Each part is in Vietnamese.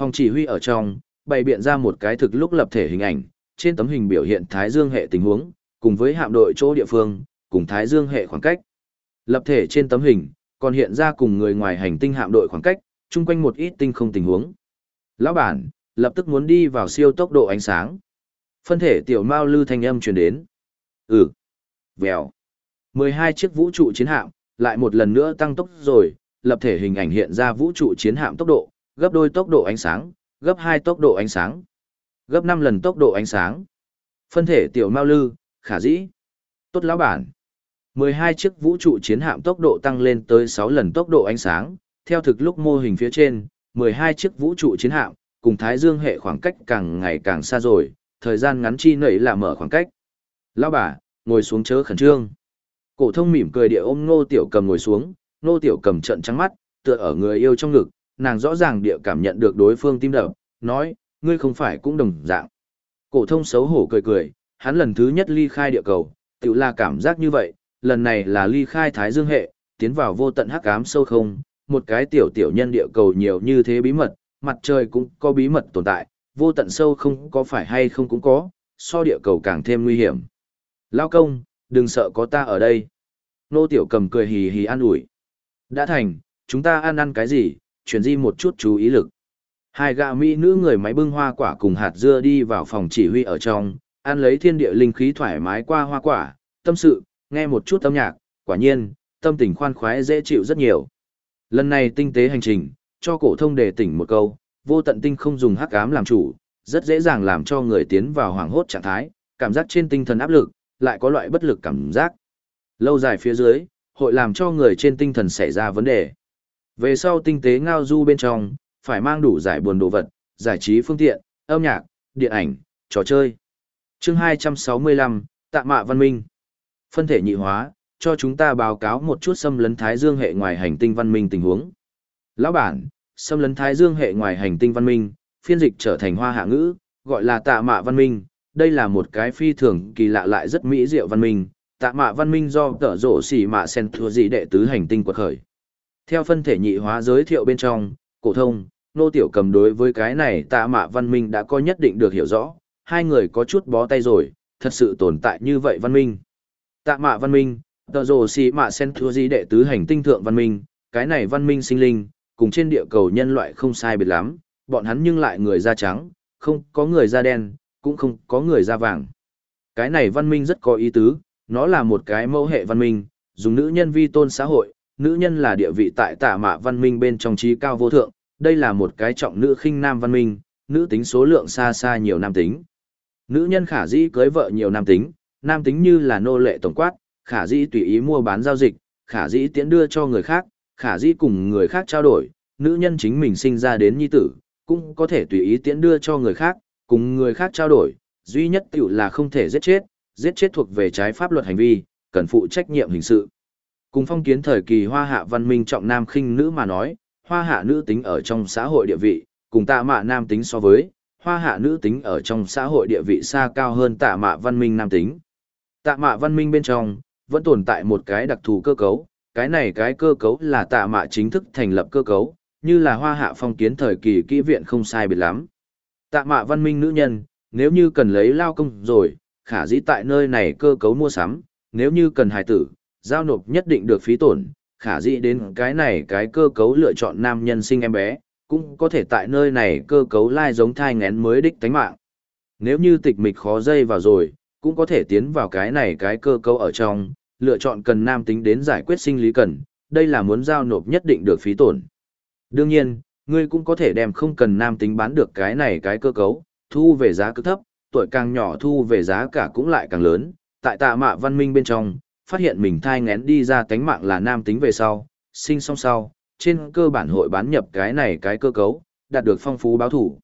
Phòng chỉ huy ở trong, bày biện ra một cái thực lúc lập thể hình ảnh, trên tấm hình biểu hiện Thái Dương hệ tình huống, cùng với hạm đội chỗ địa phương, cùng Thái Dương hệ khoảng cách. Lập thể trên tấm hình, còn hiện ra cùng người ngoài hành tinh hạm đội khoảng cách, chung quanh một ít tinh không tình huống. Lão bản, lập tức muốn đi vào siêu tốc độ ánh sáng. Phân thể tiểu mao lư thanh âm truyền đến. Ừ. Vèo. 12 chiếc vũ trụ chiến hạm, lại một lần nữa tăng tốc rồi, lập thể hình ảnh hiện ra vũ trụ chiến hạm tốc độ, gấp đôi tốc độ ánh sáng, gấp 2 tốc độ ánh sáng, gấp 5 lần tốc độ ánh sáng. Phân thể tiểu mao lư, khả dĩ. Tốt lão bản. 12 chiếc vũ trụ chiến hạm tốc độ tăng lên tới 6 lần tốc độ ánh sáng, theo thực lúc mô hình phía trên, 12 chiếc vũ trụ chiến hạm, cùng Thái Dương hệ khoảng cách càng ngày càng xa rồi, thời gian ngắn chi nảy là mở khoảng cách. Lão bà, ngồi xuống chớ khẩn trương. Cổ thông mỉm cười địa ôm Ngô Tiểu Cầm ngồi xuống, Ngô Tiểu Cầm trợn trắng mắt, tựa ở người yêu trong ngực, nàng rõ ràng địa cảm nhận được đối phương tim đập, nói, ngươi không phải cũng đồng dạng. Cổ thông xấu hổ cười cười, hắn lần thứ nhất ly khai địa cầu, tự là cảm giác như vậy, lần này là ly khai Thái Dương hệ, tiến vào vô tận hắc ám sâu không, một cái tiểu tiểu nhân địa cầu nhiều như thế bí mật, mặt trời cũng có bí mật tồn tại, vô tận sâu không có phải hay không cũng có, so địa cầu càng thêm nguy hiểm. Lao công, đừng sợ có ta ở đây. Nô tiểu cầm cười hì hì an ủi. Đã thành, chúng ta ăn ăn cái gì, chuyển di một chút chú ý lực. Hai gạ mỹ nữ người máy bưng hoa quả cùng hạt dưa đi vào phòng chỉ huy ở trong, ăn lấy thiên địa linh khí thoải mái qua hoa quả, tâm sự, nghe một chút âm nhạc, quả nhiên, tâm tình khoan khoái dễ chịu rất nhiều. Lần này tinh tế hành trình, cho cổ thông đề tỉnh một câu, vô tận tinh không dùng hắc ám làm chủ, rất dễ dàng làm cho người tiến vào hoảng hốt trạng thái, cảm giác trên tinh thần áp lực, lại có loại bất lực cảm giác. Lâu dài phía dưới, hội làm cho người trên tinh thần xảy ra vấn đề. Về sau tinh tế ngao du bên trong, phải mang đủ giải buồn đồ vật, giải trí phương tiện, âm nhạc, điện ảnh, trò chơi. Chương 265, Tạ Mạ Văn Minh. Phân thể nhị hóa, cho chúng ta báo cáo một chút xâm lấn Thái Dương hệ ngoài hành tinh văn minh tình huống. Lão bản, xâm lấn Thái Dương hệ ngoài hành tinh văn minh, phiên dịch trở thành hoa hạ ngữ, gọi là tạ mạ văn minh. Đây là một cái phi thường kỳ lạ lại rất mỹ diệu văn minh. Tạ mạ văn minh do tở rổ xỉ mạ sen thua dị đệ tứ hành tinh quật khởi. Theo phân thể nhị hóa giới thiệu bên trong, cổ thông, nô tiểu cầm đối với cái này tạ mạ văn minh đã có nhất định được hiểu rõ, hai người có chút bó tay rồi, thật sự tồn tại như vậy văn minh. Tạ mạ văn minh, tờ rồ xì mạ sen thua di đệ tứ hành tinh thượng văn minh, cái này văn minh sinh linh, cùng trên địa cầu nhân loại không sai biệt lắm, bọn hắn nhưng lại người da trắng, không có người da đen, cũng không có người da vàng. Cái này văn minh rất có ý tứ, nó là một cái mẫu hệ văn minh, dùng nữ nhân vi tôn xã hội, nữ nhân là địa vị tại tạ mạ văn minh bên trong trí cao vô thượng, đây là một cái trọng nữ khinh nam văn minh, nữ tính số lượng xa xa nhiều nam tính. Nữ nhân khả dĩ cưới vợ nhiều nam tính, nam tính như là nô lệ tổng quát, khả dĩ tùy ý mua bán giao dịch, khả dĩ tiễn đưa cho người khác, khả dĩ cùng người khác trao đổi, nữ nhân chính mình sinh ra đến nhi tử, cũng có thể tùy ý tiễn đưa cho người khác, cùng người khác trao đổi, duy nhất tiểu là không thể giết chết, giết chết thuộc về trái pháp luật hành vi, cần phụ trách nhiệm hình sự. Cùng phong kiến thời kỳ hoa hạ văn minh trọng nam khinh nữ mà nói, hoa hạ nữ tính ở trong xã hội địa vị, cùng tạ mạ nam tính so với, hoa hạ nữ tính ở trong xã hội địa vị xa cao hơn tạ mạ văn minh nam tính. Tạ mạ văn minh bên trong, vẫn tồn tại một cái đặc thù cơ cấu, cái này cái cơ cấu là tạ mạ chính thức thành lập cơ cấu, như là hoa hạ phong kiến thời kỳ kỹ viện không sai biệt lắm. Tạ mạ văn minh nữ nhân, nếu như cần lấy lao công rồi, khả dĩ tại nơi này cơ cấu mua sắm, nếu như cần hài tử, giao nộp nhất định được phí tổn, khả dĩ đến cái này cái cơ cấu lựa chọn nam nhân sinh em bé, cũng có thể tại nơi này cơ cấu lai giống thai ngén mới đích tánh mạng. Nếu như tịch mịch khó dây vào rồi, cũng có thể tiến vào cái này cái cơ cấu ở trong, lựa chọn cần nam tính đến giải quyết sinh lý cần, đây là muốn giao nộp nhất định được phí tổn. Đương nhiên, ngươi cũng có thể đem không cần nam tính bán được cái này cái cơ cấu, thu về giá cực thấp, tuổi càng nhỏ thu về giá cả cũng lại càng lớn, tại tạ mạ văn minh bên trong, phát hiện mình thai ngén đi ra tánh mạng là nam tính về sau, sinh song sau, trên cơ bản hội bán nhập cái này cái cơ cấu, đạt được phong phú báo thủ.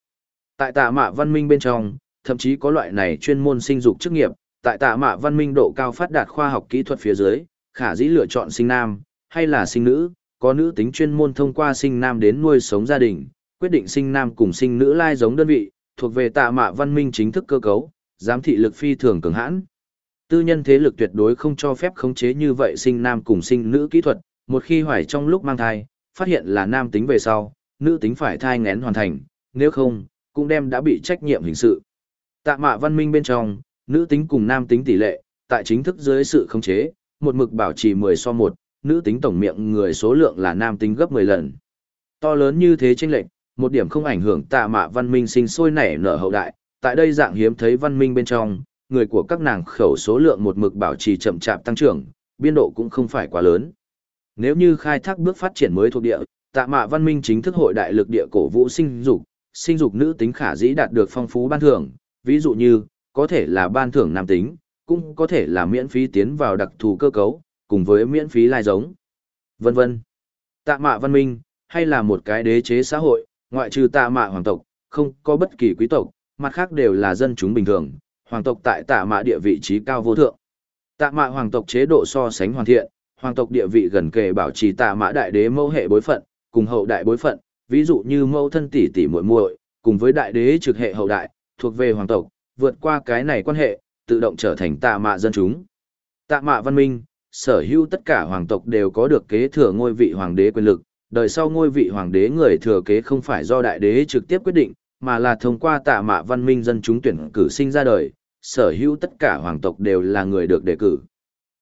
Tại tạ mạ văn minh bên trong, thậm chí có loại này chuyên môn sinh dục chức nghiệp, tại tạ mạ văn minh độ cao phát đạt khoa học kỹ thuật phía dưới, khả dĩ lựa chọn sinh nam, hay là sinh nữ, có nữ tính chuyên môn thông qua sinh nam đến nuôi sống gia đình, quyết định sinh nam cùng sinh nữ lai giống đơn vị, thuộc về tạ mạ văn minh chính thức cơ cấu, giám thị lực phi thường cường hãn. Tư nhân thế lực tuyệt đối không cho phép khống chế như vậy sinh nam cùng sinh nữ kỹ thuật, một khi hoài trong lúc mang thai, phát hiện là nam tính về sau, nữ tính phải thai ngén hoàn thành, nếu không, cũng đem đã bị trách nhiệm hình sự. Tạ mạ văn minh bên trong, nữ tính cùng nam tính tỷ lệ, tại chính thức dưới sự khống chế, một mực bảo trì 10 so 1, nữ tính tổng miệng người số lượng là nam tính gấp 10 lần. To lớn như thế chênh lệch, một điểm không ảnh hưởng tạ mạ văn minh sinh sôi nảy nở hậu đại, tại đây dạng hiếm thấy văn minh bên trong, người của các nàng khẩu số lượng một mực bảo trì chậm chạp tăng trưởng, biên độ cũng không phải quá lớn. Nếu như khai thác bước phát triển mới thuộc địa, tạ mạ văn minh chính thức hội đại lực địa cổ vũ sinh dục, sinh dục nữ tính khả dĩ đạt được phong phú ban thưởng, ví dụ như, có thể là ban thưởng nam tính, cũng có thể là miễn phí tiến vào đặc thù cơ cấu, cùng với miễn phí lai giống, vân vân. Tạ mạ văn minh, hay là một cái đế chế xã hội, ngoại trừ tạ mạ hoàng tộc, không có bất kỳ quý tộc, mặt khác đều là dân chúng bình thường, hoàng tộc tại tạ mạ địa vị trí cao vô thượng. Tạ mạ hoàng tộc chế độ so sánh hoàn thiện, hoàng tộc địa vị gần kề bảo trì tạ mã đại đế mẫu hệ bối phận, cùng hậu đại bối phận, ví dụ như mẫu thân tỷ tỷ muội muội, cùng với đại đế trực hệ hậu đại, thuộc về hoàng tộc, vượt qua cái này quan hệ, tự động trở thành tạ mạ dân chúng. Tạ mạ văn minh, sở hữu tất cả hoàng tộc đều có được kế thừa ngôi vị hoàng đế quyền lực, đời sau ngôi vị hoàng đế người thừa kế không phải do đại đế trực tiếp quyết định, mà là thông qua tạ mạ văn minh dân chúng tuyển cử sinh ra đời, sở hữu tất cả hoàng tộc đều là người được đề cử.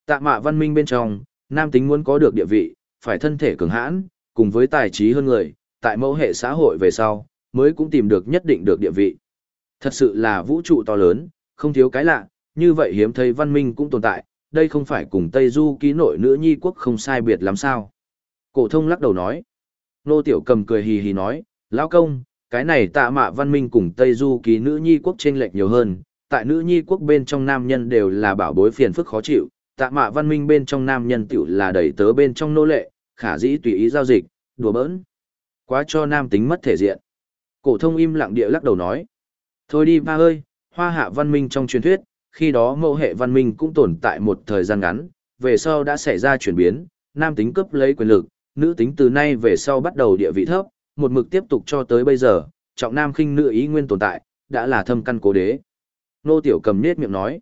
Tạ mạ văn minh bên trong, nam tính muốn có được địa vị, phải thân thể cường hãn, cùng với tài trí hơn người, tại mẫu hệ xã hội về sau, mới cũng tìm được nhất định được địa vị. Thật sự là vũ trụ to lớn, không thiếu cái lạ, như vậy hiếm thấy văn minh cũng tồn tại, đây không phải cùng Tây Du ký nội nữ nhi quốc không sai biệt lắm sao. Cổ thông lắc đầu nói. Nô Tiểu Cầm cười hì hì nói, lão công, cái này tạ mạ văn minh cùng Tây Du ký nữ nhi quốc chênh lệch nhiều hơn, tại nữ nhi quốc bên trong nam nhân đều là bảo bối phiền phức khó chịu, tạ mạ văn minh bên trong nam nhân tiểu là đầy tớ bên trong nô lệ, khả dĩ tùy ý giao dịch, đùa bỡn. Quá cho nam tính mất thể diện. Cổ thông im lặng địa lắc đầu nói. Thôi đi ba ơi, hoa hạ văn minh trong truyền thuyết, khi đó mẫu hệ văn minh cũng tồn tại một thời gian ngắn, về sau đã xảy ra chuyển biến, nam tính cấp lấy quyền lực, nữ tính từ nay về sau bắt đầu địa vị thấp, một mực tiếp tục cho tới bây giờ, trọng nam khinh nữ ý nguyên tồn tại, đã là thâm căn cố đế. Nô Tiểu Cầm nết miệng nói,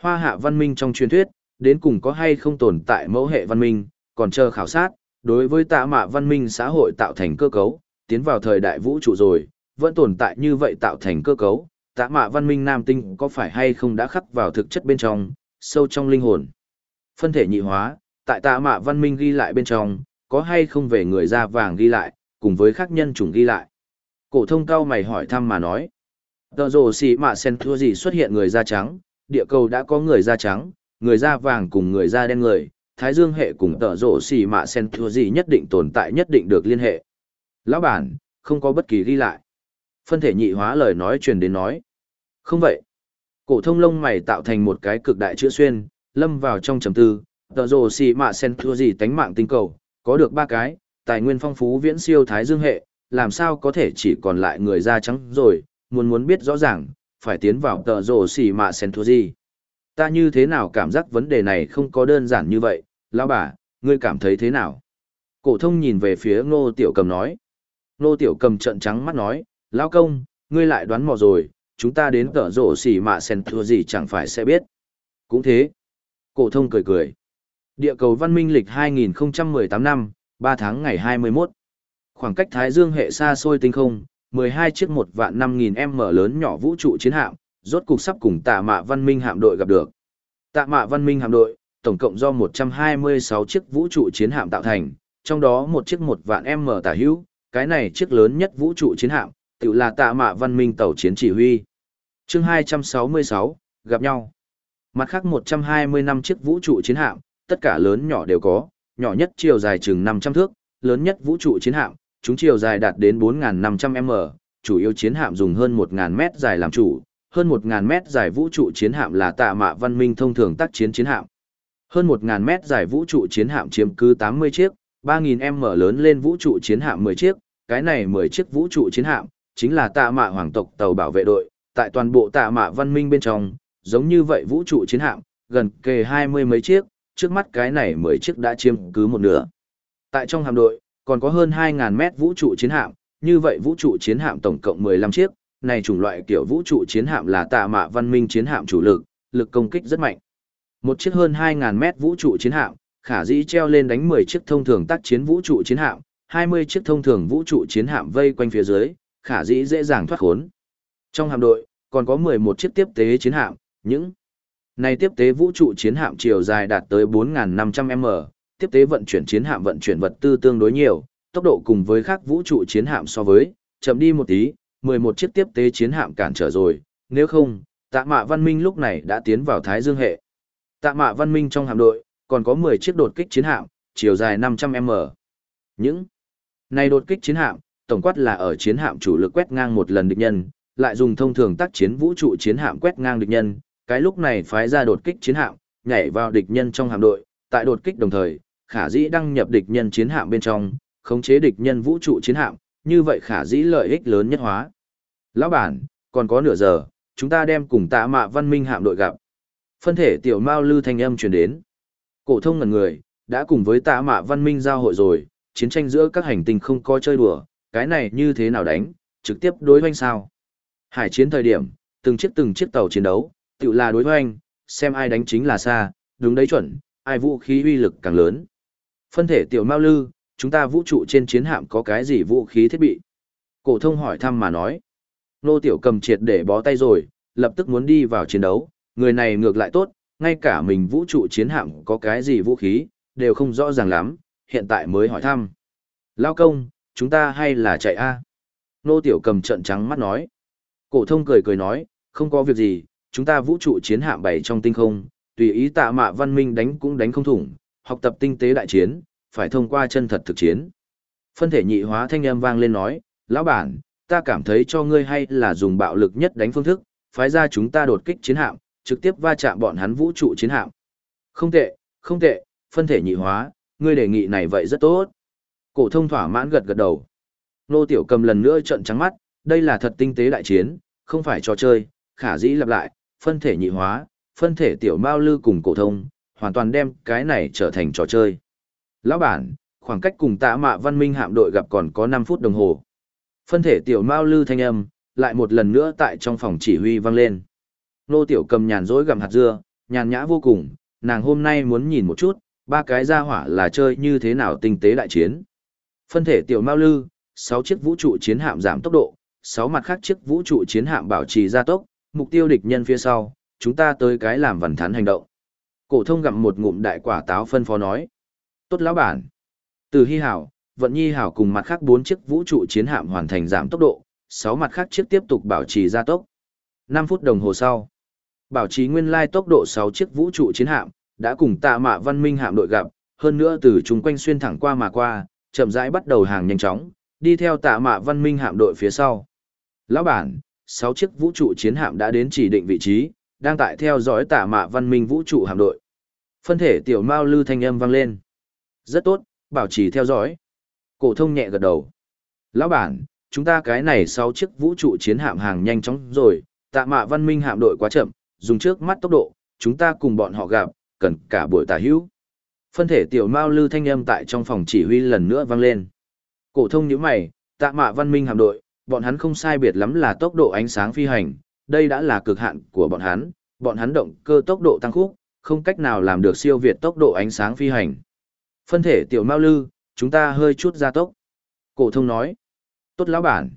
hoa hạ văn minh trong truyền thuyết, đến cùng có hay không tồn tại mẫu hệ văn minh, còn chờ khảo sát, đối với tạ mạ văn minh xã hội tạo thành cơ cấu, tiến vào thời đại vũ trụ rồi, vẫn tồn tại như vậy tạo thành cơ cấu, tạ mạ văn minh nam tinh có phải hay không đã khắc vào thực chất bên trong, sâu trong linh hồn. Phân thể nhị hóa, tại tạ mạ văn minh ghi lại bên trong, có hay không về người da vàng ghi lại, cùng với khác nhân chủng ghi lại. Cổ thông cao mày hỏi thăm mà nói. Tờ rồ xì mạ sen thua gì xuất hiện người da trắng, địa cầu đã có người da trắng, người da vàng cùng người da đen người, thái dương hệ cùng tờ rồ xì mạ sen thua gì nhất định tồn tại nhất định được liên hệ. Lão bản, không có bất kỳ ghi lại. Phân thể nhị hóa lời nói truyền đến nói. Không vậy. Cổ thông lông mày tạo thành một cái cực đại chữ xuyên, lâm vào trong trầm tư, tờ rồ xì mạ sen thua gì tánh mạng tinh cầu, có được ba cái, tài nguyên phong phú viễn siêu thái dương hệ, làm sao có thể chỉ còn lại người da trắng rồi, muốn muốn biết rõ ràng, phải tiến vào tờ rổ xì mạ sen thua gì. Ta như thế nào cảm giác vấn đề này không có đơn giản như vậy, lão bà, ngươi cảm thấy thế nào? Cổ thông nhìn về phía ngô tiểu cầm nói. Ngô tiểu cầm trợn trắng mắt nói, lão công, ngươi lại đoán mò rồi, chúng ta đến tờ rổ xỉ mạ sen thua gì chẳng phải sẽ biết. Cũng thế. Cổ thông cười cười. Địa cầu văn minh lịch 2018 năm, 3 tháng ngày 21. Khoảng cách Thái Dương hệ xa xôi tinh không, 12 chiếc một vạn 5.000 m lớn nhỏ vũ trụ chiến hạm, rốt cục sắp cùng tạ mạ văn minh hạm đội gặp được. Tạ mạ văn minh hạm đội, tổng cộng do 126 chiếc vũ trụ chiến hạm tạo thành, trong đó một chiếc một vạn M tả hữu, cái này chiếc lớn nhất vũ trụ chiến hạm, tự là tạ mạ văn minh tàu chiến chỉ huy chương 266, gặp nhau. Mặt khác 120 năm chiếc vũ trụ chiến hạm, tất cả lớn nhỏ đều có, nhỏ nhất chiều dài chừng 500 thước, lớn nhất vũ trụ chiến hạm, chúng chiều dài đạt đến 4.500m, chủ yếu chiến hạm dùng hơn 1.000 mét dài làm chủ, hơn 1.000 mét dài vũ trụ chiến hạm là tạ mạ văn minh thông thường tác chiến chiến hạm. Hơn 1.000 mét dài vũ trụ chiến hạm chiếm cứ 80 chiếc, 3.000m lớn lên vũ trụ chiến hạm 10 chiếc, cái này 10 chiếc vũ trụ chiến hạm, chính là tạ mạ hoàng tộc tàu bảo vệ đội, tại toàn bộ tạ mạ văn minh bên trong, giống như vậy vũ trụ chiến hạm, gần kề hai mươi mấy chiếc, trước mắt cái này mười chiếc đã chiếm cứ một nửa. Tại trong hạm đội, còn có hơn 2.000 mét vũ trụ chiến hạm, như vậy vũ trụ chiến hạm tổng cộng 15 chiếc, này chủng loại kiểu vũ trụ chiến hạm là tạ mạ văn minh chiến hạm chủ lực, lực công kích rất mạnh. Một chiếc hơn 2.000 mét vũ trụ chiến hạm, khả dĩ treo lên đánh 10 chiếc thông thường tác chiến vũ trụ chiến hạm, 20 chiếc thông thường vũ trụ chiến hạm vây quanh phía dưới, khả dĩ dễ dàng thoát khốn. Trong hạm đội, còn có 11 chiếc tiếp tế chiến hạm, những này tiếp tế vũ trụ chiến hạm chiều dài đạt tới 4.500m, tiếp tế vận chuyển chiến hạm vận chuyển vật tư tương đối nhiều, tốc độ cùng với các vũ trụ chiến hạm so với, chậm đi một tí, 11 chiếc tiếp tế chiến hạm cản trở rồi, nếu không, tạ mạ văn minh lúc này đã tiến vào Thái Dương hệ. Tạ mạ văn minh trong hạm đội, còn có 10 chiếc đột kích chiến hạm, chiều dài 500m. Những này đột kích chiến hạm, tổng quát là ở chiến hạm chủ lực quét ngang một lần địch nhân, lại dùng thông thường tác chiến vũ trụ chiến hạm quét ngang địch nhân, cái lúc này phái ra đột kích chiến hạm, nhảy vào địch nhân trong hạm đội, tại đột kích đồng thời, khả dĩ đăng nhập địch nhân chiến hạm bên trong, khống chế địch nhân vũ trụ chiến hạm, như vậy khả dĩ lợi ích lớn nhất hóa. Lão bản, còn có nửa giờ, chúng ta đem cùng tạ mạ văn minh hạm đội gặp. Phân thể tiểu mao lư thanh âm truyền đến. Cổ thông ngần người, đã cùng với tạ mạ văn minh giao hội rồi, chiến tranh giữa các hành tinh không có chơi đùa, cái này như thế nào đánh, trực tiếp đối hoanh sao. Hải chiến thời điểm, từng chiếc từng chiếc tàu chiến đấu, tự là đối hoanh, xem ai đánh chính là xa, đúng đấy chuẩn, ai vũ khí uy lực càng lớn. Phân thể tiểu mao lư, chúng ta vũ trụ trên chiến hạm có cái gì vũ khí thiết bị? Cổ thông hỏi thăm mà nói. Nô tiểu cầm triệt để bó tay rồi, lập tức muốn đi vào chiến đấu, người này ngược lại tốt, ngay cả mình vũ trụ chiến hạm có cái gì vũ khí, đều không rõ ràng lắm, hiện tại mới hỏi thăm. Lao công, chúng ta hay là chạy a? Nô tiểu cầm trận trắng mắt nói. Cổ thông cười cười nói, không có việc gì, chúng ta vũ trụ chiến hạm bày trong tinh không, tùy ý tạ mạ văn minh đánh cũng đánh không thủng, học tập tinh tế đại chiến, phải thông qua chân thật thực chiến. Phân thể nhị hóa thanh âm vang lên nói, lão bản, ta cảm thấy cho ngươi hay là dùng bạo lực nhất đánh phương thức, phái ra chúng ta đột kích chiến hạm, trực tiếp va chạm bọn hắn vũ trụ chiến hạm. Không tệ, không tệ, phân thể nhị hóa, ngươi đề nghị này vậy rất tốt. Cổ thông thỏa mãn gật gật đầu. Nô Tiểu Cầm lần nữa trợn trắng mắt, đây là thật tinh tế đại chiến, không phải trò chơi, khả dĩ lặp lại, phân thể nhị hóa, phân thể tiểu mao lư cùng cổ thông, hoàn toàn đem cái này trở thành trò chơi. Lão bản, khoảng cách cùng tạ mạ văn minh hạm đội gặp còn có 5 phút đồng hồ. Phân thể tiểu mao lư thanh âm, lại một lần nữa tại trong phòng chỉ huy vang lên. Nô tiểu cầm nhàn rỗi gặm hạt dưa, nhàn nhã vô cùng, nàng hôm nay muốn nhìn một chút, ba cái gia hỏa là chơi như thế nào tinh tế đại chiến. Phân thể tiểu mao lư, 6 chiếc vũ trụ chiến hạm giảm tốc độ, 6 mặt khác chiếc vũ trụ chiến hạm bảo trì gia tốc, mục tiêu địch nhân phía sau, chúng ta tới cái làm vần thắn hành động. Cổ thông gặm một ngụm đại quả táo phân phó nói. Tốt lão bản. Từ Hy Hảo, Vận Nhi Hảo cùng mặt khác 4 chiếc vũ trụ chiến hạm hoàn thành giảm tốc độ, 6 mặt khác chiếc tiếp tục bảo trì gia tốc. 5 phút đồng hồ sau, bảo trì nguyên lai tốc độ 6 chiếc vũ trụ chiến hạm, đã cùng tạ mạ văn minh hạm đội gặp, hơn nữa từ chúng quanh xuyên thẳng qua mà qua, chậm rãi bắt đầu hàng nhanh chóng, đi theo tạ mạ văn minh hạm đội phía sau. Lão bản, 6 chiếc vũ trụ chiến hạm đã đến chỉ định vị trí, đang tại theo dõi tạ mạ văn minh vũ trụ hạm đội. Phân thể tiểu mao lư thanh âm vang lên. Rất tốt, bảo trì theo dõi. Cổ thông nhẹ gật đầu. Lão bản, chúng ta cái này 6 chiếc vũ trụ chiến hạm hàng nhanh chóng rồi, tạ mạ văn minh hạm đội quá chậm, dùng trước mắt tốc độ, chúng ta cùng bọn họ gặp, cần cả buổi tả hữu. Phân thể tiểu mao lư thanh âm tại trong phòng chỉ huy lần nữa vang lên. Cổ thông nhíu mày, tạ mạ văn minh hạm đội, bọn hắn không sai biệt lắm là tốc độ ánh sáng phi hành, đây đã là cực hạn của bọn hắn, bọn hắn động cơ tốc độ tăng khúc, không cách nào làm được siêu việt tốc độ ánh sáng phi hành. Phân thể tiểu mao lư, chúng ta hơi chút gia tốc. Cổ thông nói, tốt lão bản.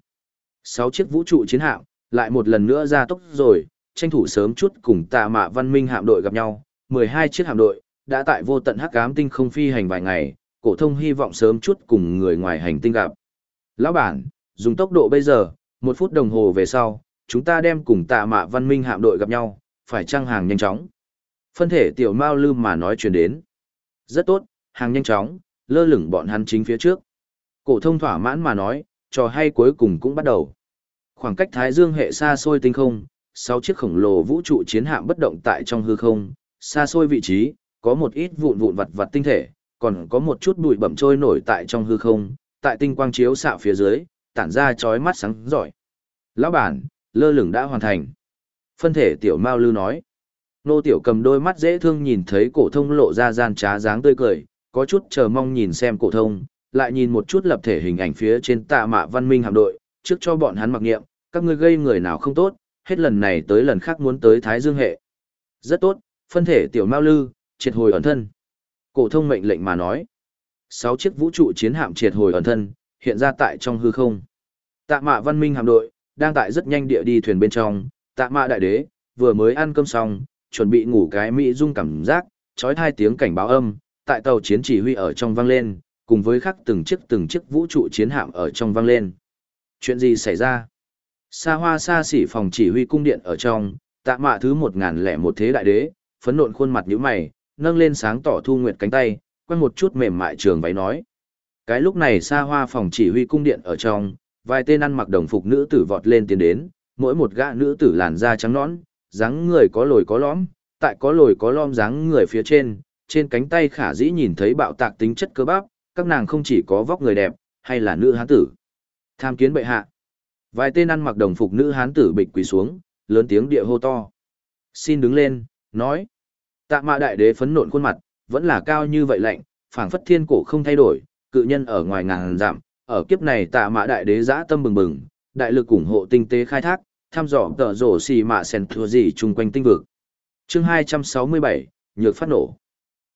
Sáu chiếc vũ trụ chiến hạm, lại một lần nữa gia tốc rồi, tranh thủ sớm chút cùng tạ mạ văn minh hạm đội gặp nhau. 12 chiếc hạm đội, đã tại vô tận hắc ám tinh không phi hành vài ngày, cổ thông hy vọng sớm chút cùng người ngoài hành tinh gặp. Lão bản, dùng tốc độ bây giờ, một phút đồng hồ về sau, chúng ta đem cùng tạ mạ văn minh hạm đội gặp nhau, phải trăng hàng nhanh chóng. Phân thể tiểu mao lư mà nói truyền đến. Rất tốt, hàng nhanh chóng, lơ lửng bọn hắn chính phía trước. Cổ thông thỏa mãn mà nói, trò hay cuối cùng cũng bắt đầu. Khoảng cách Thái Dương hệ xa xôi tinh không, sáu chiếc khổng lồ vũ trụ chiến hạm bất động tại trong hư không, xa xôi vị trí, có một ít vụn vụn vặt vặt tinh thể, còn có một chút bụi bẩm trôi nổi tại trong hư không, tại tinh quang chiếu xạ phía dưới, tản ra chói mắt sáng giỏi. Lão bản, lơ lửng đã hoàn thành. Phân thể tiểu Mao Lư nói. Nô tiểu cầm đôi mắt dễ thương nhìn thấy cổ thông lộ ra gian trá dáng tươi cười, có chút chờ mong nhìn xem cổ thông, lại nhìn một chút lập thể hình ảnh phía trên tạ mạ văn minh hạm đội, trước cho bọn hắn mặc nghiệm, các ngươi gây người nào không tốt, hết lần này tới lần khác muốn tới Thái Dương hệ. Rất tốt, phân thể tiểu Mao Lư, triệt hồi ẩn thân. Cổ thông mệnh lệnh mà nói. Sáu chiếc vũ trụ chiến hạm triệt hồi ẩn thân, hiện ra tại trong hư không. Tạ mạ văn minh hạm đội, đang tại rất nhanh địa đi thuyền bên trong, tạ mạ đại đế, vừa mới ăn cơm xong, chuẩn bị ngủ cái mỹ dung cảm giác, trói thai tiếng cảnh báo âm, tại tàu chiến chỉ huy ở trong vang lên, cùng với khắc từng chiếc từng chiếc vũ trụ chiến hạm ở trong vang lên. Chuyện gì xảy ra? Xa hoa xa xỉ phòng chỉ huy cung điện ở trong, tạ mạ thứ một ngàn lẻ một thế đại đế, phấn nộn khuôn mặt như mày, nâng lên sáng tỏ thu nguyệt cánh tay, quen một chút mềm mại trường váy nói. Cái lúc này xa hoa phòng chỉ huy cung điện ở trong, vài tên ăn mặc đồng phục nữ tử vọt lên tiến đến, mỗi một gã nữ tử làn da trắng nõn, dáng người có lồi có lõm, tại có lồi có lõm dáng người phía trên, trên cánh tay khả dĩ nhìn thấy bạo tạc tính chất cơ bắp, các nàng không chỉ có vóc người đẹp, hay là nữ hán tử. Tham kiến bệ hạ. Vài tên ăn mặc đồng phục nữ hán tử bịch quỳ xuống, lớn tiếng địa hô to. Xin đứng lên, nói. Tạ mạ đại đế phấn nộn khuôn mặt, vẫn là cao như vậy lạnh, phảng phất thiên cổ không thay đổi, cự nhân ở ngoài ngàn giảm, ở kiếp này tạ mã đại đế giã tâm bừng bừng, đại lực ủng hộ tinh tế khai thác, thăm dò tờ rổ xì mạ sen thua gì chung quanh tinh vực. chương 267, nhược phát nổ.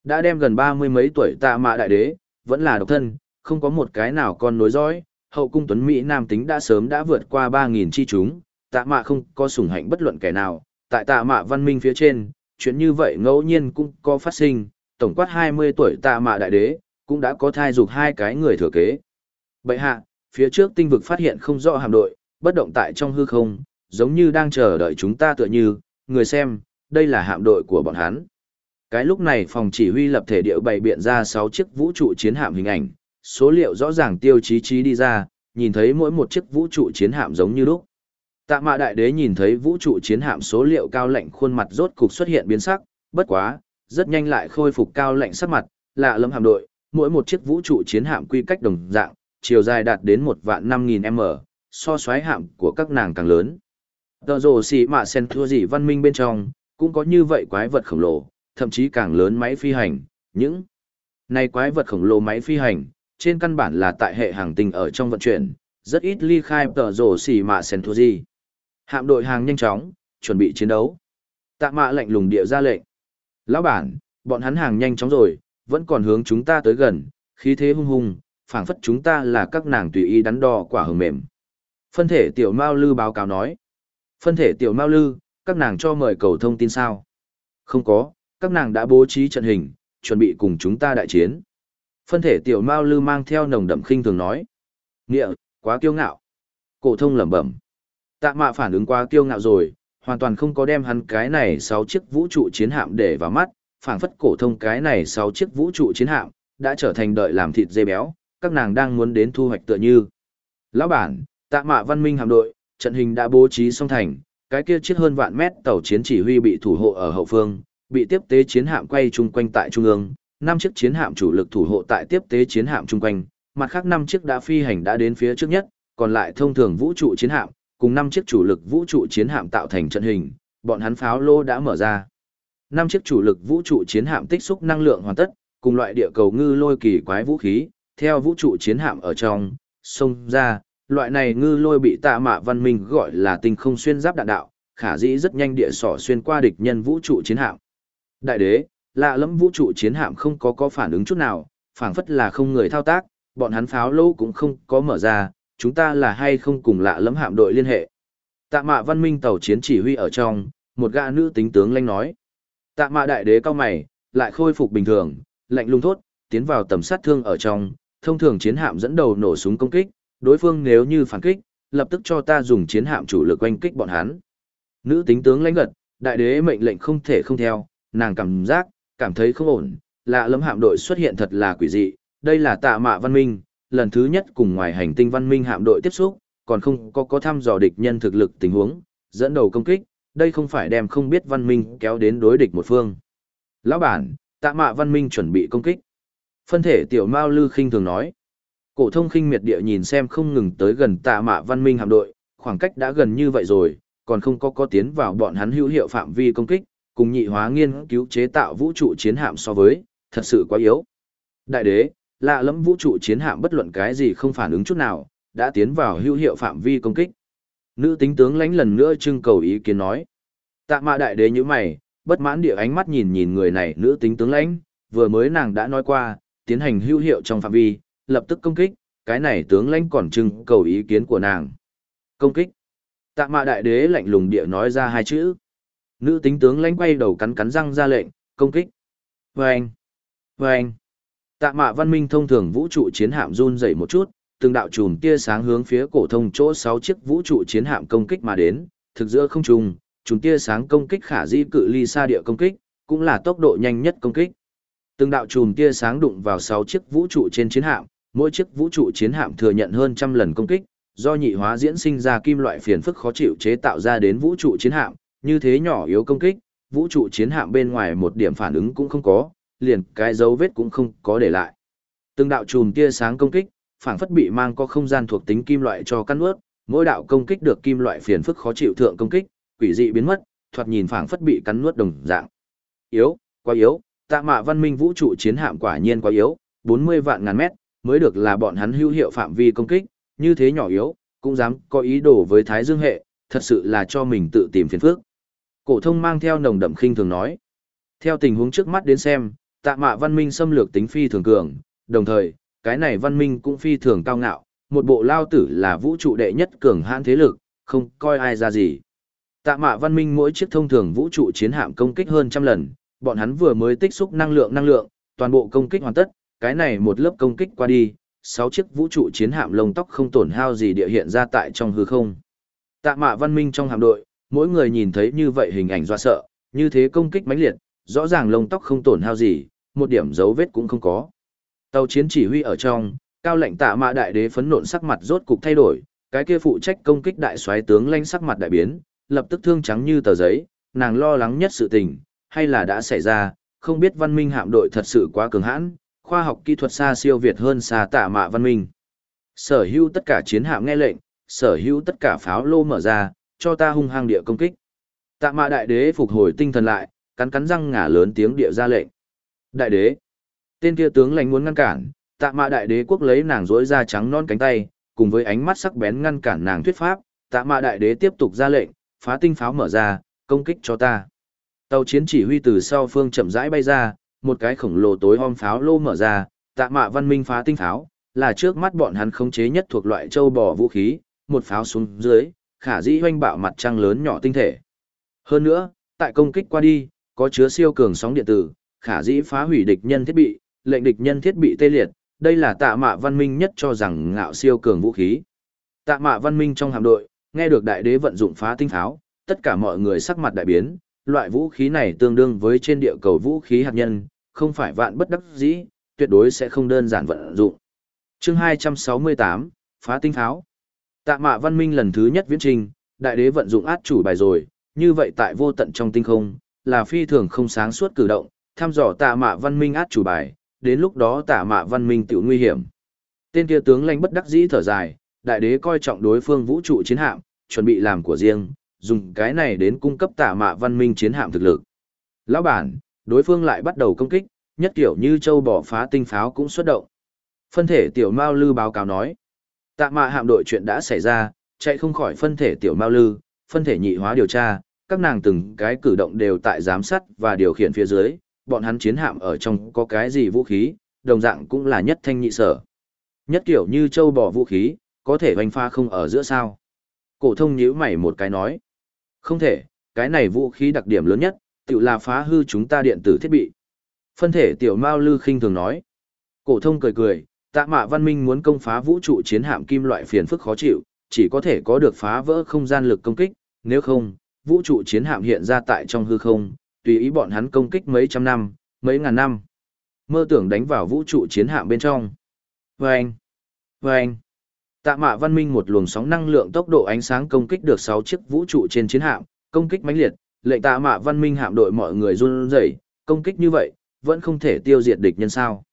Đã đem gần ba mươi mấy tuổi tạ mã đại đế, vẫn là độc thân, không có một cái nào con nối dõi, hậu cung tuấn Mỹ nam tính đã sớm đã vượt qua 3.000 chi chúng, tạ mạ không có sủng hạnh bất luận kẻ nào, tại tạ mạ văn minh phía trên, chuyện như vậy ngẫu nhiên cũng có phát sinh, tổng quát 20 tuổi tạ mạ đại đế, cũng đã có thai dục hai cái người thừa kế. Bệ hạ, phía trước tinh vực phát hiện không rõ hạm đội, bất động tại trong hư không, giống như đang chờ đợi chúng ta tựa như, người xem, đây là hạm đội của bọn hắn. Cái lúc này phòng chỉ huy lập thể điệu bày biện ra 6 chiếc vũ trụ chiến hạm hình ảnh, số liệu rõ ràng tiêu chí chí đi ra, nhìn thấy mỗi một chiếc vũ trụ chiến hạm giống như lúc. Tạ mạ đại đế nhìn thấy vũ trụ chiến hạm số liệu cao lạnh khuôn mặt rốt cục xuất hiện biến sắc, bất quá, rất nhanh lại khôi phục cao lạnh sắc mặt, lạ lẫm hạm đội, mỗi một chiếc vũ trụ chiến hạm quy cách đồng dạng, chiều dài đạt đến một vạn năm nghìn m so xoáy hạm của các nàng càng lớn. Tờ rồ xì mạ sen thua gì văn minh bên trong, cũng có như vậy quái vật khổng lồ, thậm chí càng lớn máy phi hành, những này quái vật khổng lồ máy phi hành, trên căn bản là tại hệ hàng tinh ở trong vận chuyển, rất ít ly khai tờ rồ xì mạ sen thua gì. Hạm đội hàng nhanh chóng, chuẩn bị chiến đấu. Tạ mạ lệnh lùng địa ra lệnh. Lão bản, bọn hắn hàng nhanh chóng rồi, vẫn còn hướng chúng ta tới gần, khí thế hung hung, phảng phất chúng ta là các nàng tùy ý đắn đo quả hờ mềm. Phân thể tiểu Mao Lư báo cáo nói. Phân thể tiểu Mao Lư, các nàng cho mời cầu thông tin sao? Không có, các nàng đã bố trí trận hình, chuẩn bị cùng chúng ta đại chiến. Phân thể tiểu Mao Lư mang theo nồng đậm khinh thường nói. Nghĩa, quá kiêu ngạo. Cổ thông lẩm bẩm. Tạ mạ phản ứng quá kiêu ngạo rồi, hoàn toàn không có đem hắn cái này sáu chiếc vũ trụ chiến hạm để vào mắt, phảng phất cổ thông cái này sáu chiếc vũ trụ chiến hạm, đã trở thành đợi làm thịt dê béo, các nàng đang muốn đến thu hoạch tựa như. Lão bản, tạ mạ văn minh hạm đội, trận hình đã bố trí xong thành, cái kia chiếc hơn vạn mét tàu chiến chỉ huy bị thủ hộ ở hậu phương, bị tiếp tế chiến hạm quay chung quanh tại trung ương, năm chiếc chiến hạm chủ lực thủ hộ tại tiếp tế chiến hạm chung quanh, mặt khác năm chiếc đã phi hành đã đến phía trước nhất, còn lại thông thường vũ trụ chiến hạm, cùng năm chiếc chủ lực vũ trụ chiến hạm tạo thành trận hình, bọn hắn pháo lô đã mở ra. Năm chiếc chủ lực vũ trụ chiến hạm tích xúc năng lượng hoàn tất, cùng loại địa cầu ngư lôi kỳ quái vũ khí, theo vũ trụ chiến hạm ở trong, xông ra, loại này ngư lôi bị tạ mạ văn minh gọi là tinh không xuyên giáp đạn đạo, khả dĩ rất nhanh địa sỏ xuyên qua địch nhân vũ trụ chiến hạm. Đại đế, lạ lẫm vũ trụ chiến hạm không có có phản ứng chút nào, phảng phất là không người thao tác, bọn hắn pháo lâu cũng không có mở ra, chúng ta là hay không cùng lạ lẫm hạm đội liên hệ. Tạ mạ văn minh tàu chiến chỉ huy ở trong, một gã nữ tính tướng lanh nói. Tạ mạ đại đế cao mày, lại khôi phục bình thường, lạnh lùng thốt, tiến vào tầm sát thương ở trong, thông thường chiến hạm dẫn đầu nổ súng công kích, đối phương nếu như phản kích, lập tức cho ta dùng chiến hạm chủ lực oanh kích bọn hắn. Nữ tính tướng lãnh gật, đại đế mệnh lệnh không thể không theo, nàng cảm giác, cảm thấy không ổn, lạ lẫm hạm đội xuất hiện thật là quỷ dị, đây là tạ mạ văn minh, lần thứ nhất cùng ngoài hành tinh văn minh hạm đội tiếp xúc, còn không có có thăm dò địch nhân thực lực tình huống, dẫn đầu công kích, đây không phải đem không biết văn minh kéo đến đối địch một phương. Lão bản, tạ mạ văn minh chuẩn bị công kích. Phân thể tiểu Mao Lư khinh thường nói. Cổ thông khinh miệt địa nhìn xem không ngừng tới gần tạ mạ văn minh hạm đội, khoảng cách đã gần như vậy rồi, còn không có có tiến vào bọn hắn hữu hiệu phạm vi công kích, cùng nhị hóa nghiên cứu chế tạo vũ trụ chiến hạm so với, thật sự quá yếu. Đại đế, lạ lẫm vũ trụ chiến hạm bất luận cái gì không phản ứng chút nào, đã tiến vào hữu hiệu phạm vi công kích. Nữ tính tướng lãnh lần nữa trưng cầu ý kiến nói. Tạ mạ đại đế như mày, bất mãn địa ánh mắt nhìn nhìn người này nữ tính tướng lãnh, vừa mới nàng đã nói qua, tiến hành hữu hiệu trong phạm vi, lập tức công kích, cái này tướng lãnh còn trưng cầu ý kiến của nàng. Công kích. Tạ mạ đại đế lạnh lùng địa nói ra hai chữ. Nữ tính tướng lãnh quay đầu cắn cắn răng ra lệnh, công kích. Vâng! Vâng! Tạ mạ văn minh thông thường vũ trụ chiến hạm run dậy một chút, từng đạo chùm tia sáng hướng phía cổ thông chỗ sáu chiếc vũ trụ chiến hạm công kích mà đến, thực giữa không trung, chùm tia sáng công kích khả di cự ly xa địa công kích, cũng là tốc độ nhanh nhất công kích. Từng đạo chùm tia sáng đụng vào sáu chiếc vũ trụ trên chiến hạm, mỗi chiếc vũ trụ chiến hạm thừa nhận hơn trăm lần công kích, do nhị hóa diễn sinh ra kim loại phiền phức khó chịu chế tạo ra đến vũ trụ chiến hạm, như thế nhỏ yếu công kích, vũ trụ chiến hạm bên ngoài một điểm phản ứng cũng không có, liền cái dấu vết cũng không có để lại. Từng đạo chùm tia sáng công kích, Phảng phất bị mang có không gian thuộc tính kim loại cho căn ướt, mỗi đạo công kích được kim loại phiền phức khó chịu thượng công kích, quỷ dị biến mất, thoạt nhìn phảng phất bị cắn nuốt đồng dạng. Yếu, quá yếu, tạ mạ văn minh vũ trụ chiến hạm quả nhiên quá yếu, 40 vạn ngàn mét, mới được là bọn hắn hữu hiệu phạm vi công kích, như thế nhỏ yếu, cũng dám có ý đồ với Thái Dương hệ, thật sự là cho mình tự tìm phiền phức. Cổ thông mang theo nồng đậm khinh thường nói. Theo tình huống trước mắt đến xem, tạ mạ văn minh xâm lược tính phi thường cường, đồng thời, cái này văn minh cũng phi thường cao ngạo, một bộ lao tử là vũ trụ đệ nhất cường hãn thế lực, không coi ai ra gì. Tạ mạ văn minh mỗi chiếc thông thường vũ trụ chiến hạm công kích hơn trăm lần, bọn hắn vừa mới tích xúc năng lượng năng lượng, toàn bộ công kích hoàn tất, cái này một lớp công kích qua đi, sáu chiếc vũ trụ chiến hạm lông tóc không tổn hao gì địa hiện ra tại trong hư không. Tạ mạ văn minh trong hạm đội, mỗi người nhìn thấy như vậy hình ảnh doa sợ, như thế công kích mãnh liệt, rõ ràng lông tóc không tổn hao gì, một điểm dấu vết cũng không có. Tàu chiến chỉ huy ở trong, cao lệnh tạ mạ đại đế phấn nộn sắc mặt rốt cục thay đổi, cái kia phụ trách công kích đại soái tướng lanh sắc mặt đại biến, lập tức thương trắng như tờ giấy, nàng lo lắng nhất sự tình, hay là đã xảy ra, không biết văn minh hạm đội thật sự quá cường hãn, khoa học kỹ thuật xa siêu việt hơn xa tạ mạ văn minh. Sở hữu tất cả chiến hạm nghe lệnh, sở hữu tất cả pháo lô mở ra, cho ta hung hăng địa công kích. Tạ mạ đại đế phục hồi tinh thần lại, cắn cắn răng ngả lớn tiếng địa ra lệnh. Đại đế, tên kia tướng lãnh muốn ngăn cản, tạ mạ đại đế quốc lấy nàng dối ra trắng non cánh tay, cùng với ánh mắt sắc bén ngăn cản nàng thuyết pháp, tạ mạ đại đế tiếp tục ra lệnh, phá tinh pháo mở ra, công kích cho ta. Tàu chiến chỉ huy từ sau phương chậm rãi bay ra, một cái khổng lồ tối om pháo lô mở ra, tạ mạ văn minh phá tinh pháo, là trước mắt bọn hắn khống chế nhất thuộc loại châu bò vũ khí, một pháo xuống dưới, khả dĩ hoanh bạo mặt trăng lớn nhỏ tinh thể. Hơn nữa, tại công kích qua đi, có chứa siêu cường sóng điện tử, khả dĩ phá hủy địch nhân thiết bị, lệnh địch nhân thiết bị tê liệt, đây là tạ mạ văn minh nhất cho rằng ngạo siêu cường vũ khí. Tạ mạ văn minh trong hạm đội, nghe được đại đế vận dụng phá tinh pháo, tất cả mọi người sắc mặt đại biến, loại vũ khí này tương đương với trên địa cầu vũ khí hạt nhân, không phải vạn bất đắc dĩ, tuyệt đối sẽ không đơn giản vận dụng. Chương 268, phá tinh pháo. Tạ mạ văn minh lần thứ nhất viễn trình, đại đế vận dụng át chủ bài rồi, như vậy tại vô tận trong tinh không, là phi thường không sáng suốt cử động, thăm dò tạ mạ văn minh át chủ bài, đến lúc đó tả mạ văn minh tiểu nguy hiểm. Tên kia tướng lãnh bất đắc dĩ thở dài, đại đế coi trọng đối phương vũ trụ chiến hạm, chuẩn bị làm của riêng, dùng cái này đến cung cấp tả mạ văn minh chiến hạm thực lực. Lão bản, đối phương lại bắt đầu công kích, nhất kiểu như châu bỏ phá tinh pháo cũng xuất động. Phân thể tiểu Mao Lư báo cáo nói, tạ mạ hạm đội chuyện đã xảy ra, chạy không khỏi phân thể tiểu Mao Lư, phân thể nhị hóa điều tra, các nàng từng cái cử động đều tại giám sát và điều khiển phía dưới, bọn hắn chiến hạm ở trong có cái gì vũ khí, đồng dạng cũng là nhất thanh nhị sở. Nhất kiểu như châu bò vũ khí, có thể hoành pha không ở giữa sao. Cổ thông nhíu mày một cái nói. Không thể, cái này vũ khí đặc điểm lớn nhất, tự là phá hư chúng ta điện tử thiết bị. Phân thể tiểu Mao Lư khinh thường nói. Cổ thông cười cười, tạ mạ văn minh muốn công phá vũ trụ chiến hạm kim loại phiền phức khó chịu, chỉ có thể có được phá vỡ không gian lực công kích, nếu không, vũ trụ chiến hạm hiện ra tại trong hư không, tùy ý bọn hắn công kích mấy trăm năm, mấy ngàn năm. Mơ tưởng đánh vào vũ trụ chiến hạm bên trong. Vâng! Vâng! Tạ mạ văn minh một luồng sóng năng lượng tốc độ ánh sáng công kích được 6 chiếc vũ trụ trên chiến hạm, công kích mãnh liệt, lệnh tạ mạ văn minh hạm đội mọi người run rẩy, công kích như vậy, vẫn không thể tiêu diệt địch nhân sao.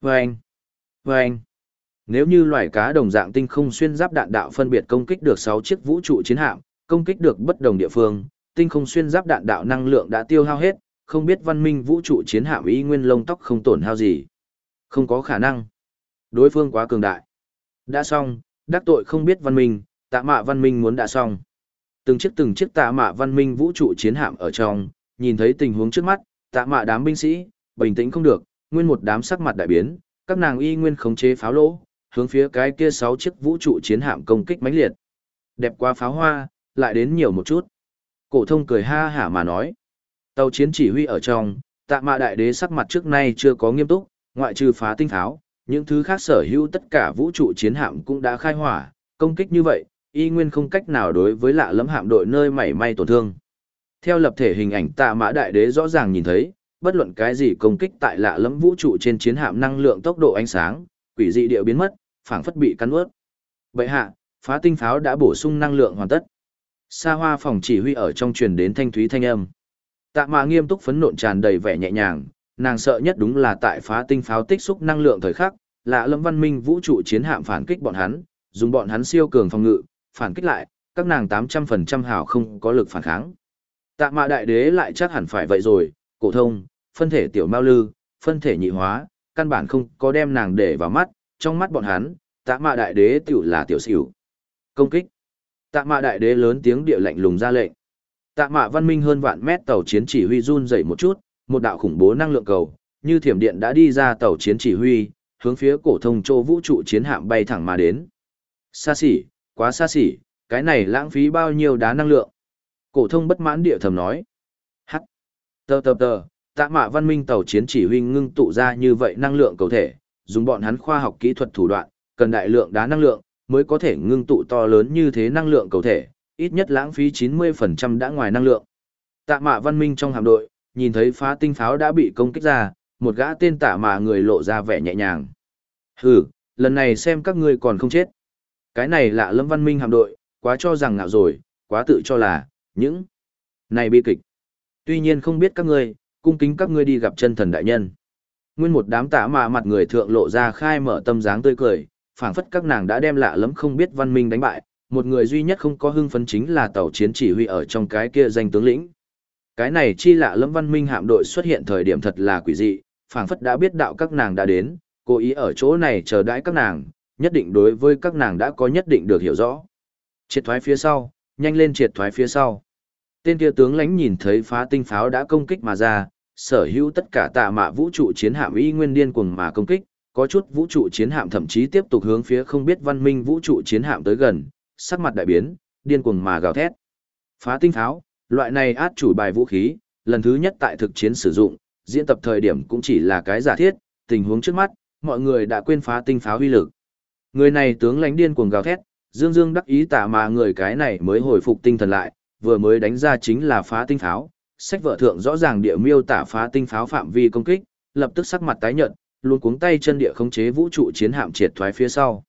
Vâng! Vâng! Nếu như loài cá đồng dạng tinh không xuyên giáp đạn đạo phân biệt công kích được 6 chiếc vũ trụ chiến hạm, công kích được bất đồng địa phương, tinh không xuyên giáp đạn đạo năng lượng đã tiêu hao hết, không biết văn minh vũ trụ chiến hạm ý nguyên lông tóc không tổn hao gì. Không có khả năng. Đối phương quá cường đại. Đã xong, đắc tội không biết văn minh, tạ mạ văn minh muốn đã xong. Từng chiếc từng chiếc tạ mạ văn minh vũ trụ chiến hạm ở trong, nhìn thấy tình huống trước mắt, tạ mạ đám binh sĩ, bình tĩnh không được, nguyên một đám sắc mặt đại biến, các nàng y nguyên khống chế pháo lỗ, hướng phía cái kia sáu chiếc vũ trụ chiến hạm công kích mãnh liệt. Đẹp quá pháo hoa, lại đến nhiều một chút. Cổ thông cười ha hả mà nói. Tàu chiến chỉ huy ở trong, tạ mạ đại đế sắc mặt trước nay chưa có nghiêm túc, ngoại trừ phá tinh tháo, những thứ khác sở hữu tất cả vũ trụ chiến hạm cũng đã khai hỏa, công kích như vậy, y nguyên không cách nào đối với lạ lẫm hạm đội nơi mảy may tổn thương. Theo lập thể hình ảnh tạ mã đại đế rõ ràng nhìn thấy, bất luận cái gì công kích tại lạ lẫm vũ trụ trên chiến hạm năng lượng tốc độ ánh sáng, quỷ dị địa biến mất, phảng phất bị cắn ướt. Vậy hạ, phá tinh pháo đã bổ sung năng lượng hoàn tất. Sa hoa phòng chỉ huy ở trong truyền đến thanh thúy thanh âm. Tạ mã nghiêm túc phấn nộn tràn đầy vẻ nhẹ nhàng, nàng sợ nhất đúng là tại phá tinh pháo tích xúc năng lượng thời khắc, lạ lẫm văn minh vũ trụ chiến hạm phản kích bọn hắn, dùng bọn hắn siêu cường phòng ngự, phản kích lại, các nàng 800% hảo không có lực phản kháng. Tạ mạ đại đế lại chắc hẳn phải vậy rồi, cổ thông, phân thể tiểu mao lư, phân thể nhị hóa, căn bản không có đem nàng để vào mắt, trong mắt bọn hắn, tạ mạ đại đế tiểu là tiểu xỉu. Công kích. Tạ mạ đại đế lớn tiếng địa lạnh lùng ra lệnh. Tạ mạ văn minh hơn vạn mét tàu chiến chỉ huy run dậy một chút, một đạo khủng bố năng lượng cầu, như thiểm điện đã đi ra tàu chiến chỉ huy, hướng phía cổ thông châu vũ trụ chiến hạm bay thẳng mà đến. Xa xỉ, quá xa xỉ, cái này lãng phí bao nhiêu đá năng lượng. Cổ thông bất mãn địa thầm nói. Hắc. Tờ tờ tờ, tạ mạ văn minh tàu chiến chỉ huy ngưng tụ ra như vậy năng lượng cầu thể, dùng bọn hắn khoa học kỹ thuật thủ đoạn, cần đại lượng đá năng lượng, mới có thể ngưng tụ to lớn như thế năng lượng cầu thể, ít nhất lãng phí 90% đã ngoài năng lượng. Tạ mạ văn minh trong hạm đội, nhìn thấy phá tinh pháo đã bị công kích ra, một gã tên tạ mạ người lộ ra vẻ nhẹ nhàng. Hừ, lần này xem các ngươi còn không chết. Cái này lạ lâm văn minh hạm đội, quá cho rằng ngạo rồi, quá tự cho là, những này bi kịch. Tuy nhiên không biết các ngươi, cung kính các ngươi đi gặp chân thần đại nhân. Nguyên một đám tạ mạ mặt người thượng lộ ra khai mở tâm dáng tươi cười, phảng phất các nàng đã đem lạ lẫm không biết văn minh đánh bại, một người duy nhất không có hưng phấn chính là tàu chiến chỉ huy ở trong cái kia danh tướng lĩnh. Cái này chi lạ lẫm văn minh hạm đội xuất hiện thời điểm thật là quỷ dị, phảng phất đã biết đạo các nàng đã đến, cố ý ở chỗ này chờ đãi các nàng, nhất định đối với các nàng đã có nhất định được hiểu rõ. Triệt thoái phía sau, nhanh lên triệt thoái phía sau. Tên kia tướng lãnh nhìn thấy phá tinh pháo đã công kích mà ra, sở hữu tất cả tạ mạ vũ trụ chiến hạm y nguyên điên cuồng mà công kích, có chút vũ trụ chiến hạm thậm chí tiếp tục hướng phía không biết văn minh vũ trụ chiến hạm tới gần, sắc mặt đại biến, điên cuồng mà gào thét. Phá tinh pháo, loại này át chủ bài vũ khí, lần thứ nhất tại thực chiến sử dụng, diễn tập thời điểm cũng chỉ là cái giả thiết, tình huống trước mắt, mọi người đã quên phá tinh pháo uy lực. Người này tướng lãnh điên cuồng gào thét, Dương Dương đắc ý tả mà người cái này mới hồi phục tinh thần lại, vừa mới đánh ra chính là phá tinh pháo. Sách vợ thượng rõ ràng địa miêu tả phá tinh pháo phạm vi công kích, lập tức sắc mặt tái nhợt, luôn cuống tay chân địa khống chế vũ trụ chiến hạm triệt thoái phía sau.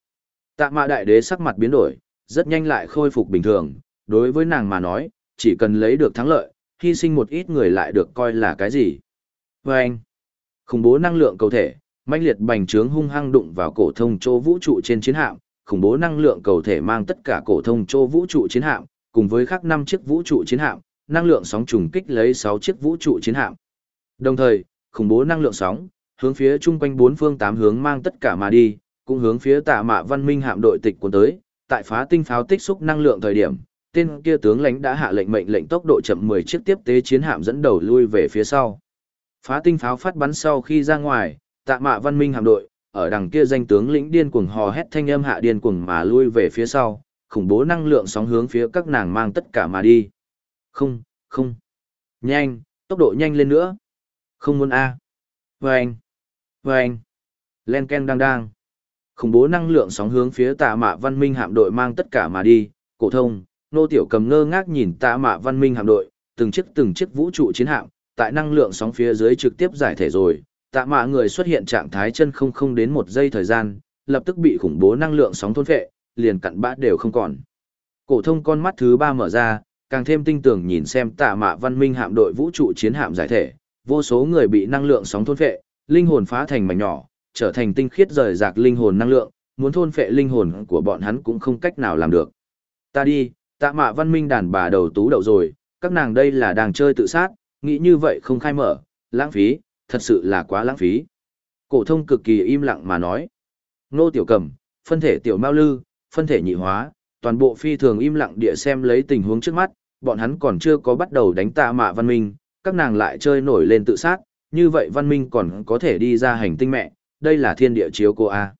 Tạ Mã đại đế sắc mặt biến đổi, rất nhanh lại khôi phục bình thường, đối với nàng mà nói, chỉ cần lấy được thắng lợi, hy sinh một ít người lại được coi là cái gì. Và anh, khủng bố năng lượng cầu thể, mãnh liệt bành trướng hung hăng đụng vào cổ thông chỗ vũ trụ trên chiến hạm, khủng bố năng lượng cầu thể mang tất cả cổ thông chỗ vũ trụ chiến hạm, cùng với các năm chiếc vũ trụ chiến hạm, năng lượng sóng trùng kích lấy 6 chiếc vũ trụ chiến hạm. Đồng thời, khủng bố năng lượng sóng, hướng phía chung quanh bốn phương tám hướng mang tất cả mà đi, cũng hướng phía Tạ Mạ Văn Minh hạm đội tịch cuốn tới, tại phá tinh pháo tích xúc năng lượng thời điểm, tên kia tướng lãnh đã hạ lệnh mệnh lệnh tốc độ chậm 10 chiếc tiếp tế chiến hạm dẫn đầu lui về phía sau. Phá tinh pháo phát bắn sau khi ra ngoài, Tạ Mạ Văn Minh hạm đội, ở đằng kia danh tướng lĩnh điên cuồng hò hét thanh âm hạ điên cuồng mà lui về phía sau, khủng bố năng lượng sóng hướng phía các nàng mang tất cả mà đi. Không, không. Nhanh, tốc độ nhanh lên nữa. Không muốn A. Vâng. Vâng. anh, Len ken đang đang. Khủng bố năng lượng sóng hướng phía tạ mạ văn minh hạm đội mang tất cả mà đi. Cổ thông, nô tiểu cầm ngơ ngác nhìn tạ mạ văn minh hạm đội, từng chiếc từng chiếc vũ trụ chiến hạm, tại năng lượng sóng phía dưới trực tiếp giải thể rồi. Tạ mạ người xuất hiện trạng thái chân không không đến một giây thời gian, lập tức bị khủng bố năng lượng sóng thôn phệ, liền cặn bã đều không còn. Cổ thông con mắt thứ ba mở ra, càng thêm tinh tường nhìn xem tạ mạ văn minh hạm đội vũ trụ chiến hạm giải thể, vô số người bị năng lượng sóng thôn phệ, linh hồn phá thành mảnh nhỏ, trở thành tinh khiết rời rạc linh hồn năng lượng, muốn thôn phệ linh hồn của bọn hắn cũng không cách nào làm được. Ta đi, tạ mạ văn minh đàn bà đầu tú đậu rồi, các nàng đây là đang chơi tự sát, nghĩ như vậy không khai mở, lãng phí, thật sự là quá lãng phí. Cổ thông cực kỳ im lặng mà nói. Nô tiểu cầm, phân thể tiểu mao lư, phân thể nhị hóa, toàn bộ phi thường im lặng địa xem lấy tình huống trước mắt, bọn hắn còn chưa có bắt đầu đánh tạ mạ văn minh, các nàng lại chơi nổi lên tự sát, như vậy văn minh còn có thể đi ra hành tinh mẹ, đây là thiên địa chiếu cô A.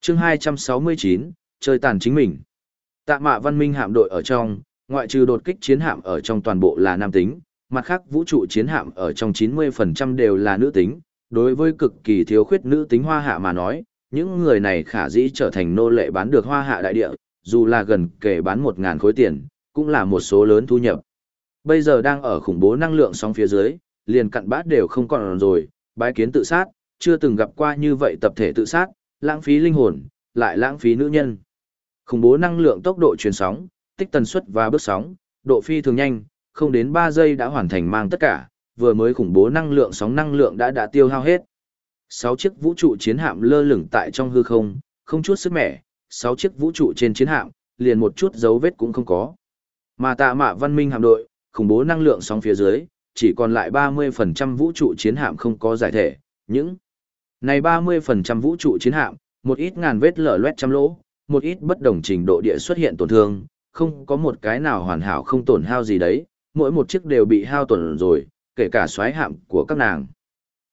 chương 269, chơi tàn chính mình. Tạ mạ văn minh hạm đội ở trong, ngoại trừ đột kích chiến hạm ở trong toàn bộ là nam tính, mặt khác vũ trụ chiến hạm ở trong 90% đều là nữ tính. Đối với cực kỳ thiếu khuyết nữ tính hoa hạ mà nói, những người này khả dĩ trở thành nô lệ bán được hoa hạ đại địa, dù là gần kể bán 1.000 khối tiền, cũng là một số lớn thu nhập. Bây giờ đang ở khủng bố năng lượng sóng phía dưới, liền cặn bát đều không còn rồi, bái kiến tự sát, chưa từng gặp qua như vậy tập thể tự sát, lãng phí linh hồn, lại lãng phí nữ nhân. Khủng bố năng lượng tốc độ truyền sóng, tích tần suất và bước sóng, độ phi thường nhanh, không đến 3 giây đã hoàn thành mang tất cả, vừa mới khủng bố năng lượng sóng năng lượng đã đã tiêu hao hết. 6 chiếc vũ trụ chiến hạm lơ lửng tại trong hư không, không chút sức mẻ, 6 chiếc vũ trụ trên chiến hạm, liền một chút dấu vết cũng không có. Mà tạ mạ văn minh hạm đội, khủng bố năng lượng sóng phía dưới, chỉ còn lại 30% vũ trụ chiến hạm không có giải thể, những này 30% vũ trụ chiến hạm, một ít ngàn vết lở loét trăm lỗ, một ít bất đồng trình độ địa xuất hiện tổn thương, không có một cái nào hoàn hảo không tổn hao gì đấy, mỗi một chiếc đều bị hao tổn rồi, kể cả xoáy hạm của các nàng.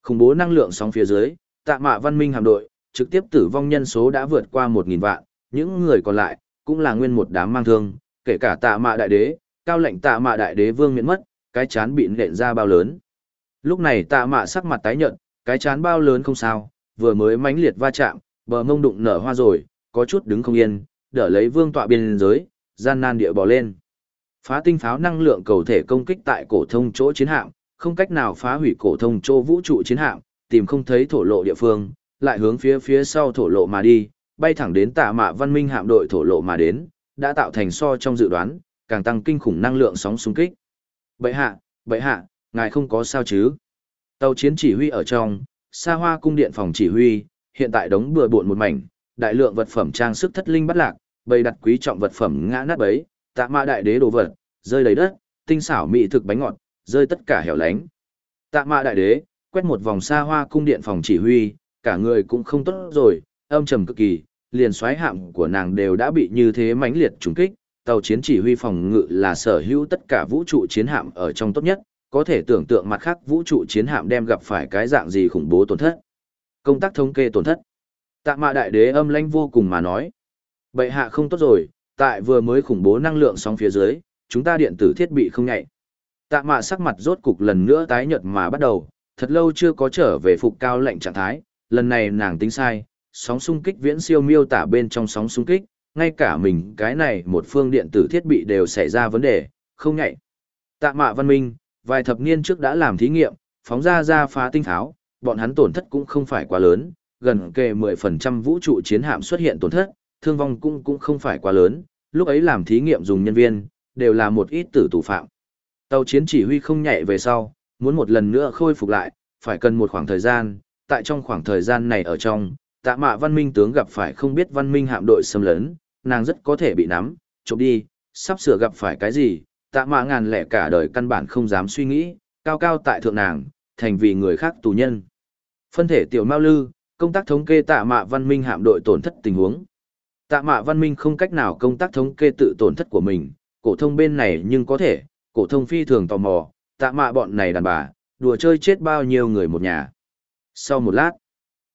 Khủng bố năng lượng sóng phía dưới, tạ mạ văn minh hạm đội, trực tiếp tử vong nhân số đã vượt qua 1.000 vạn, những người còn lại, cũng là nguyên một đám mang thương, kể cả tạ mạ đại đế, cao lệnh tạ mạ đại đế vương miễn mất, cái chán bị nện ra bao lớn. Lúc này tạ mạ sắc mặt tái nhợt, cái chán bao lớn không sao, vừa mới mãnh liệt va chạm, bờ mông đụng nở hoa rồi, có chút đứng không yên, đỡ lấy vương tọa biên giới, gian nan địa bò lên. Phá tinh pháo năng lượng cầu thể công kích tại cổ thông chỗ chiến hạm, không cách nào phá hủy cổ thông chỗ vũ trụ chiến hạm, tìm không thấy thổ lộ địa phương, lại hướng phía phía sau thổ lộ mà đi, bay thẳng đến tạ mạ văn minh hạm đội thổ lộ mà đến, đã tạo thành so trong dự đoán, càng tăng kinh khủng năng lượng sóng xung kích. Bệ hạ, bệ hạ, ngài không có sao chứ? Tàu chiến chỉ huy ở trong, xa hoa cung điện phòng chỉ huy, hiện tại đống bừa bộn một mảnh, đại lượng vật phẩm trang sức thất linh bắt lạc, bày đặt quý trọng vật phẩm ngã nát bấy, tạ mạ đại đế đồ vật, rơi đầy đất, tinh xảo mỹ thực bánh ngọt, rơi tất cả hẻo lánh. Tạ mạ đại đế, quét một vòng xa hoa cung điện phòng chỉ huy, cả người cũng không tốt rồi, âm trầm cực kỳ, liền xoáy hạm của nàng đều đã bị như thế mãnh liệt trùng kích, tàu chiến chỉ huy phòng ngự là sở hữu tất cả vũ trụ chiến hạm ở trong tốt nhất, có thể tưởng tượng mặt khác vũ trụ chiến hạm đem gặp phải cái dạng gì khủng bố tổn thất. Công tác thống kê tổn thất. Tạ mạ đại đế âm lãnh vô cùng mà nói. Bệ hạ không tốt rồi, tại vừa mới khủng bố năng lượng sóng phía dưới, chúng ta điện tử thiết bị không nhạy. Tạ mạ sắc mặt rốt cục lần nữa tái nhợt mà bắt đầu, thật lâu chưa có trở về phục cao lệnh trạng thái, lần này nàng tính sai, sóng xung kích viễn siêu miêu tả bên trong sóng xung kích, ngay cả mình cái này một phương điện tử thiết bị đều xảy ra vấn đề, không nhạy. Tạ mạ văn minh, vài thập niên trước đã làm thí nghiệm, phóng ra ra phá tinh tháo, bọn hắn tổn thất cũng không phải quá lớn, gần kề 10% vũ trụ chiến hạm xuất hiện tổn thất, thương vong cũng cũng không phải quá lớn, lúc ấy làm thí nghiệm dùng nhân viên, đều là một ít tử tù phạm. Tàu chiến chỉ huy không nhạy về sau, muốn một lần nữa khôi phục lại, phải cần một khoảng thời gian, tại trong khoảng thời gian này ở trong, tạ mạ văn minh tướng gặp phải không biết văn minh hạm đội xâm lấn, nàng rất có thể bị nắm, chụp đi, sắp sửa gặp phải cái gì, tạ mạ ngàn lẻ cả đời căn bản không dám suy nghĩ, cao cao tại thượng nàng, thành vì người khác tù nhân. Phân thể tiểu mao lư, công tác thống kê tạ mạ văn minh hạm đội tổn thất tình huống. Tạ mạ văn minh không cách nào công tác thống kê tự tổn thất của mình, cổ thông bên này nhưng có thể, cổ thông phi thường tò mò, tạ mạ bọn này đàn bà, đùa chơi chết bao nhiêu người một nhà. Sau một lát,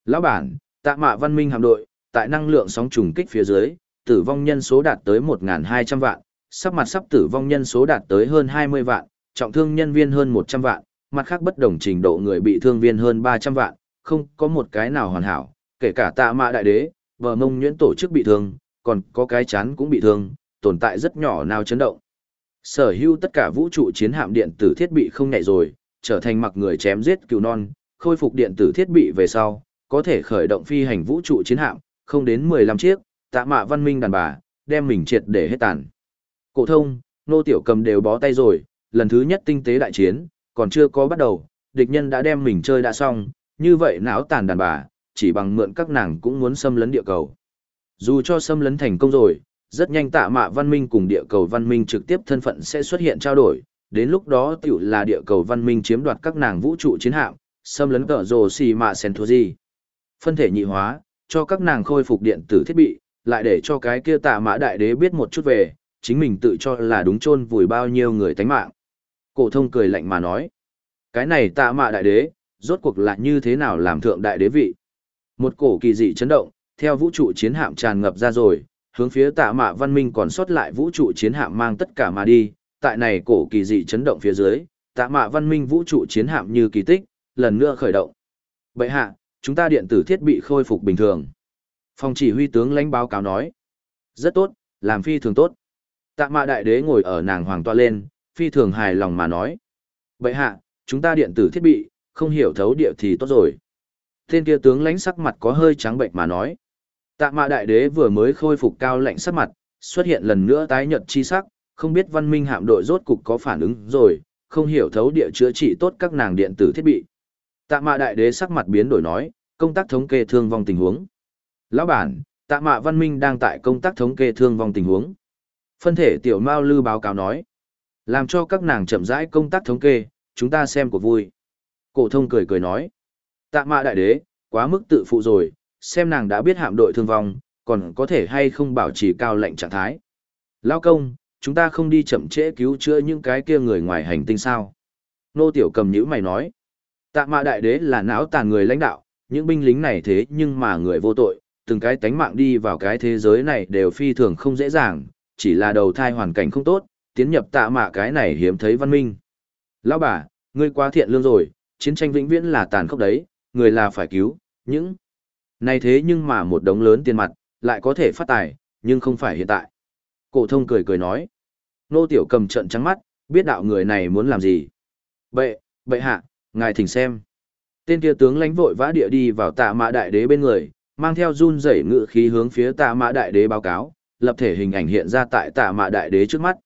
lão bản, tạ mạ văn minh hạm đội, tại năng lượng sóng trùng kích phía dưới, tử vong nhân số đạt tới 1.200 vạn, sắp mặt sắp tử vong nhân số đạt tới hơn 20 vạn, trọng thương nhân viên hơn 100 vạn, mặt khác bất đồng trình độ người bị thương viên hơn 300 vạn, không có một cái nào hoàn hảo, kể cả tạ mạ đại đế, vợ mông nhuyễn tổ chức bị thương, còn có cái chán cũng bị thương, tồn tại rất nhỏ nào chấn động. Sở hữu tất cả vũ trụ chiến hạm điện tử thiết bị không nhảy rồi, trở thành mặc người chém giết cứu non, khôi phục điện tử thiết bị về sau, có thể khởi động phi hành vũ trụ chiến hạm, không đến 15 chiếc, tạ mạ văn minh đàn bà, đem mình triệt để hết tàn. Cổ thông, nô tiểu cầm đều bó tay rồi, lần thứ nhất tinh tế đại chiến, còn chưa có bắt đầu, địch nhân đã đem mình chơi đã xong, như vậy não tàn đàn bà, chỉ bằng mượn các nàng cũng muốn xâm lấn địa cầu. Dù cho xâm lấn thành công rồi, rất nhanh tạ mạ văn minh cùng địa cầu văn minh trực tiếp thân phận sẽ xuất hiện trao đổi, đến lúc đó tiểu là địa cầu văn minh chiếm đoạt các nàng vũ trụ chiến hạm, xâm lấn cỡ rồ xì mạ sen thua gì. Phân thể nhị hóa, cho các nàng khôi phục điện tử thiết bị, lại để cho cái kia tạ mã đại đế biết một chút về, chính mình tự cho là đúng chôn vùi bao nhiêu người tánh mạng. Cổ thông cười lạnh mà nói, cái này tạ Mã đại đế, rốt cuộc là như thế nào làm thượng đại đế vị. Một cổ kỳ dị chấn động, theo vũ trụ chiến hạm tràn ngập ra rồi, hướng phía tạ mạ văn minh còn sót lại vũ trụ chiến hạm mang tất cả mà đi, tại này cổ kỳ dị chấn động phía dưới, tạ mạ văn minh vũ trụ chiến hạm như kỳ tích, lần nữa khởi động. Bệ hạ, chúng ta điện tử thiết bị khôi phục bình thường. Phòng chỉ huy tướng lãnh báo cáo nói. Rất tốt, làm phi thường tốt. Tạ mạ đại đế ngồi ở nàng hoàng toa lên, phi thường hài lòng mà nói. Bệ hạ, chúng ta điện tử thiết bị, không hiểu thấu địa thì tốt rồi. Tên kia tướng lãnh sắc mặt có hơi trắng bệnh mà nói. Tạ mạ đại đế vừa mới khôi phục cao lạnh sắc mặt, xuất hiện lần nữa tái nhợt chi sắc, không biết văn minh hạm đội rốt cục có phản ứng rồi, không hiểu thấu địa chữa trị tốt các nàng điện tử thiết bị. Tạ mạ đại đế sắc mặt biến đổi nói, công tác thống kê thương vong tình huống. Lão bản, tạ mạ văn minh đang tại công tác thống kê thương vong tình huống. Phân thể tiểu mao lư báo cáo nói, làm cho các nàng chậm rãi công tác thống kê, chúng ta xem cuộc vui. Cổ thông cười cười nói, tạ mạ đại đế, quá mức tự phụ rồi, xem nàng đã biết hạm đội thương vong, còn có thể hay không bảo trì cao lệnh trạng thái. Lao công, chúng ta không đi chậm trễ cứu chữa những cái kia người ngoài hành tinh sao. Nô tiểu cầm nhữ mày nói, tạ mạ đại đế là não tàn người lãnh đạo, những binh lính này thế nhưng mà người vô tội, từng cái tánh mạng đi vào cái thế giới này đều phi thường không dễ dàng, chỉ là đầu thai hoàn cảnh không tốt, tiến nhập tạ mạ cái này hiếm thấy văn minh. Lão bà, ngươi quá thiện lương rồi, chiến tranh vĩnh viễn là tàn khốc đấy, người là phải cứu, những này thế nhưng mà một đống lớn tiền mặt, lại có thể phát tài, nhưng không phải hiện tại. Cổ thông cười cười nói. Nô tiểu cầm trận trắng mắt, biết đạo người này muốn làm gì. Bệ, bệ hạ, ngài thỉnh xem. Tên kia tướng lãnh vội vã địa đi vào tạ mạ đại đế bên người, mang theo run rẩy ngự khí hướng phía tạ mã đại đế báo cáo, lập thể hình ảnh hiện ra tại tạ mã đại đế trước mắt.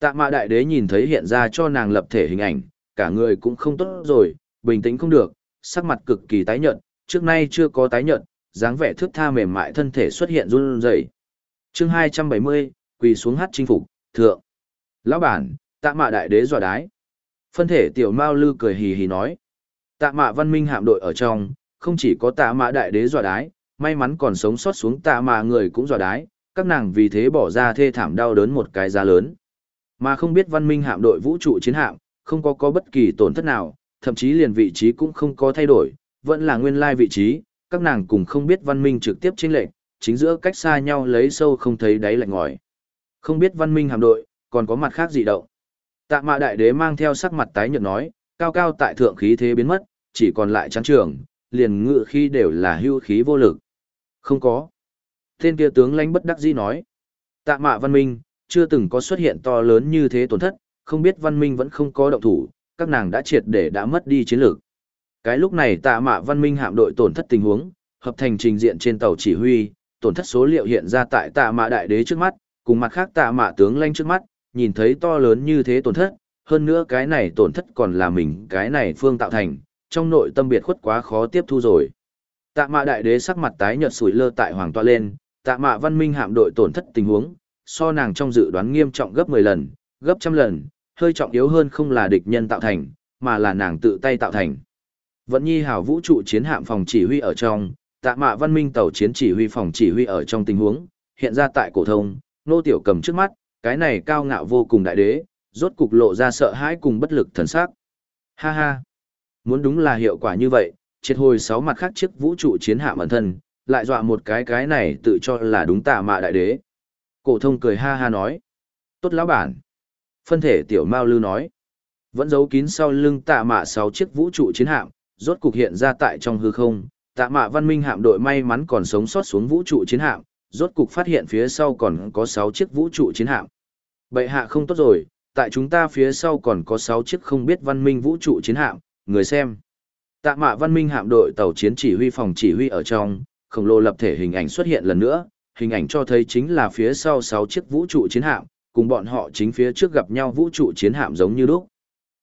Tạ mã đại đế nhìn thấy hiện ra cho nàng lập thể hình ảnh, cả người cũng không tốt rồi, bình tĩnh không được, sắc mặt cực kỳ tái nhợt, trước nay chưa có tái nhợt, dáng vẻ thướt tha mềm mại thân thể xuất hiện run rẩy. Chương 270, quỳ xuống hát chinh phục, thượng. Lão bản, tạ mạ đại đế dọa đái. Phân thể tiểu mao lư cười hì hì nói. Tạ mạ văn minh hạm đội ở trong, không chỉ có tạ mạ đại đế dọa đái, may mắn còn sống sót xuống tạ mà người cũng dọa đái, các nàng vì thế bỏ ra thê thảm đau đớn một cái giá lớn. Mà không biết văn minh hạm đội vũ trụ chiến hạm, không có có bất kỳ tổn thất nào, thậm chí liền vị trí cũng không có thay đổi, vẫn là nguyên lai vị trí, các nàng cùng không biết văn minh trực tiếp trên lệnh, chính giữa cách xa nhau lấy sâu không thấy đáy lạnh ngòi. Không biết văn minh hạm đội, còn có mặt khác gì động. Tạ mạ đại đế mang theo sắc mặt tái nhợt nói, cao cao tại thượng khí thế biến mất, chỉ còn lại trắng trường, liền ngự khi đều là hưu khí vô lực. Không có. Tên kia tướng lãnh bất đắc dĩ nói. Tạ mạ văn minh, chưa từng có xuất hiện to lớn như thế tổn thất, không biết văn minh vẫn không có động thủ, các nàng đã triệt để đã mất đi chiến lược. Cái lúc này tạ mạ văn minh hạm đội tổn thất tình huống, hợp thành trình diện trên tàu chỉ huy, tổn thất số liệu hiện ra tại tạ mạ đại đế trước mắt, cùng mặt khác tạ mạ tướng lanh trước mắt, nhìn thấy to lớn như thế tổn thất, hơn nữa cái này tổn thất còn là mình cái này phương tạo thành, trong nội tâm biệt khuất quá khó tiếp thu rồi. Tạ mạ đại đế sắc mặt tái nhợt sủi lơ tại hoàng toa lên, tạ mạ văn minh hạm đội tổn thất tình huống, so nàng trong dự đoán nghiêm trọng gấp 10 lần, gấp trăm lần, hơi trọng yếu hơn không là địch nhân tạo thành, mà là nàng tự tay tạo thành. Vận nhi hào vũ trụ chiến hạm phòng chỉ huy ở trong, tạ mạ văn minh tàu chiến chỉ huy phòng chỉ huy ở trong tình huống, hiện ra tại cổ thông, nô tiểu cầm trước mắt, cái này cao ngạo vô cùng đại đế, rốt cục lộ ra sợ hãi cùng bất lực thần sắc. Ha ha, muốn đúng là hiệu quả như vậy, triệt hồi sáu mặt khác chiếc vũ trụ chiến hạm ẩn thân, lại dọa một cái cái này tự cho là đúng tạ mạ đại đế. Cổ thông cười ha ha nói, tốt lão bản. Phân thể tiểu mao lư nói, vẫn giấu kín sau lưng tạ mạ sáu chiếc vũ trụ chiến hạm, rốt cục hiện ra tại trong hư không, tạ mạ văn minh hạm đội may mắn còn sống sót xuống vũ trụ chiến hạm, rốt cục phát hiện phía sau còn có 6 chiếc vũ trụ chiến hạm. Bệ hạ không tốt rồi, tại chúng ta phía sau còn có 6 chiếc không biết văn minh vũ trụ chiến hạm, người xem. Tạ mạ văn minh hạm đội tàu chiến chỉ huy phòng chỉ huy ở trong, khổng lồ lập thể hình ảnh xuất hiện lần nữa, hình ảnh cho thấy chính là phía sau 6 chiếc vũ trụ chiến hạm, cùng bọn họ chính phía trước gặp nhau vũ trụ chiến hạm giống như lúc.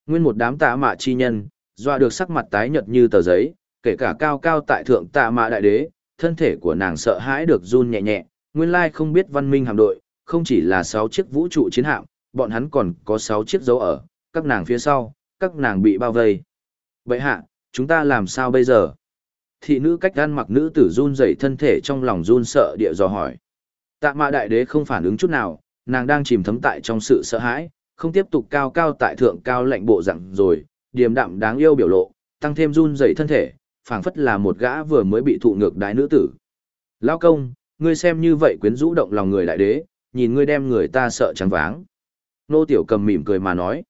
Nguyên một đám tạ mạ chi nhân, doa được sắc mặt tái nhợt như tờ giấy, kể cả cao cao tại thượng tạ mạ đại đế, thân thể của nàng sợ hãi được run nhẹ nhẹ, nguyên lai không biết văn minh hạm đội, không chỉ là 6 chiếc vũ trụ chiến hạm, bọn hắn còn có 6 chiếc dấu ở, các nàng phía sau, các nàng bị bao vây. Vậy hạ, chúng ta làm sao bây giờ? Thị nữ cách gan mặc nữ tử run rẩy thân thể trong lòng run sợ địa dò hỏi. Tạ mạ đại đế không phản ứng chút nào, nàng đang chìm thấm tại trong sự sợ hãi, không tiếp tục cao cao tại thượng cao lạnh bộ dặn rồi, điềm đạm đáng yêu biểu lộ, tăng thêm run rẩy thân thể, phảng phất là một gã vừa mới bị thụ ngược đái nữ tử. Lao công, ngươi xem như vậy quyến rũ động lòng người đại đế, nhìn ngươi đem người ta sợ trắng váng. Nô tiểu cầm mỉm cười mà nói.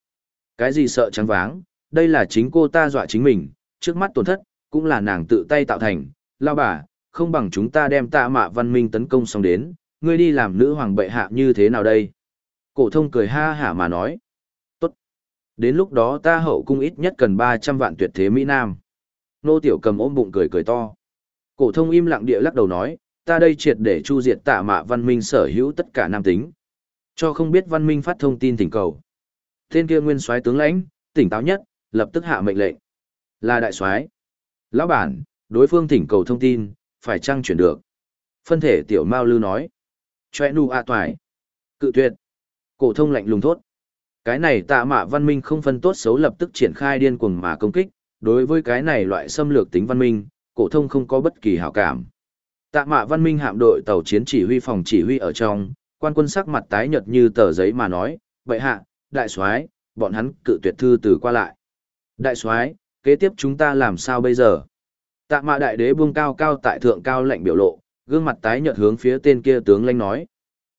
Cái gì sợ trắng váng, đây là chính cô ta dọa chính mình, trước mắt tổn thất, cũng là nàng tự tay tạo thành, lao bà, không bằng chúng ta đem tạ mạ văn minh tấn công xong đến, ngươi đi làm nữ hoàng bệ hạ như thế nào đây? Cổ thông cười ha hả mà nói. Tốt. Đến lúc đó ta hậu cung ít nhất cần 300 vạn tuyệt thế Mỹ Nam. Nô tiểu cầm ôm bụng cười cười to. Cổ thông im lặng địa lắc đầu nói, ta đây triệt để chu diệt tạ mạ văn minh sở hữu tất cả nam tính. Cho không biết văn minh phát thông tin thỉnh cầu. Tên kia nguyên soái tướng lãnh, tỉnh táo nhất, lập tức hạ mệnh lệnh. Là đại soái. Lão bản, đối phương thỉnh cầu thông tin, phải chăng chuyển được? Phân thể tiểu Mao Lư nói. Choe nu a toài. Cự tuyệt. Cổ thông lạnh lùng thốt. Cái này tạ mạ văn minh không phân tốt xấu lập tức triển khai điên cuồng mà công kích, đối với cái này loại xâm lược tính văn minh, cổ thông không có bất kỳ hảo cảm. Tạ mạ văn minh hạm đội tàu chiến chỉ huy phòng chỉ huy ở trong, quan quân sắc mặt tái nhợt như tờ giấy mà nói, vậy hạ, đại soái, bọn hắn cự tuyệt thư từ qua lại. Đại soái, kế tiếp chúng ta làm sao bây giờ? Tạ mạ đại đế buông cao cao tại thượng cao lệnh biểu lộ, gương mặt tái nhợt hướng phía tên kia tướng lãnh nói.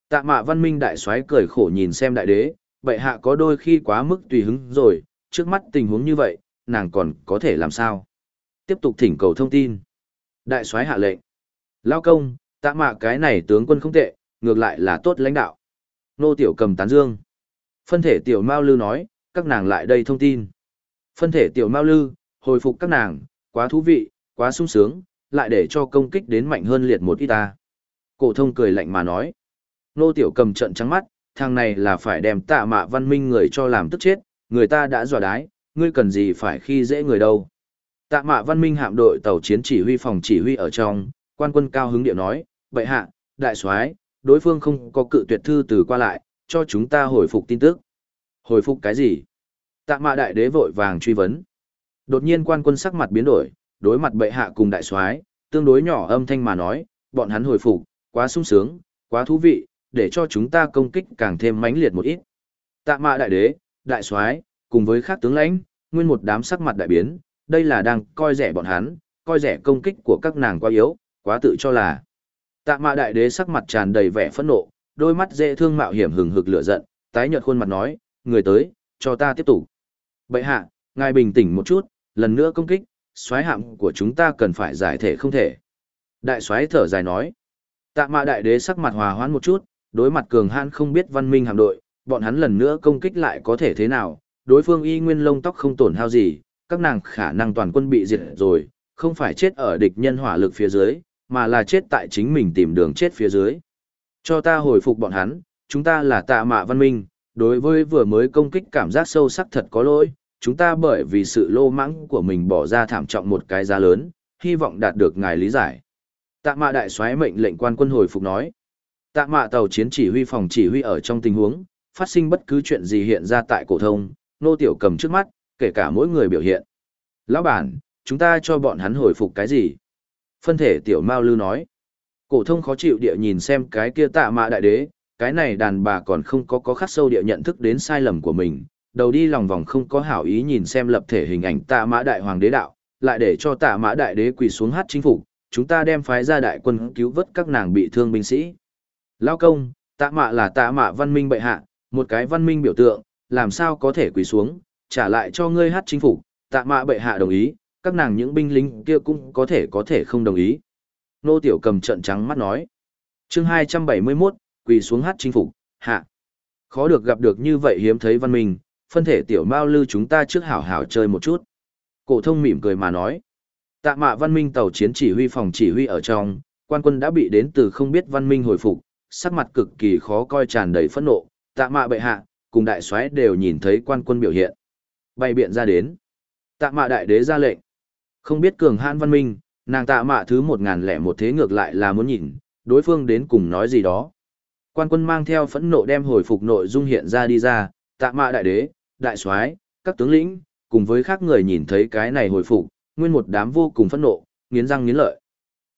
Tạ mạ văn minh đại soái cười khổ nhìn xem đại đế, bệ hạ có đôi khi quá mức tùy hứng rồi, trước mắt tình huống như vậy, nàng còn có thể làm sao? Tiếp tục thỉnh cầu thông tin. Đại soái hạ lệnh. Lao công, tạ mạ cái này tướng quân không tệ, ngược lại là tốt lãnh đạo. Nô tiểu cầm tán dương. Phân thể tiểu Mao lưu nói, các nàng lại đây thông tin. Phân thể tiểu Mao Lư, hồi phục các nàng, quá thú vị, quá sung sướng, lại để cho công kích đến mạnh hơn liệt một ít ta. Cổ thông cười lạnh mà nói. Nô tiểu cầm trận trắng mắt, thằng này là phải đem tạ mạ văn minh người cho làm tức chết, người ta đã dọa đái, ngươi cần gì phải khi dễ người đâu. Tạ mạ văn minh hạm đội tàu chiến chỉ huy phòng chỉ huy ở trong, quan quân cao hứng điệu nói, bệ hạ, đại soái, đối phương không có cự tuyệt thư từ qua lại, cho chúng ta hồi phục tin tức. Hồi phục cái gì? Tạ mạ đại đế vội vàng truy vấn. Đột nhiên quan quân sắc mặt biến đổi, đối mặt bệ hạ cùng đại soái, tương đối nhỏ âm thanh mà nói, bọn hắn hồi phục, quá sung sướng, quá thú vị, để cho chúng ta công kích càng thêm mãnh liệt một ít. Tạ mạ đại đế, đại soái, cùng với khác tướng lãnh, nguyên một đám sắc mặt đại biến, đây là đang coi rẻ bọn hắn, coi rẻ công kích của các nàng quá yếu, quá tự cho là. Tạ mạ đại đế sắc mặt tràn đầy vẻ phẫn nộ, đôi mắt dễ thương mạo hiểm hừng hực lửa giận, tái nhợt khuôn mặt nói, người tới, cho ta tiếp tục. Bệ hạ, ngài bình tĩnh một chút, lần nữa công kích, soái hạm của chúng ta cần phải giải thể không thể. Đại soái thở dài nói, tạ mạ đại đế sắc mặt hòa hoãn một chút, đối mặt cường hãn không biết văn minh hạm đội, bọn hắn lần nữa công kích lại có thể thế nào, đối phương y nguyên lông tóc không tổn hao gì, các nàng khả năng toàn quân bị diệt rồi, không phải chết ở địch nhân hỏa lực phía dưới, mà là chết tại chính mình tìm đường chết phía dưới. Cho ta hồi phục bọn hắn, chúng ta là tạ mạ văn minh, đối với vừa mới công kích cảm giác sâu sắc thật có lỗi, chúng ta bởi vì sự lô mãng của mình bỏ ra thảm trọng một cái giá lớn, hy vọng đạt được ngài lý giải. Tạ mạ đại soái mệnh lệnh quan quân hồi phục nói. Tạ mạ tàu chiến chỉ huy phòng chỉ huy ở trong tình huống, phát sinh bất cứ chuyện gì hiện ra tại cổ thông, nô tiểu cầm trước mắt, kể cả mỗi người biểu hiện. Lão bản, chúng ta cho bọn hắn hồi phục cái gì? Phân thể tiểu Mao Lư nói. Cổ thông khó chịu địa nhìn xem cái kia tạ mạ đại đế, cái này đàn bà còn không có có khắc sâu địa nhận thức đến sai lầm của mình, đầu đi lòng vòng không có hảo ý nhìn xem lập thể hình ảnh tạ mã đại hoàng đế đạo, lại để cho tạ mã đại đế quỳ xuống hát chính phủ chúng ta đem phái ra đại quân cứu vớt các nàng bị thương binh sĩ. Lao công, tạ mạ là tạ mạ văn minh bệ hạ, một cái văn minh biểu tượng, làm sao có thể quỳ xuống, trả lại cho ngươi hát chính phủ tạ mạ bệ hạ đồng ý, các nàng những binh lính kia cũng có thể có thể không đồng ý. Nô Tiểu cầm trận trắng mắt nói. chương 271, quỳ xuống hát chinh phục, hạ. Khó được gặp được như vậy hiếm thấy văn minh, phân thể Tiểu Mao Lư chúng ta trước hảo hảo chơi một chút. Cổ thông mỉm cười mà nói. Tạ mạ văn minh tàu chiến chỉ huy phòng chỉ huy ở trong, quan quân đã bị đến từ không biết văn minh hồi phục, sắc mặt cực kỳ khó coi tràn đầy phẫn nộ, tạ mạ bệ hạ, cùng đại soái đều nhìn thấy quan quân biểu hiện. Bay biện ra đến. Tạ mạ đại đế ra lệnh. Không biết cường hãn văn minh, nàng tạ mạ thứ một ngàn lẻ một thế ngược lại là muốn nhìn, đối phương đến cùng nói gì đó. Quan quân mang theo phẫn nộ đem hồi phục nội dung hiện ra đi ra, tạ mạ đại đế, đại soái, các tướng lĩnh, cùng với khác người nhìn thấy cái này hồi phục, nguyên một đám vô cùng phẫn nộ, nghiến răng nghiến lợi.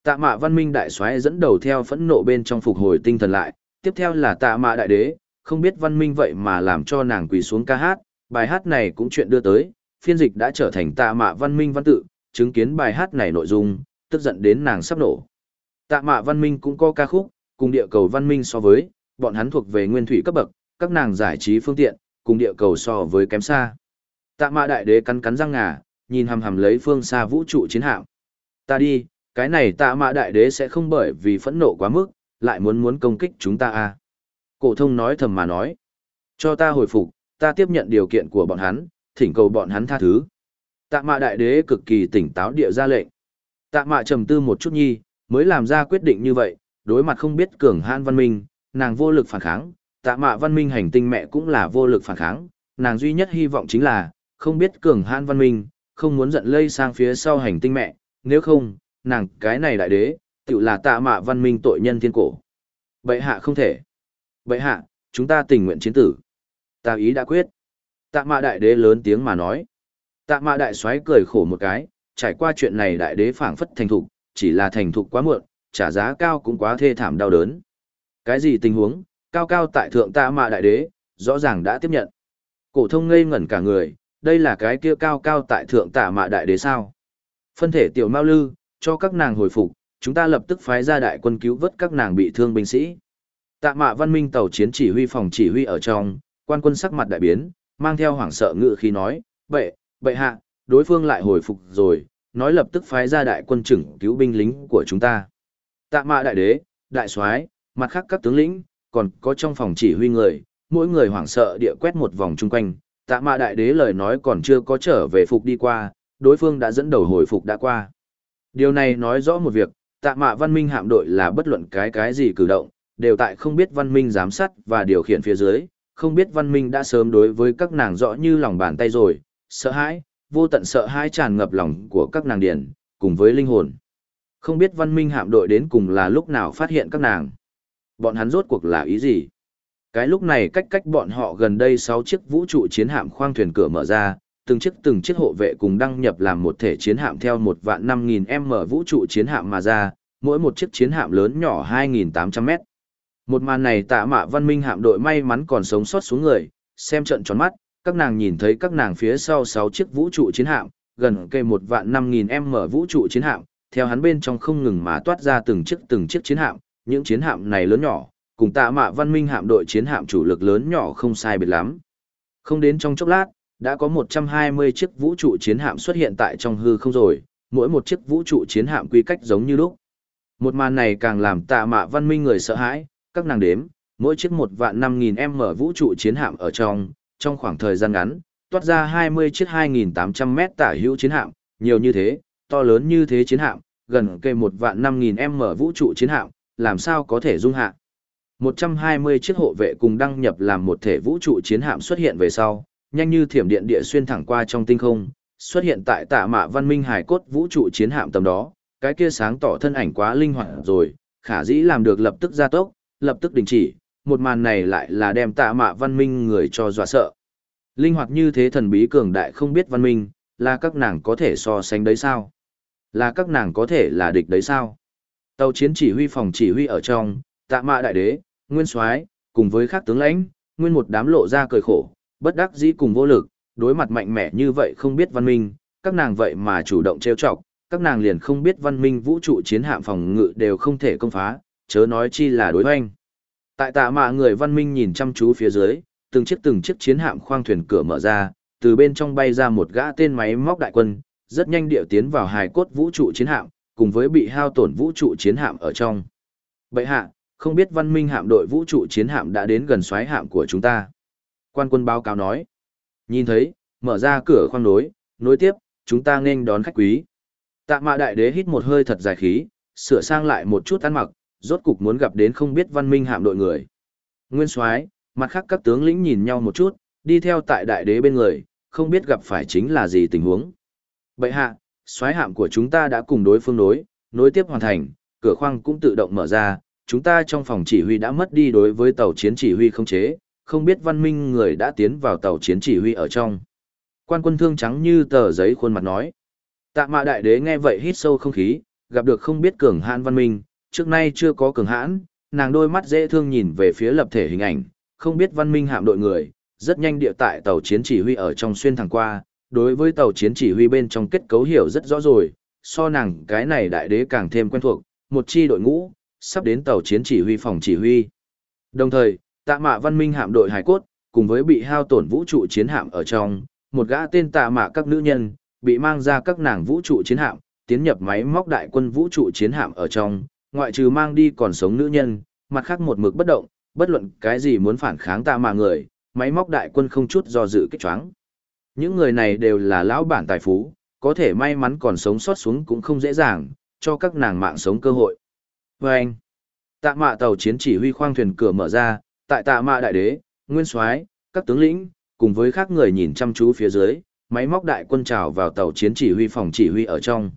Tạ mạ văn minh đại soái dẫn đầu theo phẫn nộ bên trong phục hồi tinh thần lại, tiếp theo là tạ mạ đại đế, không biết văn minh vậy mà làm cho nàng quỳ xuống ca hát, bài hát này cũng chuyện đưa tới, phiên dịch đã trở thành tạ mạ văn minh văn tự, chứng kiến bài hát này nội dung, tức giận đến nàng sắp nổ. Tạ mạ văn minh cũng có ca khúc, cùng địa cầu văn minh so với, bọn hắn thuộc về nguyên thủy cấp bậc, các nàng giải trí phương tiện, cùng địa cầu so với kém xa. Tạ mạ đại đế cắn cắn răng ngà, nhìn hầm hầm lấy phương xa vũ trụ chiến hạm. Ta đi, cái này tạ mạ đại đế sẽ không bởi vì phẫn nộ quá mức, lại muốn muốn công kích chúng ta à. Cổ thông nói thầm mà nói. Cho ta hồi phục, ta tiếp nhận điều kiện của bọn hắn, thỉnh cầu bọn hắn tha thứ. Tạ mạ đại đế cực kỳ tỉnh táo địa ra lệnh. Tạ mạ trầm tư một chút nhi, mới làm ra quyết định như vậy, đối mặt không biết cường hãn văn minh, nàng vô lực phản kháng, tạ mạ văn minh hành tinh mẹ cũng là vô lực phản kháng, nàng duy nhất hy vọng chính là, không biết cường hãn văn minh, không muốn giận lây sang phía sau hành tinh mẹ, nếu không, nàng cái này đại đế, tự là tạ mạ văn minh tội nhân thiên cổ. Bệ hạ không thể. Bệ hạ, chúng ta tình nguyện chiến tử. Ta ý đã quyết. Tạ mạ đại đế lớn tiếng mà nói. Tạ mạ đại soái cười khổ một cái, trải qua chuyện này đại đế phảng phất thành thục, chỉ là thành thục quá muộn, trả giá cao cũng quá thê thảm đau đớn. Cái gì tình huống, cao cao tại thượng tạ mạ đại đế, rõ ràng đã tiếp nhận. Cổ thông ngây ngẩn cả người, đây là cái kia cao cao tại thượng tạ mạ đại đế sao? Phân thể tiểu Mao Lư, cho các nàng hồi phục, chúng ta lập tức phái ra đại quân cứu vớt các nàng bị thương binh sĩ. Tạ mạ văn minh tàu chiến chỉ huy phòng chỉ huy ở trong, quan quân sắc mặt đại biến, mang theo hoảng sợ ngự khí nói, bệ, bệ hạ, đối phương lại hồi phục rồi, nói lập tức phái ra đại quân chừng cứu binh lính của chúng ta. Tạ mạ đại đế, đại soái, mặt khác các tướng lĩnh, còn có trong phòng chỉ huy người, mỗi người hoảng sợ địa quét một vòng chung quanh, tạ mạ đại đế lời nói còn chưa có trở về phục đi qua, đối phương đã dẫn đầu hồi phục đã qua. Điều này nói rõ một việc, tạ mạ văn minh hạm đội là bất luận cái cái gì cử động, đều tại không biết văn minh giám sát và điều khiển phía dưới, không biết văn minh đã sớm đối với các nàng rõ như lòng bàn tay rồi, sợ hãi, vô tận sợ hãi tràn ngập lòng của các nàng điển, cùng với linh hồn. Không biết văn minh hạm đội đến cùng là lúc nào phát hiện các nàng. Bọn hắn rốt cuộc là ý gì? Cái lúc này cách cách bọn họ gần đây 6 chiếc vũ trụ chiến hạm khoang thuyền cửa mở ra, từng chiếc từng chiếc hộ vệ cùng đăng nhập làm một thể chiến hạm theo một vạn 5.000 m vũ trụ chiến hạm mà ra, mỗi một chiếc chiến hạm lớn nhỏ 2.800 m. Một màn này tạ mạ văn minh hạm đội may mắn còn sống sót xuống người, xem trận tròn mắt, các nàng nhìn thấy các nàng phía sau 6 chiếc vũ trụ chiến hạm, gần cây một vạn 5.000 m vũ trụ chiến hạm, theo hắn bên trong không ngừng mà toát ra từng chiếc từng chiếc chiến hạm, những chiến hạm này lớn nhỏ, cùng tạ mạ văn minh hạm đội chiến hạm chủ lực lớn nhỏ không sai biệt lắm. Không đến trong chốc lát, đã có 120 chiếc vũ trụ chiến hạm xuất hiện tại trong hư không rồi, mỗi một chiếc vũ trụ chiến hạm quy cách giống như lúc. Một màn này càng làm tạ mạ văn minh người sợ hãi, các nàng đếm, mỗi chiếc một vạn 5.000 m vũ trụ chiến hạm ở trong, trong khoảng thời gian ngắn, toát ra 20 chiếc 2.800 mét tả hữu chiến hạm, nhiều như thế, to lớn như thế chiến hạm, gần kề một vạn 5.000 m vũ trụ chiến hạm, làm sao có thể dung hạ. 120 chiếc hộ vệ cùng đăng nhập làm một thể vũ trụ chiến hạm xuất hiện về sau, nhanh như thiểm điện địa xuyên thẳng qua trong tinh không, xuất hiện tại tạ mạ văn minh hải cốt vũ trụ chiến hạm tầm đó, cái kia sáng tỏ thân ảnh quá linh hoạt rồi, khả dĩ làm được lập tức gia tốc, lập tức đình chỉ, một màn này lại là đem tạ mạ văn minh người cho dọa sợ. Linh hoạt như thế thần bí cường đại không biết văn minh, là các nàng có thể so sánh đấy sao? Là các nàng có thể là địch đấy sao? Tàu chiến chỉ huy phòng chỉ huy ở trong, tạ mạ đại đế, nguyên soái cùng với các tướng lãnh, nguyên một đám lộ ra cười khổ, bất đắc dĩ cùng vô lực, đối mặt mạnh mẽ như vậy không biết văn minh, các nàng vậy mà chủ động trêu chọc, các nàng liền không biết văn minh vũ trụ chiến hạm phòng ngự đều không thể công phá, chớ nói chi là đối hoanh. Tại tạ mạ người văn minh nhìn chăm chú phía dưới, từng chiếc từng chiếc chiến hạm khoang thuyền cửa mở ra, từ bên trong bay ra một gã tên máy móc đại quân, rất nhanh điệu tiến vào hài cốt vũ trụ chiến hạm, cùng với bị hao tổn vũ trụ chiến hạm ở trong. Bậy hạ, không biết văn minh hạm đội vũ trụ chiến hạm đã đến gần xoáy hạm của chúng ta. Quan quân báo cáo nói. Nhìn thấy, mở ra cửa khoang nối, nối tiếp, chúng ta nên đón khách quý. Tạ mạ đại đế hít một hơi thật dài khí, sửa sang lại một chút ăn mặc, rốt cục muốn gặp đến không biết văn minh hạm đội người. Nguyên soái, mặt khác các tướng lĩnh nhìn nhau một chút, đi theo tại đại đế bên người, không biết gặp phải chính là gì tình huống. Bậy hạ, xoáy hạm của chúng ta đã cùng đối phương đối nối tiếp hoàn thành, cửa khoang cũng tự động mở ra, chúng ta trong phòng chỉ huy đã mất đi đối với tàu chiến chỉ huy không chế, không biết văn minh người đã tiến vào tàu chiến chỉ huy ở trong. Quan quân thương trắng như tờ giấy khuôn mặt nói. Tạ mạ đại đế nghe vậy hít sâu không khí, gặp được không biết cường hãn văn minh, trước nay chưa có cường hãn, nàng đôi mắt dễ thương nhìn về phía lập thể hình ảnh, không biết văn minh hạm đội người, rất nhanh địa tại tàu chiến chỉ huy ở trong xuyên thẳng qua, đối với tàu chiến chỉ huy bên trong kết cấu hiểu rất rõ rồi, so nàng cái này đại đế càng thêm quen thuộc, một chi đội ngũ, sắp đến tàu chiến chỉ huy phòng chỉ huy. Đồng thời, tạ mạ văn minh hạm đội hải cốt, cùng với bị hao tổn vũ trụ chiến hạm ở trong, một gã tên tạ mạ các nữ nhân, bị mang ra các nàng vũ trụ chiến hạm, tiến nhập máy móc đại quân vũ trụ chiến hạm ở trong, ngoại trừ mang đi còn sống nữ nhân, mặt khác một mực bất động, bất luận cái gì muốn phản kháng tạ mạ người, máy móc đại quân không chút do dự kích choáng. Những người này đều là lão bản tài phú, có thể may mắn còn sống sót xuống cũng không dễ dàng, cho các nàng mạng sống cơ hội. Và anh, tạ mạ tàu chiến chỉ huy khoang thuyền cửa mở ra, tại tạ mạ đại đế, nguyên soái, các tướng lĩnh, cùng với các người nhìn chăm chú phía dưới, máy móc đại quân trào vào tàu chiến chỉ huy phòng chỉ huy ở trong.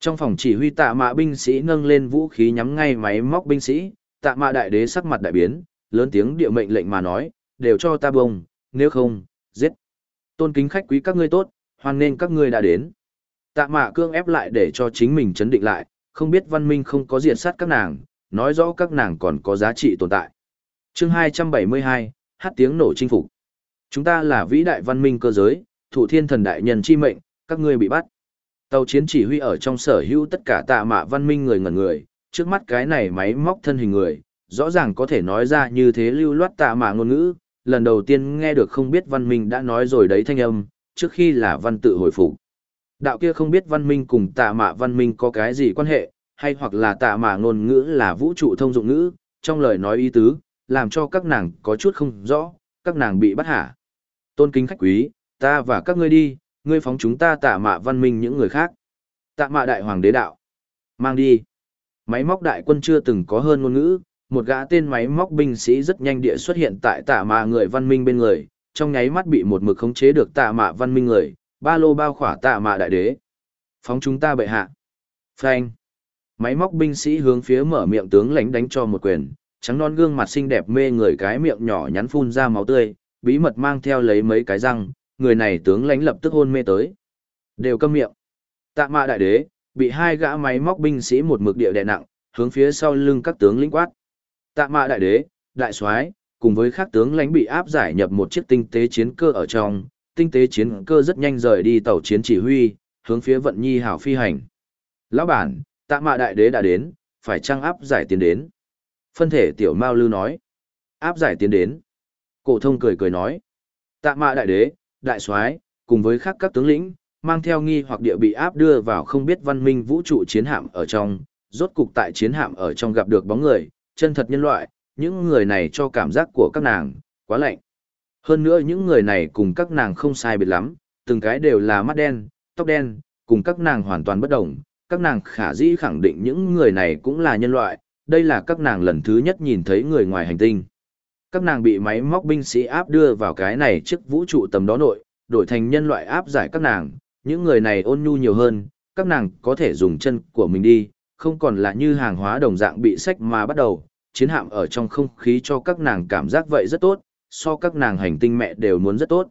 Trong phòng chỉ huy tạ mạ binh sĩ nâng lên vũ khí nhắm ngay máy móc binh sĩ, tạ mạ đại đế sắc mặt đại biến, lớn tiếng địa mệnh lệnh mà nói, đều cho ta bông, nếu không, giết. Tôn kính khách quý các ngươi tốt, hoan nghênh các ngươi đã đến. Tạ mạ cương ép lại để cho chính mình chấn định lại, không biết văn minh không có diệt sát các nàng, nói rõ các nàng còn có giá trị tồn tại. chương 272, hát tiếng nổ chinh phục. Chúng ta là vĩ đại văn minh cơ giới, thủ thiên thần đại nhân chi mệnh, các ngươi bị bắt. Tàu chiến chỉ huy ở trong sở hữu tất cả tạ mạ văn minh người ngẩn người, trước mắt cái này máy móc thân hình người, rõ ràng có thể nói ra như thế lưu loát tạ mạ ngôn ngữ, lần đầu tiên nghe được không biết văn minh đã nói rồi đấy thanh âm, trước khi là văn tự hồi phục. Đạo kia không biết văn minh cùng tạ mạ văn minh có cái gì quan hệ, hay hoặc là tạ mạ ngôn ngữ là vũ trụ thông dụng ngữ, trong lời nói ý tứ, làm cho các nàng có chút không rõ, các nàng bị bắt hả. Tôn kính khách quý, ta và các ngươi đi, ngươi phóng chúng ta tạ mạ văn minh những người khác. Tạ mạ đại hoàng đế đạo. Mang đi. Máy móc đại quân chưa từng có hơn ngôn ngữ, một gã tên máy móc binh sĩ rất nhanh địa xuất hiện tại tạ mạ người văn minh bên người, trong nháy mắt bị một mực khống chế được tạ mạ văn minh người, ba lô bao khỏa tạ mạ đại đế. Phóng chúng ta bệ hạ. Phanh. Máy móc binh sĩ hướng phía mở miệng tướng lãnh đánh cho một quyền, trắng non gương mặt xinh đẹp mê người cái miệng nhỏ nhắn phun ra máu tươi, bí mật mang theo lấy mấy cái răng, người này tướng lãnh lập tức hôn mê tới. Đều câm miệng. Tạ mạ đại đế, bị hai gã máy móc binh sĩ một mực địa đè nặng, hướng phía sau lưng các tướng lĩnh quát. Tạ mạ đại đế, đại soái cùng với các tướng lãnh bị áp giải nhập một chiếc tinh tế chiến cơ ở trong, tinh tế chiến cơ rất nhanh rời đi tàu chiến chỉ huy, hướng phía vận nhi hảo phi hành. Lão bản, tạ mạ đại đế đã đến, phải trang áp giải tiến đến. Phân thể tiểu mao lư nói. Áp giải tiến đến. Cổ thông cười cười nói. Tạ mạ đại đế, đại soái cùng với các các tướng lĩnh, mang theo nghi hoặc địa bị áp đưa vào không biết văn minh vũ trụ chiến hạm ở trong, rốt cục tại chiến hạm ở trong gặp được bóng người, chân thật nhân loại, những người này cho cảm giác của các nàng, quá lạnh. Hơn nữa những người này cùng các nàng không sai biệt lắm, từng cái đều là mắt đen, tóc đen, cùng các nàng hoàn toàn bất đồng, các nàng khả dĩ khẳng định những người này cũng là nhân loại, đây là các nàng lần thứ nhất nhìn thấy người ngoài hành tinh. Các nàng bị máy móc binh sĩ áp đưa vào cái này trước vũ trụ tầm đó nội, đổi thành nhân loại áp giải các nàng, những người này ôn nhu nhiều hơn, các nàng có thể dùng chân của mình đi, không còn là như hàng hóa đồng dạng bị sách mà bắt đầu, chiến hạm ở trong không khí cho các nàng cảm giác vậy rất tốt, so các nàng hành tinh mẹ đều muốn rất tốt.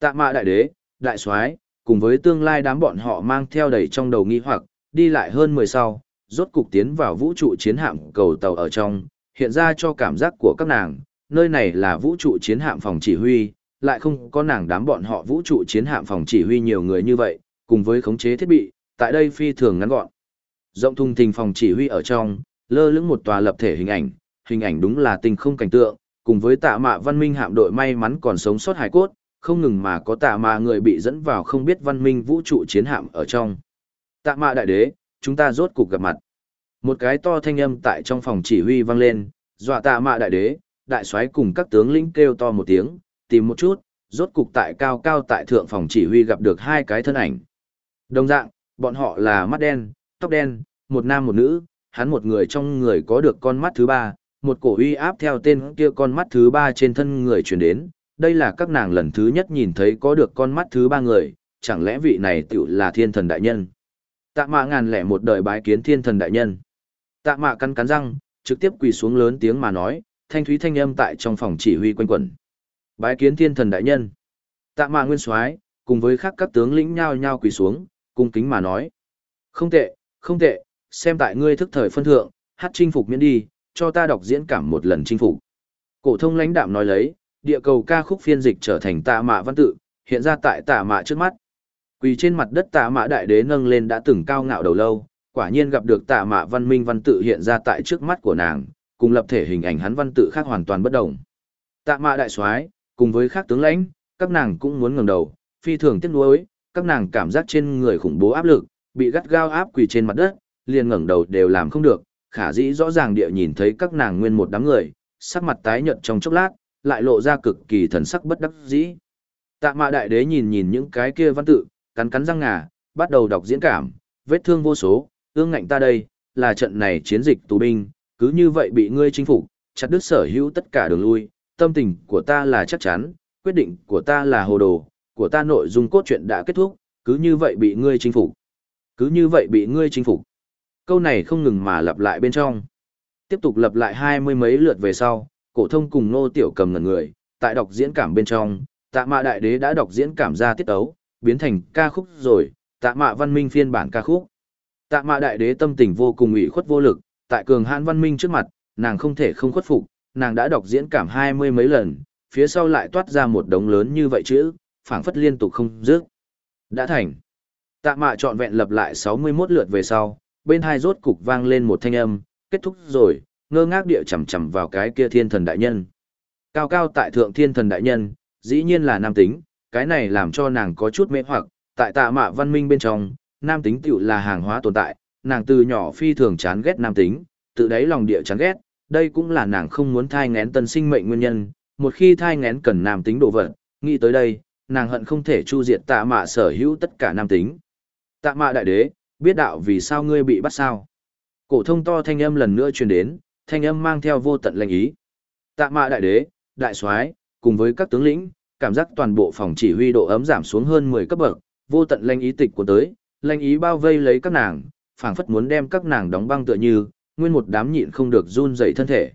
Tạ mạ đại đế, đại soái cùng với tương lai đám bọn họ mang theo đầy trong đầu nghi hoặc, đi lại hơn 10 sau, rốt cục tiến vào vũ trụ chiến hạm cầu tàu ở trong, hiện ra cho cảm giác của các nàng, nơi này là vũ trụ chiến hạm phòng chỉ huy, lại không có nàng đám bọn họ vũ trụ chiến hạm phòng chỉ huy nhiều người như vậy, cùng với khống chế thiết bị, tại đây phi thường ngắn gọn. Rộng thùng thình phòng chỉ huy ở trong, lơ lửng một tòa lập thể hình ảnh, hình ảnh đúng là tình không cảnh tượng, cùng với tạ mạ văn minh hạm đội may mắn còn sống sót hải cốt, không ngừng mà có tạ mạ người bị dẫn vào không biết văn minh vũ trụ chiến hạm ở trong. Tạ mạ đại đế, chúng ta rốt cục gặp mặt. Một cái to thanh âm tại trong phòng chỉ huy vang lên, dọa tạ mạ đại đế, đại soái cùng các tướng lĩnh kêu to một tiếng, tìm một chút, rốt cục tại cao cao tại thượng phòng chỉ huy gặp được hai cái thân ảnh. Đồng dạng, bọn họ là mắt đen, tóc đen, một nam một nữ, hắn một người trong người có được con mắt thứ ba, một cổ uy áp theo tên kia con mắt thứ ba trên thân người truyền đến. Đây là các nàng lần thứ nhất nhìn thấy có được con mắt thứ ba người, chẳng lẽ vị này tiểu là thiên thần đại nhân. Tạ mạ ngàn lẻ một đời bái kiến thiên thần đại nhân. Tạ mạ cắn cắn răng, trực tiếp quỳ xuống lớn tiếng mà nói, thanh thúy thanh âm tại trong phòng chỉ huy quanh quẩn. Bái kiến thiên thần đại nhân. Tạ mạ nguyên soái cùng với khác các tướng lĩnh nhao nhao quỳ xuống, cung kính mà nói. Không tệ, không tệ, xem tại ngươi thức thời phân thượng, hát chinh phục miễn đi, cho ta đọc diễn cảm một lần chinh phục. Cổ thông lãnh đạm nói lấy, địa cầu ca khúc phiên dịch trở thành tạ mạ văn tự, hiện ra tại tạ mạ trước mắt. Quỳ trên mặt đất tạ mạ đại đế nâng lên đã từng cao ngạo đầu lâu, quả nhiên gặp được tạ mạ văn minh văn tự hiện ra tại trước mắt của nàng, cùng lập thể hình ảnh hắn văn tự khác hoàn toàn bất đồng. Tạ mạ đại soái cùng với khác tướng lãnh, các nàng cũng muốn ngẩng đầu, phi thường tiếc nuối, các nàng cảm giác trên người khủng bố áp lực, bị gắt gao áp quỳ trên mặt đất, liền ngẩng đầu đều làm không được, khả dĩ rõ ràng địa nhìn thấy các nàng nguyên một đám người, sắc mặt tái nhợt trong chốc lát, lại lộ ra cực kỳ thần sắc bất đắc dĩ. Tạ mạ đại đế nhìn nhìn những cái kia văn tự, cắn cắn răng ngà, bắt đầu đọc diễn cảm, vết thương vô số, ương ngạnh ta đây, là trận này chiến dịch tù binh, cứ như vậy bị ngươi chinh phục, chặt đứt sở hữu tất cả đường lui, tâm tình của ta là chắc chắn, quyết định của ta là hồ đồ, của ta nội dung cốt truyện đã kết thúc, cứ như vậy bị ngươi chinh phục. Cứ như vậy bị ngươi chinh phục. Câu này không ngừng mà lặp lại bên trong. Tiếp tục lặp lại hai mươi mấy lượt về sau, cổ thông cùng nô tiểu cầm ngẩn người, tại đọc diễn cảm bên trong, tạ mạ đại đế đã đọc diễn cảm ra tiết ấu, biến thành ca khúc rồi, tạ mạ văn minh phiên bản ca khúc. Tạ mạ đại đế tâm tình vô cùng ủy khuất vô lực, tại cường hãn văn minh trước mặt, nàng không thể không khuất phục, nàng đã đọc diễn cảm hai mươi mấy lần, phía sau lại toát ra một đống lớn như vậy chữ, phảng phất liên tục không dứt. Đã thành. Tạ mạ trọn vẹn lập lại sáu mươi 61 lượt về sau, bên hai rốt cục vang lên một thanh âm, kết thúc rồi, ngơ ngác địa chầm chầm vào cái kia thiên thần đại nhân. Cao cao tại thượng thiên thần đại nhân, dĩ nhiên là nam tính, cái này làm cho nàng có chút mê hoặc, tại tạ mạ văn minh bên trong, nam tính tựu là hàng hóa tồn tại, nàng từ nhỏ phi thường chán ghét nam tính, tự đáy lòng địa chán ghét, đây cũng là nàng không muốn thai ngén tân sinh mệnh nguyên nhân, một khi thai ngén cần nam tính độ vật, nghĩ tới đây, nàng hận không thể chu diệt tạ mạ sở hữu tất cả nam tính. Tạ mạ đại đế, biết đạo vì sao ngươi bị bắt sao? Cổ thông to thanh âm lần nữa truyền đến, thanh âm mang theo vô tận lệnh ý. Tạ mạ đại đế, đại soái, cùng với các tướng lĩnh, cảm giác toàn bộ phòng chỉ huy độ ấm giảm xuống hơn 10 cấp bậc, vô tận lệnh ý tịch của tới, lệnh ý bao vây lấy các nàng, phảng phất muốn đem các nàng đóng băng tựa như, nguyên một đám nhịn không được run rẩy thân thể.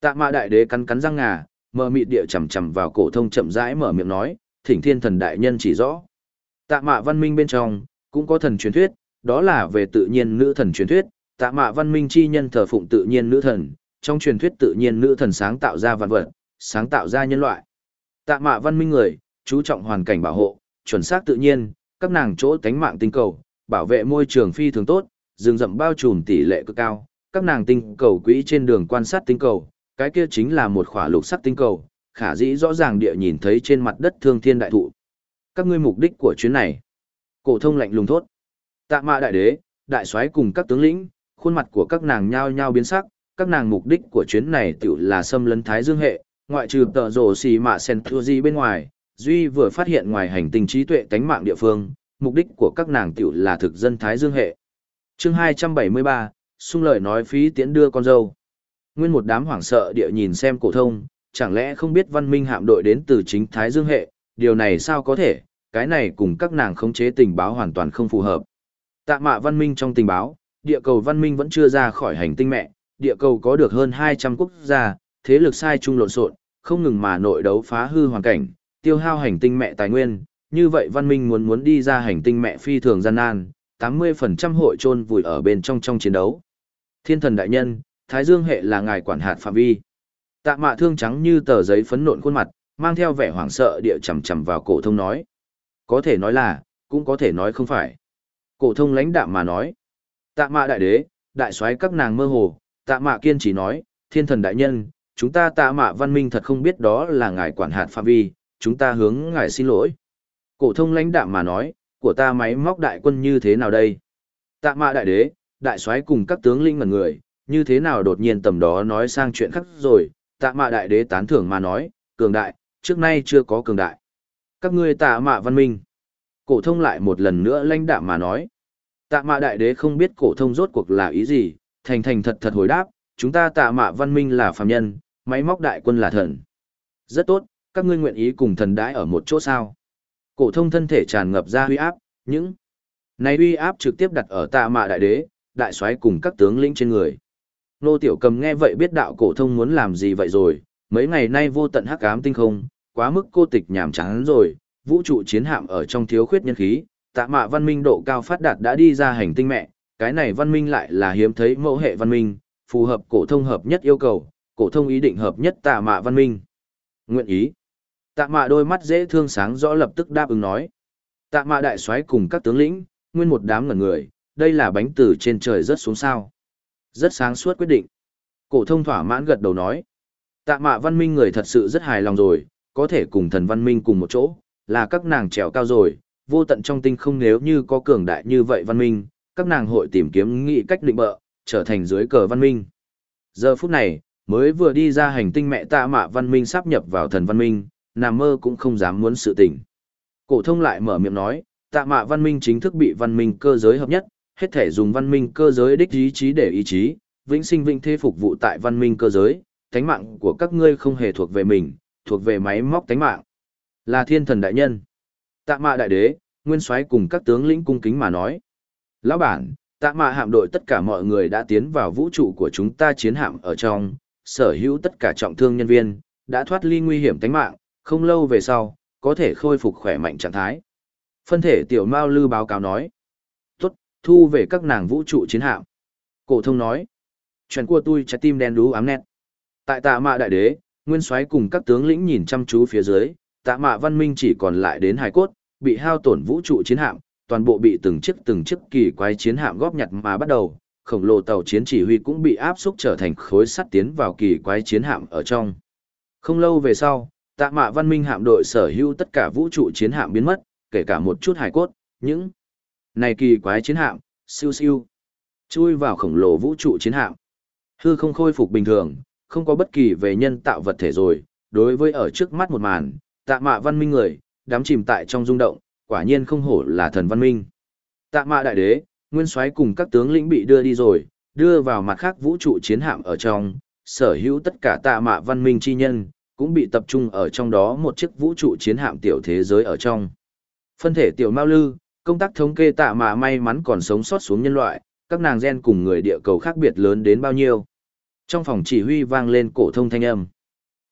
Tạ mạ đại đế cắn cắn răng ngà, mở mịt địa chầm chậm vào cổ thông chậm rãi mở miệng nói, thỉnh thiên thần đại nhân chỉ rõ. Tạ mạ văn minh bên trong, cũng có thần truyền thuyết, đó là về tự nhiên nữ thần truyền thuyết, tạ mạ văn minh chi nhân thờ phụng tự nhiên nữ thần, trong truyền thuyết tự nhiên nữ thần sáng tạo ra vạn vật, sáng tạo ra nhân loại. Tạ mạ văn minh người, chú trọng hoàn cảnh bảo hộ, chuẩn xác tự nhiên, các nàng chỗ tánh mạng tinh cầu, bảo vệ môi trường phi thường tốt, rừng rậm bao trùm tỷ lệ cực cao, các nàng tinh cầu quỹ trên đường quan sát tinh cầu, cái kia chính là một khỏa lục sắc tinh cầu, khả dĩ rõ ràng địa nhìn thấy trên mặt đất thương thiên đại thụ. Các ngươi mục đích của chuyến này. Cổ thông lạnh lùng thốt. Tạ mạ đại đế, đại soái cùng các tướng lĩnh, khuôn mặt của các nàng nhao nhao biến sắc, các nàng mục đích của chuyến này tiểu là xâm lấn Thái Dương hệ, ngoại trừ tờ rồ xì mạ sen gì bên ngoài, duy vừa phát hiện ngoài hành tinh trí tuệ tánh mạng địa phương, mục đích của các nàng tiểu là thực dân Thái Dương hệ. Chương 273, xung lời nói phí tiễn đưa con dâu. Nguyên một đám hoảng sợ địa nhìn xem cổ thông, chẳng lẽ không biết văn minh hạm đội đến từ chính Thái Dương hệ, điều này sao có thể, cái này cùng các nàng khống chế tình báo hoàn toàn không phù hợp. Tạ mạ văn minh trong tình báo, địa cầu văn minh vẫn chưa ra khỏi hành tinh mẹ, địa cầu có được hơn 200 quốc gia, thế lực sai chung lộn xộn, không ngừng mà nội đấu phá hư hoàn cảnh, tiêu hao hành tinh mẹ tài nguyên, như vậy văn minh muốn muốn đi ra hành tinh mẹ phi thường gian nan, 80% hội chôn vùi ở bên trong trong chiến đấu. Thiên thần đại nhân, Thái Dương hệ là ngài quản hạt phạm vi. Tạ mạ thương trắng như tờ giấy phấn nộn khuôn mặt, mang theo vẻ hoảng sợ địa chầm chầm vào cổ thông nói. Có thể nói là, cũng có thể nói không phải. Cổ thông lãnh đạm mà nói. Tạ mạ đại đế, đại soái các nàng mơ hồ, tạ mạ kiên trì nói, thiên thần đại nhân, chúng ta tạ mạ văn minh thật không biết đó là ngài quản hạt phạm vi, chúng ta hướng ngài xin lỗi. Cổ thông lãnh đạm mà nói, của ta máy móc đại quân như thế nào đây? Tạ mạ đại đế, đại soái cùng các tướng linh ngẩn người, như thế nào đột nhiên tầm đó nói sang chuyện khác rồi, tạ mạ đại đế tán thưởng mà nói, cường đại, trước nay chưa có cường đại. Các ngươi tạ mạ văn minh. Cổ thông lại một lần nữa lãnh đạm mà nói. Tạ mạ đại đế không biết cổ thông rốt cuộc là ý gì, thành thành thật thật hồi đáp, chúng ta tạ mạ văn minh là phàm nhân, máy móc đại quân là thần. Rất tốt, các ngươi nguyện ý cùng thần đãi ở một chỗ sao? Cổ thông thân thể tràn ngập ra uy áp, những này uy áp trực tiếp đặt ở tạ mạ đại đế, đại soái cùng các tướng lĩnh trên người. Nô Tiểu Cầm nghe vậy biết đạo cổ thông muốn làm gì vậy rồi, mấy ngày nay vô tận hắc ám tinh không, quá mức cô tịch nhàm chán rồi, vũ trụ chiến hạm ở trong thiếu khuyết nhân khí, tạ mạ văn minh độ cao phát đạt đã đi ra hành tinh mẹ, cái này văn minh lại là hiếm thấy mẫu hệ văn minh, phù hợp cổ thông hợp nhất yêu cầu, cổ thông ý định hợp nhất tạ mạ văn minh. Nguyện ý. Tạ mạ đôi mắt dễ thương sáng rõ lập tức đáp ứng nói. Tạ mạ đại soái cùng các tướng lĩnh, nguyên một đám ngẩn người, đây là bánh từ trên trời rớt xuống sao. Rất sáng suốt quyết định. Cổ thông thỏa mãn gật đầu nói. Tạ mạ văn minh người thật sự rất hài lòng rồi, có thể cùng thần văn minh cùng một chỗ, là các nàng trèo cao rồi, vô tận trong tinh không nếu như có cường đại như vậy văn minh, các nàng hội tìm kiếm nghị cách định bợ, trở thành dưới cờ văn minh. Giờ phút này, mới vừa đi ra hành tinh mẹ tạ mạ văn minh sắp nhập vào thần văn minh, nằm mơ cũng không dám muốn sự tỉnh. Cổ thông lại mở miệng nói, tạ mạ văn minh chính thức bị văn minh cơ giới hợp nhất, hết thể dùng văn minh cơ giới đích ý chí để ý chí, vĩnh sinh vĩnh thế phục vụ tại văn minh cơ giới, thánh mạng của các ngươi không hề thuộc về mình, thuộc về máy móc tánh mạng. Là thiên thần đại nhân. Tạ mạ đại đế, nguyên soái cùng các tướng lĩnh cung kính mà nói. Lão bản, tạ mạ hạm đội tất cả mọi người đã tiến vào vũ trụ của chúng ta chiến hạm ở trong, sở hữu tất cả trọng thương nhân viên, đã thoát ly nguy hiểm tánh mạng, không lâu về sau, có thể khôi phục khỏe mạnh trạng thái. Phân thể tiểu Mao Lư báo cáo nói. Tốt, thu về các nàng vũ trụ chiến hạm. Cổ thông nói. Chuyện của tôi trái tim đen đú ám nét. Tại tạ mạ đại đế, nguyên soái cùng các tướng lĩnh nhìn chăm chú phía dưới, tạ mạ văn minh chỉ còn lại đến hài cốt, bị hao tổn vũ trụ chiến hạm, toàn bộ bị từng chiếc từng chiếc kỳ quái chiến hạm góp nhặt mà bắt đầu, khổng lồ tàu chiến chỉ huy cũng bị áp xúc trở thành khối sắt tiến vào kỳ quái chiến hạm ở trong. Không lâu về sau, tạ mạ văn minh hạm đội sở hữu tất cả vũ trụ chiến hạm biến mất, kể cả một chút hài cốt, những này kỳ quái chiến hạm, siêu siêu, chui vào khổng lồ vũ trụ chiến hạm. Hư không khôi phục bình thường, không có bất kỳ về nhân tạo vật thể rồi, đối với ở trước mắt một màn, tạ mạ văn minh người, đám chìm tại trong rung động, quả nhiên không hổ là thần văn minh. Tạ mạ đại đế, nguyên soái cùng các tướng lĩnh bị đưa đi rồi, đưa vào mặt khác vũ trụ chiến hạm ở trong, sở hữu tất cả tạ mạ văn minh chi nhân, cũng bị tập trung ở trong đó một chiếc vũ trụ chiến hạm tiểu thế giới ở trong. Phân thể tiểu Mao Lư, công tác thống kê tạ mạ may mắn còn sống sót xuống nhân loại, các nàng gen cùng người địa cầu khác biệt lớn đến bao nhiêu. Trong phòng chỉ huy vang lên cổ thông thanh âm.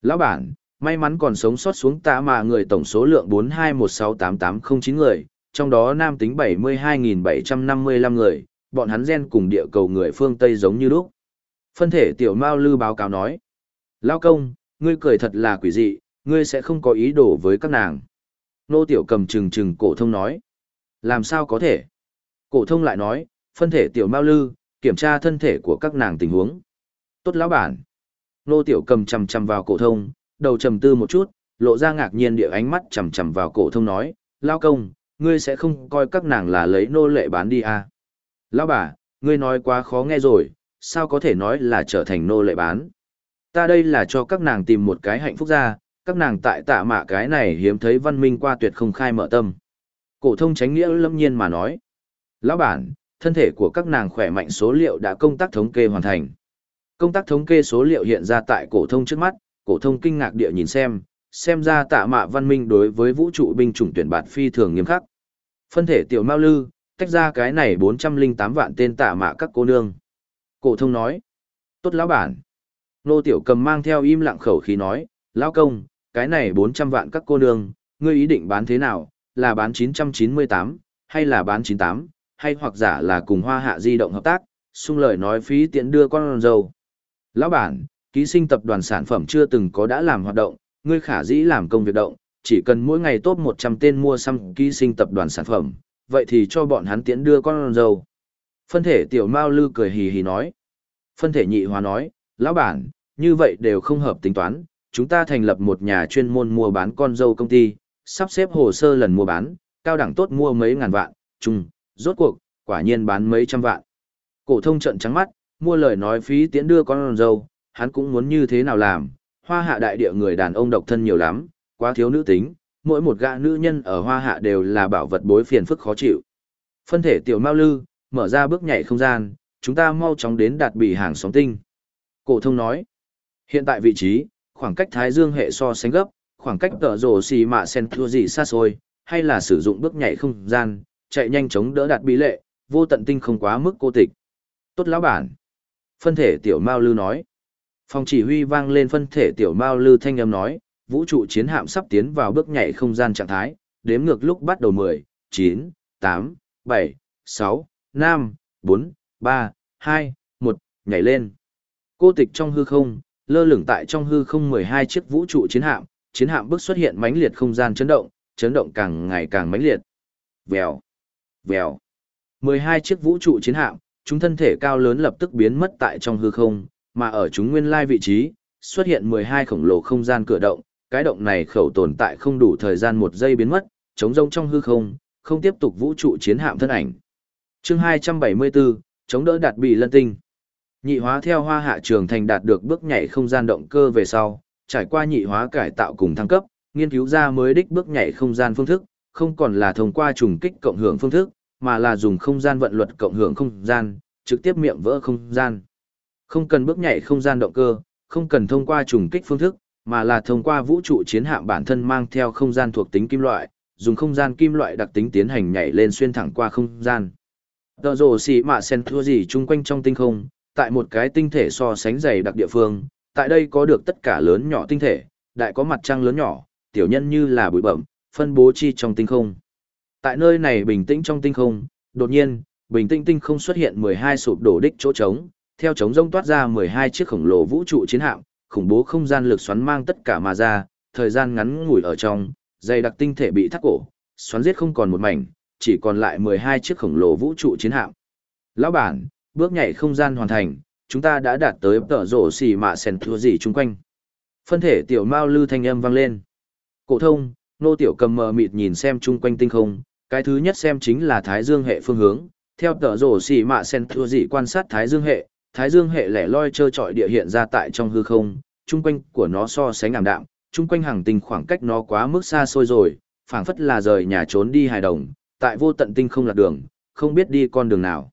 Lão bản, may mắn còn sống sót xuống tạ mà người tổng số lượng 42168809 người, trong đó nam tính 72.755 người, bọn hắn gen cùng địa cầu người phương Tây giống như lúc. Phân thể tiểu Mao Lư báo cáo nói. Lao công, ngươi cười thật là quỷ dị, ngươi sẽ không có ý đồ với các nàng. Nô tiểu cầm trừng trừng cổ thông nói. Làm sao có thể? Cổ thông lại nói, phân thể tiểu Mao Lư, kiểm tra thân thể của các nàng tình huống. Tốt lão bản. Nô tiểu cầm chằm chằm vào cổ thông, đầu trầm tư một chút, lộ ra ngạc nhiên địa ánh mắt chằm chằm vào cổ thông nói, lao công, ngươi sẽ không coi các nàng là lấy nô lệ bán đi à. Lão bà, ngươi nói quá khó nghe rồi, sao có thể nói là trở thành nô lệ bán. Ta đây là cho các nàng tìm một cái hạnh phúc ra, các nàng tại tạ mạ cái này hiếm thấy văn minh qua tuyệt không khai mở tâm. Cổ thông tránh nghĩa lâm nhiên mà nói. Lão bản, thân thể của các nàng khỏe mạnh số liệu đã công tác thống kê hoàn thành. Công tác thống kê số liệu hiện ra tại cổ thông trước mắt, cổ thông kinh ngạc địa nhìn xem, xem ra tạ mạ văn minh đối với vũ trụ binh chủng tuyển bạt phi thường nghiêm khắc. Phân thể tiểu Mao Lư, tách ra cái này 408 vạn tên tạ mạ các cô nương. Cổ thông nói, tốt lão bản. Nô tiểu cầm mang theo im lặng khẩu khí nói, lão công, cái này 400 vạn các cô nương, ngươi ý định bán thế nào, là bán 998, hay là bán 98, hay hoặc giả là cùng hoa hạ di động hợp tác, xung lời nói phí tiện đưa con dâu. Lão bản, ký sinh tập đoàn sản phẩm chưa từng có đã làm hoạt động, ngươi khả dĩ làm công việc động, chỉ cần mỗi ngày tốt 100 tên mua xăm ký sinh tập đoàn sản phẩm, vậy thì cho bọn hắn tiễn đưa con dâu. Phân thể tiểu Mao Lư cười hì hì nói. Phân thể nhị hòa nói, lão bản, như vậy đều không hợp tính toán, chúng ta thành lập một nhà chuyên môn mua bán con dâu công ty, sắp xếp hồ sơ lần mua bán, cao đẳng tốt mua mấy ngàn vạn, chung, rốt cuộc, quả nhiên bán mấy trăm vạn. Cổ thông trận trắng mắt, mua lời nói phí tiễn đưa con dâu, hắn cũng muốn như thế nào làm, hoa hạ đại địa người đàn ông độc thân nhiều lắm, quá thiếu nữ tính, mỗi một gã nữ nhân ở hoa hạ đều là bảo vật bối phiền phức khó chịu. Phân thể tiểu Mao Lư, mở ra bước nhảy không gian, chúng ta mau chóng đến đạt bị hàng sóng tinh. Cổ thông nói, hiện tại vị trí, khoảng cách Thái Dương hệ so sánh gấp, khoảng cách tờ rổ xì mạ sen thua gì xa xôi, hay là sử dụng bước nhảy không gian, chạy nhanh chóng đỡ đạt bí lệ, vô tận tinh không quá mức cô tịch. Tốt lão bản. Phân thể tiểu Mao Lư nói. Phòng chỉ huy vang lên phân thể tiểu Mao Lư thanh âm nói, vũ trụ chiến hạm sắp tiến vào bước nhảy không gian trạng thái, đếm ngược lúc bắt đầu 10, 9, 8, 7, 6, 5, 4, 3, 2, 1, nhảy lên. Cô tịch trong hư không, lơ lửng tại trong hư không 12 chiếc vũ trụ chiến hạm, chiến hạm bước xuất hiện mãnh liệt không gian chấn động, chấn động càng ngày càng mãnh liệt. Vèo, vèo, 12 chiếc vũ trụ chiến hạm, chúng thân thể cao lớn lập tức biến mất tại trong hư không, mà ở chúng nguyên lai vị trí, xuất hiện 12 khổng lồ không gian cửa động, cái động này khẩu tồn tại không đủ thời gian một giây biến mất, chống rông trong hư không, không tiếp tục vũ trụ chiến hạm thân ảnh. Chương 274, chống đỡ đạt bị lân tinh. Nhị hóa theo hoa hạ trường thành đạt được bước nhảy không gian động cơ về sau, trải qua nhị hóa cải tạo cùng thăng cấp, nghiên cứu ra mới đích bước nhảy không gian phương thức, không còn là thông qua trùng kích cộng hưởng phương thức, mà là dùng không gian vận luật cộng hưởng không gian, trực tiếp miệng vỡ không gian. Không cần bước nhảy không gian động cơ, không cần thông qua trùng kích phương thức, mà là thông qua vũ trụ chiến hạm bản thân mang theo không gian thuộc tính kim loại, dùng không gian kim loại đặc tính tiến hành nhảy lên xuyên thẳng qua không gian. Tờ rồ xì mạ sen thua gì chung quanh trong tinh không, tại một cái tinh thể so sánh dày đặc địa phương, tại đây có được tất cả lớn nhỏ tinh thể, đại có mặt trăng lớn nhỏ, tiểu nhân như là bụi bẩm, phân bố chi trong tinh không. Tại nơi này bình tĩnh trong tinh không, đột nhiên, bình tĩnh tinh không xuất hiện 12 sụp đổ đích chỗ trống, theo trống rông toát ra 12 chiếc khổng lồ vũ trụ chiến hạm, khủng bố không gian lực xoắn mang tất cả mà ra, thời gian ngắn ngủi ở trong, dày đặc tinh thể bị thắt cổ, xoắn giết không còn một mảnh, chỉ còn lại 12 chiếc khổng lồ vũ trụ chiến hạm. Lão bản, bước nhảy không gian hoàn thành, chúng ta đã đạt tới tở rổ xì mạ sen thua gì chung quanh. Phân thể tiểu mao lư thanh âm vang lên. Cổ thông, nô tiểu cầm mờ mịt nhìn xem chung quanh tinh không, cái thứ nhất xem chính là Thái Dương hệ phương hướng, theo tở rổ xì mạ sen thua dị quan sát Thái Dương hệ, Thái Dương hệ lẻ loi trơ trọi địa hiện ra tại trong hư không, chung quanh của nó so sánh ảm đạm, chung quanh hàng tinh khoảng cách nó quá mức xa xôi rồi, phảng phất là rời nhà trốn đi hài đồng, tại vô tận tinh không lạc đường, không biết đi con đường nào.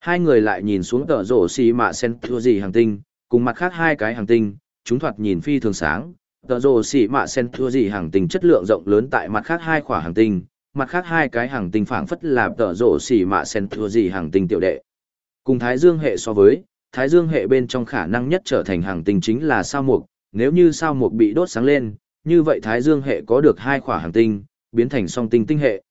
Hai người lại nhìn xuống tờ rổ xì mạ sen thua gì hàng tinh, cùng mặt khác hai cái hàng tinh, chúng thoạt nhìn phi thường sáng. Tờ rồ xỉ mạ sen thua gì hàng tinh chất lượng rộng lớn tại mặt khác hai khỏa hàng tinh, mặt khác hai cái hàng tinh phảng phất là tờ rổ xỉ mạ sen thua gì hàng tinh tiểu đệ. Cùng Thái Dương hệ so với, Thái Dương hệ bên trong khả năng nhất trở thành hàng tinh chính là sao mục, nếu như sao mục bị đốt sáng lên, như vậy Thái Dương hệ có được hai khỏa hàng tinh, biến thành song tinh tinh hệ.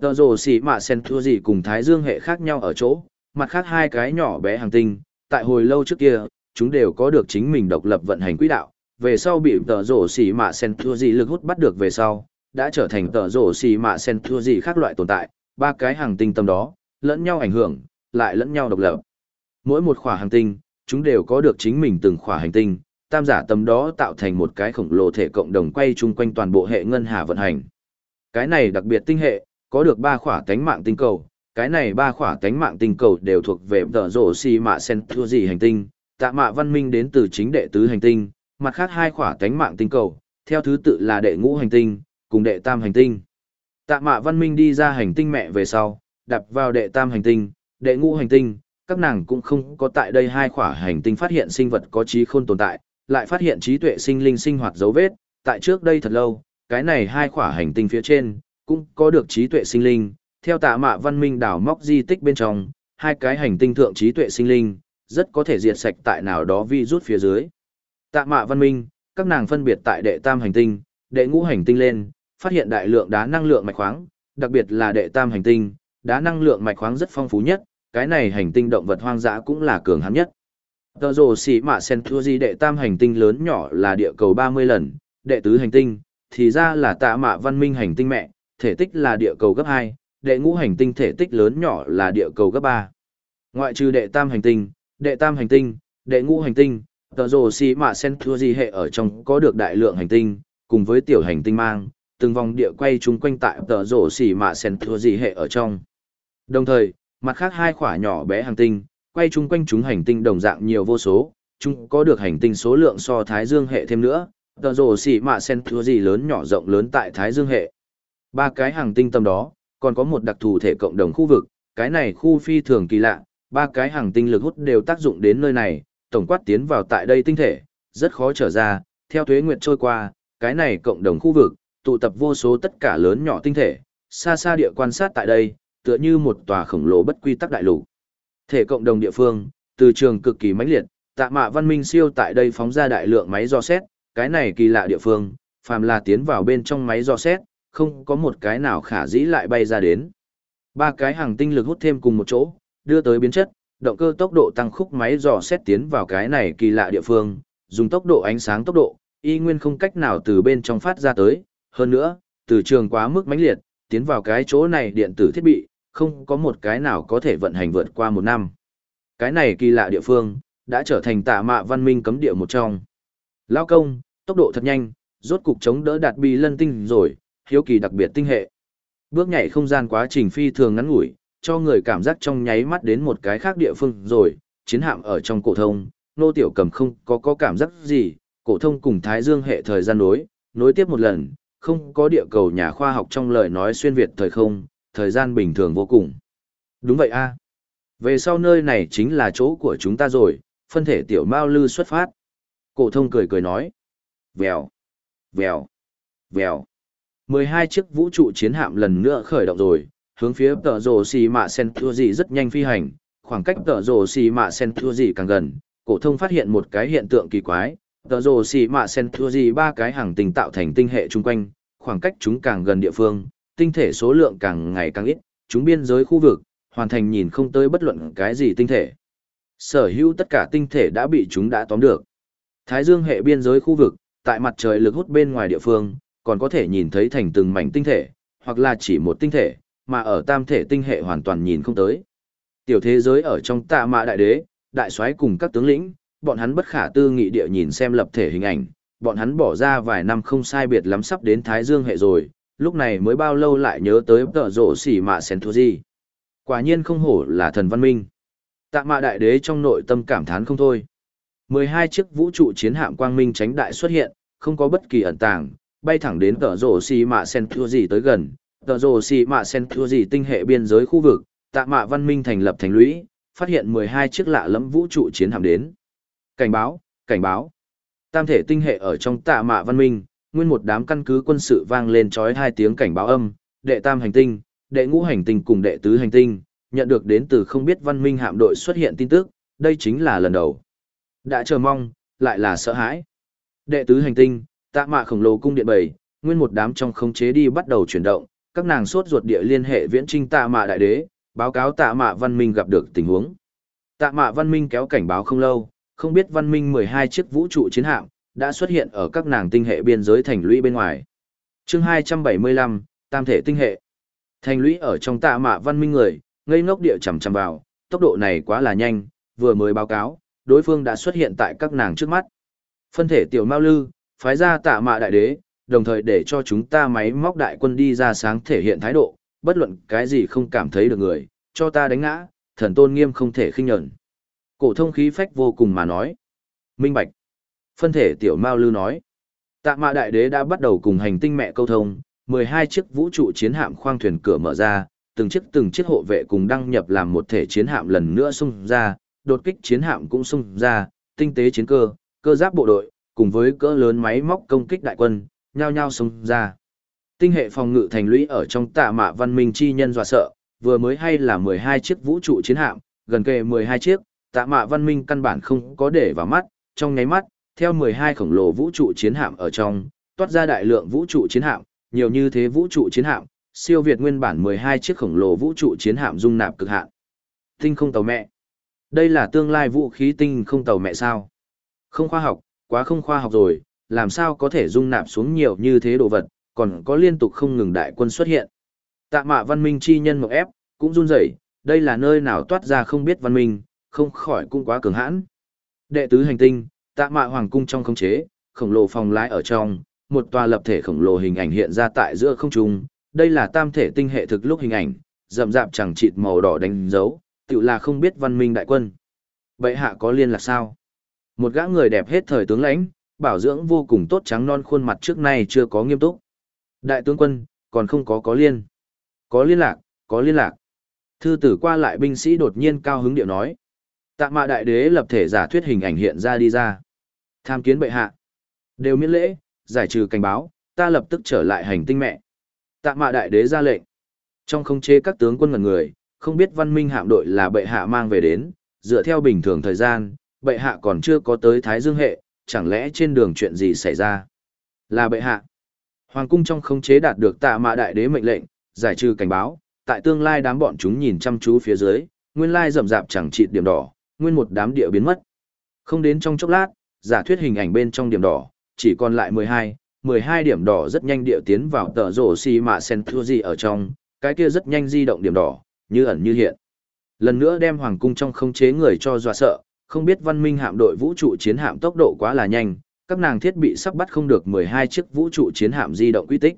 Tờ rồ xỉ mạ sen thua gì cùng Thái Dương hệ khác nhau ở chỗ, mặt khác hai cái nhỏ bé hàng tinh, tại hồi lâu trước kia, chúng đều có được chính mình độc lập vận hành quỹ đạo, về sau bị tờ rổ xì mạ sen thua gì lực hút bắt được về sau, đã trở thành tờ rổ xì mạ sen thua gì khác loại tồn tại, ba cái hàng tinh tâm đó, lẫn nhau ảnh hưởng, lại lẫn nhau độc lập. Mỗi một khỏa hành tinh, chúng đều có được chính mình từng khỏa hành tinh, tam giả tâm đó tạo thành một cái khổng lồ thể cộng đồng quay chung quanh toàn bộ hệ ngân hà vận hành. Cái này đặc biệt tinh hệ, có được ba khỏa tánh mạng tinh cầu, cái này ba khỏa tánh mạng tinh cầu đều thuộc về tờ rổ xì mạ sen thua gì hành tinh, tạ mạ văn minh đến từ chính đệ tứ hành tinh, mặt khác hai khỏa tánh mạng tinh cầu, theo thứ tự là đệ ngũ hành tinh, cùng đệ tam hành tinh. Tạ mạ văn minh đi ra hành tinh mẹ về sau, đập vào đệ tam hành tinh, đệ ngũ hành tinh, các nàng cũng không có tại đây hai khỏa hành tinh phát hiện sinh vật có trí khôn tồn tại, lại phát hiện trí tuệ sinh linh sinh hoạt dấu vết, tại trước đây thật lâu, cái này hai khỏa hành tinh phía trên, cũng có được trí tuệ sinh linh, theo tạ mạ văn minh đảo móc di tích bên trong, hai cái hành tinh thượng trí tuệ sinh linh, rất có thể diệt sạch tại nào đó vi rút phía dưới. Tạ mạ văn minh, các nàng phân biệt tại đệ tam hành tinh, đệ ngũ hành tinh lên, phát hiện đại lượng đá năng lượng mạch khoáng, đặc biệt là đệ tam hành tinh, đá năng lượng mạch khoáng rất phong phú nhất, cái này hành tinh động vật hoang dã cũng là cường hãn nhất. Tờ rồ xỉ mạ sen thua di đệ tam hành tinh lớn nhỏ là địa cầu 30 lần, đệ tứ hành tinh, thì ra là tạ mạ văn minh hành tinh mẹ, thể tích là địa cầu gấp 2, đệ ngũ hành tinh thể tích lớn nhỏ là địa cầu gấp 3. Ngoại trừ đệ tam hành tinh, đệ tam hành tinh, đệ ngũ hành tinh, tờ rồ xỉ mạ sen thua gì hệ ở trong có được đại lượng hành tinh, cùng với tiểu hành tinh mang, từng vòng địa quay chung quanh tại tờ rồ xỉ mạ sen thua gì hệ ở trong. Đồng thời, Mặt khác hai khỏa nhỏ bé hành tinh, quay chung quanh chúng hành tinh đồng dạng nhiều vô số, chúng có được hành tinh số lượng so Thái Dương hệ thêm nữa, tờ rồ xỉ mạ sen thua gì lớn nhỏ rộng lớn tại Thái Dương hệ. Ba cái hành tinh tâm đó, còn có một đặc thù thể cộng đồng khu vực, cái này khu phi thường kỳ lạ, ba cái hành tinh lực hút đều tác dụng đến nơi này, tổng quát tiến vào tại đây tinh thể, rất khó trở ra, theo thuế nguyệt trôi qua, cái này cộng đồng khu vực, tụ tập vô số tất cả lớn nhỏ tinh thể, xa xa địa quan sát tại đây, tựa như một tòa khổng lồ bất quy tắc đại lục. Thể cộng đồng địa phương, từ trường cực kỳ mãnh liệt, tạ mạ văn minh siêu tại đây phóng ra đại lượng máy do xét, cái này kỳ lạ địa phương, phàm là tiến vào bên trong máy do xét, không có một cái nào khả dĩ lại bay ra đến. Ba cái hàng tinh lực hút thêm cùng một chỗ, đưa tới biến chất, động cơ tốc độ tăng khúc máy dò xét tiến vào cái này kỳ lạ địa phương, dùng tốc độ ánh sáng tốc độ, y nguyên không cách nào từ bên trong phát ra tới, hơn nữa, từ trường quá mức mãnh liệt, tiến vào cái chỗ này điện tử thiết bị, không có một cái nào có thể vận hành vượt qua một năm. Cái này kỳ lạ địa phương, đã trở thành tạ mạ văn minh cấm địa một trong. Lao công, tốc độ thật nhanh, rốt cục chống đỡ đạt bi lân tinh rồi, hiếu kỳ đặc biệt tinh hệ. Bước nhảy không gian quá trình phi thường ngắn ngủi, cho người cảm giác trong nháy mắt đến một cái khác địa phương rồi, chiến hạm ở trong cổ thông, nô tiểu cầm không có có cảm giác gì, cổ thông cùng Thái Dương hệ thời gian nối, nối tiếp một lần, không có địa cầu nhà khoa học trong lời nói xuyên Việt thời không, thời gian bình thường vô cùng. Đúng vậy a. Về sau nơi này chính là chỗ của chúng ta rồi, phân thể tiểu Mao Lư xuất phát. Cổ thông cười cười nói. Vèo, vèo, vèo. 12 chiếc vũ trụ chiến hạm lần nữa khởi động rồi, hướng phía tờ rồ xì mạ sen thua dị rất nhanh phi hành, khoảng cách tờ rồ xì mạ sen thua dị càng gần, cổ thông phát hiện một cái hiện tượng kỳ quái, tờ rồ xì mạ sen thua dị ba cái hàng tinh tạo thành tinh hệ chung quanh, khoảng cách chúng càng gần địa phương, tinh thể số lượng càng ngày càng ít, chúng biên giới khu vực, hoàn thành nhìn không tới bất luận cái gì tinh thể. Sở hữu tất cả tinh thể đã bị chúng đã tóm được. Thái Dương hệ biên giới khu vực, tại mặt trời lực hút bên ngoài địa phương, còn có thể nhìn thấy thành từng mảnh tinh thể, hoặc là chỉ một tinh thể, mà ở tam thể tinh hệ hoàn toàn nhìn không tới. Tiểu thế giới ở trong tạ mạ đại đế, đại soái cùng các tướng lĩnh, bọn hắn bất khả tư nghị địa nhìn xem lập thể hình ảnh, bọn hắn bỏ ra vài năm không sai biệt lắm sắp đến Thái Dương hệ rồi, lúc này mới bao lâu lại nhớ tới tợ rổ xỉ mạ sen thua gì. Quả nhiên không hổ là thần văn minh. Tạ mạ đại đế trong nội tâm cảm thán không thôi. 12 chiếc vũ trụ chiến hạm quang minh tránh đại xuất hiện, không có bất kỳ ẩn tàng, bay thẳng đến tợ rổ xỉ mạ sen thua gì tới gần, Tờ rồ xì mạ sen thua gì tinh hệ biên giới khu vực, tạ mạ văn minh thành lập thành lũy, phát hiện 12 chiếc lạ lẫm vũ trụ chiến hạm đến. Cảnh báo, cảnh báo. Tam thể tinh hệ ở trong tạ mạ văn minh, nguyên một đám căn cứ quân sự vang lên trói hai tiếng cảnh báo âm, đệ tam hành tinh, đệ ngũ hành tinh cùng đệ tứ hành tinh, nhận được đến từ không biết văn minh hạm đội xuất hiện tin tức, đây chính là lần đầu. Đã chờ mong, lại là sợ hãi. Đệ tứ hành tinh, tạ mạ khổng lồ cung điện bảy, nguyên một đám trong không chế đi bắt đầu chuyển động, các nàng sốt ruột địa liên hệ viễn trinh tạ mạ đại đế, báo cáo tạ mạ văn minh gặp được tình huống. Tạ mạ văn minh kéo cảnh báo không lâu, không biết văn minh 12 chiếc vũ trụ chiến hạm đã xuất hiện ở các nàng tinh hệ biên giới thành lũy bên ngoài. Chương 275, Tam thể tinh hệ. Thành lũy ở trong tạ mạ văn minh người, ngây ngốc địa chầm chầm vào, tốc độ này quá là nhanh, vừa mới báo cáo, đối phương đã xuất hiện tại các nàng trước mắt. Phân thể tiểu Mao Lư, phái ra tạ mạ đại đế, đồng thời để cho chúng ta máy móc đại quân đi ra sáng thể hiện thái độ, bất luận cái gì không cảm thấy được người, cho ta đánh ngã, thần tôn nghiêm không thể khinh nhẫn. Cổ thông khí phách vô cùng mà nói. Minh bạch. Phân thể tiểu Mao Lư nói. Tạ ma đại đế đã bắt đầu cùng hành tinh mẹ câu thông, 12 chiếc vũ trụ chiến hạm khoang thuyền cửa mở ra, từng chiếc từng chiếc hộ vệ cùng đăng nhập làm một thể chiến hạm lần nữa xung ra, đột kích chiến hạm cũng xung ra, tinh tế chiến cơ, cơ giáp bộ đội, cùng với cỡ lớn máy móc công kích đại quân, nhao nhao xông ra. Tinh hệ phòng ngự thành lũy ở trong tạ mạ văn minh chi nhân dọa sợ, vừa mới hay là 12 chiếc vũ trụ chiến hạm, gần kề 12 chiếc, tạ mạ văn minh căn bản không có để vào mắt, trong nháy mắt, theo 12 khổng lồ vũ trụ chiến hạm ở trong, toát ra đại lượng vũ trụ chiến hạm, nhiều như thế vũ trụ chiến hạm, siêu việt nguyên bản 12 chiếc khổng lồ vũ trụ chiến hạm dung nạp cực hạn. Tinh không tàu mẹ. Đây là tương lai vũ khí tinh không tàu mẹ sao? Không khoa học, quá không khoa học rồi, làm sao có thể dung nạp xuống nhiều như thế đồ vật, còn có liên tục không ngừng đại quân xuất hiện. Tạ mạ văn minh chi nhân mộng ép, cũng run rẩy, đây là nơi nào toát ra không biết văn minh, không khỏi cũng quá cường hãn. Đệ tứ hành tinh, tạ mạ hoàng cung trong không chế, khổng lồ phòng lái ở trong, một tòa lập thể khổng lồ hình ảnh hiện ra tại giữa không trung, đây là tam thể tinh hệ thực lúc hình ảnh, rậm rạp chẳng chịt màu đỏ đánh dấu, tự là không biết văn minh đại quân. bệ hạ có liên lạc sao? Một gã người đẹp hết thời tướng lãnh, bảo dưỡng vô cùng tốt trắng non khuôn mặt trước nay chưa có nghiêm túc. Đại tướng quân, còn không có có liên. Có liên lạc, có liên lạc. Thư tử qua lại binh sĩ đột nhiên cao hứng điệu nói. Tạ mạ đại đế lập thể giả thuyết hình ảnh hiện ra đi ra. Tham kiến bệ hạ. Đều miễn lễ, giải trừ cảnh báo, ta lập tức trở lại hành tinh mẹ. Tạ mạ đại đế ra lệnh. Trong không chế các tướng quân ngần người, không biết văn minh hạm đội là bệ hạ mang về đến, dựa theo bình thường thời gian, bệ hạ còn chưa có tới Thái Dương hệ, chẳng lẽ trên đường chuyện gì xảy ra? Là bệ hạ. Hoàng cung trong không chế đạt được tạ mạ đại đế mệnh lệnh, giải trừ cảnh báo, tại tương lai đám bọn chúng nhìn chăm chú phía dưới, nguyên lai rậm rạp chẳng chịt điểm đỏ, nguyên một đám địa biến mất. Không đến trong chốc lát, giả thuyết hình ảnh bên trong điểm đỏ, chỉ còn lại 12, 12 điểm đỏ rất nhanh địa tiến vào tờ rổ xì mạ sen gì ở trong, cái kia rất nhanh di động điểm đỏ, như ẩn như hiện. Lần nữa đem hoàng cung trong không chế người cho dọa sợ, không biết văn minh hạm đội vũ trụ chiến hạm tốc độ quá là nhanh, các nàng thiết bị sắp bắt không được 12 chiếc vũ trụ chiến hạm di động quy tích.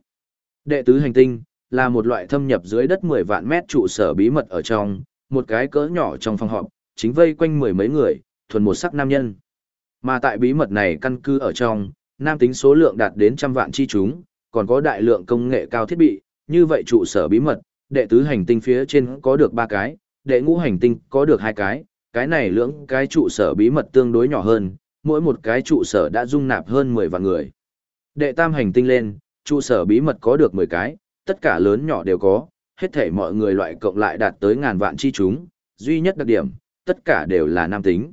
Đệ tứ hành tinh là một loại thâm nhập dưới đất 10 vạn mét trụ sở bí mật ở trong, một cái cỡ nhỏ trong phòng họp, chính vây quanh mười mấy người, thuần một sắc nam nhân. Mà tại bí mật này căn cứ ở trong, nam tính số lượng đạt đến trăm vạn chi chúng, còn có đại lượng công nghệ cao thiết bị, như vậy trụ sở bí mật, đệ tứ hành tinh phía trên có được ba cái, đệ ngũ hành tinh có được hai cái, cái này lưỡng cái trụ sở bí mật tương đối nhỏ hơn, mỗi một cái trụ sở đã dung nạp hơn 10 vạn người. Đệ tam hành tinh lên, trụ sở bí mật có được 10 cái, tất cả lớn nhỏ đều có, hết thể mọi người loại cộng lại đạt tới ngàn vạn chi chúng, duy nhất đặc điểm, tất cả đều là nam tính.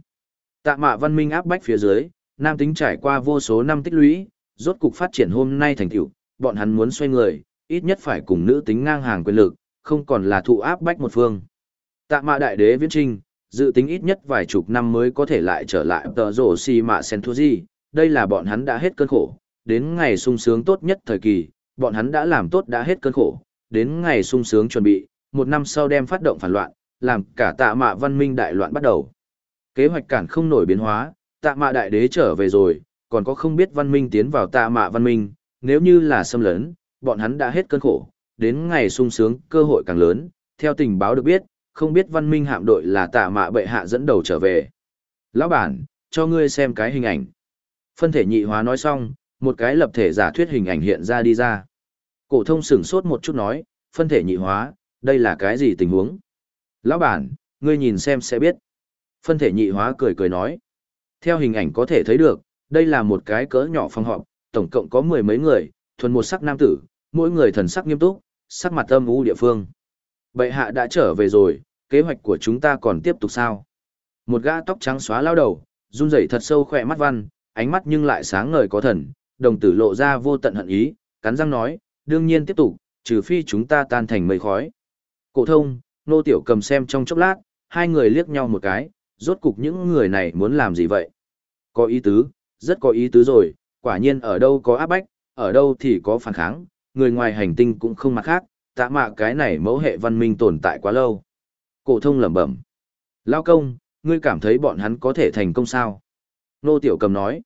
Tạ mạ văn minh áp bách phía dưới, nam tính trải qua vô số năm tích lũy, rốt cục phát triển hôm nay thành tựu, bọn hắn muốn xoay người, ít nhất phải cùng nữ tính ngang hàng quyền lực, không còn là thụ áp bách một phương. Tạ mạ đại đế viễn trinh, dự tính ít nhất vài chục năm mới có thể lại trở lại tờ rổ xì mạ Sentuzi, đây là bọn hắn đã hết cơn khổ, đến ngày sung sướng tốt nhất thời kỳ, bọn hắn đã làm tốt đã hết cơn khổ, đến ngày sung sướng chuẩn bị, một năm sau đem phát động phản loạn, làm cả tạ mạ văn minh đại loạn bắt đầu. Kế hoạch cản không nổi biến hóa, tạ mạ đại đế trở về rồi, còn có không biết văn minh tiến vào tạ mạ văn minh, nếu như là xâm lấn, bọn hắn đã hết cơn khổ, đến ngày sung sướng cơ hội càng lớn, theo tình báo được biết, không biết văn minh hạm đội là tạ mạ bệ hạ dẫn đầu trở về. Lão bản, cho ngươi xem cái hình ảnh. Phân thể nhị hóa nói xong, một cái lập thể giả thuyết hình ảnh hiện ra đi ra. Cổ thông sửng sốt một chút nói, phân thể nhị hóa, đây là cái gì tình huống? Lão bản, ngươi nhìn xem sẽ biết. Phân thể nhị hóa cười cười nói. Theo hình ảnh có thể thấy được, đây là một cái cỡ nhỏ phòng họp, tổng cộng có mười mấy người, thuần một sắc nam tử, mỗi người thần sắc nghiêm túc, sắc mặt âm u địa phương. Bệ hạ đã trở về rồi, kế hoạch của chúng ta còn tiếp tục sao? Một gã tóc trắng xóa lao đầu, run rẩy thật sâu khỏe mắt văn, ánh mắt nhưng lại sáng ngời có thần, đồng tử lộ ra vô tận hận ý, cắn răng nói, đương nhiên tiếp tục, trừ phi chúng ta tan thành mây khói. Cổ thông, nô tiểu cầm xem trong chốc lát, hai người liếc nhau một cái, rốt cục những người này muốn làm gì vậy? Có ý tứ, rất có ý tứ rồi, quả nhiên ở đâu có áp bách, ở đâu thì có phản kháng, người ngoài hành tinh cũng không mặt khác, tạ mạ cái này mẫu hệ văn minh tồn tại quá lâu. Cổ thông lẩm bẩm. Lao công, ngươi cảm thấy bọn hắn có thể thành công sao? Nô tiểu cầm nói.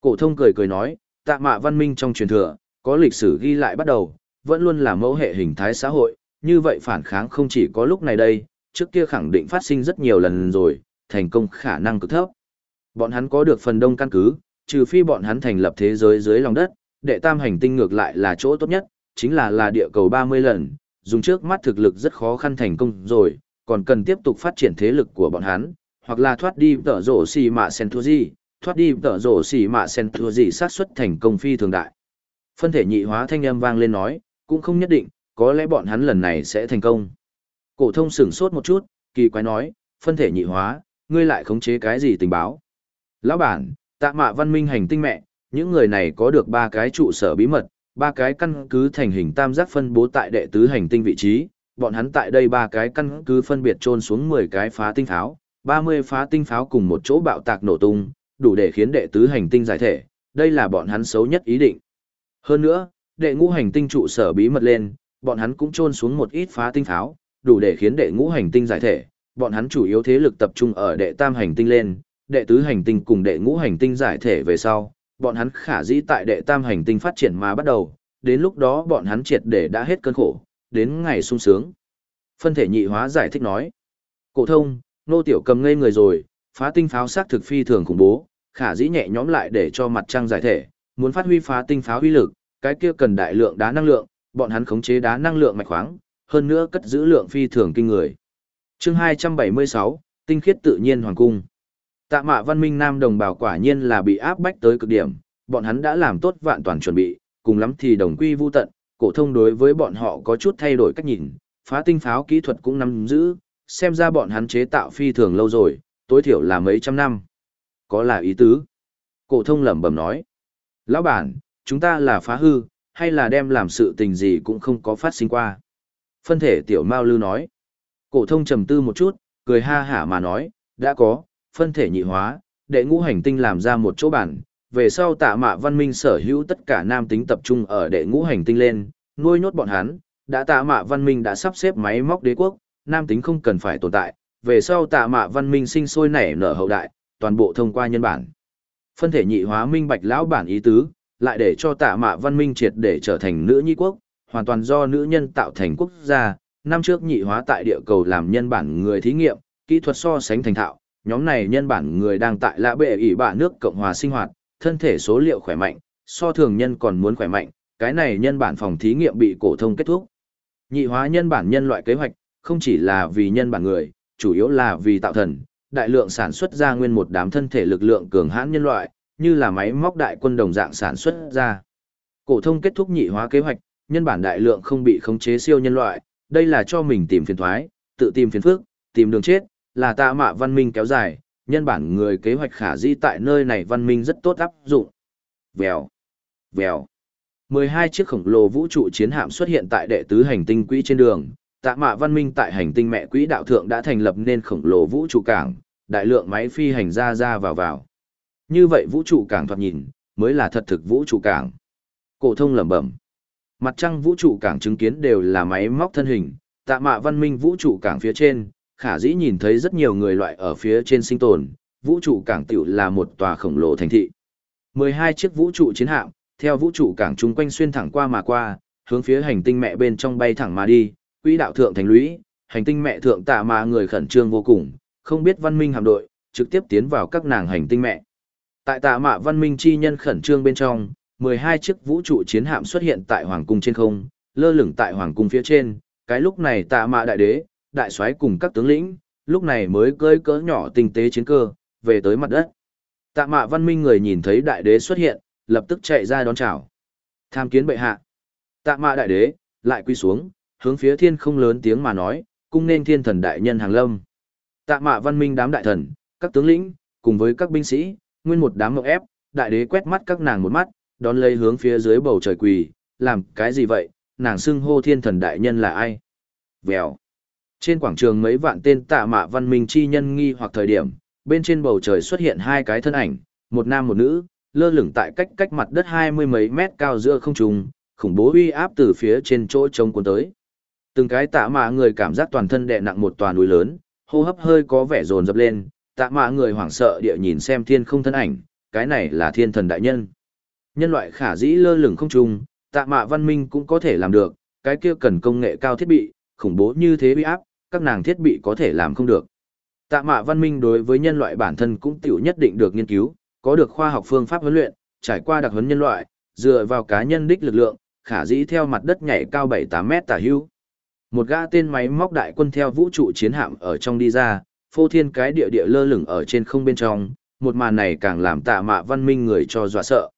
Cổ thông cười cười nói, tạ mạ văn minh trong truyền thừa, có lịch sử ghi lại bắt đầu, vẫn luôn là mẫu hệ hình thái xã hội, như vậy phản kháng không chỉ có lúc này đây, trước kia khẳng định phát sinh rất nhiều lần rồi, thành công khả năng cực thấp. Bọn hắn có được phần đông căn cứ, trừ phi bọn hắn thành lập thế giới dưới lòng đất, đệ tam hành tinh ngược lại là chỗ tốt nhất, chính là là địa cầu 30 lần, dùng trước mắt thực lực rất khó khăn thành công rồi, còn cần tiếp tục phát triển thế lực của bọn hắn, hoặc là thoát đi tở rổ xì mạ Century, thoát đi tở rổ xì mạ Century sát xuất thành công phi thường đại. Phân thể nhị hóa thanh âm vang lên nói, cũng không nhất định, có lẽ bọn hắn lần này sẽ thành công. Cổ thông sửng sốt một chút, kỳ quái nói, phân thể nhị hóa, ngươi lại khống chế cái gì tình báo? Lão bản, tạ mạ văn minh hành tinh mẹ, những người này có được ba cái trụ sở bí mật, ba cái căn cứ thành hình tam giác phân bố tại đệ tứ hành tinh vị trí, bọn hắn tại đây ba cái căn cứ phân biệt trôn xuống 10 cái phá tinh pháo, 30 phá tinh pháo cùng một chỗ bạo tạc nổ tung, đủ để khiến đệ tứ hành tinh giải thể, đây là bọn hắn xấu nhất ý định. Hơn nữa, đệ ngũ hành tinh trụ sở bí mật lên, bọn hắn cũng trôn xuống một ít phá tinh pháo, đủ để khiến đệ ngũ hành tinh giải thể, bọn hắn chủ yếu thế lực tập trung ở đệ tam hành tinh lên, đệ tứ hành tinh cùng đệ ngũ hành tinh giải thể về sau, bọn hắn khả dĩ tại đệ tam hành tinh phát triển mà bắt đầu, đến lúc đó bọn hắn triệt để đã hết cơn khổ, đến ngày sung sướng. Phân thể nhị hóa giải thích nói. Cổ thông, nô tiểu cầm ngây người rồi, phá tinh pháo sát thực phi thường khủng bố, khả dĩ nhẹ nhõm lại để cho mặt trăng giải thể, muốn phát huy phá tinh pháo uy lực, cái kia cần đại lượng đá năng lượng, bọn hắn khống chế đá năng lượng mạch khoáng, hơn nữa cất giữ lượng phi thường kinh người. Chương 276, tinh khiết tự nhiên hoàng cung. Tạ Mạ Văn Minh Nam đồng bào quả nhiên là bị áp bách tới cực điểm, bọn hắn đã làm tốt vạn toàn chuẩn bị, cùng lắm thì đồng quy vu tận, cổ thông đối với bọn họ có chút thay đổi cách nhìn, phá tinh pháo kỹ thuật cũng nắm giữ, xem ra bọn hắn chế tạo phi thường lâu rồi, tối thiểu là mấy trăm năm. Có là ý tứ. Cổ thông lẩm bẩm nói. Lão bản, chúng ta là phá hư, hay là đem làm sự tình gì cũng không có phát sinh qua. Phân thể tiểu Mao Lư nói. Cổ thông trầm tư một chút, cười ha hả mà nói, đã có, phân thể nhị hóa, đệ ngũ hành tinh làm ra một chỗ bản, về sau tạ mạ văn minh sở hữu tất cả nam tính tập trung ở đệ ngũ hành tinh lên, nuôi nhốt bọn hắn, đã tạ mạ văn minh đã sắp xếp máy móc đế quốc, nam tính không cần phải tồn tại, về sau tạ mạ văn minh sinh sôi nảy nở hậu đại, toàn bộ thông qua nhân bản. Phân thể nhị hóa minh bạch lão bản ý tứ, lại để cho tạ mạ văn minh triệt để trở thành nữ nhi quốc, hoàn toàn do nữ nhân tạo thành quốc gia. Năm trước nhị hóa tại địa cầu làm nhân bản người thí nghiệm, kỹ thuật so sánh thành thạo, nhóm này nhân bản người đang tại lã bệ ỷ bạ nước Cộng hòa sinh hoạt, thân thể số liệu khỏe mạnh, so thường nhân còn muốn khỏe mạnh, cái này nhân bản phòng thí nghiệm bị cổ thông kết thúc. Nhị hóa nhân bản nhân loại kế hoạch, không chỉ là vì nhân bản người, chủ yếu là vì tạo thần, đại lượng sản xuất ra nguyên một đám thân thể lực lượng cường hãn nhân loại, như là máy móc đại quân đồng dạng sản xuất ra. Cổ thông kết thúc nhị hóa kế hoạch, nhân bản đại lượng không bị khống chế siêu nhân loại, đây là cho mình tìm phiền toái, tự tìm phiền phức, tìm đường chết, là tạ mạ văn minh kéo dài, nhân bản người kế hoạch khả di tại nơi này văn minh rất tốt áp dụng. Vèo, vèo. 12 chiếc khổng lồ vũ trụ chiến hạm xuất hiện tại đệ tứ hành tinh quỹ trên đường, tạ mạ văn minh tại hành tinh mẹ quỹ đạo thượng đã thành lập nên khổng lồ vũ trụ cảng, đại lượng máy phi hành ra ra vào vào. Như vậy vũ trụ cảng thoạt nhìn, mới là thật thực vũ trụ cảng. Cổ thông lẩm bẩm. Mặt trăng vũ trụ cảng chứng kiến đều là máy móc thân hình, tạ mạ văn minh vũ trụ cảng phía trên, khả dĩ nhìn thấy rất nhiều người loại ở phía trên sinh tồn, vũ trụ cảng tiểu là một tòa khổng lồ thành thị. 12 chiếc vũ trụ chiến hạm, theo vũ trụ cảng chung quanh xuyên thẳng qua mà qua, hướng phía hành tinh mẹ bên trong bay thẳng mà đi, quỹ đạo thượng thành lũy, hành tinh mẹ thượng tạ mà người khẩn trương vô cùng, không biết văn minh hạm đội, trực tiếp tiến vào các nàng hành tinh mẹ. Tại tạ mạ văn minh chi nhân khẩn trương bên trong, 12 chiếc vũ trụ chiến hạm xuất hiện tại hoàng cung trên không, lơ lửng tại hoàng cung phía trên, cái lúc này tạ mạ đại đế, đại soái cùng các tướng lĩnh, lúc này mới cơi cỡ nhỏ tinh tế chiến cơ, về tới mặt đất. Tạ mạ văn minh người nhìn thấy đại đế xuất hiện, lập tức chạy ra đón chào. Tham kiến bệ hạ. Tạ mạ đại đế, lại quy xuống, hướng phía thiên không lớn tiếng mà nói, cung nên thiên thần đại nhân hàng lâm. Tạ mạ văn minh đám đại thần, các tướng lĩnh, cùng với các binh sĩ, nguyên một đám mộng ép, đại đế quét mắt các nàng một mắt, đón lấy hướng phía dưới bầu trời quỳ, làm cái gì vậy, nàng xưng hô thiên thần đại nhân là ai? Vèo. Trên quảng trường mấy vạn tên tạ mạ văn minh chi nhân nghi hoặc thời điểm, bên trên bầu trời xuất hiện hai cái thân ảnh, một nam một nữ, lơ lửng tại cách cách mặt đất hai mươi mấy mét cao giữa không trung, khủng bố uy áp từ phía trên chỗ trông cuốn tới. Từng cái tạ mạ người cảm giác toàn thân đè nặng một tòa núi lớn, hô hấp hơi có vẻ dồn dập lên, tạ mạ người hoảng sợ địa nhìn xem thiên không thân ảnh, cái này là thiên thần đại nhân. Nhân loại khả dĩ lơ lửng không trung, tạ mạ văn minh cũng có thể làm được, cái kia cần công nghệ cao thiết bị, khủng bố như thế uy áp, các nàng thiết bị có thể làm không được. Tạ mạ văn minh đối với nhân loại bản thân cũng tiểu nhất định được nghiên cứu, có được khoa học phương pháp huấn luyện, trải qua đặc huấn nhân loại, dựa vào cá nhân đích lực lượng, khả dĩ theo mặt đất nhảy cao 7-8 mét tả hưu. Một gã tên máy móc đại quân theo vũ trụ chiến hạm ở trong đi ra, phô thiên cái địa địa lơ lửng ở trên không bên trong, một màn này càng làm tạ mạ văn minh người cho dọa sợ.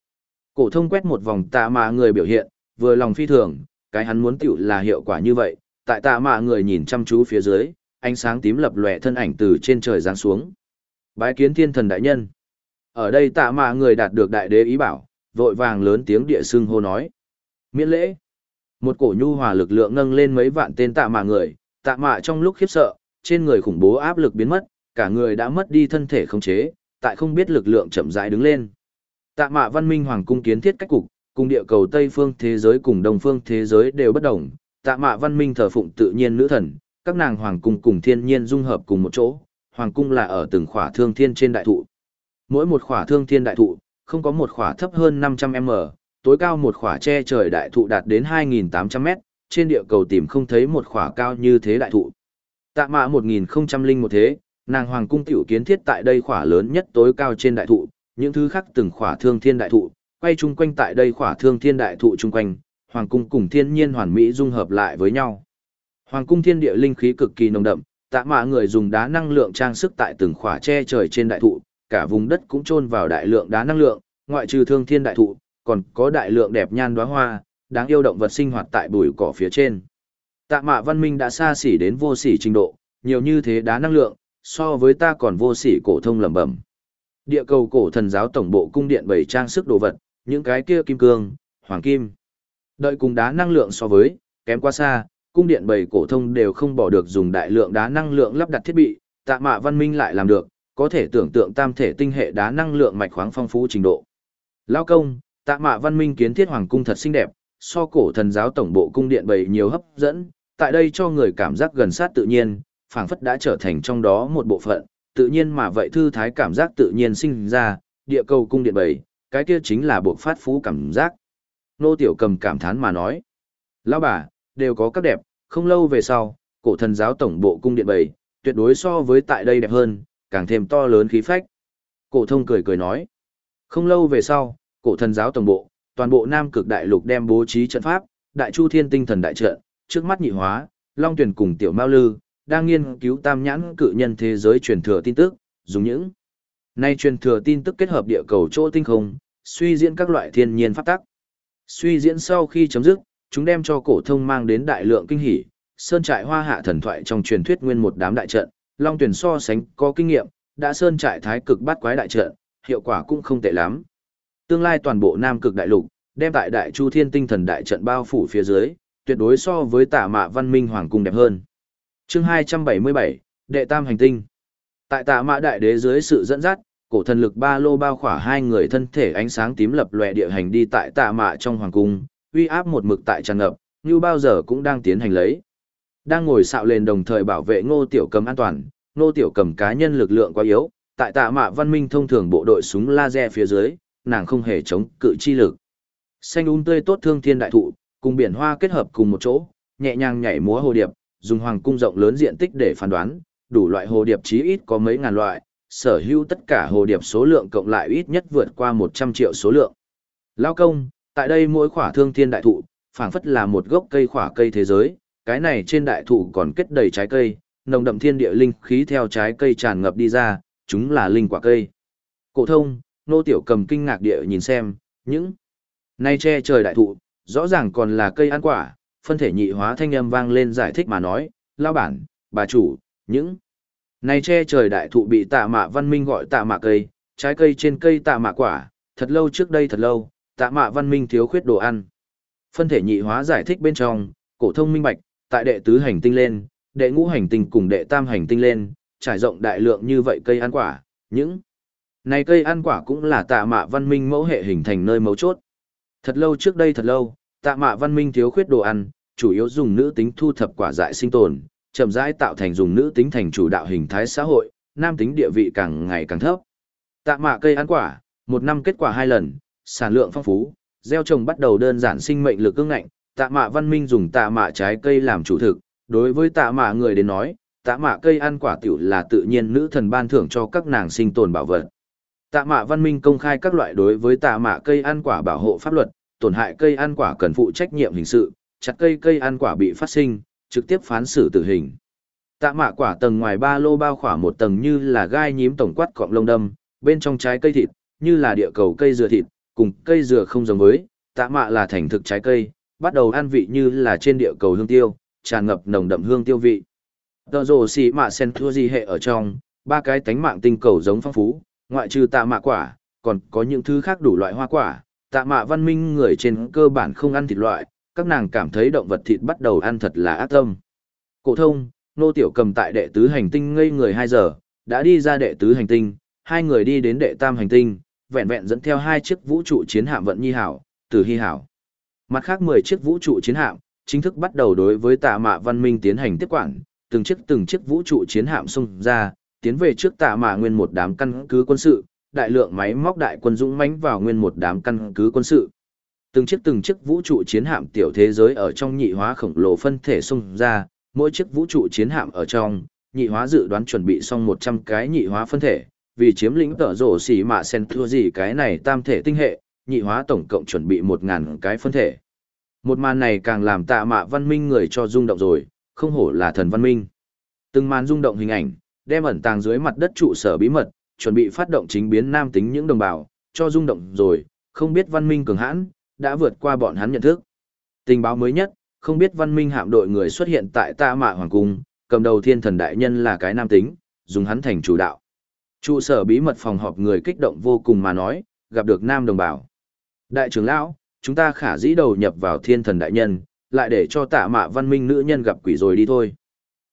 Cổ thông quét một vòng tạ mạ người biểu hiện, vừa lòng phi thường, cái hắn muốn tiểu là hiệu quả như vậy, tại tạ mạ người nhìn chăm chú phía dưới, ánh sáng tím lập lòe thân ảnh từ trên trời giáng xuống. Bái kiến thiên thần đại nhân. Ở đây tạ mạ người đạt được đại đế ý bảo, vội vàng lớn tiếng địa xưng hô nói. Miễn lễ. Một cổ nhu hòa lực lượng nâng lên mấy vạn tên tạ mạ người, tạ mạ trong lúc khiếp sợ, trên người khủng bố áp lực biến mất, cả người đã mất đi thân thể khống chế, tại không biết lực lượng chậm rãi đứng lên. Tạ mạ văn minh hoàng cung kiến thiết cách cục, cùng địa cầu Tây phương thế giới cùng Đông phương thế giới đều bất đồng, tạ mạ văn minh thờ phụng tự nhiên nữ thần, các nàng hoàng cung cùng thiên nhiên dung hợp cùng một chỗ, hoàng cung là ở từng khỏa thương thiên trên đại thụ. Mỗi một khỏa thương thiên đại thụ, không có một khỏa thấp hơn 500m, tối cao một khỏa che trời đại thụ đạt đến 2.800m, trên địa cầu tìm không thấy một khỏa cao như thế đại thụ. Tạ mạ 1001 thế, nàng hoàng cung tiểu kiến thiết tại đây khỏa lớn nhất tối cao trên đại thụ, những thứ khác từng khỏa thương thiên đại thụ, quay chung quanh tại đây khỏa thương thiên đại thụ chung quanh, hoàng cung cùng thiên nhiên hoàn mỹ dung hợp lại với nhau. Hoàng cung thiên địa linh khí cực kỳ nồng đậm, tạ mạ người dùng đá năng lượng trang sức tại từng khỏa che trời trên đại thụ, cả vùng đất cũng chôn vào đại lượng đá năng lượng, ngoại trừ thương thiên đại thụ, còn có đại lượng đẹp nhan đóa hoa, đáng yêu động vật sinh hoạt tại bụi cỏ phía trên. Tạ mạ văn minh đã xa xỉ đến vô xỉ trình độ, nhiều như thế đá năng lượng, so với ta còn vô xỉ cổ thông lẩm bẩm. Địa cầu cổ thần giáo tổng bộ cung điện bày trang sức đồ vật, những cái kia kim cương, hoàng kim. Đợi cùng đá năng lượng so với, kém quá xa, cung điện bảy cổ thông đều không bỏ được dùng đại lượng đá năng lượng lắp đặt thiết bị, tạ mạ văn minh lại làm được, có thể tưởng tượng tam thể tinh hệ đá năng lượng mạch khoáng phong phú trình độ. Lao công, tạ mạ văn minh kiến thiết hoàng cung thật xinh đẹp, so cổ thần giáo tổng bộ cung điện bảy nhiều hấp dẫn, tại đây cho người cảm giác gần sát tự nhiên, phảng phất đã trở thành trong đó một bộ phận, tự nhiên mà vậy thư thái cảm giác tự nhiên sinh ra, địa cầu cung điện bảy, cái kia chính là bộ phát phú cảm giác. Nô Tiểu Cầm cảm thán mà nói, lão bà, đều có các đẹp, không lâu về sau, cổ thần giáo tổng bộ cung điện bầy, tuyệt đối so với tại đây đẹp hơn, càng thêm to lớn khí phách. Cổ thông cười cười nói, không lâu về sau, cổ thần giáo tổng bộ, toàn bộ Nam Cực Đại Lục đem bố trí trận pháp, Đại Chu Thiên Tinh Thần Đại Trận, trước mắt nhị hóa, Long Tuyển cùng Tiểu Mao Lư, đang nghiên cứu tam nhãn cự nhân thế giới truyền thừa tin tức, dùng những nay truyền thừa tin tức kết hợp địa cầu chỗ tinh không, suy diễn các loại thiên nhiên pháp tắc. Suy diễn sau khi chấm dứt, chúng đem cho cổ thông mang đến đại lượng kinh hỉ, sơn trại hoa hạ thần thoại trong truyền thuyết nguyên một đám đại trận, Long Tuyển so sánh có kinh nghiệm, đã sơn trại thái cực bắt quái đại trận, hiệu quả cũng không tệ lắm. Tương lai toàn bộ Nam Cực Đại Lục, đem tại Đại Chu Thiên Tinh Thần Đại trận bao phủ phía dưới, tuyệt đối so với Tả Mạ Văn Minh Hoàng cung đẹp hơn. Chương 277, Đệ Tam hành tinh. Tại Tả Mạ Đại Đế dưới sự dẫn dắt, cổ thần lực ba lô bao khỏa hai người thân thể ánh sáng tím lập lòe địa hành đi tại tạ Mạ trong hoàng cung, uy áp một mực tại tràn ngập, như bao giờ cũng đang tiến hành lấy. Đang ngồi xạo lên đồng thời bảo vệ Ngô Tiểu Cầm an toàn, Ngô Tiểu Cầm cá nhân lực lượng quá yếu, tại tạ Mạ Văn Minh thông thường bộ đội súng laser phía dưới, nàng không hề chống cự chi lực. Xanh um tươi tốt thương thiên đại thụ, cùng biển hoa kết hợp cùng một chỗ, nhẹ nhàng nhảy múa hồ điệp, dùng hoàng cung rộng lớn diện tích để phán đoán, đủ loại hồ điệp chí ít có mấy ngàn loại, sở hữu tất cả hồ điệp số lượng cộng lại ít nhất vượt qua 100 triệu số lượng. Lao công, tại đây mỗi khỏa thương thiên đại thụ, phảng phất là một gốc cây khỏa cây thế giới, cái này trên đại thụ còn kết đầy trái cây, nồng đậm thiên địa linh khí theo trái cây tràn ngập đi ra, chúng là linh quả cây. Cổ thông, nô tiểu cầm kinh ngạc địa nhìn xem, những nay che trời đại thụ, rõ ràng còn là cây ăn quả, phân thể nhị hóa thanh âm vang lên giải thích mà nói, lao bản, bà chủ, những này che trời đại thụ bị tạ mạ văn minh gọi tạ mạ cây, trái cây trên cây tạ mạ quả, thật lâu trước đây thật lâu, tạ mạ văn minh thiếu khuyết đồ ăn. Phân thể nhị hóa giải thích bên trong, cổ thông minh bạch, tại đệ tứ hành tinh lên, đệ ngũ hành tinh cùng đệ tam hành tinh lên, trải rộng đại lượng như vậy cây ăn quả, những này cây ăn quả cũng là tạ mạ văn minh mẫu hệ hình thành nơi mấu chốt. Thật lâu trước đây thật lâu, tạ mạ văn minh thiếu khuyết đồ ăn, chủ yếu dùng nữ tính thu thập quả dại sinh tồn, chậm rãi tạo thành dùng nữ tính thành chủ đạo hình thái xã hội, nam tính địa vị càng ngày càng thấp. Tạ mạ cây ăn quả, một năm kết quả hai lần, sản lượng phong phú, gieo trồng bắt đầu đơn giản sinh mệnh lực cương ngạnh, tạ mạ văn minh dùng tạ mạ trái cây làm chủ thực, đối với tạ mạ người đến nói, tạ mạ cây ăn quả tiểu là tự nhiên nữ thần ban thưởng cho các nàng sinh tồn bảo vật. Tạ mạ văn minh công khai các loại đối với tạ mạ cây ăn quả bảo hộ pháp luật, tổn hại cây ăn quả cần phụ trách nhiệm hình sự, chặt cây cây ăn quả bị phát sinh, trực tiếp phán xử tử hình. Tạ mạ quả tầng ngoài ba lô bao khỏa một tầng như là gai nhím tổng quát cọng lông đâm, bên trong trái cây thịt, như là địa cầu cây dừa thịt, cùng cây dừa không giống với, tạ mạ là thành thực trái cây, bắt đầu ăn vị như là trên địa cầu hương tiêu, tràn ngập nồng đậm hương tiêu vị. Tờ rồ xì mạ sen thua gì hệ ở trong, ba cái tánh mạng tinh cầu giống phong phú, ngoại trừ tạ mạ quả, còn có những thứ khác đủ loại hoa quả, tạ mạ văn minh người trên cơ bản không ăn thịt loại, các nàng cảm thấy động vật thịt bắt đầu ăn thật là ác tâm. Cổ thông, nô tiểu cầm tại đệ tứ hành tinh ngây người 2 giờ, đã đi ra đệ tứ hành tinh, hai người đi đến đệ tam hành tinh, vẹn vẹn dẫn theo hai chiếc vũ trụ chiến hạm vận nhi hảo, tử hy hảo. Mặt khác 10 chiếc vũ trụ chiến hạm, chính thức bắt đầu đối với tạ mạ văn minh tiến hành tiếp quản, từng chiếc từng chiếc vũ trụ chiến hạm xung ra, tiến về trước tạ mạ nguyên một đám căn cứ quân sự, đại lượng máy móc đại quân dũng mãnh vào nguyên một đám căn cứ quân sự. Từng chiếc từng chiếc vũ trụ chiến hạm tiểu thế giới ở trong nhị hóa khổng lồ phân thể xung ra, mỗi chiếc vũ trụ chiến hạm ở trong, nhị hóa dự đoán chuẩn bị xong 100 cái nhị hóa phân thể, vì chiếm lĩnh tở rổ xỉ mạ sen thua gì cái này tam thể tinh hệ, nhị hóa tổng cộng chuẩn bị 1.000 cái phân thể. Một màn này càng làm tạ mạ văn minh người cho rung động rồi, không hổ là thần văn minh. Từng màn rung động hình ảnh, đem ẩn tàng dưới mặt đất trụ sở bí mật, chuẩn bị phát động chính biến nam tính những đồng bào, cho rung động rồi, không biết văn minh cường hãn, đã vượt qua bọn hắn nhận thức. Tình báo mới nhất, không biết văn minh hạm đội người xuất hiện tại tạ Mạ Hoàng Cung, cầm đầu thiên thần đại nhân là cái nam tính, dùng hắn thành chủ đạo. Trụ sở bí mật phòng họp người kích động vô cùng mà nói, gặp được nam đồng bào. Đại trưởng lão, chúng ta khả dĩ đầu nhập vào thiên thần đại nhân, lại để cho tạ mạ văn minh nữ nhân gặp quỷ rồi đi thôi.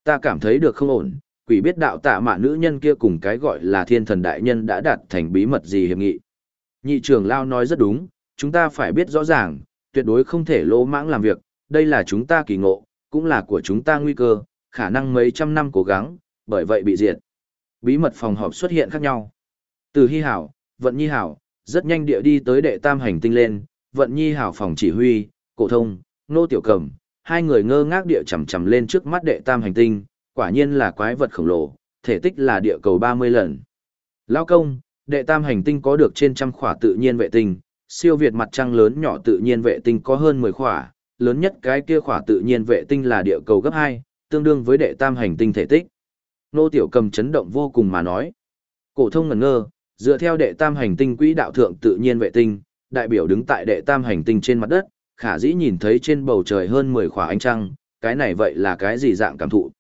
Ta cảm thấy được không ổn, quỷ biết đạo tạ mạ nữ nhân kia cùng cái gọi là thiên thần đại nhân đã đạt thành bí mật gì hiệp nghị. Nhị trưởng lao nói rất đúng, chúng ta phải biết rõ ràng, tuyệt đối không thể lỗ mãng làm việc, đây là chúng ta kỳ ngộ, cũng là của chúng ta nguy cơ, khả năng mấy trăm năm cố gắng, bởi vậy bị diệt. Bí mật phòng họp xuất hiện khác nhau. Từ Hy Hảo, Vận Nhi Hảo, rất nhanh địa đi tới đệ tam hành tinh lên, Vận Nhi Hảo phòng chỉ huy, cổ thông, nô tiểu cầm, hai người ngơ ngác địa chầm chầm lên trước mắt đệ tam hành tinh, quả nhiên là quái vật khổng lồ, thể tích là địa cầu 30 lần. Lao công, đệ tam hành tinh có được trên trăm khỏa tự nhiên vệ tinh, siêu việt mặt trăng lớn nhỏ tự nhiên vệ tinh có hơn 10 khỏa, lớn nhất cái kia khỏa tự nhiên vệ tinh là địa cầu gấp 2, tương đương với đệ tam hành tinh thể tích. Nô Tiểu Cầm chấn động vô cùng mà nói. Cổ thông ngẩn ngơ, dựa theo đệ tam hành tinh quỹ đạo thượng tự nhiên vệ tinh, đại biểu đứng tại đệ tam hành tinh trên mặt đất, khả dĩ nhìn thấy trên bầu trời hơn 10 khỏa ánh trăng, cái này vậy là cái gì dạng cảm thụ?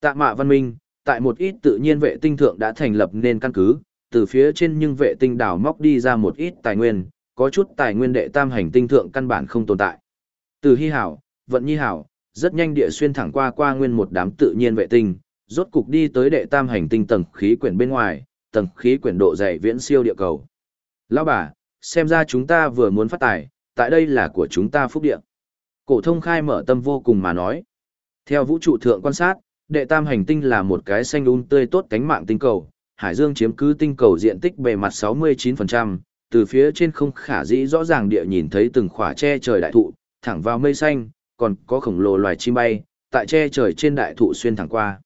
Tạ mạ văn minh, tại một ít tự nhiên vệ tinh thượng đã thành lập nên căn cứ, từ phía trên nhưng vệ tinh đào móc đi ra một ít tài nguyên, có chút tài nguyên đệ tam hành tinh thượng căn bản không tồn tại. Từ hy hảo, vận nhi hảo, rất nhanh địa xuyên thẳng qua qua nguyên một đám tự nhiên vệ tinh, rốt cục đi tới đệ tam hành tinh tầng khí quyển bên ngoài, tầng khí quyển độ dày viễn siêu địa cầu. Lão bà, xem ra chúng ta vừa muốn phát tài, tại đây là của chúng ta phúc địa. Cổ thông khai mở tâm vô cùng mà nói. Theo vũ trụ thượng quan sát, đệ tam hành tinh là một cái xanh un tươi tốt cánh mạng tinh cầu, hải dương chiếm cứ tinh cầu diện tích bề mặt 69%, từ phía trên không khả dĩ rõ ràng địa nhìn thấy từng khỏa che trời đại thụ, thẳng vào mây xanh, còn có khổng lồ loài chim bay, tại che trời trên đại thụ xuyên thẳng qua.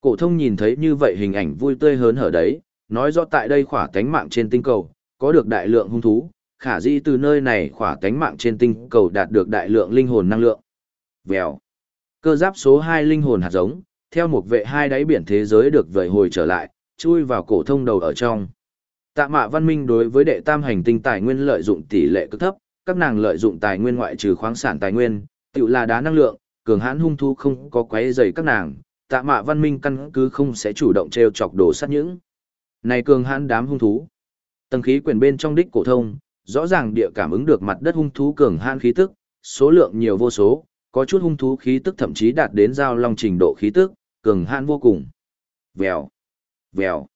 Cổ thông nhìn thấy như vậy hình ảnh vui tươi hớn hở đấy, nói rõ tại đây khỏa cánh mạng trên tinh cầu, có được đại lượng hung thú, khả dĩ từ nơi này khỏa cánh mạng trên tinh cầu đạt được đại lượng linh hồn năng lượng. Vèo. Cơ giáp số 2 linh hồn hạt giống, theo một vệ hai đáy biển thế giới được vời hồi trở lại, chui vào cổ thông đầu ở trong. Tạ mạ văn minh đối với đệ tam hành tinh tài nguyên lợi dụng tỷ lệ cực thấp, các nàng lợi dụng tài nguyên ngoại trừ khoáng sản tài nguyên, tự là đá năng lượng, cường hãn hung thú không có quấy rầy các nàng, tạ mạ văn minh căn cứ không sẽ chủ động treo chọc đồ sát những. Này cường hãn đám hung thú. Tầng khí quyển bên trong đích cổ thông, rõ ràng địa cảm ứng được mặt đất hung thú cường hãn khí tức, số lượng nhiều vô số, có chút hung thú khí tức thậm chí đạt đến giao long trình độ khí tức, cường hãn vô cùng. Vèo, vèo.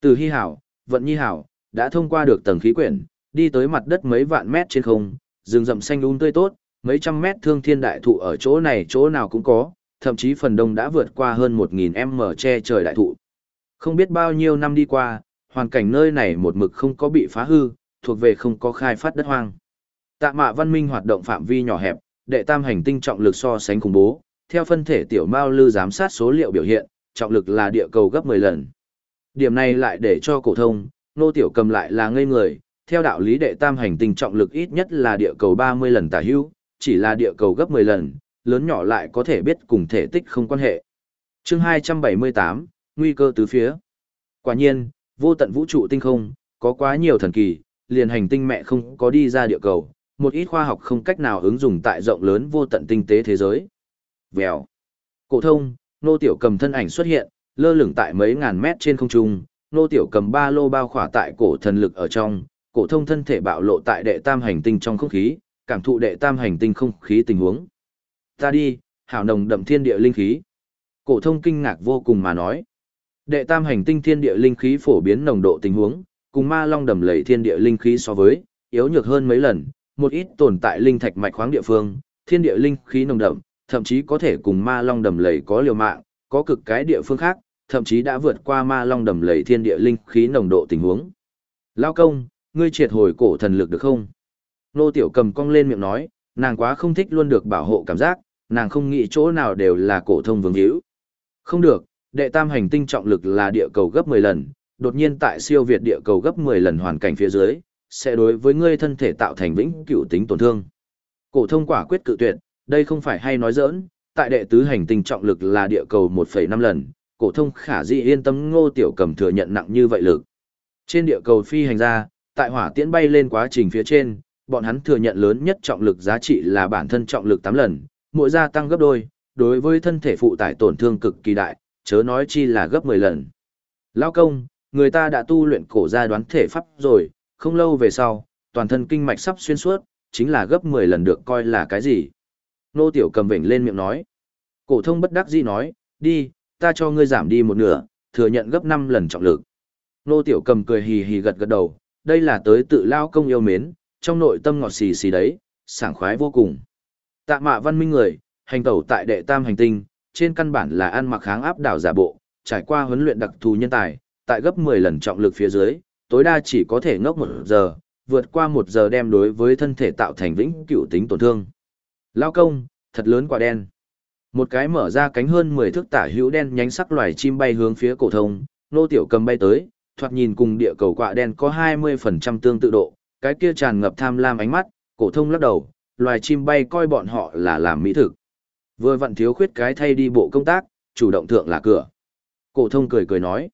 Từ Hi Hảo, Vận Nhi Hảo, đã thông qua được tầng khí quyển, đi tới mặt đất mấy vạn mét trên không, rừng rậm xanh um tươi tốt, mấy trăm mét thương thiên đại thụ ở chỗ này chỗ nào cũng có, thậm chí phần đông đã vượt qua hơn 1.000 m che trời đại thụ. Không biết bao nhiêu năm đi qua, hoàn cảnh nơi này một mực không có bị phá hư, thuộc về không có khai phát đất hoang. Tạ mạ văn minh hoạt động phạm vi nhỏ hẹp, đệ tam hành tinh trọng lực so sánh khủng bố, theo phân thể tiểu mao lư giám sát số liệu biểu hiện, trọng lực là địa cầu gấp 10 lần. Điểm này lại để cho cổ thông, nô tiểu cầm lại là ngây người, theo đạo lý đệ tam hành tinh trọng lực ít nhất là địa cầu 30 lần tả hữu, chỉ là địa cầu gấp 10 lần, lớn nhỏ lại có thể biết cùng thể tích không quan hệ. Chương 278, nguy cơ tứ phía. Quả nhiên, vô tận vũ trụ tinh không, có quá nhiều thần kỳ, liền hành tinh mẹ không có đi ra địa cầu, một ít khoa học không cách nào ứng dụng tại rộng lớn vô tận tinh tế thế giới. Vèo. Cổ thông, nô tiểu cầm thân ảnh xuất hiện, lơ lửng tại mấy ngàn mét trên không trung, nô tiểu cầm ba lô bao khỏa tại cổ thần lực ở trong, cổ thông thân thể bạo lộ tại đệ tam hành tinh trong không khí, cảm thụ đệ tam hành tinh không khí tình huống. Ta đi, hảo nồng đậm thiên địa linh khí. Cổ thông kinh ngạc vô cùng mà nói. Đệ tam hành tinh thiên địa linh khí phổ biến nồng độ tình huống, cùng ma long đầm lầy thiên địa linh khí so với, yếu nhược hơn mấy lần, một ít tồn tại linh thạch mạch khoáng địa phương, thiên địa linh khí nồng đậm, thậm chí có thể cùng ma long đầm lầy có liều mạng, có cực cái địa phương khác, thậm chí đã vượt qua ma long đầm lầy thiên địa linh khí nồng độ tình huống. Lao công, ngươi triệt hồi cổ thần lực được không? Nô tiểu cầm cong lên miệng nói, nàng quá không thích luôn được bảo hộ cảm giác, nàng không nghĩ chỗ nào đều là cổ thông vương hữu. Không được, đệ tam hành tinh trọng lực là địa cầu gấp 10 lần, đột nhiên tại siêu việt địa cầu gấp 10 lần hoàn cảnh phía dưới, sẽ đối với ngươi thân thể tạo thành vĩnh cửu tính tổn thương. Cổ thông quả quyết cự tuyệt, đây không phải hay nói giỡn, tại đệ tứ hành tinh trọng lực là địa cầu 1,5 lần, cổ thông khả dĩ yên tâm Ngô Tiểu Cầm thừa nhận nặng như vậy lực. Trên địa cầu phi hành ra, tại hỏa tiễn bay lên quá trình phía trên, bọn hắn thừa nhận lớn nhất trọng lực giá trị là bản thân trọng lực 8 lần, mỗi gia tăng gấp đôi, đối với thân thể phụ tải tổn thương cực kỳ đại, chớ nói chi là gấp 10 lần. Lao công, người ta đã tu luyện cổ gia đoán thể pháp rồi, không lâu về sau, toàn thân kinh mạch sắp xuyên suốt, chính là gấp 10 lần được coi là cái gì. Nô tiểu cầm vểnh lên miệng nói. Cổ thông bất đắc dĩ nói, đi, ta cho ngươi giảm đi một nửa, thừa nhận gấp 5 lần trọng lực. Nô tiểu cầm cười hì hì gật gật đầu, đây là tới tự lao công yêu mến, trong nội tâm ngọt xì xì đấy, sảng khoái vô cùng. Tạ mạ văn minh người, Hành tẩu tại đệ tam hành tinh, trên căn bản là ăn mặc kháng áp đảo giả bộ, trải qua huấn luyện đặc thù nhân tài, tại gấp 10 lần trọng lực phía dưới, tối đa chỉ có thể ngốc một giờ, vượt qua một giờ đem đối với thân thể tạo thành vĩnh cửu tính tổn thương. Lao công, thật lớn quả đen. Một cái mở ra cánh hơn 10 thước tả hữu đen nhánh sắc loài chim bay hướng phía cổ thông, nô tiểu cầm bay tới, thoạt nhìn cùng địa cầu quạ đen có 20% tương tự độ, cái kia tràn ngập tham lam ánh mắt, cổ thông lắc đầu, loài chim bay coi bọn họ là làm mỹ thực. Vừa vặn thiếu khuyết cái thay đi bộ công tác, chủ động thượng là cửa. Cổ thông cười cười nói,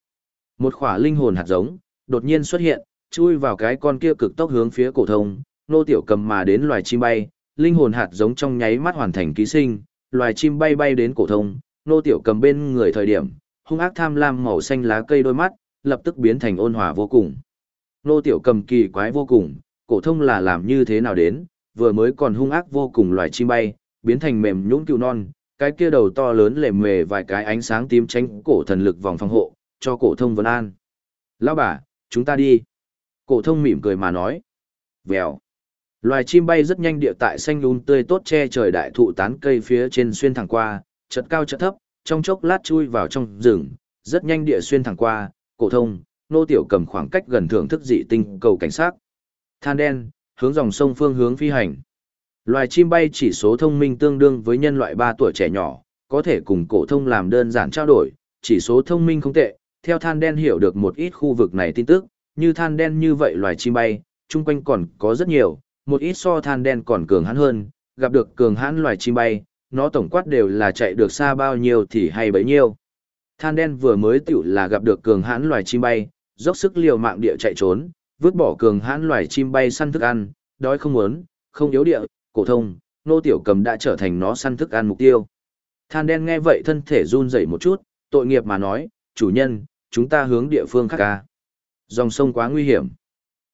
một khỏa linh hồn hạt giống, đột nhiên xuất hiện, chui vào cái con kia cực tốc hướng phía cổ thông, nô tiểu cầm mà đến loài chim bay, linh hồn hạt giống trong nháy mắt hoàn thành ký sinh, loài chim bay bay đến cổ thông, nô tiểu cầm bên người thời điểm, hung ác tham lam màu xanh lá cây đôi mắt, lập tức biến thành ôn hòa vô cùng. Nô tiểu cầm kỳ quái vô cùng, cổ thông là làm như thế nào đến, vừa mới còn hung ác vô cùng loài chim bay, biến thành mềm nhũn cừu non, cái kia đầu to lớn lệ mề vài cái ánh sáng tím tránh cổ thần lực vòng phòng hộ, cho cổ thông vân an. Lão bà, chúng ta đi. Cổ thông mỉm cười mà nói. Vèo. Loài chim bay rất nhanh địa tại xanh lún tươi tốt che trời đại thụ tán cây phía trên xuyên thẳng qua, chợt cao chợt thấp, trong chốc lát chui vào trong rừng, rất nhanh địa xuyên thẳng qua, cổ thông, nô tiểu cầm khoảng cách gần thưởng thức dị tinh cầu cảnh sát. Than đen, hướng dòng sông phương hướng phi hành. Loài chim bay chỉ số thông minh tương đương với nhân loại 3 tuổi trẻ nhỏ, có thể cùng cổ thông làm đơn giản trao đổi, chỉ số thông minh không tệ, theo than đen hiểu được một ít khu vực này tin tức, như than đen như vậy loài chim bay, chung quanh còn có rất nhiều, một ít so than đen còn cường hãn hơn, gặp được cường hãn loài chim bay, nó tổng quát đều là chạy được xa bao nhiêu thì hay bấy nhiêu. Than đen vừa mới tiểu là gặp được cường hãn loài chim bay, dốc sức liều mạng địa chạy trốn, vứt bỏ cường hãn loài chim bay săn thức ăn, đói không muốn, không yếu địa, cổ thông, nô tiểu cầm đã trở thành nó săn thức ăn mục tiêu. Than đen nghe vậy thân thể run rẩy một chút, tội nghiệp mà nói, chủ nhân, chúng ta hướng địa phương khác ca. Dòng sông quá nguy hiểm.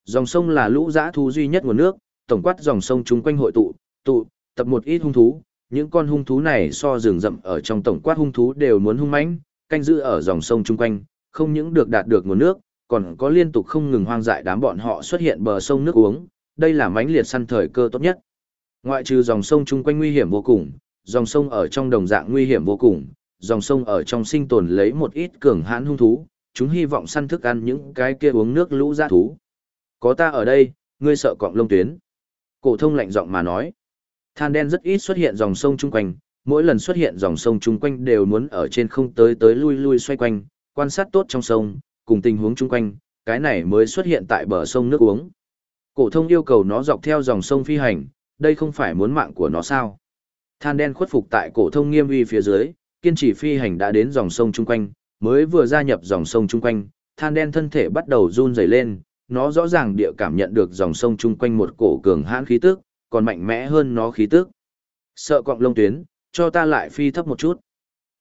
Dòng sông là lũ dã thú duy nhất nguồn nước, tổng quát dòng sông chúng quanh hội tụ, tụ, tập một ít hung thú, những con hung thú này so rừng rậm ở trong tổng quát hung thú đều muốn hung mãnh, canh giữ ở dòng sông chung quanh, không những được đạt được nguồn nước, còn có liên tục không ngừng hoang dại đám bọn họ xuất hiện bờ sông nước uống, đây là mãnh liệt săn thời cơ tốt nhất. Ngoại trừ dòng sông chung quanh nguy hiểm vô cùng, dòng sông ở trong đồng dạng nguy hiểm vô cùng, dòng sông ở trong sinh tồn lấy một ít cường hãn hung thú, chúng hy vọng săn thức ăn những cái kia uống nước lũ dã thú. Có ta ở đây, ngươi sợ cọng lông tuyến. Cổ thông lạnh giọng mà nói. Than đen rất ít xuất hiện dòng sông chung quanh, mỗi lần xuất hiện dòng sông chung quanh đều muốn ở trên không tới tới lui lui xoay quanh, quan sát tốt trong sông, cùng tình huống chung quanh, cái này mới xuất hiện tại bờ sông nước uống. Cổ thông yêu cầu nó dọc theo dòng sông phi hành, đây không phải muốn mạng của nó sao? Than đen khuất phục tại cổ thông nghiêm uy phía dưới, kiên trì phi hành đã đến dòng sông chung quanh, mới vừa gia nhập dòng sông chung quanh, than đen thân thể bắt đầu run rẩy lên, nó rõ ràng địa cảm nhận được dòng sông chung quanh một cổ cường hãn khí tức, còn mạnh mẽ hơn nó khí tức. Sợ cọng lông tuyến, cho ta lại phi thấp một chút.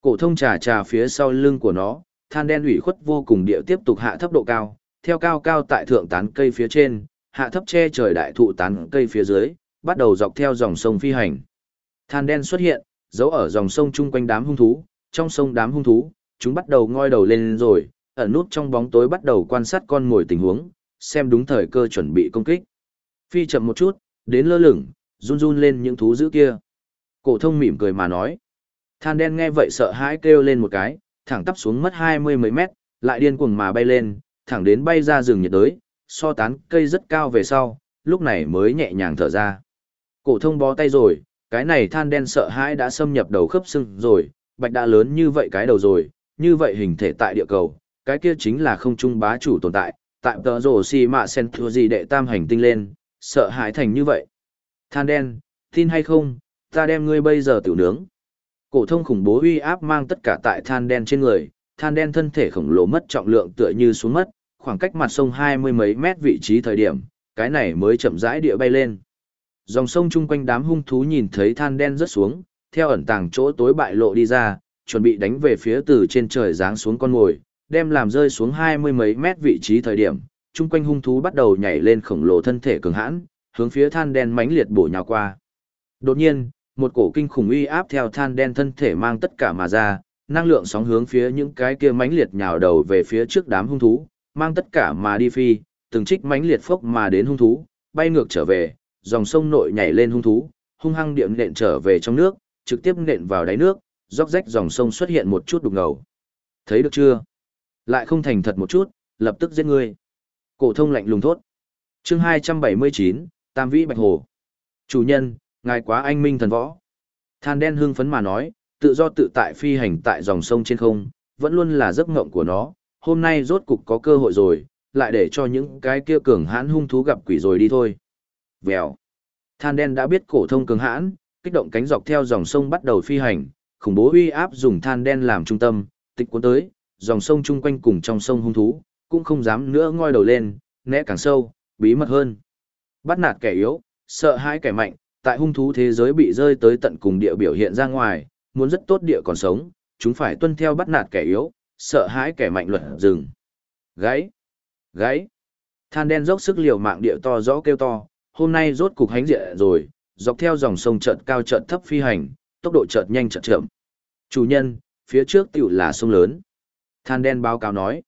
Cổ thông trà trà phía sau lưng của nó, than đen ủy khuất vô cùng địa tiếp tục hạ thấp độ cao, theo cao cao tại thượng tán cây phía trên, hạ thấp che trời đại thụ tán cây phía dưới, bắt đầu dọc theo dòng sông phi hành. Than đen xuất hiện, giấu ở dòng sông chung quanh đám hung thú, trong sông đám hung thú, chúng bắt đầu ngoi đầu lên rồi, ẩn nút trong bóng tối bắt đầu quan sát con mồi tình huống, xem đúng thời cơ chuẩn bị công kích. Phi chậm một chút, đến lơ lửng, run run lên những thú dữ kia. Cổ thông mỉm cười mà nói. Than đen nghe vậy sợ hãi kêu lên một cái, thẳng tắp xuống mất hai mươi mấy mét, lại điên cuồng mà bay lên, thẳng đến bay ra rừng nhiệt đới, so tán cây rất cao về sau, lúc này mới nhẹ nhàng thở ra. Cổ thông bó tay rồi, cái này than đen sợ hãi đã xâm nhập đầu khớp xương rồi, bạch đã lớn như vậy cái đầu rồi, như vậy hình thể tại địa cầu, cái kia chính là không trung bá chủ tồn tại, tại tờ rổ xì mạ sen thua gì đệ tam hành tinh lên, sợ hãi thành như vậy. Than đen, tin hay không, ta đem ngươi bây giờ tiểu nướng. Cổ thông khủng bố uy áp mang tất cả tại than đen trên người, than đen thân thể khổng lồ mất trọng lượng tựa như xuống mất, khoảng cách mặt sông hai mươi mấy mét vị trí thời điểm, cái này mới chậm rãi địa bay lên. Dòng sông chung quanh đám hung thú nhìn thấy than đen rớt xuống, theo ẩn tàng chỗ tối bại lộ đi ra, chuẩn bị đánh về phía từ trên trời giáng xuống con ngồi, đem làm rơi xuống hai mươi mấy mét vị trí thời điểm, chung quanh hung thú bắt đầu nhảy lên khổng lồ thân thể cường hãn, hướng phía than đen mãnh liệt bổ nhào qua. Đột nhiên, một cổ kinh khủng uy áp theo than đen thân thể mang tất cả mà ra, năng lượng sóng hướng phía những cái kia mãnh liệt nhào đầu về phía trước đám hung thú, mang tất cả mà đi phi, từng trích mãnh liệt phốc mà đến hung thú, bay ngược trở về, dòng sông nội nhảy lên hung thú, hung hăng điệm nện trở về trong nước, trực tiếp nện vào đáy nước, róc rách dòng sông xuất hiện một chút đục ngầu. Thấy được chưa? Lại không thành thật một chút, lập tức giết ngươi. Cổ thông lạnh lùng thốt. Chương 279, Tam Vĩ Bạch Hồ. Chủ nhân, ngài quá anh minh thần võ. Than đen hưng phấn mà nói, tự do tự tại phi hành tại dòng sông trên không, vẫn luôn là giấc mộng của nó, hôm nay rốt cục có cơ hội rồi, lại để cho những cái kia cường hãn hung thú gặp quỷ rồi đi thôi. Vèo. Than đen đã biết cổ thông cường hãn, kích động cánh dọc theo dòng sông bắt đầu phi hành, khủng bố uy áp dùng than đen làm trung tâm, tịch cuốn tới, dòng sông chung quanh cùng trong sông hung thú, cũng không dám nữa ngoi đầu lên, né càng sâu, bí mật hơn. Bắt nạt kẻ yếu, sợ hãi kẻ mạnh, tại hung thú thế giới bị rơi tới tận cùng địa biểu hiện ra ngoài, muốn rất tốt địa còn sống, chúng phải tuân theo bắt nạt kẻ yếu, sợ hãi kẻ mạnh luật rừng. Gáy! Gáy! Than đen dốc sức liều mạng địa to rõ kêu to, hôm nay rốt cục hánh diện rồi, dọc theo dòng sông chợt cao chợt thấp phi hành, tốc độ chợt nhanh chợt chậm. Chủ nhân, phía trước tiểu là sông lớn. Than đen báo cáo nói.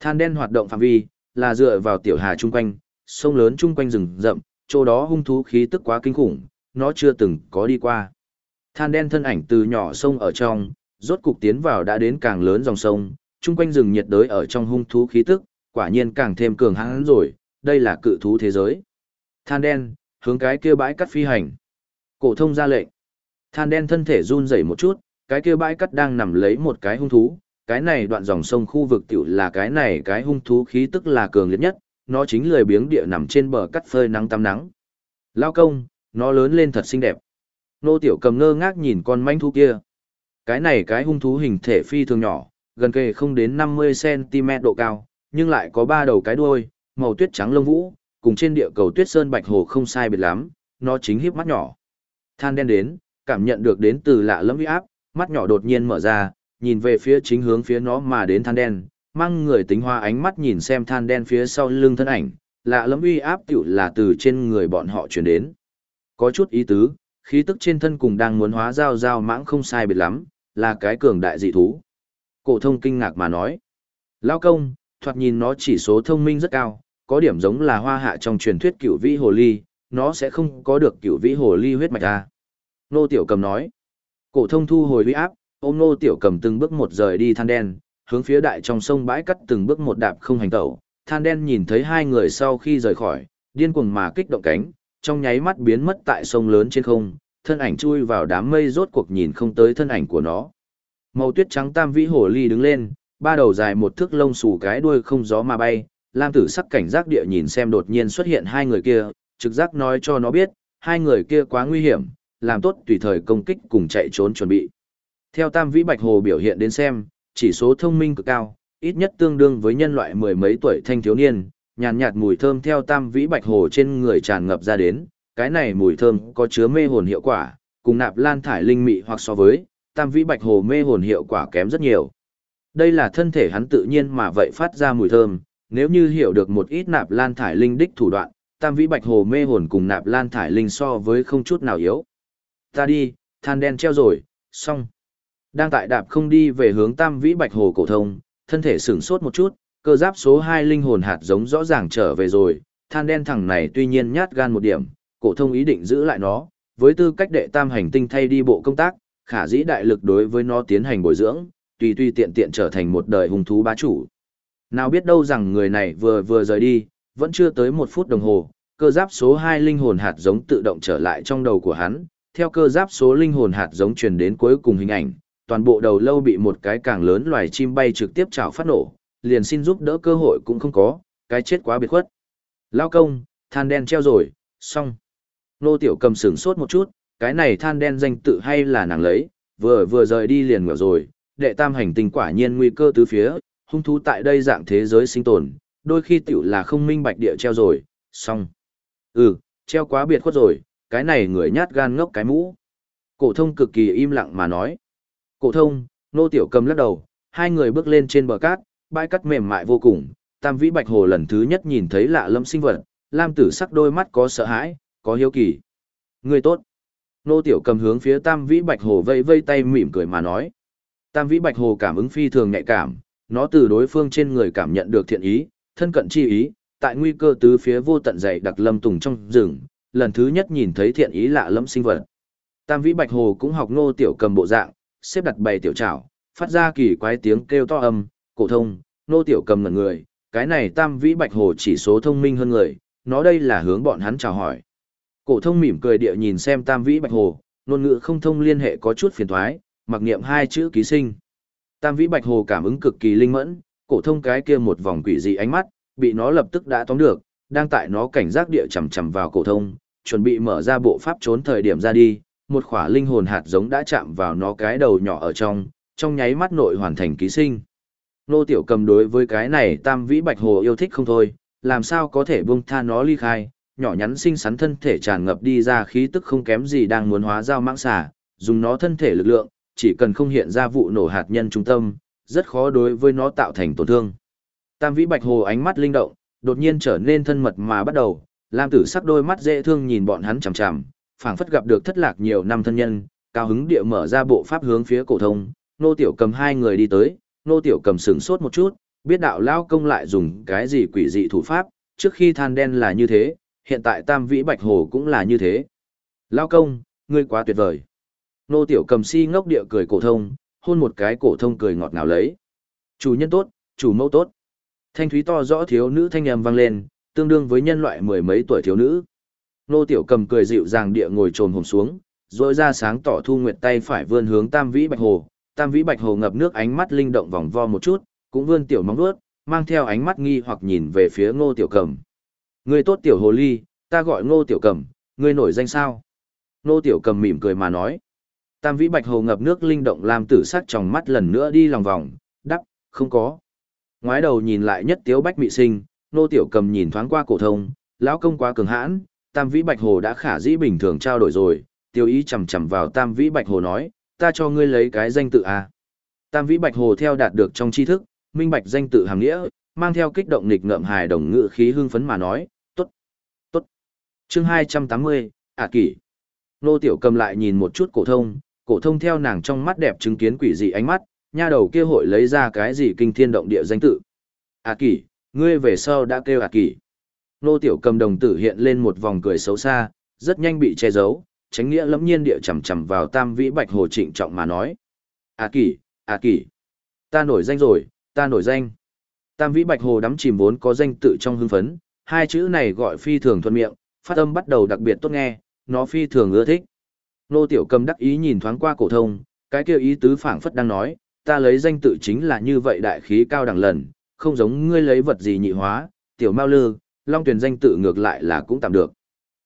Than đen hoạt động phạm vi, là dựa vào tiểu hà chung quanh, sông lớn chung quanh rừng rậm, chỗ đó hung thú khí tức quá kinh khủng, nó chưa từng có đi qua. Than đen thân ảnh từ nhỏ sông ở trong, rốt cục tiến vào đã đến càng lớn dòng sông, chung quanh rừng nhiệt đới ở trong hung thú khí tức, quả nhiên càng thêm cường hãn rồi, đây là cự thú thế giới. Than đen, hướng cái kia bãi cắt phi hành. Cổ thông ra lệnh. Than đen thân thể run rẩy một chút, cái kia bãi cắt đang nằm lấy một cái hung thú, cái này đoạn dòng sông khu vực tiểu là cái này cái hung thú khí tức là cường liệt nhất, nó chính lười biếng địa nằm trên bờ cắt phơi nắng tắm nắng. Lao công, nó lớn lên thật xinh đẹp. Nô tiểu cầm ngơ ngác nhìn con manh thú kia. Cái này cái hung thú hình thể phi thường nhỏ, gần kề không đến 50cm độ cao, nhưng lại có ba đầu cái đuôi, màu tuyết trắng lông vũ, cùng trên địa cầu tuyết sơn bạch hồ không sai biệt lắm, nó chính hiếp mắt nhỏ. Than đen đến, cảm nhận được đến từ lạ lẫm uy áp, mắt nhỏ đột nhiên mở ra, nhìn về phía chính hướng phía nó mà đến than đen, mang người tính hoa ánh mắt nhìn xem than đen phía sau lưng thân ảnh, lạ lẫm uy áp tiểu là từ trên người bọn họ truyền đến. Có chút ý tứ, khí tức trên thân cùng đang muốn hóa giao giao mãng không sai biệt lắm, là cái cường đại dị thú. Cổ thông kinh ngạc mà nói. Lao công, thoạt nhìn nó chỉ số thông minh rất cao, có điểm giống là hoa hạ trong truyền thuyết cửu vĩ hồ ly, nó sẽ không có được cửu vĩ hồ ly huyết mạch à. Nô Tiểu Cầm nói. Cổ thông thu hồi uy áp, ôm Nô Tiểu Cầm từng bước một rời đi than đen, hướng phía đại trong sông bãi cắt từng bước một đạp không hành tẩu. Than đen nhìn thấy hai người sau khi rời khỏi, điên cuồng mà kích động cánh, trong nháy mắt biến mất tại sông lớn trên không, thân ảnh chui vào đám mây rốt cuộc nhìn không tới thân ảnh của nó. Màu tuyết trắng tam vĩ hồ ly đứng lên, ba đầu dài một thước lông xù cái đuôi không gió mà bay, Lam Tử sắc cảnh giác địa nhìn xem đột nhiên xuất hiện hai người kia, trực giác nói cho nó biết, hai người kia quá nguy hiểm, làm tốt tùy thời công kích cùng chạy trốn chuẩn bị. Theo Tam Vĩ Bạch Hồ biểu hiện đến xem, chỉ số thông minh cực cao, ít nhất tương đương với nhân loại mười mấy tuổi thanh thiếu niên, nhàn nhạt mùi thơm theo Tam Vĩ Bạch Hồ trên người tràn ngập ra đến, cái này mùi thơm có chứa mê hồn hiệu quả, cùng nạp lan thải linh mị hoặc so với, Tam Vĩ Bạch Hồ mê hồn hiệu quả kém rất nhiều. Đây là thân thể hắn tự nhiên mà vậy phát ra mùi thơm, nếu như hiểu được một ít nạp lan thải linh đích thủ đoạn, tam vĩ bạch hồ mê hồn cùng nạp lan thải linh so với không chút nào yếu. Ta đi, than đen treo rồi, xong. Đang tại đạp không đi về hướng tam vĩ bạch hồ cổ thông, thân thể sửng sốt một chút, cơ giáp số 2 linh hồn hạt giống rõ ràng trở về rồi, than đen thằng này tuy nhiên nhát gan một điểm, cổ thông ý định giữ lại nó, với tư cách đệ tam hành tinh thay đi bộ công tác, khả dĩ đại lực đối với nó tiến hành bồi dưỡng, tùy tùy tiện tiện trở thành một đời hung thú bá chủ. Nào biết đâu rằng người này vừa vừa rời đi, vẫn chưa tới một phút đồng hồ, cơ giáp số 2 linh hồn hạt giống tự động trở lại trong đầu của hắn, theo cơ giáp số linh hồn hạt giống truyền đến cuối cùng hình ảnh, toàn bộ đầu lâu bị một cái càng lớn loài chim bay trực tiếp chảo phát nổ, liền xin giúp đỡ cơ hội cũng không có, cái chết quá biệt khuất. Lao công, than đen treo rồi, xong. Nô tiểu cầm sửng sốt một chút, cái này than đen danh tự hay là nàng lấy, vừa vừa rời đi liền ngửa rồi, đệ tam hành tinh quả nhiên nguy cơ tứ phía, hung thú tại đây dạng thế giới sinh tồn, đôi khi tiểu là không minh bạch địa treo rồi, xong. Ừ, treo quá biệt khuất rồi, cái này người nhát gan ngốc cái mũ. Cổ thông cực kỳ im lặng mà nói. Cổ thông, nô tiểu cầm lắc đầu, hai người bước lên trên bờ cát, bãi cát mềm mại vô cùng, tam vĩ bạch hồ lần thứ nhất nhìn thấy lạ lâm sinh vật, lam tử sắc đôi mắt có sợ hãi, có hiếu kỳ. Người tốt. Nô tiểu cầm hướng phía tam vĩ bạch hồ vây vây tay mỉm cười mà nói. Tam vĩ bạch hồ cảm ứng phi thường nhạy cảm, nó từ đối phương trên người cảm nhận được thiện ý, thân cận chi ý, tại nguy cơ tứ phía vô tận dày đặc lâm tùng trong rừng, lần thứ nhất nhìn thấy thiện ý lạ lẫm sinh vật. Tam vĩ bạch hồ cũng học Nô tiểu cầm bộ dạng, xếp đặt bày tiểu trảo, phát ra kỳ quái tiếng kêu to âm, cổ thông, nô tiểu cầm ngẩn người, cái này tam vĩ bạch hồ chỉ số thông minh hơn người, nó đây là hướng bọn hắn chào hỏi. Cổ thông mỉm cười địa nhìn xem tam vĩ bạch hồ, ngôn ngữ không thông liên hệ có chút phiền toái, mặc niệm hai chữ ký sinh. Tam vĩ bạch hồ cảm ứng cực kỳ linh mẫn, cổ thông cái kia một vòng quỷ dị ánh mắt, bị nó lập tức đã tóm được, đang tại nó cảnh giác địa chằm chằm vào cổ thông, chuẩn bị mở ra bộ pháp trốn thời điểm ra đi, một khỏa linh hồn hạt giống đã chạm vào nó cái đầu nhỏ ở trong, trong nháy mắt nội hoàn thành ký sinh. Nô tiểu cầm đối với cái này tam vĩ bạch hồ yêu thích không thôi, làm sao có thể buông tha nó ly khai, nhỏ nhắn xinh xắn thân thể tràn ngập đi ra khí tức không kém gì đang muốn hóa giao mãng xà, dùng nó thân thể lực lượng, chỉ cần không hiện ra vụ nổ hạt nhân trung tâm, rất khó đối với nó tạo thành tổn thương. Tam vĩ bạch hồ ánh mắt linh động, đột nhiên trở nên thân mật mà bắt đầu, Lam tử sắc đôi mắt dễ thương nhìn bọn hắn chằm chằm, phảng phất gặp được thất lạc nhiều năm thân nhân, cao hứng địa mở ra bộ pháp hướng phía cổ thông, nô tiểu cầm hai người đi tới, nô tiểu cầm sửng sốt một chút, biết đạo lao công lại dùng cái gì quỷ dị thủ pháp, trước khi than đen là như thế, hiện tại tam vĩ bạch hồ cũng là như thế. Lao công, ngươi quá tuyệt vời. Nô tiểu cầm si ngốc địa cười cổ thông, hôn một cái cổ thông cười ngọt ngào lấy. Chủ nhân tốt, chủ mẫu tốt. Thanh thúy to rõ thiếu nữ thanh âm vang lên, tương đương với nhân loại mười mấy tuổi thiếu nữ. Nô tiểu cầm cười dịu dàng địa ngồi trồn hồn xuống, rồi ra sáng tỏ thu nguyệt tay phải vươn hướng tam vĩ bạch hồ. Tam vĩ bạch hồ ngập nước ánh mắt linh động vòng vo một chút, cũng vươn tiểu móng vuốt, mang theo ánh mắt nghi hoặc nhìn về phía ngô tiểu cầm. Người tốt tiểu hồ ly, ta gọi ngô tiểu cầm, ngươi nổi danh sao? Ngô tiểu cầm mỉm cười mà nói. Tam vĩ bạch hồ ngập nước linh động làm tử sắc trong mắt lần nữa đi lòng vòng, đắp, không có. Ngoái đầu nhìn lại nhất tiếu bách mị sinh, nô tiểu cầm nhìn thoáng qua cổ thông, lão công quá cường hãn, tam vĩ bạch hồ đã khả dĩ bình thường trao đổi rồi, tiêu ý chầm chầm vào tam vĩ bạch hồ nói, ta cho ngươi lấy cái danh tự a. Tam vĩ bạch hồ theo đạt được trong tri thức, minh bạch danh tự hàng nghĩa, mang theo kích động nghịch ngợm hài đồng ngữ khí hưng phấn mà nói, tốt, tốt. Chương hai trăm tám mươi, ả kỷ. Nô tiểu cầm lại nhìn một chút cổ thông, cổ thông theo nàng trong mắt đẹp chứng kiến quỷ dị ánh mắt, nha đầu kia hội lấy ra cái gì kinh thiên động địa danh tự. ả kỷ, ngươi về sau đã kêu ả kỷ. Nô tiểu cầm đồng tử hiện lên một vòng cười xấu xa, rất nhanh bị che giấu, tránh nghĩa lẫm nhiên địa chầm chầm vào tam vĩ bạch hồ trịnh trọng mà nói. À kỷ, à kỷ, ta nổi danh rồi, ta nổi danh. Tam vĩ bạch hồ đắm chìm vốn có danh tự trong hưng phấn, hai chữ này gọi phi thường thuận miệng, phát âm bắt đầu đặc biệt tốt nghe, nó phi thường ưa thích. Nô tiểu cầm đắc ý nhìn thoáng qua cổ thông, cái kia ý tứ phảng phất đang nói, ta lấy danh tự chính là như vậy đại khí cao đẳng lần, không giống ngươi lấy vật gì nhị hóa, tiểu mao lư, long tuyển danh tự ngược lại là cũng tạm được.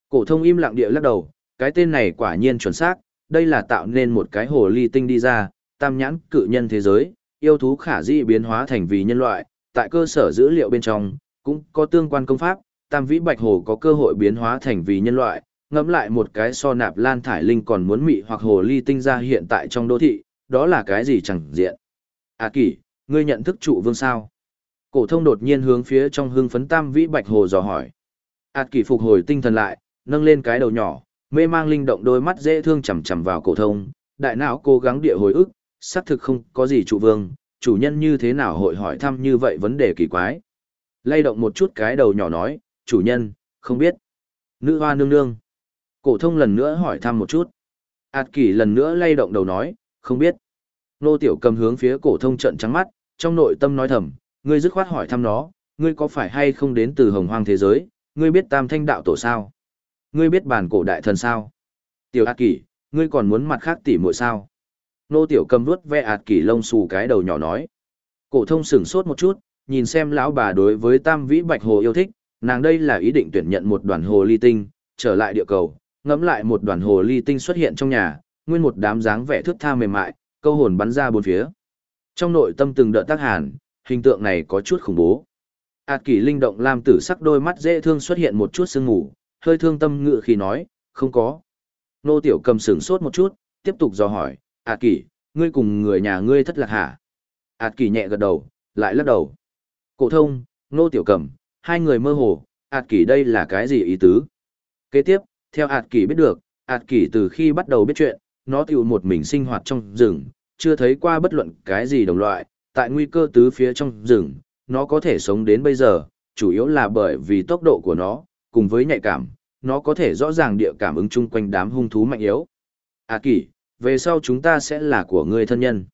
Cổ thông im lặng địa lắc đầu, cái tên này quả nhiên chuẩn xác, đây là tạo nên một cái hồ ly tinh đi ra, tam nhãn cự nhân thế giới, yêu thú khả dĩ biến hóa thành vì nhân loại, tại cơ sở dữ liệu bên trong, cũng có tương quan công pháp, tam vĩ bạch hồ có cơ hội biến hóa thành vì nhân loại, ngẫm lại một cái so nạp lan thải linh còn muốn mị hoặc hồ ly tinh ra hiện tại trong đô thị, đó là cái gì chẳng diện. À kỷ, ngươi nhận thức trụ vương sao? Cổ thông đột nhiên hướng phía trong hưng phấn tam vĩ bạch hồ dò hỏi. Át kỳ phục hồi tinh thần lại, nâng lên cái đầu nhỏ, mê mang linh động đôi mắt dễ thương chằm chằm vào cổ thông, đại não cố gắng địa hồi ức, xác thực không có gì trụ vương, chủ nhân như thế nào hội hỏi thăm như vậy vấn đề kỳ quái. Lay động một chút cái đầu nhỏ nói, chủ nhân, không biết. Nữ hoa nương nương. Cổ thông lần nữa hỏi thăm một chút. Át kỳ lần nữa lay động đầu nói, không biết. Nô tiểu cầm hướng phía cổ thông trợn trắng mắt, trong nội tâm nói thầm, ngươi dứt khoát hỏi thăm nó, ngươi có phải hay không đến từ hồng hoang thế giới, ngươi biết tam thanh đạo tổ sao? Ngươi biết bản cổ đại thần sao? Tiểu ạt kỷ, ngươi còn muốn mặt khác tỉ muội sao? Nô tiểu cầm vuốt ve ạt kỷ lông xù cái đầu nhỏ nói. Cổ thông sửng sốt một chút, nhìn xem lão bà đối với tam vĩ bạch hồ yêu thích, nàng đây là ý định tuyển nhận một đoàn hồ ly tinh, trở lại địa cầu, ngẫm lại một đoàn hồ ly tinh xuất hiện trong nhà, nguyên một đám dáng vẻ thước tha mềm mại, câu hồn bắn ra bốn phía. Trong nội tâm từng đợt tác hàn, hình tượng này có chút khủng bố. Ảt kỳ linh động lam tử sắc đôi mắt dễ thương xuất hiện một chút sương ngủ, hơi thương tâm ngự khi nói, không có. Nô tiểu cầm sửng sốt một chút, tiếp tục dò hỏi, Ảt kỳ, ngươi cùng người nhà ngươi thất lạc hả? Ảt kỳ nhẹ gật đầu, lại lắc đầu. Cổ thông, nô tiểu cầm, hai người mơ hồ, Ảt kỳ đây là cái gì ý tứ? Kế tiếp, theo Ảt kỳ biết được, Ảt kỳ từ khi bắt đầu biết chuyện, nó tiểu một mình sinh hoạt trong rừng, chưa thấy qua bất luận cái gì đồng loại, tại nguy cơ tứ phía trong rừng, nó có thể sống đến bây giờ, chủ yếu là bởi vì tốc độ của nó, cùng với nhạy cảm, nó có thể rõ ràng địa cảm ứng chung quanh đám hung thú mạnh yếu. À kỷ, về sau chúng ta sẽ là của ngươi thân nhân.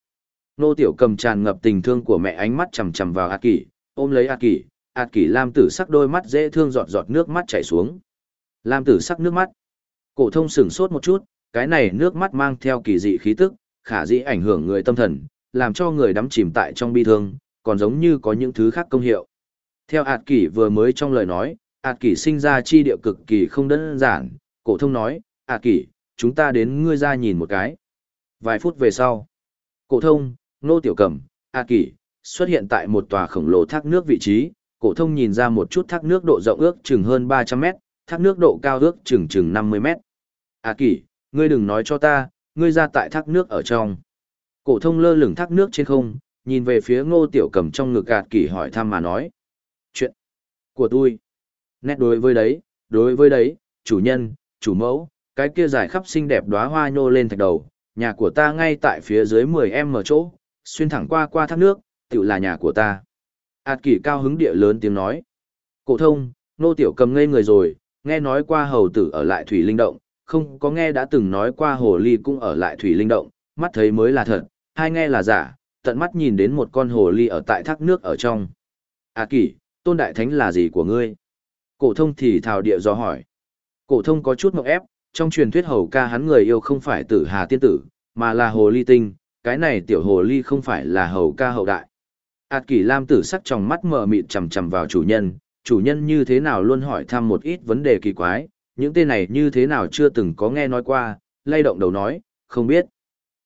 Nô tiểu cầm tràn ngập tình thương của mẹ ánh mắt chầm chầm vào A kỷ, ôm lấy A kỷ, A kỷ lam tử sắc đôi mắt dễ thương giọt giọt nước mắt chảy xuống. Lam tử sắc nước mắt. Cổ thông sửng sốt một chút, cái này nước mắt mang theo kỳ dị khí tức, khả dĩ ảnh hưởng người tâm thần, làm cho người đắm chìm tại trong bi thương, còn giống như có những thứ khác công hiệu. Theo ạt kỷ vừa mới trong lời nói, ạt kỷ sinh ra chi địa cực kỳ không đơn giản, cổ thông nói, ạt kỷ, chúng ta đến ngươi ra nhìn một cái. Vài phút về sau, cổ thông, nô tiểu cẩm, ạt kỷ, xuất hiện tại một tòa khổng lồ thác nước vị trí, cổ thông nhìn ra một chút thác nước độ rộng ước chừng hơn 300 mét, thác nước độ cao ước chừng chừng 50 mét. ạt kỷ, ngươi đừng nói cho ta, ngươi ra tại thác nước ở trong. Cổ thông lơ lửng thác nước trên không, nhìn về phía ngô tiểu cầm trong ngực gạt kỳ hỏi thăm mà nói. Chuyện của tôi. Nét đối với đấy, đối với đấy, chủ nhân, chủ mẫu, cái kia dài khắp xinh đẹp đóa hoa nhô lên thạch đầu, nhà của ta ngay tại phía dưới 10 em mở chỗ, xuyên thẳng qua qua thác nước, tự là nhà của ta. Ảt kỳ cao hứng địa lớn tiếng nói. Cổ thông, nô tiểu cầm ngây người rồi, nghe nói qua hầu tử ở lại thủy linh động, không có nghe đã từng nói qua hồ ly cũng ở lại thủy linh động, mắt thấy mới là thật, hai nghe là giả, tận mắt nhìn đến một con hồ ly ở tại thác nước ở trong. À kỷ, tôn đại thánh là gì của ngươi? Cổ thông thì thào địa do hỏi. Cổ thông có chút mộng ép, trong truyền thuyết hầu ca hắn người yêu không phải tử hà tiên tử, mà là hồ ly tinh, cái này tiểu hồ ly không phải là hầu ca hậu đại. Ảt kỷ lam tử sắc trong mắt mờ mịt chầm chầm vào chủ nhân, chủ nhân như thế nào luôn hỏi thăm một ít vấn đề kỳ quái, những tên này như thế nào chưa từng có nghe nói qua, lay động đầu nói, không biết.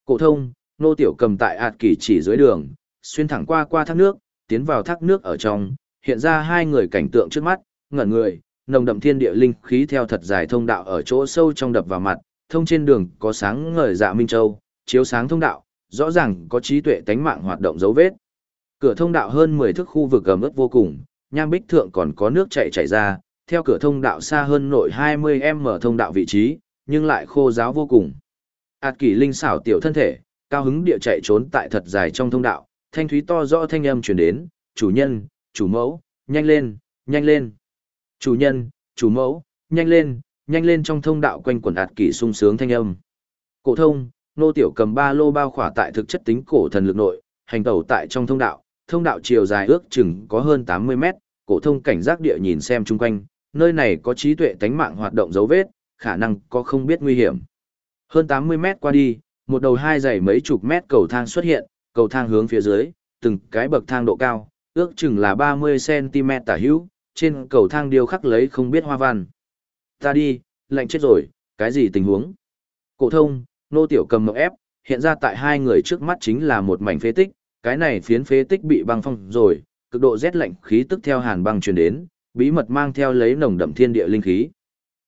Cổ thông, nô tiểu cầm tại ạt kỳ chỉ dưới đường, xuyên thẳng qua qua thác nước, tiến vào thác nước ở trong, hiện ra hai người cảnh tượng trước mắt, ngẩn người, nồng đậm thiên địa linh khí theo thật dài thông đạo ở chỗ sâu trong đập vào mặt, thông trên đường có sáng ngời dạ minh châu, chiếu sáng thông đạo, rõ ràng có trí tuệ tánh mạng hoạt động dấu vết. Cửa thông đạo hơn 10 thước khu vực gầm ướt vô cùng, nham bích thượng còn có nước chảy chảy ra, theo cửa thông đạo xa hơn nội 20m thông đạo vị trí, nhưng lại khô giáo vô cùng. Ảt kỷ linh xảo tiểu thân thể, cao hứng địa chạy trốn tại thật dài trong thông đạo, thanh thúy to rõ thanh âm truyền đến, chủ nhân, chủ mẫu, nhanh lên, nhanh lên. Chủ nhân, chủ mẫu, nhanh lên, nhanh lên trong thông đạo quanh quần ạt kỷ sung sướng thanh âm. Cổ thông, nô tiểu cầm ba lô bao khỏa tại thực chất tính cổ thần lực nội, hành tẩu tại trong thông đạo, thông đạo chiều dài ước chừng có hơn 80 mét, cổ thông cảnh giác địa nhìn xem chung quanh, nơi này có trí tuệ tánh mạng hoạt động dấu vết, khả năng có không biết nguy hiểm. Hơn 80 mét qua đi, một đầu hai dày mấy chục mét cầu thang xuất hiện, cầu thang hướng phía dưới, từng cái bậc thang độ cao, ước chừng là 30cm tả hữu, trên cầu thang điêu khắc lấy không biết hoa văn. Ta đi, lạnh chết rồi, cái gì tình huống? Cổ thông, nô tiểu cầm mộng ép, hiện ra tại hai người trước mắt chính là một mảnh phế tích, cái này phiến phế tích bị băng phong rồi, cực độ rét lạnh khí tức theo hàn băng truyền đến, bí mật mang theo lấy nồng đậm thiên địa linh khí.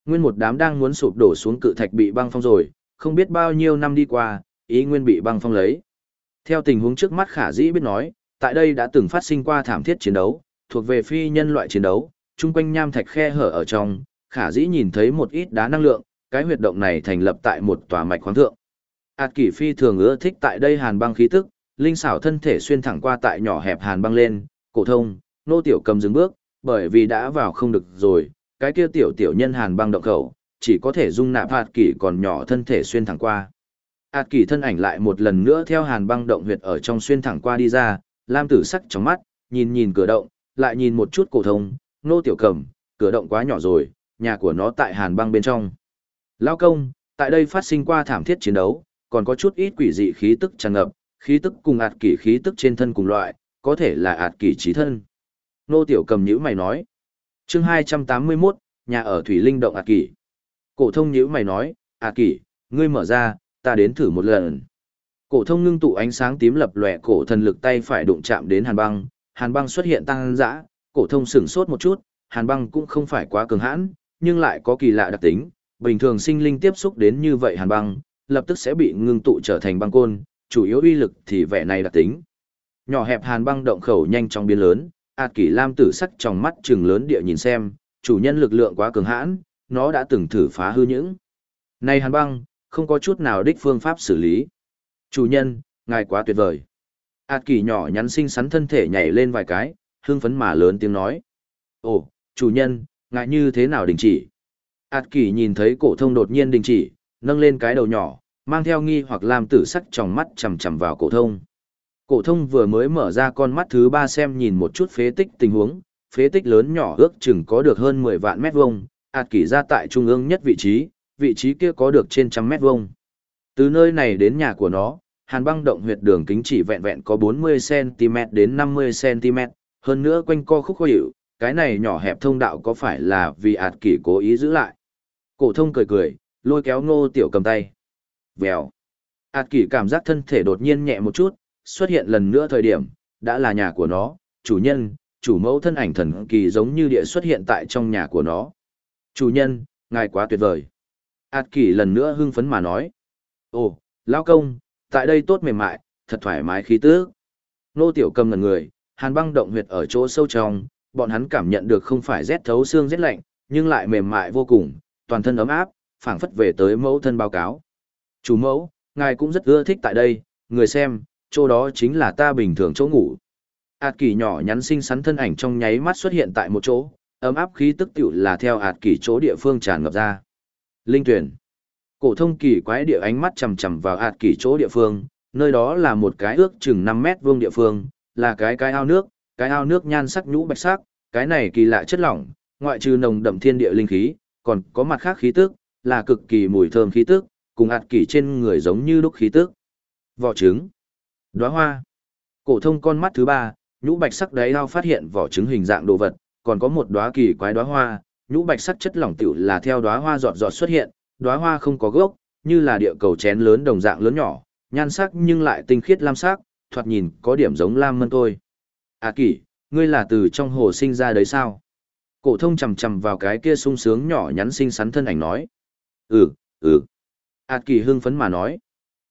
Nguyên một đám đang muốn sụp đổ xuống cự thạch bị băng phong rồi, không biết bao nhiêu năm đi qua, ý nguyên bị băng phong lấy. Theo tình huống trước mắt khả dĩ biết nói, tại đây đã từng phát sinh qua thảm thiết chiến đấu, thuộc về phi nhân loại chiến đấu, chung quanh nham thạch khe hở ở trong, khả dĩ nhìn thấy một ít đá năng lượng, cái huyệt động này thành lập tại một tòa mạch khoáng thượng. Ảt kỷ phi thường ưa thích tại đây hàn băng khí tức, linh xảo thân thể xuyên thẳng qua tại nhỏ hẹp hàn băng lên, cổ thông, nô tiểu cầm dừng bước, bởi vì đã vào không được rồi, cái kia tiểu tiểu nhân hàn băng động khẩu, chỉ có thể dung nạp hạt kỷ còn nhỏ thân thể xuyên thẳng qua. Hạt kỷ thân ảnh lại một lần nữa theo hàn băng động huyệt ở trong xuyên thẳng qua đi ra, lam tử sắc trong mắt, nhìn nhìn cửa động, lại nhìn một chút cổ thông, nô tiểu cầm, cửa động quá nhỏ rồi, nhà của nó tại hàn băng bên trong. Lao công, tại đây phát sinh qua thảm thiết chiến đấu, còn có chút ít quỷ dị khí tức tràn ngập, khí tức cùng ạt kỷ khí tức trên thân cùng loại, có thể là ạt kỷ trí thân. Nô tiểu cầm nhữ mày nói. chương 281, nhà ở Thủy Linh Động ạt kỷ. Cổ thông nhữ mày nói, à kỷ, ngươi mở ra, ta đến thử một lần. Cổ thông ngưng tụ ánh sáng tím lập lòe cổ thần lực tay phải đụng chạm đến hàn băng, hàn băng xuất hiện tăng dã, cổ thông sửng sốt một chút, hàn băng cũng không phải quá cường hãn, nhưng lại có kỳ lạ đặc tính, bình thường sinh linh tiếp xúc đến như vậy hàn băng, lập tức sẽ bị ngưng tụ trở thành băng côn, chủ yếu uy lực thì vẻ này đặc tính. Nhỏ hẹp hàn băng động khẩu nhanh chóng biến lớn, ạt kỷ lam tử sắc trong mắt trừng lớn địa nhìn xem, chủ nhân lực lượng quá cường hãn, nó đã từng thử phá hư những. Này hàn băng, không có chút nào đích phương pháp xử lý. Chủ nhân, ngài quá tuyệt vời. Ảt kỳ nhỏ nhắn xinh xắn thân thể nhảy lên vài cái, hương phấn mà lớn tiếng nói. Ồ, chủ nhân, ngài như thế nào đình chỉ? Ảt kỳ nhìn thấy cổ thông đột nhiên đình chỉ, nâng lên cái đầu nhỏ, mang theo nghi hoặc làm tử sắc trong mắt chầm chầm vào cổ thông. Cổ thông vừa mới mở ra con mắt thứ ba xem nhìn một chút phế tích tình huống, phế tích lớn nhỏ ước chừng có được hơn 10 vạn mét vuông, ạt kỷ ra tại trung ương nhất vị trí, vị trí kia có được trên trăm mét vuông. Từ nơi này đến nhà của nó, hàn băng động huyệt đường kính chỉ vẹn vẹn có 40cm đến 50cm, hơn nữa quanh co khúc khó hiệu, cái này nhỏ hẹp thông đạo có phải là vì ạt kỷ cố ý giữ lại. Cổ thông cười cười, lôi kéo ngô tiểu cầm tay. Vèo. ạt kỷ cảm giác thân thể đột nhiên nhẹ một chút, xuất hiện lần nữa thời điểm, đã là nhà của nó, chủ nhân, chủ mẫu thân ảnh thần kỳ giống như địa xuất hiện tại trong nhà của nó. Chủ nhân, ngài quá tuyệt vời. ạt kỷ lần nữa hưng phấn mà nói. Ồ, lao công, tại đây tốt mềm mại, thật thoải mái khí tứ. Nô tiểu cầm ngần người, hàn băng động huyệt ở chỗ sâu trong, bọn hắn cảm nhận được không phải rét thấu xương rét lạnh, nhưng lại mềm mại vô cùng, toàn thân ấm áp, phảng phất về tới mẫu thân báo cáo. Chủ mẫu, ngài cũng rất ưa thích tại đây, người xem, chỗ đó chính là ta bình thường chỗ ngủ. Ảt kỳ nhỏ nhắn xinh xắn thân ảnh trong nháy mắt xuất hiện tại một chỗ, ấm áp khí tức tiểu là theo ạt kỳ chỗ địa phương tràn ngập ra. Linh tuyển. Cổ thông kỳ quái địa ánh mắt chằm chằm vào ạt kỳ chỗ địa phương, nơi đó là một cái ước chừng 5 mét vuông địa phương, là cái cái ao nước, cái ao nước nhan sắc nhũ bạch sắc, cái này kỳ lạ chất lỏng, ngoại trừ nồng đậm thiên địa linh khí, còn có mặt khác khí tức, là cực kỳ mùi thơm khí tức, cùng ạt kỳ trên người giống như đúc khí tức. Vỏ trứng, đóa hoa. Cổ thông con mắt thứ ba, nhũ bạch sắc đấy ao phát hiện vỏ trứng hình dạng đồ vật, còn có một đóa kỳ quái đóa hoa, nhũ bạch sắc chất lỏng tiểu là theo đóa hoa giọt giọt xuất hiện, đóa hoa không có gốc, như là địa cầu chén lớn đồng dạng lớn nhỏ, nhan sắc nhưng lại tinh khiết lam sắc, thoạt nhìn có điểm giống lam mân tôi. À kỷ, ngươi là từ trong hồ sinh ra đấy sao? Cổ thông chầm chầm vào cái kia sung sướng nhỏ nhắn xinh xắn thân ảnh nói. Ừ, ừ. À kỳ hưng phấn mà nói.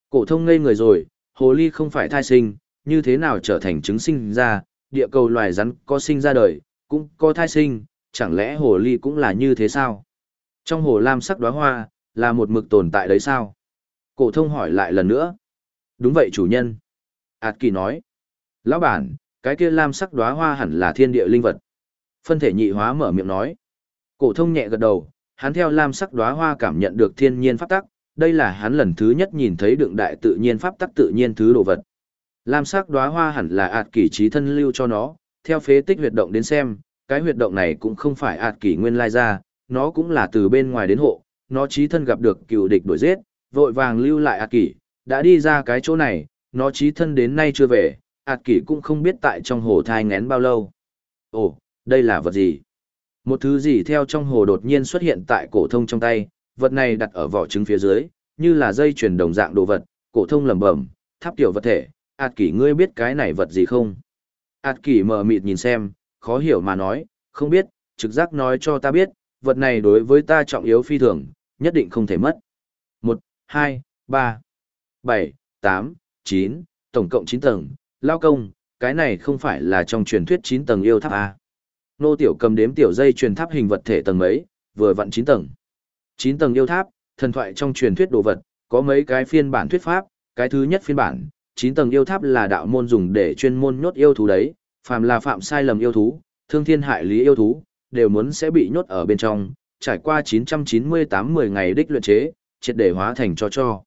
Cổ thông ngây người rồi, hồ ly không phải thai sinh, như thế nào trở thành trứng sinh ra, địa cầu loài rắn có sinh ra đời, cũng có thai sinh, chẳng lẽ hồ ly cũng là như thế sao? Trong hồ lam sắc đóa hoa, là một mực tồn tại đấy sao? Cổ thông hỏi lại lần nữa. Đúng vậy chủ nhân. Ảt kỳ nói. Lão bản, cái kia lam sắc đóa hoa hẳn là thiên địa linh vật. Phân thể nhị hóa mở miệng nói. Cổ thông nhẹ gật đầu, hắn theo lam sắc đóa hoa cảm nhận được thiên nhiên pháp tắc, đây là hắn lần thứ nhất nhìn thấy đường đại tự nhiên pháp tắc tự nhiên thứ đồ vật. Lam sắc đóa hoa hẳn là ạt kỳ trí thân lưu cho nó, theo phế tích huyệt động đến xem, cái huyệt động này cũng không phải ạt kỷ nguyên lai ra, nó cũng là từ bên ngoài đến hộ, nó chí thân gặp được cựu địch đuổi giết, vội vàng lưu lại ạt kỷ, đã đi ra cái chỗ này, nó chí thân đến nay chưa về, ạt kỷ cũng không biết tại trong hồ thai ngén bao lâu. Ồ, đây là vật gì? Một thứ gì theo trong hồ đột nhiên xuất hiện tại cổ thông trong tay, vật này đặt ở vỏ trứng phía dưới, như là dây chuyền đồng dạng đồ vật, cổ thông lẩm bẩm, tháp tiểu vật thể, ạt kỷ ngươi biết cái này vật gì không? Ạt kỷ mờ mịt nhìn xem, khó hiểu mà nói, không biết, trực giác nói cho ta biết, vật này đối với ta trọng yếu phi thường, nhất định không thể mất. 1, 2, 3, 7, 8, 9, tổng cộng chín tầng, lao công, cái này không phải là trong truyền thuyết chín tầng yêu tháp à. Nô tiểu cầm đếm tiểu dây truyền tháp hình vật thể tầng mấy, vừa vặn chín tầng. Chín tầng yêu tháp, thần thoại trong truyền thuyết đồ vật, có mấy cái phiên bản thuyết pháp, cái thứ nhất phiên bản, Chín tầng yêu tháp là đạo môn dùng để chuyên môn nhốt yêu thú đấy, phàm là phạm sai lầm yêu thú, thương thiên hại lý yêu thú, đều muốn sẽ bị nhốt ở bên trong, trải qua 998 10 ngày đích luyện chế, triệt để hóa thành cho cho.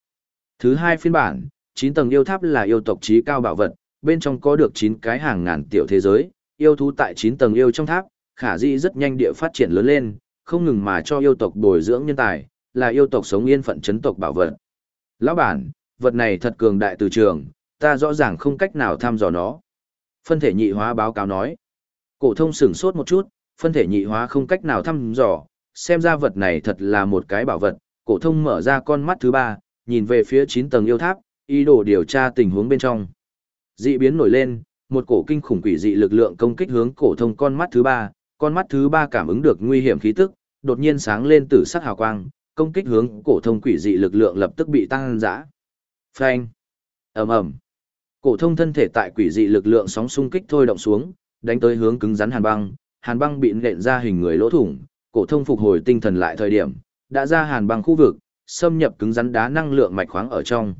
Thứ hai phiên bản, 9 tầng yêu tháp là yêu tộc trí cao bảo vật, bên trong có được 9 cái hàng ngàn tiểu thế giới, yêu thú tại 9 tầng yêu trong tháp, khả dĩ rất nhanh địa phát triển lớn lên, không ngừng mà cho yêu tộc bồi dưỡng nhân tài, là yêu tộc sống yên phận chấn tộc bảo vật. Lão bản, vật này thật cường đại từ trường, ta rõ ràng không cách nào thăm dò nó. Phân thể nhị hóa báo cáo nói. Cổ thông sửng sốt một chút, phân thể nhị hóa không cách nào thăm dò, xem ra vật này thật là một cái bảo vật. Cổ thông mở ra con mắt thứ ba, nhìn về phía 9 tầng yêu tháp, ý đồ điều tra tình huống bên trong. Dị biến nổi lên, một cổ kinh khủng quỷ dị lực lượng công kích hướng cổ thông con mắt thứ ba, con mắt thứ ba cảm ứng được nguy hiểm khí tức, đột nhiên sáng lên tử sắc hào quang, công kích hướng cổ thông quỷ dị lực lượng lập tức bị tăng dã. Phanh! Ầm ầm. Cổ thông thân thể tại quỷ dị lực lượng sóng xung kích thôi động xuống, đánh tới hướng cứng rắn hàn băng, hàn băng bị nện ra hình người lỗ thủng, cổ thông phục hồi tinh thần lại thời điểm, đã ra hàn băng khu vực, xâm nhập cứng rắn đá năng lượng mạch khoáng ở trong.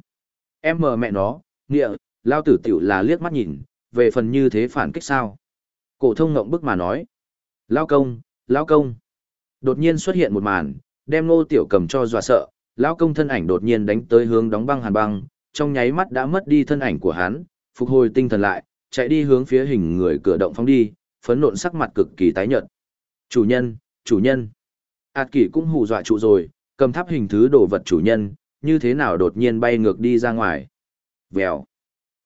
Em mờ mẹ nó, nghĩa, lao tử tiểu là liếc mắt nhìn, về phần như thế phản kích sao? Cổ thông ngậm bức mà nói. Lao công, lao công. Đột nhiên xuất hiện một màn, đem Ngô Tiểu Cầm cho dọa sợ, lão công thân ảnh đột nhiên đánh tới hướng đóng băng hàn băng, trong nháy mắt đã mất đi thân ảnh của hắn, phục hồi tinh thần lại, chạy đi hướng phía hình người cửa động phóng đi, phấn nộn sắc mặt cực kỳ tái nhợt. Chủ nhân, chủ nhân. Át kỷ cũng hù dọa trụ rồi, cầm tháp hình thứ đồ vật chủ nhân, như thế nào đột nhiên bay ngược đi ra ngoài. Vèo.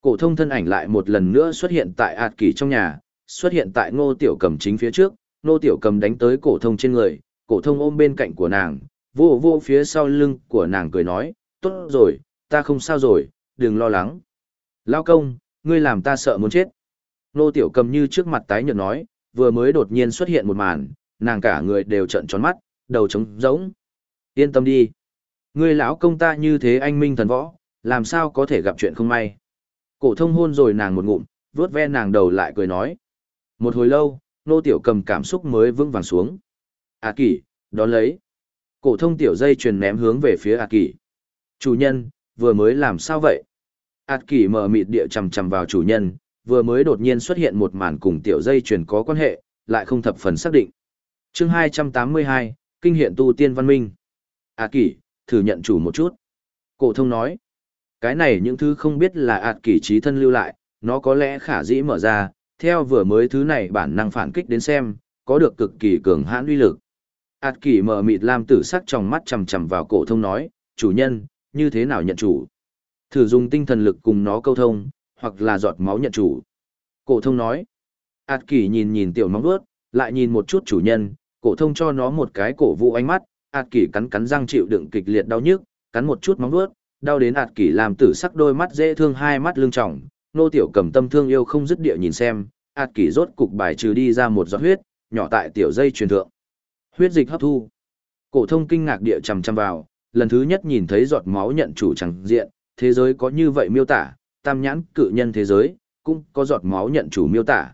Cổ thông thân ảnh lại một lần nữa xuất hiện tại ạt kỷ trong nhà, xuất hiện tại ngô tiểu cầm chính phía trước, ngô tiểu cầm đánh tới cổ thông trên người, cổ thông ôm bên cạnh của nàng, vô vô phía sau lưng của nàng cười nói, tốt rồi, ta không sao rồi, đừng lo lắng. Lao công, ngươi làm ta sợ muốn chết. nô tiểu cầm như trước mặt tái nhợt nói, vừa mới đột nhiên xuất hiện một màn, nàng cả người đều trợn tròn mắt, đầu trống rỗng. Yên tâm đi. Ngươi lão công ta như thế anh minh thần võ, làm sao có thể gặp chuyện không may. Cổ thông hôn rồi nàng một ngụm, vuốt ve nàng đầu lại cười nói. Một hồi lâu, nô tiểu cầm cảm xúc mới vững vàng xuống. À kỷ, đón lấy. Cổ thông tiểu dây truyền ném hướng về phía A kỷ. Chủ nhân, vừa mới làm sao vậy? A kỷ mở mịt địa chầm chầm vào chủ nhân, vừa mới đột nhiên xuất hiện một màn cùng tiểu dây truyền có quan hệ, lại không thập phần xác định. Chương 282, Kinh hiện tu tiên văn minh. A kỷ, thử nhận chủ một chút. Cổ thông nói. Cái này những thứ không biết là ạt kỷ trí thân lưu lại, nó có lẽ khả dĩ mở ra, theo vừa mới thứ này bản năng phản kích đến xem, có được cực kỳ cường hãn uy lực ạt kỷ mở mịt lam tử sắc trong mắt chằm chằm vào cổ thông nói, chủ nhân, như thế nào nhận chủ? Thử dùng tinh thần lực cùng nó câu thông, hoặc là giọt máu nhận chủ. Cổ thông nói, ạt kỷ nhìn nhìn tiểu móng vuốt, lại nhìn một chút chủ nhân, cổ thông cho nó một cái cổ vũ ánh mắt, ạt kỷ cắn cắn răng chịu đựng kịch liệt đau nhức, cắn một chút móng vuốt, đau đến ạt kỷ làm tử sắc đôi mắt dễ thương hai mắt lưng trọng, nô tiểu cầm tâm thương yêu không dứt địa nhìn xem, ạt kỷ rốt cục bài trừ đi ra một giọt huyết, nhỏ tại tiểu dây truyền thượng. Huyết dịch hấp thu. Cổ thông kinh ngạc địa chằm chằm vào, lần thứ nhất nhìn thấy giọt máu nhận chủ chẳng diện, thế giới có như vậy miêu tả, tam nhãn cự nhân thế giới, cũng có giọt máu nhận chủ miêu tả.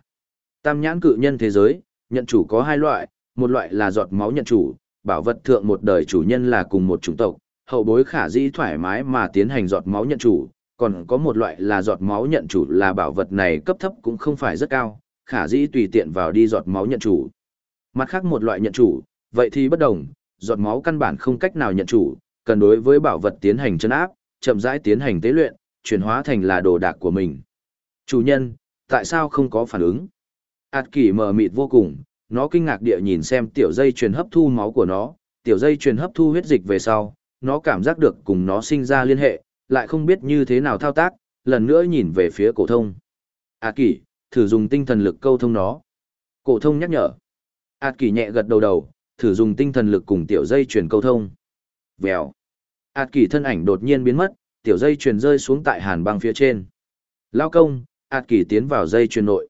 Tam nhãn cự nhân thế giới, nhận chủ có hai loại, một loại là giọt máu nhận chủ, bảo vật thượng một đời chủ nhân là cùng một chủng tộc, hậu bối khả dĩ thoải mái mà tiến hành giọt máu nhận chủ, còn có một loại là giọt máu nhận chủ là bảo vật này cấp thấp cũng không phải rất cao, khả dĩ tùy tiện vào đi giọt máu nhận chủ. Mặt khác một loại nhận chủ, vậy thì bất đồng, giọt máu căn bản không cách nào nhận chủ, cần đối với bảo vật tiến hành chân áp, chậm rãi tiến hành tế luyện, chuyển hóa thành là đồ đạc của mình. Chủ nhân, tại sao không có phản ứng? Ảt kỷ mờ mịt vô cùng, nó kinh ngạc địa nhìn xem tiểu dây truyền hấp thu máu của nó, tiểu dây truyền hấp thu huyết dịch về sau, nó cảm giác được cùng nó sinh ra liên hệ, lại không biết như thế nào thao tác, lần nữa nhìn về phía cổ thông. A Kỳ, thử dùng tinh thần lực câu thông nó. Cổ thông nhắc nhở. A Kỳ nhẹ gật đầu đầu, thử dùng tinh thần lực cùng tiểu dây truyền câu thông. Vèo. A Kỳ thân ảnh đột nhiên biến mất, tiểu dây truyền rơi xuống tại hàn băng phía trên. Lao công, A Kỳ tiến vào dây truyền nội.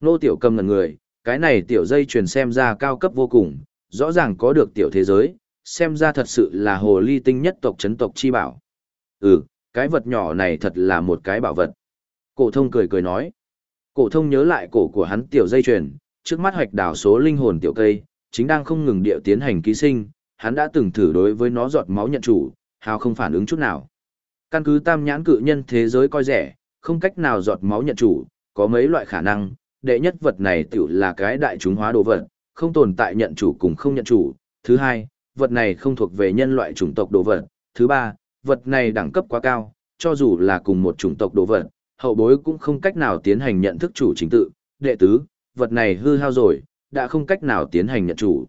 Nô tiểu cầm ngần người, cái này tiểu dây truyền xem ra cao cấp vô cùng, rõ ràng có được tiểu thế giới, xem ra thật sự là hồ ly tinh nhất tộc chấn tộc chi bảo. Ừ, cái vật nhỏ này thật là một cái bảo vật. Cổ thông cười cười nói. Cổ thông nhớ lại cổ của hắn tiểu dây chuyền, trước mắt hoạch đảo số linh hồn tiểu cây, chính đang không ngừng điệu tiến hành ký sinh, hắn đã từng thử đối với nó giọt máu nhận chủ, hào không phản ứng chút nào. Căn cứ tam nhãn cự nhân thế giới coi rẻ, không cách nào giọt máu nhận chủ, có mấy loại khả năng, đệ nhất vật này tiểu là cái đại chúng hóa đồ vật, không tồn tại nhận chủ cùng không nhận chủ. Thứ hai, vật này không thuộc về nhân loại chủng tộc đồ vật. Thứ ba, vật này đẳng cấp quá cao, cho dù là cùng một chủng tộc đồ vật, hậu bối cũng không cách nào tiến hành nhận thức chủ chính tự. Đệ tứ, vật này hư hao rồi, đã không cách nào tiến hành nhận chủ.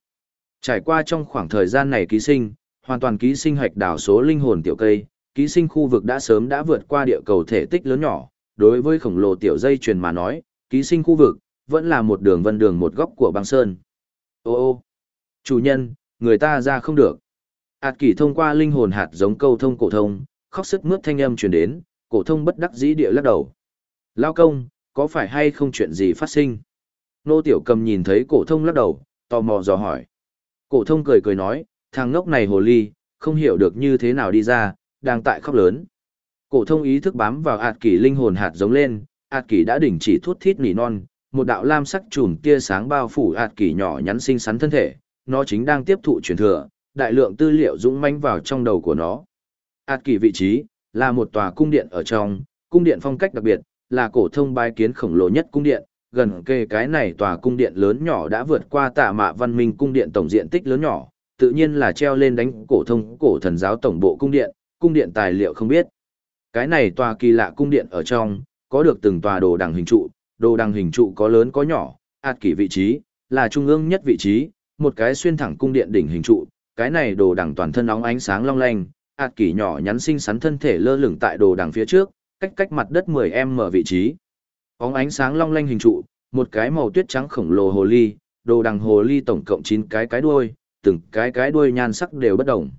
Trải qua trong khoảng thời gian này ký sinh, hoàn toàn ký sinh hạch đảo số linh hồn tiểu cây, ký sinh khu vực đã sớm đã vượt qua địa cầu thể tích lớn nhỏ. Đối với khổng lồ tiểu dây truyền mà nói, ký sinh khu vực, vẫn là một đường vân đường một góc của băng sơn. Ô ô, chủ nhân, người ta ra không được. Ảt kỷ thông qua linh hồn hạt giống câu thông cổ thông, khóc sức mướt thanh âm truyền đến, cổ thông bất đắc dĩ địa lắc đầu. Lao công, có phải hay không chuyện gì phát sinh? Nô tiểu cầm nhìn thấy cổ thông lắc đầu, tò mò dò hỏi. Cổ thông cười cười nói, thằng ngốc này hồ ly, không hiểu được như thế nào đi ra, đang tại khóc lớn. Cổ thông ý thức bám vào ạt kỷ linh hồn hạt giống lên, ạt kỷ đã đình chỉ thuốc thít nỉ non, một đạo lam sắc chùm tia sáng bao phủ ạt kỷ nhỏ nhắn xinh xắn thân thể, nó chính đang tiếp thụ truyền thừa, đại lượng tư liệu dũng manh vào trong đầu của nó. ạt kỳ vị trí, là một tòa cung điện ở trong, cung điện phong cách đặc biệt, là cổ thông bái kiến khổng lồ nhất cung điện, gần kề cái này tòa cung điện lớn nhỏ đã vượt qua tạ mạ văn minh cung điện tổng diện tích lớn nhỏ, tự nhiên là treo lên đánh cổ thông cổ thần giáo tổng bộ cung điện, cung điện tài liệu không biết. Cái này tòa kỳ lạ cung điện ở trong, có được từng tòa đồ đằng hình trụ, đồ đằng hình trụ có lớn có nhỏ, ạt kỷ vị trí, là trung ương nhất vị trí, một cái xuyên thẳng cung điện đỉnh hình trụ, cái này đồ đằng toàn thân óng ánh sáng long lanh, ạt kỷ nhỏ nhắn xinh xắn thân thể lơ lửng tại đồ đằng phía trước, cách cách mặt đất 10m vị trí. Óng ánh sáng long lanh hình trụ, một cái màu tuyết trắng khổng lồ hồ ly, đồ đằng hồ ly tổng cộng 9 cái cái đuôi, từng cái cái đuôi nhan sắc đều bất đồng.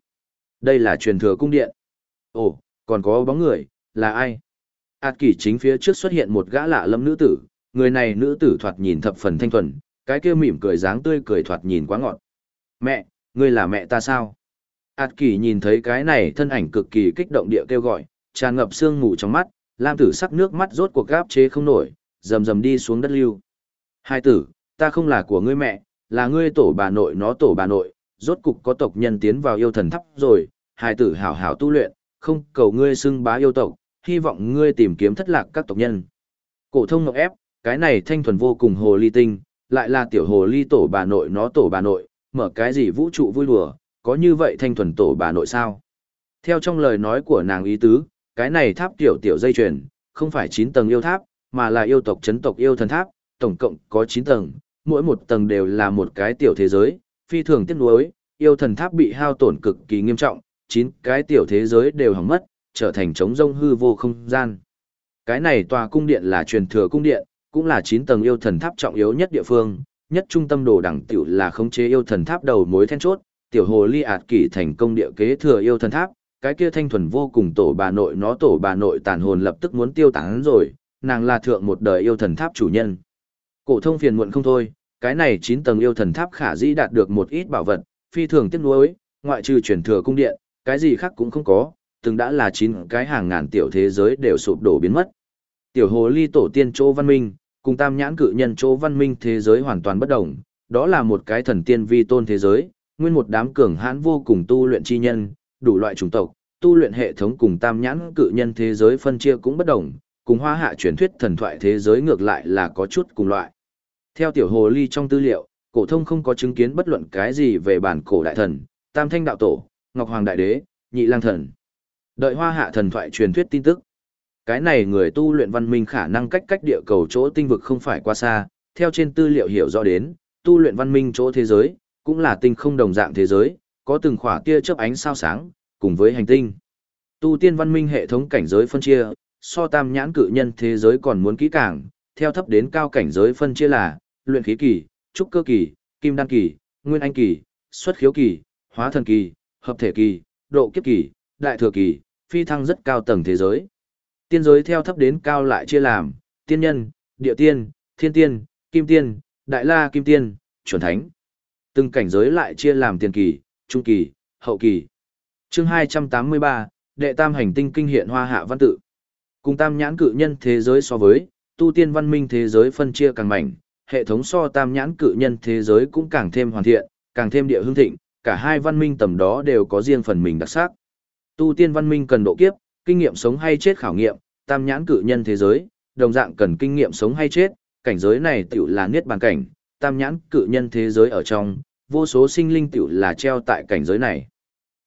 Đây là truyền thừa cung điện. Ồ, còn có bóng người, là ai? Át kỷ chính phía trước xuất hiện một gã lạ lẫm nữ tử, người này nữ tử thoạt nhìn thập phần thanh thuần, cái kia mỉm cười dáng tươi cười thoạt nhìn quá ngọt. Mẹ, ngươi là mẹ ta sao? Át kỷ nhìn thấy cái này thân ảnh cực kỳ kích động địa kêu gọi, tràn ngập sương mù trong mắt, lam tử sắc nước mắt rốt cuộc gáp chế không nổi, rầm rầm đi xuống đất lưu. Hai tử, ta không là của ngươi mẹ, là ngươi tổ bà nội nó tổ bà nội, rốt cục có tộc nhân tiến vào yêu thần thắp rồi, hai tử hảo hảo tu luyện, không cầu ngươi xưng bá yêu tộc, hy vọng ngươi tìm kiếm thất lạc các tộc nhân. Cổ thông ngọc ép, cái này thanh thuần vô cùng hồ ly tinh, lại là tiểu hồ ly tổ bà nội nó tổ bà nội, mở cái gì vũ trụ vui đùa, có như vậy thanh thuần tổ bà nội sao? Theo trong lời nói của nàng ý tứ, cái này tháp tiểu tiểu dây chuyền, không phải 9 tầng yêu tháp, mà là yêu tộc chấn tộc yêu thần tháp, tổng cộng có 9 tầng, mỗi một tầng đều là một cái tiểu thế giới, phi thường tiếc nuối, yêu thần tháp bị hao tổn cực kỳ nghiêm trọng, 9 cái tiểu thế giới đều hỏng mất, trở thành trống rông hư vô không gian. Cái này tòa cung điện là truyền thừa cung điện, cũng là 9 tầng yêu thần tháp trọng yếu nhất địa phương, nhất trung tâm đồ đẳng tiểu là khống chế yêu thần tháp đầu mối then chốt, tiểu hồ ly ạt kỷ thành công địa kế thừa yêu thần tháp, cái kia thanh thuần vô cùng tổ bà nội nó tổ bà nội tàn hồn lập tức muốn tiêu tán rồi, nàng là thượng một đời yêu thần tháp chủ nhân. Cổ thông phiền muộn không thôi, cái này 9 tầng yêu thần tháp khả dĩ đạt được một ít bảo vật, phi thường tiếc nuối, ngoại trừ truyền thừa cung điện, cái gì khác cũng không có, từng đã là chín cái hàng ngàn tiểu thế giới đều sụp đổ biến mất. Tiểu hồ ly tổ tiên chỗ văn minh, cùng tam nhãn cự nhân chỗ văn minh thế giới hoàn toàn bất đồng, đó là một cái thần tiên vi tôn thế giới, nguyên một đám cường hãn vô cùng tu luyện chi nhân, đủ loại chủng tộc, tu luyện hệ thống cùng tam nhãn cự nhân thế giới phân chia cũng bất đồng, cùng hoa hạ truyền thuyết thần thoại thế giới ngược lại là có chút cùng loại. Theo tiểu hồ ly trong tư liệu, cổ thông không có chứng kiến bất luận cái gì về bản cổ đại thần, tam thanh đạo tổ, ngọc hoàng đại đế, nhị lang thần. Đợi hoa hạ thần thoại truyền thuyết tin tức. Cái này người tu luyện văn minh khả năng cách cách địa cầu chỗ tinh vực không phải quá xa, theo trên tư liệu hiểu rõ đến, tu luyện văn minh chỗ thế giới, cũng là tinh không đồng dạng thế giới, có từng khỏa tia chớp ánh sao sáng, cùng với hành tinh. Tu tiên văn minh hệ thống cảnh giới phân chia, so tam nhãn cự nhân thế giới còn muốn kỹ càng, theo thấp đến cao cảnh giới phân chia là, luyện khí kỳ, trúc cơ kỳ, kim đan kỳ, nguyên anh kỳ, xuất khiếu kỳ, hóa thần kỳ, hợp thể kỳ, độ kiếp kỳ, đại thừa kỳ, phi thăng rất cao tầng thế giới. Tiên giới theo thấp đến cao lại chia làm, tiên nhân, địa tiên, thiên tiên, kim tiên, đại la kim tiên, chuẩn thánh. Từng cảnh giới lại chia làm tiền kỳ, trung kỳ, hậu kỳ. Chương 283, đệ tam hành tinh kinh hiện hoa hạ văn tự. Cùng tam nhãn cự nhân thế giới so với, tu tiên văn minh thế giới phân chia càng mảnh, hệ thống so tam nhãn cự nhân thế giới cũng càng thêm hoàn thiện, càng thêm địa hương thịnh, cả hai văn minh tầm đó đều có riêng phần mình đặc sắc. Tu tiên văn minh cần độ kiếp, kinh nghiệm sống hay chết khảo nghiệm, tam nhãn cự nhân thế giới, đồng dạng cần kinh nghiệm sống hay chết, cảnh giới này tiểu là niết bàn cảnh, tam nhãn cự nhân thế giới ở trong, vô số sinh linh tiểu là treo tại cảnh giới này.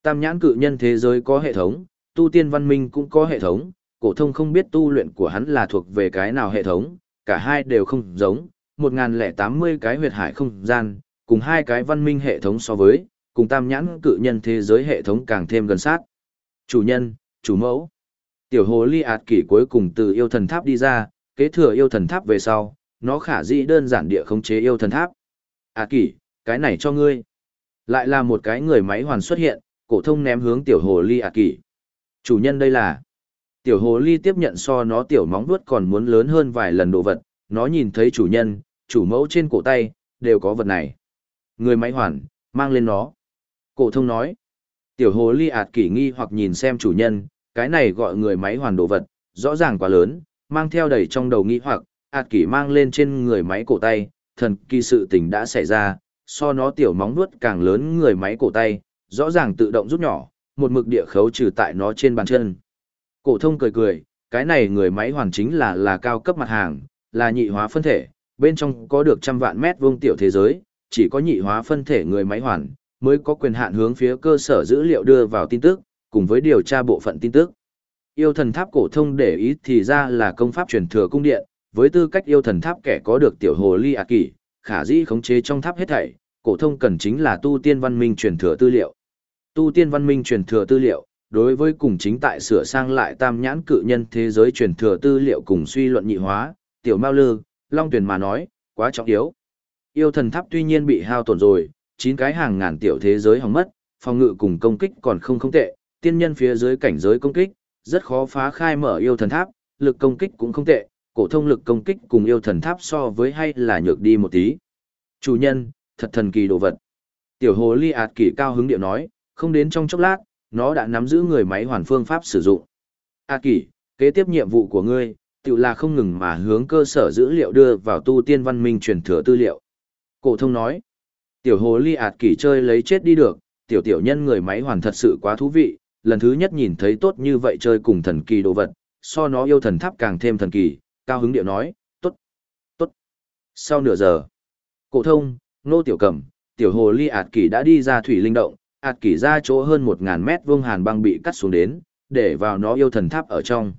Tam nhãn cự nhân thế giới có hệ thống, tu tiên văn minh cũng có hệ thống, cổ thông không biết tu luyện của hắn là thuộc về cái nào hệ thống, cả hai đều không giống, 1080 cái huyệt hải không gian, cùng hai cái văn minh hệ thống so với, cùng tam nhãn cự nhân thế giới hệ thống càng thêm gần sát. Chủ nhân, chủ mẫu. Tiểu hồ ly ạt kỷ cuối cùng từ yêu thần tháp đi ra, kế thừa yêu thần tháp về sau, nó khả dĩ đơn giản địa khống chế yêu thần tháp. Ạt kỷ, cái này cho ngươi. Lại là một cái người máy hoàn xuất hiện, cổ thông ném hướng tiểu hồ ly ạt kỷ. Chủ nhân đây là. Tiểu hồ ly tiếp nhận so nó tiểu móng vuốt còn muốn lớn hơn vài lần đồ vật, nó nhìn thấy chủ nhân, chủ mẫu trên cổ tay, đều có vật này. Người máy hoàn, mang lên nó. Cổ thông nói. Tiểu hồ ly ạt kỷ nghi hoặc nhìn xem chủ nhân, cái này gọi người máy hoàn đồ vật, rõ ràng quá lớn, mang theo đầy trong đầu nghi hoặc, ạt kỷ mang lên trên người máy cổ tay, thần kỳ sự tình đã xảy ra, so nó tiểu móng nuốt càng lớn người máy cổ tay, rõ ràng tự động rút nhỏ, một mực địa khấu trừ tại nó trên bàn chân. Cổ thông cười cười, cái này người máy hoàn chính là là cao cấp mặt hàng, là nhị hóa phân thể, bên trong có được trăm vạn mét vuông tiểu thế giới, chỉ có nhị hóa phân thể người máy hoàn, mới có quyền hạn hướng phía cơ sở dữ liệu đưa vào tin tức, cùng với điều tra bộ phận tin tức. Yêu thần tháp cổ thông để ý thì ra là công pháp truyền thừa cung điện, với tư cách yêu thần tháp kẻ có được tiểu hồ ly ạc kỳ khả dĩ khống chế trong tháp hết thảy, cổ thông cần chính là tu tiên văn minh truyền thừa tư liệu. Tu tiên văn minh truyền thừa tư liệu, đối với cùng chính tại sửa sang lại tam nhãn cự nhân thế giới truyền thừa tư liệu cùng suy luận nhị hóa, tiểu mao lư, long Tuyền mà nói, quá trọng yếu. Yêu thần tháp tuy nhiên bị hao tổn rồi, chín cái hàng ngàn tiểu thế giới hỏng mất, phòng ngự cùng công kích còn không không tệ, tiên nhân phía dưới cảnh giới công kích, rất khó phá khai mở yêu thần tháp, lực công kích cũng không tệ, cổ thông lực công kích cùng yêu thần tháp so với hay là nhược đi một tí. Chủ nhân, thật thần kỳ đồ vật. Tiểu hồ ly ạt kỳ cao hứng điệu nói, không đến trong chốc lát, nó đã nắm giữ người máy hoàn phương pháp sử dụng. ạt kỳ, kế tiếp nhiệm vụ của ngươi, tự là không ngừng mà hướng cơ sở dữ liệu đưa vào tu tiên văn minh truyền thừa tư liệu. Cổ thông nói, tiểu hồ ly ạt kỳ chơi lấy chết đi được, tiểu tiểu nhân người máy hoàn thật sự quá thú vị, lần thứ nhất nhìn thấy tốt như vậy chơi cùng thần kỳ đồ vật, so nó yêu thần tháp càng thêm thần kỳ, cao hứng điệu nói, tốt, tốt. Sau nửa giờ, cổ thông, nô tiểu cầm, tiểu hồ ly ạt kỳ đã đi ra thủy linh động, ạt kỳ ra chỗ hơn 1.000 mét vuông hàn băng bị cắt xuống đến, để vào nó yêu thần tháp ở trong.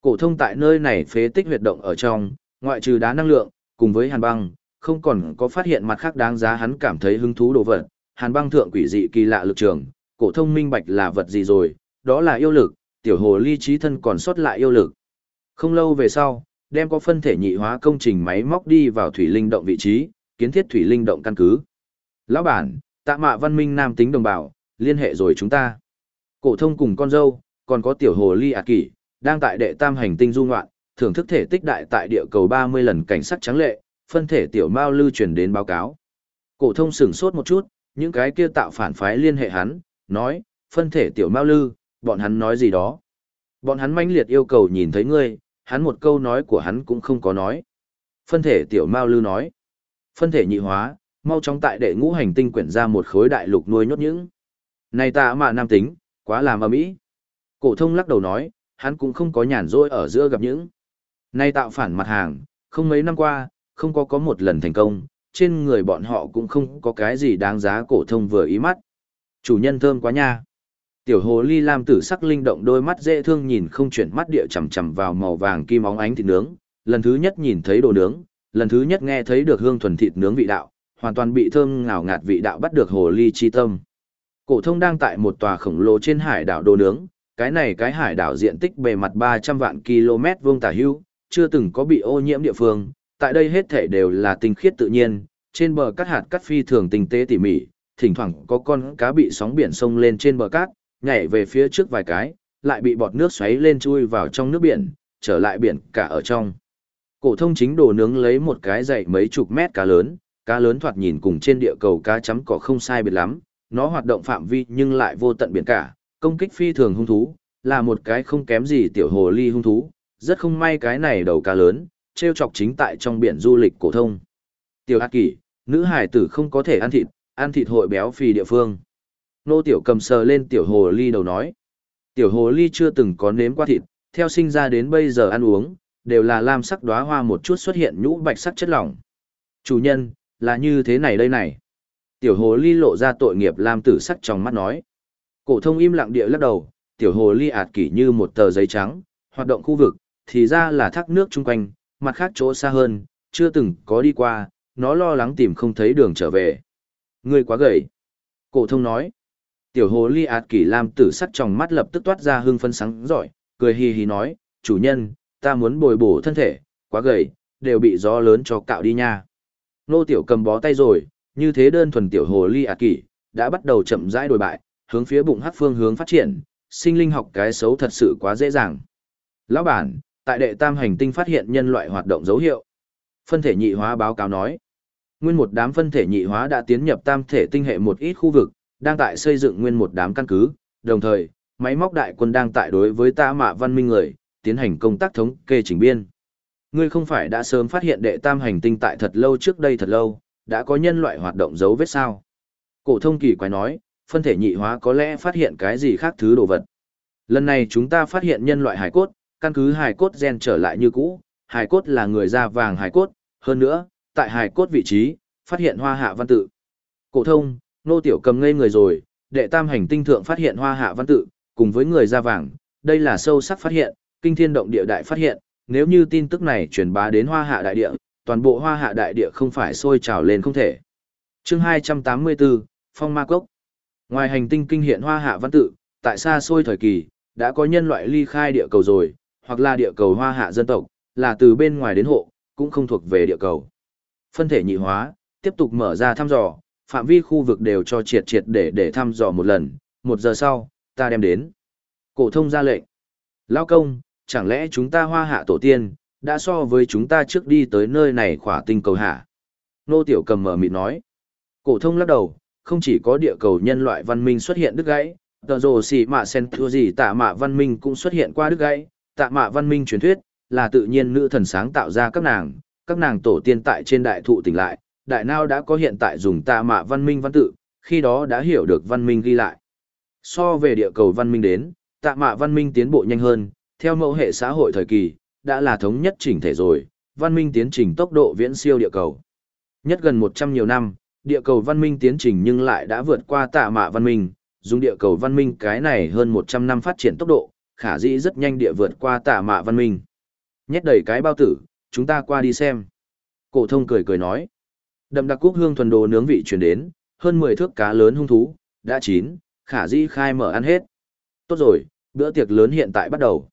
Cổ thông tại nơi này phế tích huyệt động ở trong, ngoại trừ đá năng lượng, cùng với hàn băng, không còn có phát hiện mặt khác đáng giá hắn cảm thấy hứng thú đồ vật. Hàn băng thượng quỷ dị kỳ lạ lực trường, cổ thông minh bạch là vật gì rồi, đó là yêu lực, tiểu hồ ly trí thân còn sót lại yêu lực. Không lâu về sau, đem có phân thể nhị hóa công trình máy móc đi vào thủy linh động vị trí, kiến thiết thủy linh động căn cứ. Lão bản, tạ mạ văn minh nam tính đồng bào, liên hệ rồi chúng ta. Cổ thông cùng con dâu, còn có tiểu hồ ly ạc kỷ, đang tại đệ tam hành tinh du ngoạn, thưởng thức thể tích đại tại địa cầu 30 lần cảnh sắc trắng lệ, phân thể tiểu mao lưu truyền đến báo cáo. Cổ thông sửng sốt một chút, những cái kia tạo phản phái liên hệ hắn, nói, phân thể tiểu mao lư, bọn hắn nói gì đó. Bọn hắn manh liệt yêu cầu nhìn thấy ngươi, hắn một câu nói của hắn cũng không có nói. Phân thể tiểu mao lư nói, phân thể nhị hóa, mau chóng tại đệ ngũ hành tinh quyển ra một khối đại lục nuôi nhốt những. Này tạ mà nam tính, quá làm ầm ĩ. Cổ thông lắc đầu nói, hắn cũng không có nhàn rỗi ở giữa gặp những. Này tạo phản mặt hàng, không mấy năm qua, không có có một lần thành công, trên người bọn họ cũng không có cái gì đáng giá cổ thông vừa ý mắt. Chủ nhân thơm quá nha. Tiểu hồ ly lam tử sắc linh động đôi mắt dễ thương nhìn không chuyển mắt địa chằm chằm vào màu vàng kim óng ánh thịt nướng, lần thứ nhất nhìn thấy đồ nướng, lần thứ nhất nghe thấy được hương thuần thịt nướng vị đạo, hoàn toàn bị thơm ngào ngạt vị đạo bắt được hồ ly chi tâm. Cổ thông đang tại một tòa khổng lồ trên hải đảo đồ nướng, cái này cái hải đảo diện tích bề mặt 300 vạn km vuông tả hữu, chưa từng có bị ô nhiễm địa phương, tại đây hết thể đều là tinh khiết tự nhiên, trên bờ cát hạt cát phi thường tinh tế tỉ mỉ, thỉnh thoảng có con cá bị sóng biển sông lên trên bờ cát, nhảy về phía trước vài cái, lại bị bọt nước xoáy lên chui vào trong nước biển, trở lại biển cả ở trong. Cổ thông chính đồ nướng lấy một cái dày mấy chục mét cá lớn, cá lớn thoạt nhìn cùng trên địa cầu cá chấm cỏ không sai biệt lắm, nó hoạt động phạm vi nhưng lại vô tận biển cả, công kích phi thường hung thú, là một cái không kém gì tiểu hồ ly hung thú, rất không may cái này đầu cá lớn, treo chọc chính tại trong biển du lịch cổ thông. Tiểu Ác Kỷ, nữ hải tử không có thể ăn thịt, ăn thịt hội béo phì địa phương. Nô tiểu cầm sờ lên tiểu hồ ly đầu nói. Tiểu hồ ly chưa từng có nếm qua thịt, theo sinh ra đến bây giờ ăn uống, đều là lam sắc đóa hoa một chút xuất hiện nhũ bạch sắc chất lỏng. Chủ nhân, là như thế này đây này. Tiểu hồ ly lộ ra tội nghiệp lam tử sắc trong mắt nói. Cổ thông im lặng địa lắc đầu, tiểu hồ ly ạt kỷ như một tờ giấy trắng, hoạt động khu vực, thì ra là thác nước chung quanh, mặt khác chỗ xa hơn, chưa từng có đi qua, nó lo lắng tìm không thấy đường trở về. Ngươi quá gầy. Cổ thông nói. Tiểu hồ ly ạt kỷ lam tử sắc trong mắt lập tức toát ra hưng phân sáng giỏi, cười hì hì nói, chủ nhân, ta muốn bồi bổ thân thể, quá gầy, đều bị gió lớn cho cạo đi nha. Nô tiểu cầm bó tay rồi, như thế đơn thuần tiểu hồ ly ạt kỷ, đã bắt đầu chậm rãi đổi bại, hướng phía bụng hắc phương hướng phát triển, sinh linh học cái xấu thật sự quá dễ dàng. Lão bản, tại đệ tam hành tinh phát hiện nhân loại hoạt động dấu hiệu. Phân thể nhị hóa báo cáo nói, nguyên một đám phân thể nhị hóa đã tiến nhập tam thể tinh hệ một ít khu vực, đang tại xây dựng nguyên một đám căn cứ, đồng thời, máy móc đại quân đang tại đối với ta mạ văn minh người, tiến hành công tác thống kê chỉnh biên. Ngươi không phải đã sớm phát hiện đệ tam hành tinh tại thật lâu trước đây thật lâu, đã có nhân loại hoạt động dấu vết sao? Cổ thông kỳ quái nói, phân thể nhị hóa có lẽ phát hiện cái gì khác thứ đồ vật. Lần này chúng ta phát hiện nhân loại hải cốt, căn cứ hải cốt gen trở lại như cũ, hải cốt là người da vàng hải cốt, hơn nữa, tại hải cốt vị trí, phát hiện hoa hạ văn tự. Cổ thông, nô tiểu cầm ngây người rồi, đệ tam hành tinh thượng phát hiện hoa hạ văn tự, cùng với người da vàng, đây là sâu sắc phát hiện, kinh thiên động địa đại phát hiện, nếu như tin tức này truyền bá đến hoa hạ đại địa, toàn bộ hoa hạ đại địa không phải sôi trào lên không thể. chương 284, Phong Ma Cốc Ngoài hành tinh kinh hiện hoa hạ văn tự, tại xa xôi thời kỳ, đã có nhân loại ly khai địa cầu rồi, hoặc là địa cầu hoa hạ dân tộc, là từ bên ngoài đến hộ, cũng không thuộc về địa cầu. Phân thể nhị hóa, tiếp tục mở ra thăm dò, phạm vi khu vực đều cho triệt triệt để để thăm dò một lần, một giờ sau, ta đem đến. Cổ thông ra lệnh. Lao công, chẳng lẽ chúng ta hoa hạ tổ tiên, đã so với chúng ta trước đi tới nơi này khỏa tinh cầu hạ? Nô Tiểu Cầm mở mịt nói. Cổ thông lắc đầu, không chỉ có địa cầu nhân loại văn minh xuất hiện đứt gãy, tờ rồ xì mạ sen thua gì tạ mạ văn minh cũng xuất hiện qua đứt gãy, tạ mạ văn minh truyền thuyết, là tự nhiên nữ thần sáng tạo ra các nàng, các nàng tổ tiên tại trên đại thụ tỉnh lại, đại nao đã có hiện tại dùng tạ mạ văn minh văn tự, khi đó đã hiểu được văn minh ghi lại. So về địa cầu văn minh đến, tạ mạ văn minh tiến bộ nhanh hơn, theo mẫu hệ xã hội thời kỳ, đã là thống nhất chỉnh thể rồi, văn minh tiến trình tốc độ viễn siêu địa cầu. Nhất gần 100 nhiều năm, địa cầu văn minh tiến trình nhưng lại đã vượt qua tạ mạ văn minh, dùng địa cầu văn minh cái này hơn 100 năm phát triển tốc độ, khả dĩ rất nhanh địa vượt qua tạ mạ văn minh. Nhét đầy cái bao tử, chúng ta qua đi xem. Cổ thông cười cười nói. Đậm đặc cúc hương thuần đồ nướng vị truyền đến, hơn 10 thước cá lớn hung thú, đã chín, khả dĩ khai mở ăn hết. Tốt rồi, bữa tiệc lớn hiện tại bắt đầu.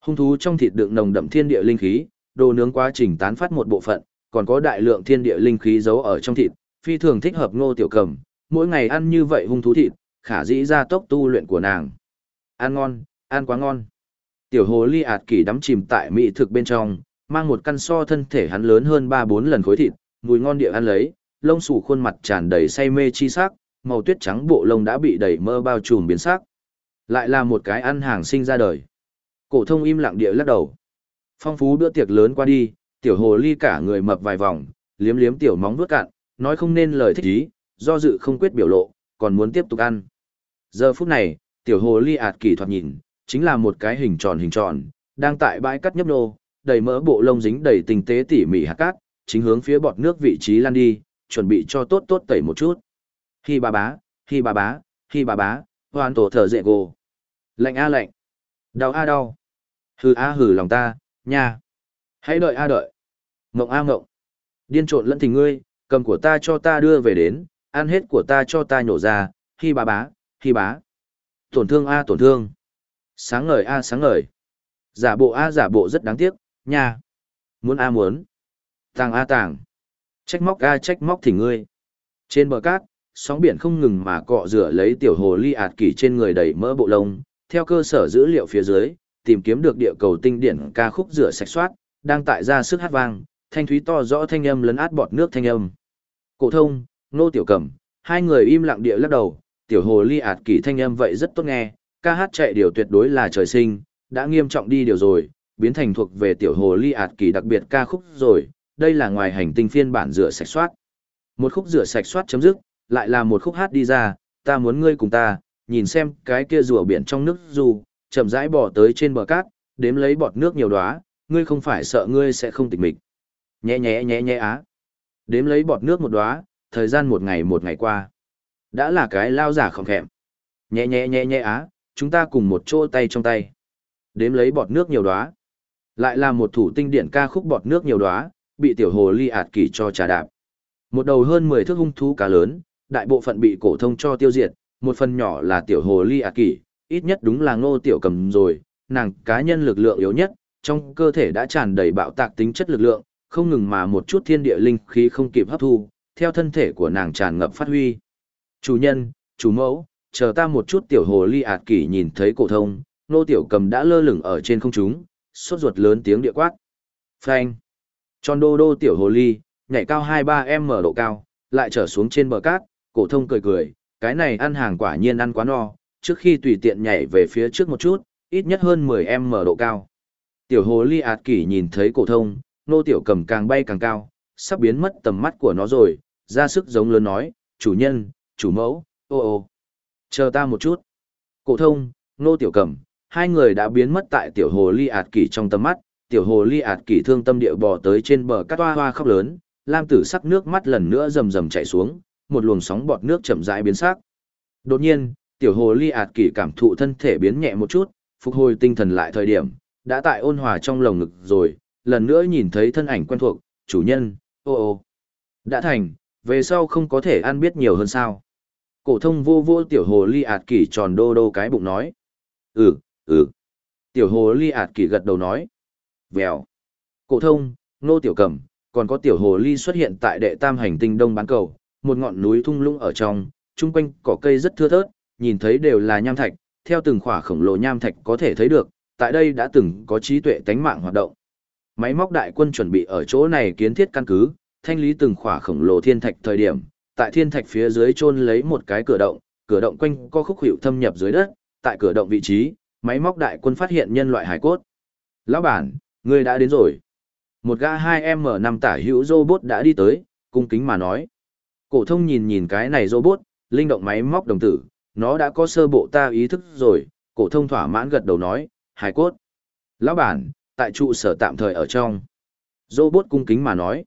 Hung thú trong thịt đựng nồng đậm thiên địa linh khí, đồ nướng quá trình tán phát một bộ phận, còn có đại lượng thiên địa linh khí giấu ở trong thịt, phi thường thích hợp Ngô Tiểu Cầm, mỗi ngày ăn như vậy hung thú thịt, khả dĩ ra tốc tu luyện của nàng. Ăn ngon, ăn quá ngon. Tiểu hồ ly ạt kỳ đắm chìm tại mỹ thực bên trong, mang một căn so thân thể hắn lớn hơn 3-4 lần khối thịt, mùi ngon địa ăn lấy, lông sủ khuôn mặt tràn đầy say mê chi sắc, màu tuyết trắng bộ lông đã bị đầy mơ bao trùm biến sắc. Lại là một cái ăn hàng sinh ra đời. Cổ thông im lặng địa lắc đầu. Phong phú bữa tiệc lớn qua đi, tiểu hồ ly cả người mập vài vòng, liếm liếm tiểu móng vuốt cạn, nói không nên lời thích ý, do dự không quyết biểu lộ, còn muốn tiếp tục ăn. Giờ phút này, tiểu hồ ly ạt kỳ thoạt nhìn, chính là một cái hình tròn hình tròn, đang tại bãi cắt nhấp nô, đầy mỡ bộ lông dính đầy tinh tế tỉ mỉ hạt cát, chính hướng phía bọt nước vị trí lan đi, chuẩn bị cho tốt tốt tẩy một chút. Hi bà bá, hi bà bá, hi bà bá, hoàn tổ thở dệ gồ. Lạnh a lạnh. Đau a đau. Hừ a hừ lòng ta, nha. Hãy đợi a đợi. Ngộng a ngộng. Điên trộn lẫn tình ngươi, cầm của ta cho ta đưa về đến, ăn hết của ta cho ta nhổ ra, hi bà bá, hi bá. Tổn thương a tổn thương. Sáng ngời a sáng ngời. Giả bộ a giả bộ rất đáng tiếc, nha. Muốn a muốn. Tàng a tàng. Trách móc a trách móc thì ngươi. Trên bờ cát, sóng biển không ngừng mà cọ rửa lấy tiểu hồ ly ạt kỳ trên người đầy mỡ bộ lông, theo cơ sở dữ liệu phía dưới, tìm kiếm được địa cầu tinh điển ca khúc rửa sạch soát, đang tại ra sức hát vang, thanh thúy to rõ thanh âm lấn át bọt nước thanh âm. Cổ thông, nô tiểu cẩm, hai người im lặng địa lắc đầu, tiểu hồ ly ạt kỳ thanh âm vậy rất tốt nghe, ca hát chạy điều tuyệt đối là trời sinh, đã nghiêm trọng đi điều rồi, biến thành thuộc về tiểu hồ ly ạt kỳ đặc biệt ca khúc rồi, đây là ngoài hành tinh phiên bản rửa sạch soát. Một khúc rửa sạch soát chấm dứt, lại là một khúc hát đi ra, ta muốn ngươi cùng ta, nhìn xem cái kia rùa biển trong nước dù, chậm rãi bỏ tới trên bờ cát, đếm lấy bọt nước nhiều đóa, ngươi không phải sợ ngươi sẽ không tỉnh mịch. Nhẹ nhẹ nhẹ nhẹ á. Đếm lấy bọt nước một đóa, thời gian một ngày một ngày qua. Đã là cái lao giả không khẹm. Nhẹ nhẹ nhẹ nhẹ á, chúng ta cùng một chỗ tay trong tay. Đếm lấy bọt nước nhiều đóa. Lại là một thủ tinh điển ca khúc bọt nước nhiều đóa, bị tiểu hồ ly ạt kỳ cho trà đạp. Một đầu hơn 10 thước hung thú cá lớn, đại bộ phận bị cổ thông cho tiêu diệt, một phần nhỏ là tiểu hồ ly ạt kỳ, ít nhất đúng là ngô tiểu cầm rồi, nàng cá nhân lực lượng yếu nhất, trong cơ thể đã tràn đầy bạo tạc tính chất lực lượng, không ngừng mà một chút thiên địa linh khí không kịp hấp thu, theo thân thể của nàng tràn ngập phát huy. Chủ nhân, chủ mẫu, chờ ta một chút tiểu hồ ly ạt kỳ nhìn thấy cổ thông, nô tiểu cầm đã lơ lửng ở trên không trung, sốt ruột lớn tiếng địa quát. Phanh. Tròn đô đô tiểu hồ ly, nhảy cao 2-3m độ cao, lại trở xuống trên bờ cát, cổ thông cười cười, cái này ăn hàng quả nhiên ăn quá no, trước khi tùy tiện nhảy về phía trước một chút, ít nhất hơn 10m độ cao. Tiểu hồ ly ạt kỷ nhìn thấy cổ thông, nô tiểu cầm càng bay càng cao, sắp biến mất tầm mắt của nó rồi, ra sức giống lớn nói, chủ nhân, chủ mẫu, ô ô. Chờ ta một chút. Cổ thông, nô tiểu cầm, hai người đã biến mất tại tiểu hồ ly ạt kỷ trong tầm mắt, tiểu hồ ly ạt kỷ thương tâm địa bò tới trên bờ cát hoa hoa khóc lớn, lam tử sắc nước mắt lần nữa rầm rầm chảy xuống, một luồng sóng bọt nước chậm rãi biến sắc. Đột nhiên, tiểu hồ ly ạt kỳ cảm thụ thân thể biến nhẹ một chút, phục hồi tinh thần lại thời điểm, đã tại ôn hòa trong lồng ngực rồi, lần nữa nhìn thấy thân ảnh quen thuộc, chủ nhân, ô ô. Đã thành, về sau không có thể ăn biết nhiều hơn sao. Cổ thông vô vô tiểu hồ ly ạt kỳ tròn đô đô cái bụng nói. Ừ, ừ. Tiểu hồ ly ạt kỳ gật đầu nói. Vèo. Cổ thông, nô tiểu Cẩm, còn có tiểu hồ ly xuất hiện tại đệ tam hành tinh đông bán cầu, một ngọn núi thung lũng ở trong, chung quanh cỏ cây rất thưa thớt, nhìn thấy đều là nham thạch, theo từng khỏa khổng lồ nham thạch có thể thấy được, tại đây đã từng có trí tuệ tánh mạng hoạt động. Máy móc đại quân chuẩn bị ở chỗ này kiến thiết căn cứ, thanh lý từng khỏa khổng lồ thiên thạch thời điểm, tại thiên thạch phía dưới chôn lấy một cái cửa động, cửa động quanh có khúc hiệu thâm nhập dưới đất, tại cửa động vị trí, máy móc đại quân phát hiện nhân loại hải cốt. Lão bản, Ngươi đã đến rồi. Một gã 2M5 tả hữu robot đã đi tới, cung kính mà nói. Cổ thông nhìn nhìn cái này robot, linh động máy móc đồng tử, nó đã có sơ bộ ta ý thức rồi, cổ thông thỏa mãn gật đầu nói, hải cốt. Lão bản, tại trụ sở tạm thời ở trong. Robot cung kính mà nói.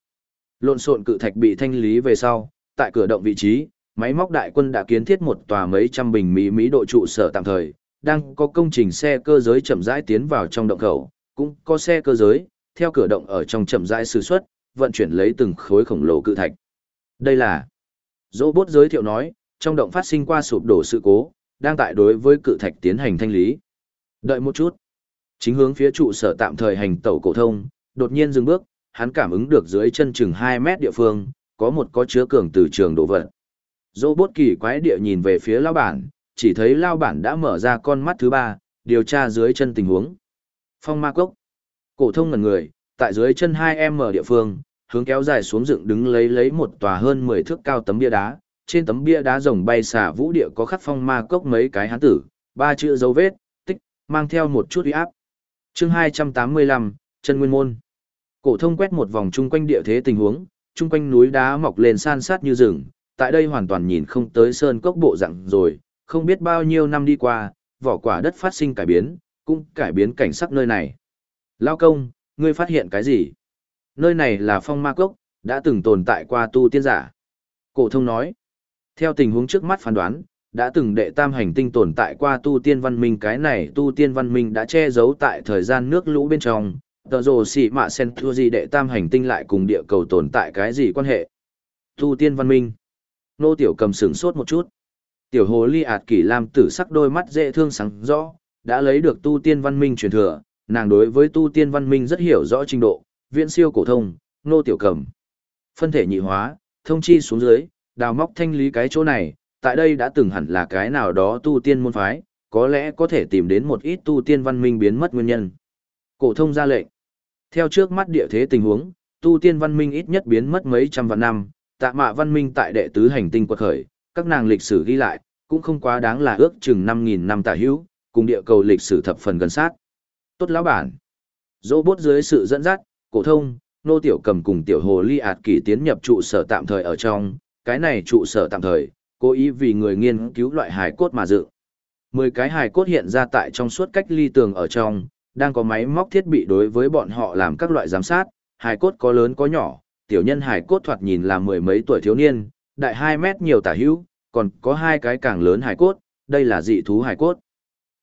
Lộn xộn cự thạch bị thanh lý về sau, tại cửa động vị trí, máy móc đại quân đã kiến thiết một tòa mấy trăm bình mỹ mỹ độ trụ sở tạm thời, đang có công trình xe cơ giới chậm rãi tiến vào trong động khẩu, cũng có xe cơ giới, theo cửa động ở trong chậm rãi sử xuất, vận chuyển lấy từng khối khổng lồ cự thạch. Đây là Robot giới thiệu nói, trong động phát sinh qua sụp đổ sự cố, đang tại đối với cự thạch tiến hành thanh lý. Đợi một chút. Chính hướng phía trụ sở tạm thời hành tẩu cổ thông, đột nhiên dừng bước, hắn cảm ứng được dưới chân chừng 2 mét địa phương, có một có chứa cường từ trường đổ vật. Robot kỳ quái địa nhìn về phía lao bản, chỉ thấy lao bản đã mở ra con mắt thứ ba, điều tra dưới chân tình huống. Phong ma cốc. Cổ thông ngẩn người, tại dưới chân hai em m địa phương, hướng kéo dài xuống dựng đứng lấy lấy một tòa hơn 10 thước cao tấm bia đá, trên tấm bia đá rồng bay xả vũ địa có khắc phong ma cốc mấy cái hán tử, ba chữ dấu vết, tích, mang theo một chút uy áp. Chương 285, chân nguyên môn. Cổ thông quét một vòng chung quanh địa thế tình huống, chung quanh núi đá mọc lên san sát như rừng, tại đây hoàn toàn nhìn không tới sơn cốc bộ dạng rồi, không biết bao nhiêu năm đi qua, vỏ quả đất phát sinh cải biến, cũng cải biến cảnh sắc nơi này. Lao công, ngươi phát hiện cái gì? Nơi này là phong ma cốc, đã từng tồn tại qua tu tiên giả. Cổ thông nói, theo tình huống trước mắt phán đoán, đã từng đệ tam hành tinh tồn tại qua tu tiên văn minh cái này tu tiên văn minh đã che giấu tại thời gian nước lũ bên trong, tờ rồ xỉ mạ sen thua gì đệ tam hành tinh lại cùng địa cầu tồn tại cái gì quan hệ. Tu tiên văn minh. Nô tiểu cầm sửng sốt một chút. Tiểu hồ ly ạt kỷ lam tử sắc đôi mắt dễ thương sáng rõ, đã lấy được tu tiên văn minh truyền thừa, nàng đối với tu tiên văn minh rất hiểu rõ trình độ, viện siêu cổ thông, nô tiểu cầm. Phân thể nhị hóa, thông chi xuống dưới, đào móc thanh lý cái chỗ này, tại đây đã từng hẳn là cái nào đó tu tiên môn phái, có lẽ có thể tìm đến một ít tu tiên văn minh biến mất nguyên nhân. Cổ thông ra lệnh. Theo trước mắt địa thế tình huống, tu tiên văn minh ít nhất biến mất mấy trăm vạn năm, tạ mạ văn minh tại đệ tứ hành tinh quật khởi, các nàng lịch sử ghi lại, cũng không quá đáng là ước chừng 5.000 năm tả hữu, cùng địa cầu lịch sử thập phần gần sát. Tốt lão bản. Robot dưới sự dẫn dắt, cổ thông, nô tiểu cầm cùng tiểu hồ ly ạt kỳ tiến nhập trụ sở tạm thời ở trong, cái này trụ sở tạm thời, cố ý vì người nghiên cứu loại hài cốt mà dự. Mười cái hài cốt hiện ra tại trong suốt cách ly tường ở trong, đang có máy móc thiết bị đối với bọn họ làm các loại giám sát, hài cốt có lớn có nhỏ, tiểu nhân hài cốt thoạt nhìn là mười mấy tuổi thiếu niên, đại 2 mét nhiều tả hữu, còn có hai cái càng lớn hài cốt, đây là dị thú hài cốt.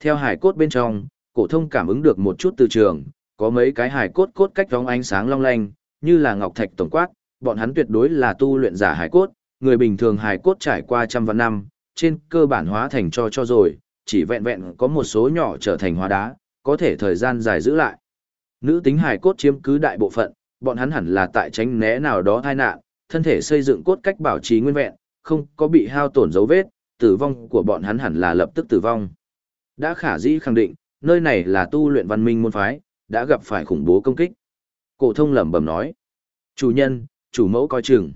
Theo hải cốt bên trong, cổ thông cảm ứng được một chút từ trường, có mấy cái hải cốt cốt cách vóng ánh sáng long lanh, như là ngọc thạch tổng quát, bọn hắn tuyệt đối là tu luyện giả hải cốt, người bình thường hải cốt trải qua trăm vạn năm, trên cơ bản hóa thành cho cho rồi, chỉ vẹn vẹn có một số nhỏ trở thành hóa đá, có thể thời gian dài giữ lại. Nữ tính hải cốt chiếm cứ đại bộ phận, bọn hắn hẳn là tại tránh né nào đó tai nạn, thân thể xây dựng cốt cách bảo trì nguyên vẹn, không có bị hao tổn dấu vết, tử vong của bọn hắn hẳn là lập tức tử vong. Đã khả dĩ khẳng định, nơi này là tu luyện văn minh môn phái, đã gặp phải khủng bố công kích. Cổ thông lẩm bẩm nói: "Chủ nhân, chủ mẫu coi chừng."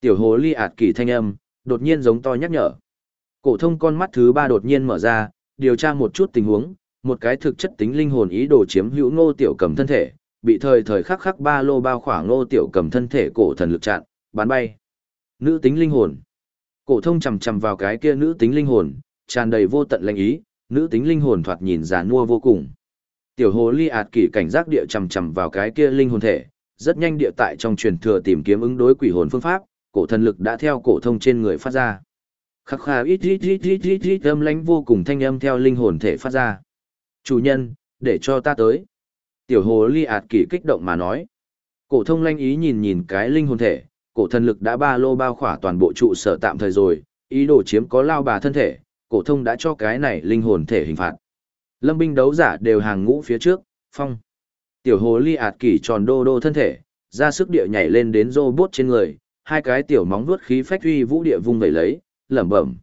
Tiểu hồ ly ạt kỳ thanh âm, đột nhiên giống to nhắc nhở. Cổ thông con mắt thứ ba đột nhiên mở ra, điều tra một chút tình huống, một cái thực chất tính linh hồn ý đồ chiếm hữu ngô tiểu cầm thân thể, bị thời thời khắc khắc ba lô bao khỏa ngô tiểu cầm thân thể cổ thần lực chặn, bán bay. Nữ tính linh hồn. Cổ thông chầm chầm vào cái kia nữ tính linh hồn, tràn đầy vô tận lãnh ý, nữ tính linh hồn thoạt nhìn già nua vô cùng. Tiểu hồ ly ạt kỳ cảnh giác địa chầm chầm vào cái kia linh hồn thể, rất nhanh địa tại trong truyền thừa tìm kiếm ứng đối quỷ hồn phương pháp, cổ thần lực đã theo cổ thông trên người phát ra. Khắc khà ít ít ít ít ít ít âm lãnh vô cùng thanh âm theo linh hồn thể phát ra. Chủ nhân, để cho ta tới. Tiểu hồ ly ạt kỳ kích động mà nói. Cổ thông lanh ý nhìn nhìn cái linh hồn thể, cổ thần lực đã ba lô bao khỏa toàn bộ trụ sở tạm thời rồi, ý đồ chiếm có lao bà thân thể, cổ thông đã cho cái này linh hồn thể hình phạt. Lâm binh đấu giả đều hàng ngũ phía trước, phong. Tiểu hồ ly ạt kỳ tròn đô đô thân thể, ra sức địa nhảy lên đến robot trên người, hai cái tiểu móng vuốt khí phách uy vũ địa vung vẩy lấy, lẩm bẩm.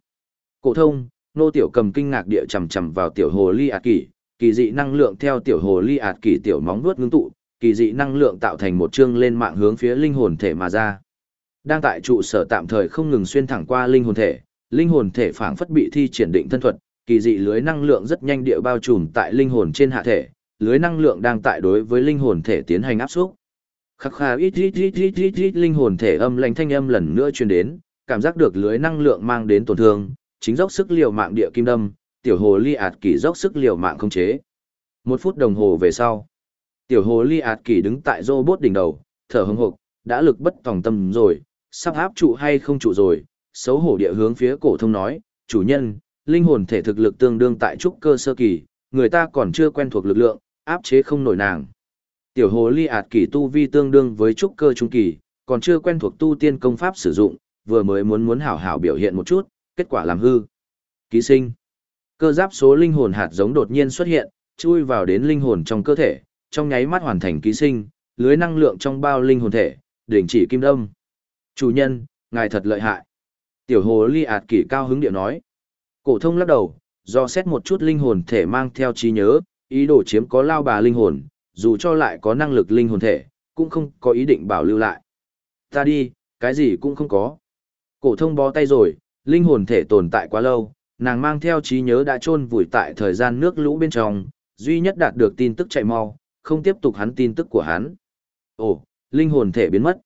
Cổ thông, nô tiểu cầm kinh ngạc địa chầm chầm vào tiểu hồ ly ạt kỳ, kỳ dị năng lượng theo tiểu hồ ly ạt kỳ tiểu móng vuốt ngưng tụ, kỳ dị năng lượng tạo thành một chương lên mạng hướng phía linh hồn thể mà ra. Đang tại trụ sở tạm thời không ngừng xuyên thẳng qua linh hồn thể, linh hồn thể phảng phất bị thi triển định thân thuật, kỳ dị lưới năng lượng rất nhanh địa bao trùm tại linh hồn trên hạ thể, lưới năng lượng đang tại đối với linh hồn thể tiến hành áp xúc. Khắc khà ít ít ít ít ít ít linh hồn thể âm lãnh thanh âm lần nữa truyền đến, cảm giác được lưới năng lượng mang đến tổn thương, chính dốc sức liều mạng địa kim đâm, tiểu hồ ly ạt kỳ dốc sức liều mạng không chế. Một phút đồng hồ về sau, tiểu hồ ly ạt kỳ đứng tại robot đỉnh đầu, thở hững hộc, đã lực bất tòng tâm rồi, sắp áp trụ hay không trụ rồi, xấu hổ địa hướng phía cổ thông nói, chủ nhân, linh hồn thể thực lực tương đương tại trúc cơ sơ kỳ, người ta còn chưa quen thuộc lực lượng, áp chế không nổi nàng. Tiểu hồ ly ạt kỳ tu vi tương đương với trúc cơ trung kỳ, còn chưa quen thuộc tu tiên công pháp sử dụng, vừa mới muốn muốn hảo hảo biểu hiện một chút, kết quả làm hư. Ký sinh. Cơ giáp số linh hồn hạt giống đột nhiên xuất hiện, chui vào đến linh hồn trong cơ thể, trong nháy mắt hoàn thành ký sinh, lưới năng lượng trong bao linh hồn thể, đỉnh chỉ kim đâm. Chủ nhân, ngài thật lợi hại. Tiểu hồ ly ạt kỳ cao hứng điệu nói. Cổ thông lắc đầu, do xét một chút linh hồn thể mang theo trí nhớ, ý đồ chiếm có lao bà linh hồn, dù cho lại có năng lực linh hồn thể, cũng không có ý định bảo lưu lại. Ta đi, cái gì cũng không có. Cổ thông bó tay rồi, linh hồn thể tồn tại quá lâu, nàng mang theo trí nhớ đã chôn vùi tại thời gian nước lũ bên trong, duy nhất đạt được tin tức chạy mau, không tiếp tục hắn tin tức của hắn. Ồ, linh hồn thể biến mất.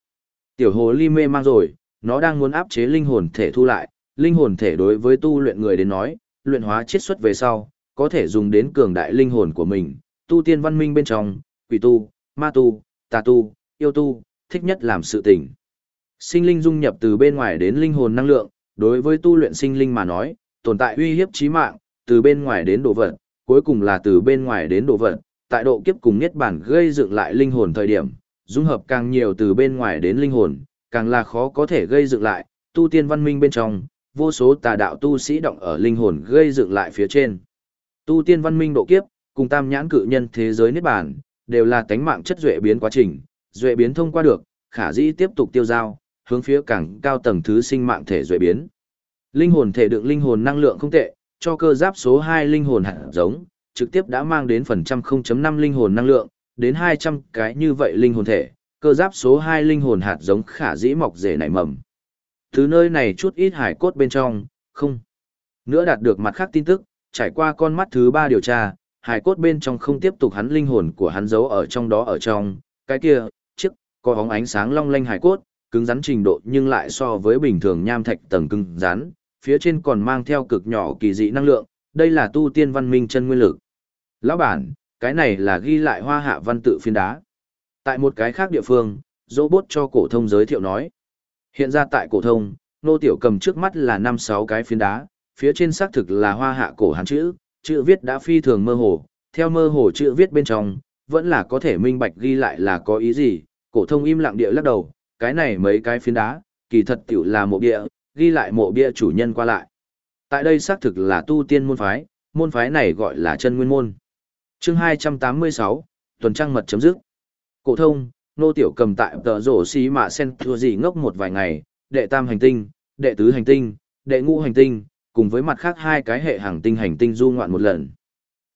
Tiểu hồ ly mê mang rồi, nó đang muốn áp chế linh hồn thể thu lại, linh hồn thể đối với tu luyện người đến nói, luyện hóa chiết xuất về sau, có thể dùng đến cường đại linh hồn của mình, tu tiên văn minh bên trong, quỷ tu, ma tu, tà tu, yêu tu, thích nhất làm sự tình. Sinh linh dung nhập từ bên ngoài đến linh hồn năng lượng, đối với tu luyện sinh linh mà nói, tồn tại uy hiếp chí mạng, từ bên ngoài đến đồ vật, cuối cùng là từ bên ngoài đến đồ vật, tại độ kiếp cùng nhất bản gây dựng lại linh hồn thời điểm, dung hợp càng nhiều từ bên ngoài đến linh hồn, càng là khó có thể gây dựng lại, tu tiên văn minh bên trong, vô số tà đạo tu sĩ động ở linh hồn gây dựng lại phía trên. Tu tiên văn minh độ kiếp, cùng tam nhãn cự nhân thế giới niết bản, đều là tánh mạng chất duệ biến quá trình, duệ biến thông qua được, khả dĩ tiếp tục tiêu giao, hướng phía càng cao tầng thứ sinh mạng thể duệ biến. Linh hồn thể đựng linh hồn năng lượng không tệ, cho cơ giáp số 2 linh hồn hạt giống, trực tiếp đã mang đến phần trăm 0.5 linh hồn năng lượng, đến 200 cái như vậy linh hồn thể, cơ giáp số 2 linh hồn hạt giống khả dĩ mọc rể nảy mầm. Từ nơi này chút ít hải cốt bên trong, không. Nữa đạt được mặt khác tin tức, trải qua con mắt thứ ba điều tra, hải cốt bên trong không tiếp tục hắn linh hồn của hắn giấu ở trong đó ở trong, cái kia, chiếc, có bóng ánh sáng long lanh hải cốt, cứng rắn trình độ nhưng lại so với bình thường nham thạch tầng cứng rắn, phía trên còn mang theo cực nhỏ kỳ dị năng lượng, đây là tu tiên văn minh chân nguyên lực. Lão bản, cái này là ghi lại hoa hạ văn tự phiến đá. Tại một cái khác địa phương, robot cho cổ thông giới thiệu nói. Hiện ra tại cổ thông, nô tiểu cầm trước mắt là năm sáu cái phiến đá, phía trên xác thực là hoa hạ cổ hán chữ, chữ viết đã phi thường mơ hồ, theo mơ hồ chữ viết bên trong, vẫn là có thể minh bạch ghi lại là có ý gì, cổ thông im lặng địa lắc đầu, cái này mấy cái phiến đá, kỳ thật tiểu là mộ bia, ghi lại mộ bia chủ nhân qua lại. Tại đây xác thực là tu tiên môn phái, môn phái này gọi là chân nguyên môn. Chương 286, tuần trăng mật chấm dứt. Cổ thông, nô tiểu cầm tại tờ rổ xí mạ sen thua gì ngốc một vài ngày, đệ tam hành tinh, đệ tứ hành tinh, đệ ngũ hành tinh, cùng với mặt khác hai cái hệ hành tinh hành tinh du ngoạn một lần.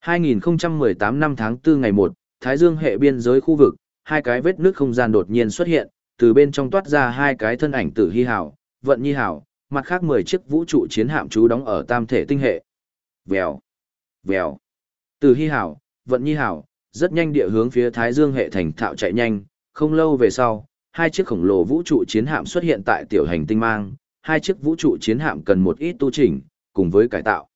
2018 năm tháng 4 ngày 1, Thái Dương hệ biên giới khu vực, hai cái vết nước không gian đột nhiên xuất hiện, từ bên trong toát ra hai cái thân ảnh tử hy hảo, vận nhi hảo, mặt khác 10 chiếc vũ trụ chiến hạm trú đóng ở tam thể tinh hệ. Vèo, vèo, tử hy hảo, vận nhi hảo, rất nhanh địa hướng phía Thái Dương hệ thành thạo chạy nhanh, không lâu về sau, hai chiếc khổng lồ vũ trụ chiến hạm xuất hiện tại tiểu hành tinh mang, hai chiếc vũ trụ chiến hạm cần một ít tu chỉnh, cùng với cải tạo.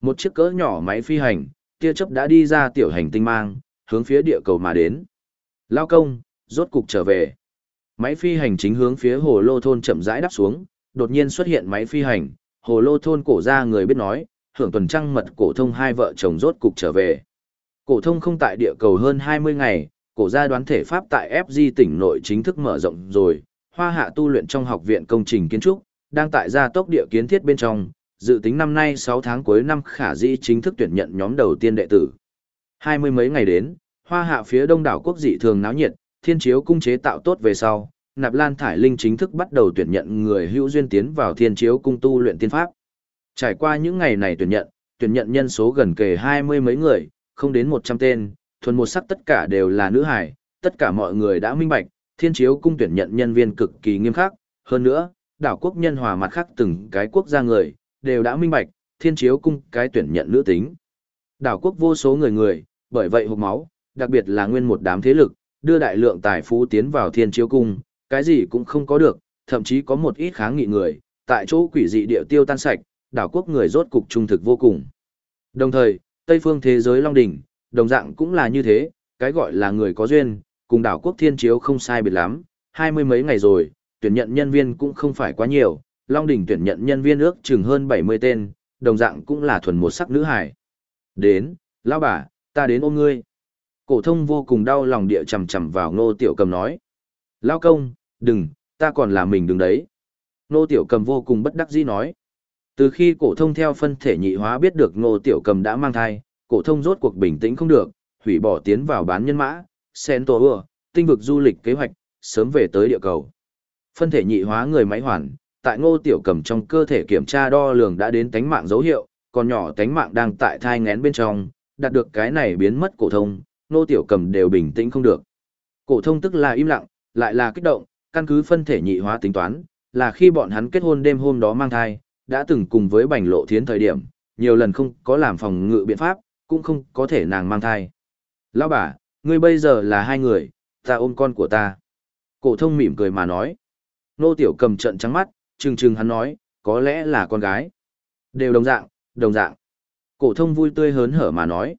Một chiếc cỡ nhỏ máy phi hành, tia chớp đã đi ra tiểu hành tinh mang, hướng phía địa cầu mà đến. Lao công, rốt cục trở về. Máy phi hành chính hướng phía hồ lô thôn chậm rãi đáp xuống, đột nhiên xuất hiện máy phi hành, hồ lô thôn cổ ra người biết nói, hưởng tuần trăng mật cổ thông hai vợ chồng rốt cục trở về. Cổ thông không tại địa cầu hơn 20 ngày, cổ gia đoán thể pháp tại FG tỉnh nội chính thức mở rộng rồi, hoa hạ tu luyện trong học viện công trình kiến trúc, đang tại gia tốc địa kiến thiết bên trong, dự tính năm nay 6 tháng cuối năm khả dĩ chính thức tuyển nhận nhóm đầu tiên đệ tử. Hai mươi mấy ngày đến, hoa hạ phía đông đảo quốc dị thường náo nhiệt, thiên chiếu cung chế tạo tốt về sau, Nạp Lan Thải Linh chính thức bắt đầu tuyển nhận người hữu duyên tiến vào thiên chiếu cung tu luyện tiên pháp. Trải qua những ngày này tuyển nhận, tuyển nhận nhân số gần kề hai mươi mấy người, không đến một trăm tên, thuần một sắc tất cả đều là nữ hải, tất cả mọi người đã minh bạch, thiên chiếu cung tuyển nhận nhân viên cực kỳ nghiêm khắc, hơn nữa, đảo quốc nhân hòa mặt khác từng cái quốc gia người, đều đã minh bạch, thiên chiếu cung cái tuyển nhận nữ tính. Đảo quốc vô số người người, bởi vậy hộp máu, đặc biệt là nguyên một đám thế lực, đưa đại lượng tài phú tiến vào thiên chiếu cung, cái gì cũng không có được, thậm chí có một ít kháng nghị người, tại chỗ quỷ dị địa tiêu tan sạch, đảo quốc người rốt cục trung thực vô cùng. Đồng thời, Tây phương thế giới Long Đỉnh, đồng dạng cũng là như thế, cái gọi là người có duyên, cùng đảo quốc thiên chiếu không sai biệt lắm, hai mươi mấy ngày rồi, tuyển nhận nhân viên cũng không phải quá nhiều, Long Đỉnh tuyển nhận nhân viên ước chừng hơn 70 tên, đồng dạng cũng là thuần một sắc nữ hải. Đến, lão bà, ta đến ôm ngươi. Cổ thông vô cùng đau lòng địa chầm chầm vào Ngô Tiểu Cầm nói. Lão công, đừng, ta còn là mình đừng đấy. Ngô Tiểu Cầm vô cùng bất đắc dĩ nói. Từ khi cổ thông theo phân thể nhị hóa biết được Ngô Tiểu Cầm đã mang thai, cổ thông rốt cuộc bình tĩnh không được, hủy bỏ tiến vào bán nhân mã, sen tổ ưa, tinh vực du lịch kế hoạch, sớm về tới địa cầu. Phân thể nhị hóa người máy hoàn, tại ngô tiểu cầm trong cơ thể kiểm tra đo lường đã đến tánh mạng dấu hiệu, còn nhỏ tánh mạng đang tại thai ngén bên trong, đạt được cái này biến mất cổ thông, ngô tiểu cầm đều bình tĩnh không được. Cổ thông tức là im lặng, lại là kích động, căn cứ phân thể nhị hóa tính toán, là khi bọn hắn kết hôn đêm hôm đó mang thai, đã từng cùng với bành lộ thiến thời điểm, nhiều lần không có làm phòng ngự biện pháp, cũng không có thể nàng mang thai. Lão bà, ngươi bây giờ là hai người, ta ôm con của ta. Cổ thông mỉm cười mà nói. Nô tiểu cầm trận trắng mắt, trừng trừng hắn nói, có lẽ là con gái. Đều đồng dạng, đồng dạng. Cổ thông vui tươi hớn hở mà nói.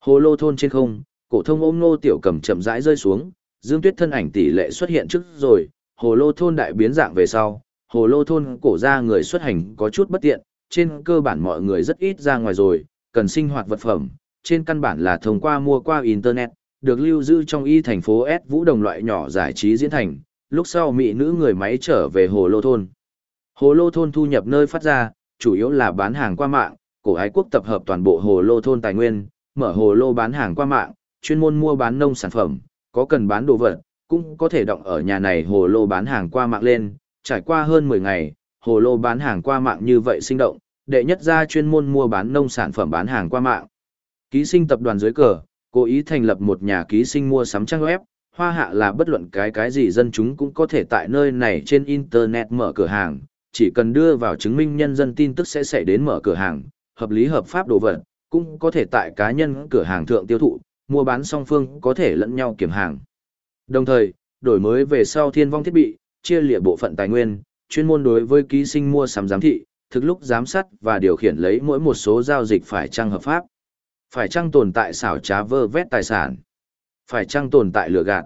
Hồ lô thôn trên không, cổ thông ôm nô tiểu cầm chậm rãi rơi xuống, Dương Tuyết thân ảnh tỷ lệ xuất hiện trước rồi, hồ lô thôn đại biến dạng về sau, hồ lô thôn cổ ra người xuất hành có chút bất tiện, trên cơ bản mọi người rất ít ra ngoài rồi, cần sinh hoạt vật phẩm, trên căn bản là thông qua mua qua internet, được lưu giữ trong y thành phố S Vũ Đồng loại nhỏ giải trí diễn thành, lúc sau mỹ nữ người máy trở về hồ lô thôn. Hồ lô thôn thu nhập nơi phát ra, chủ yếu là bán hàng qua mạng, cổ ái quốc tập hợp toàn bộ hồ lô thôn tài nguyên, mở hồ lô bán hàng qua mạng, chuyên môn mua bán nông sản phẩm, có cần bán đồ vật, cũng có thể động ở nhà này hồ lô bán hàng qua mạng lên, trải qua hơn 10 ngày, hồ lô bán hàng qua mạng như vậy sinh động, đệ nhất gia chuyên môn mua bán nông sản phẩm bán hàng qua mạng. Ký sinh tập đoàn dưới cờ, cố ý thành lập một nhà ký sinh mua sắm trang web, hoa hạ là bất luận cái cái gì dân chúng cũng có thể tại nơi này trên internet mở cửa hàng, chỉ cần đưa vào chứng minh nhân dân tin tức sẽ xảy đến mở cửa hàng, hợp lý hợp pháp đồ vật, cũng có thể tại cá nhân cửa hàng thượng tiêu thụ, mua bán song phương có thể lẫn nhau kiểm hàng. Đồng thời, đổi mới về sau thiên vong thiết bị, chia lịa bộ phận tài nguyên, chuyên môn đối với ký sinh mua sắm giám thị, thực lúc giám sát và điều khiển lấy mỗi một số giao dịch phải chăng hợp pháp. Phải chăng tồn tại xảo trá vơ vét tài sản. Phải chăng tồn tại lừa gạt.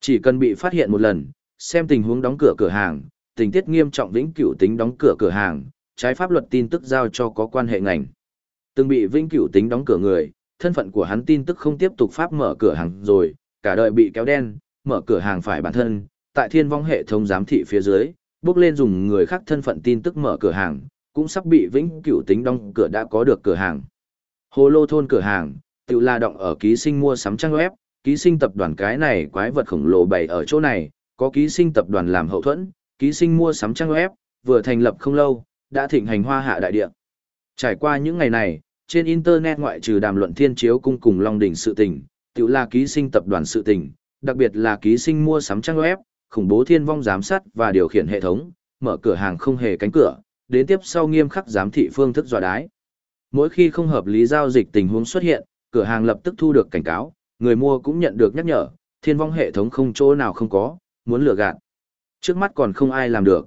Chỉ cần bị phát hiện một lần, xem tình huống đóng cửa cửa hàng, tình tiết nghiêm trọng vĩnh cửu tính đóng cửa cửa hàng, trái pháp luật tin tức giao cho có quan hệ ngành. Từng bị vĩnh cửu tính đóng cửa người, thân phận của hắn tin tức không tiếp tục pháp mở cửa hàng rồi, cả đời bị kéo đen, mở cửa hàng phải bản thân, tại thiên vong hệ thống giám thị phía dưới, bước lên dùng người khác thân phận tin tức mở cửa hàng, cũng sắp bị vĩnh cửu tính đóng cửa đã có được cửa hàng. Hồ lô thôn cửa hàng, tự la động ở ký sinh mua sắm trang web, ký sinh tập đoàn cái này quái vật khổng lồ bày ở chỗ này, có ký sinh tập đoàn làm hậu thuẫn, ký sinh mua sắm trang web, vừa thành lập không lâu, đã thịnh hành hoa hạ đại địa. Trải qua những ngày này, trên Internet ngoại trừ đàm luận thiên chiếu cung cùng Long đỉnh sự tình, tự là ký sinh tập đoàn sự tình, đặc biệt là ký sinh mua sắm trang web, khủng bố thiên vong giám sát và điều khiển hệ thống, mở cửa hàng không hề cánh cửa, đến tiếp sau nghiêm khắc giám thị phương thức dọa đái. Mỗi khi không hợp lý giao dịch tình huống xuất hiện, cửa hàng lập tức thu được cảnh cáo, người mua cũng nhận được nhắc nhở, thiên vong hệ thống không chỗ nào không có, muốn lừa gạt. Trước mắt còn không ai làm được.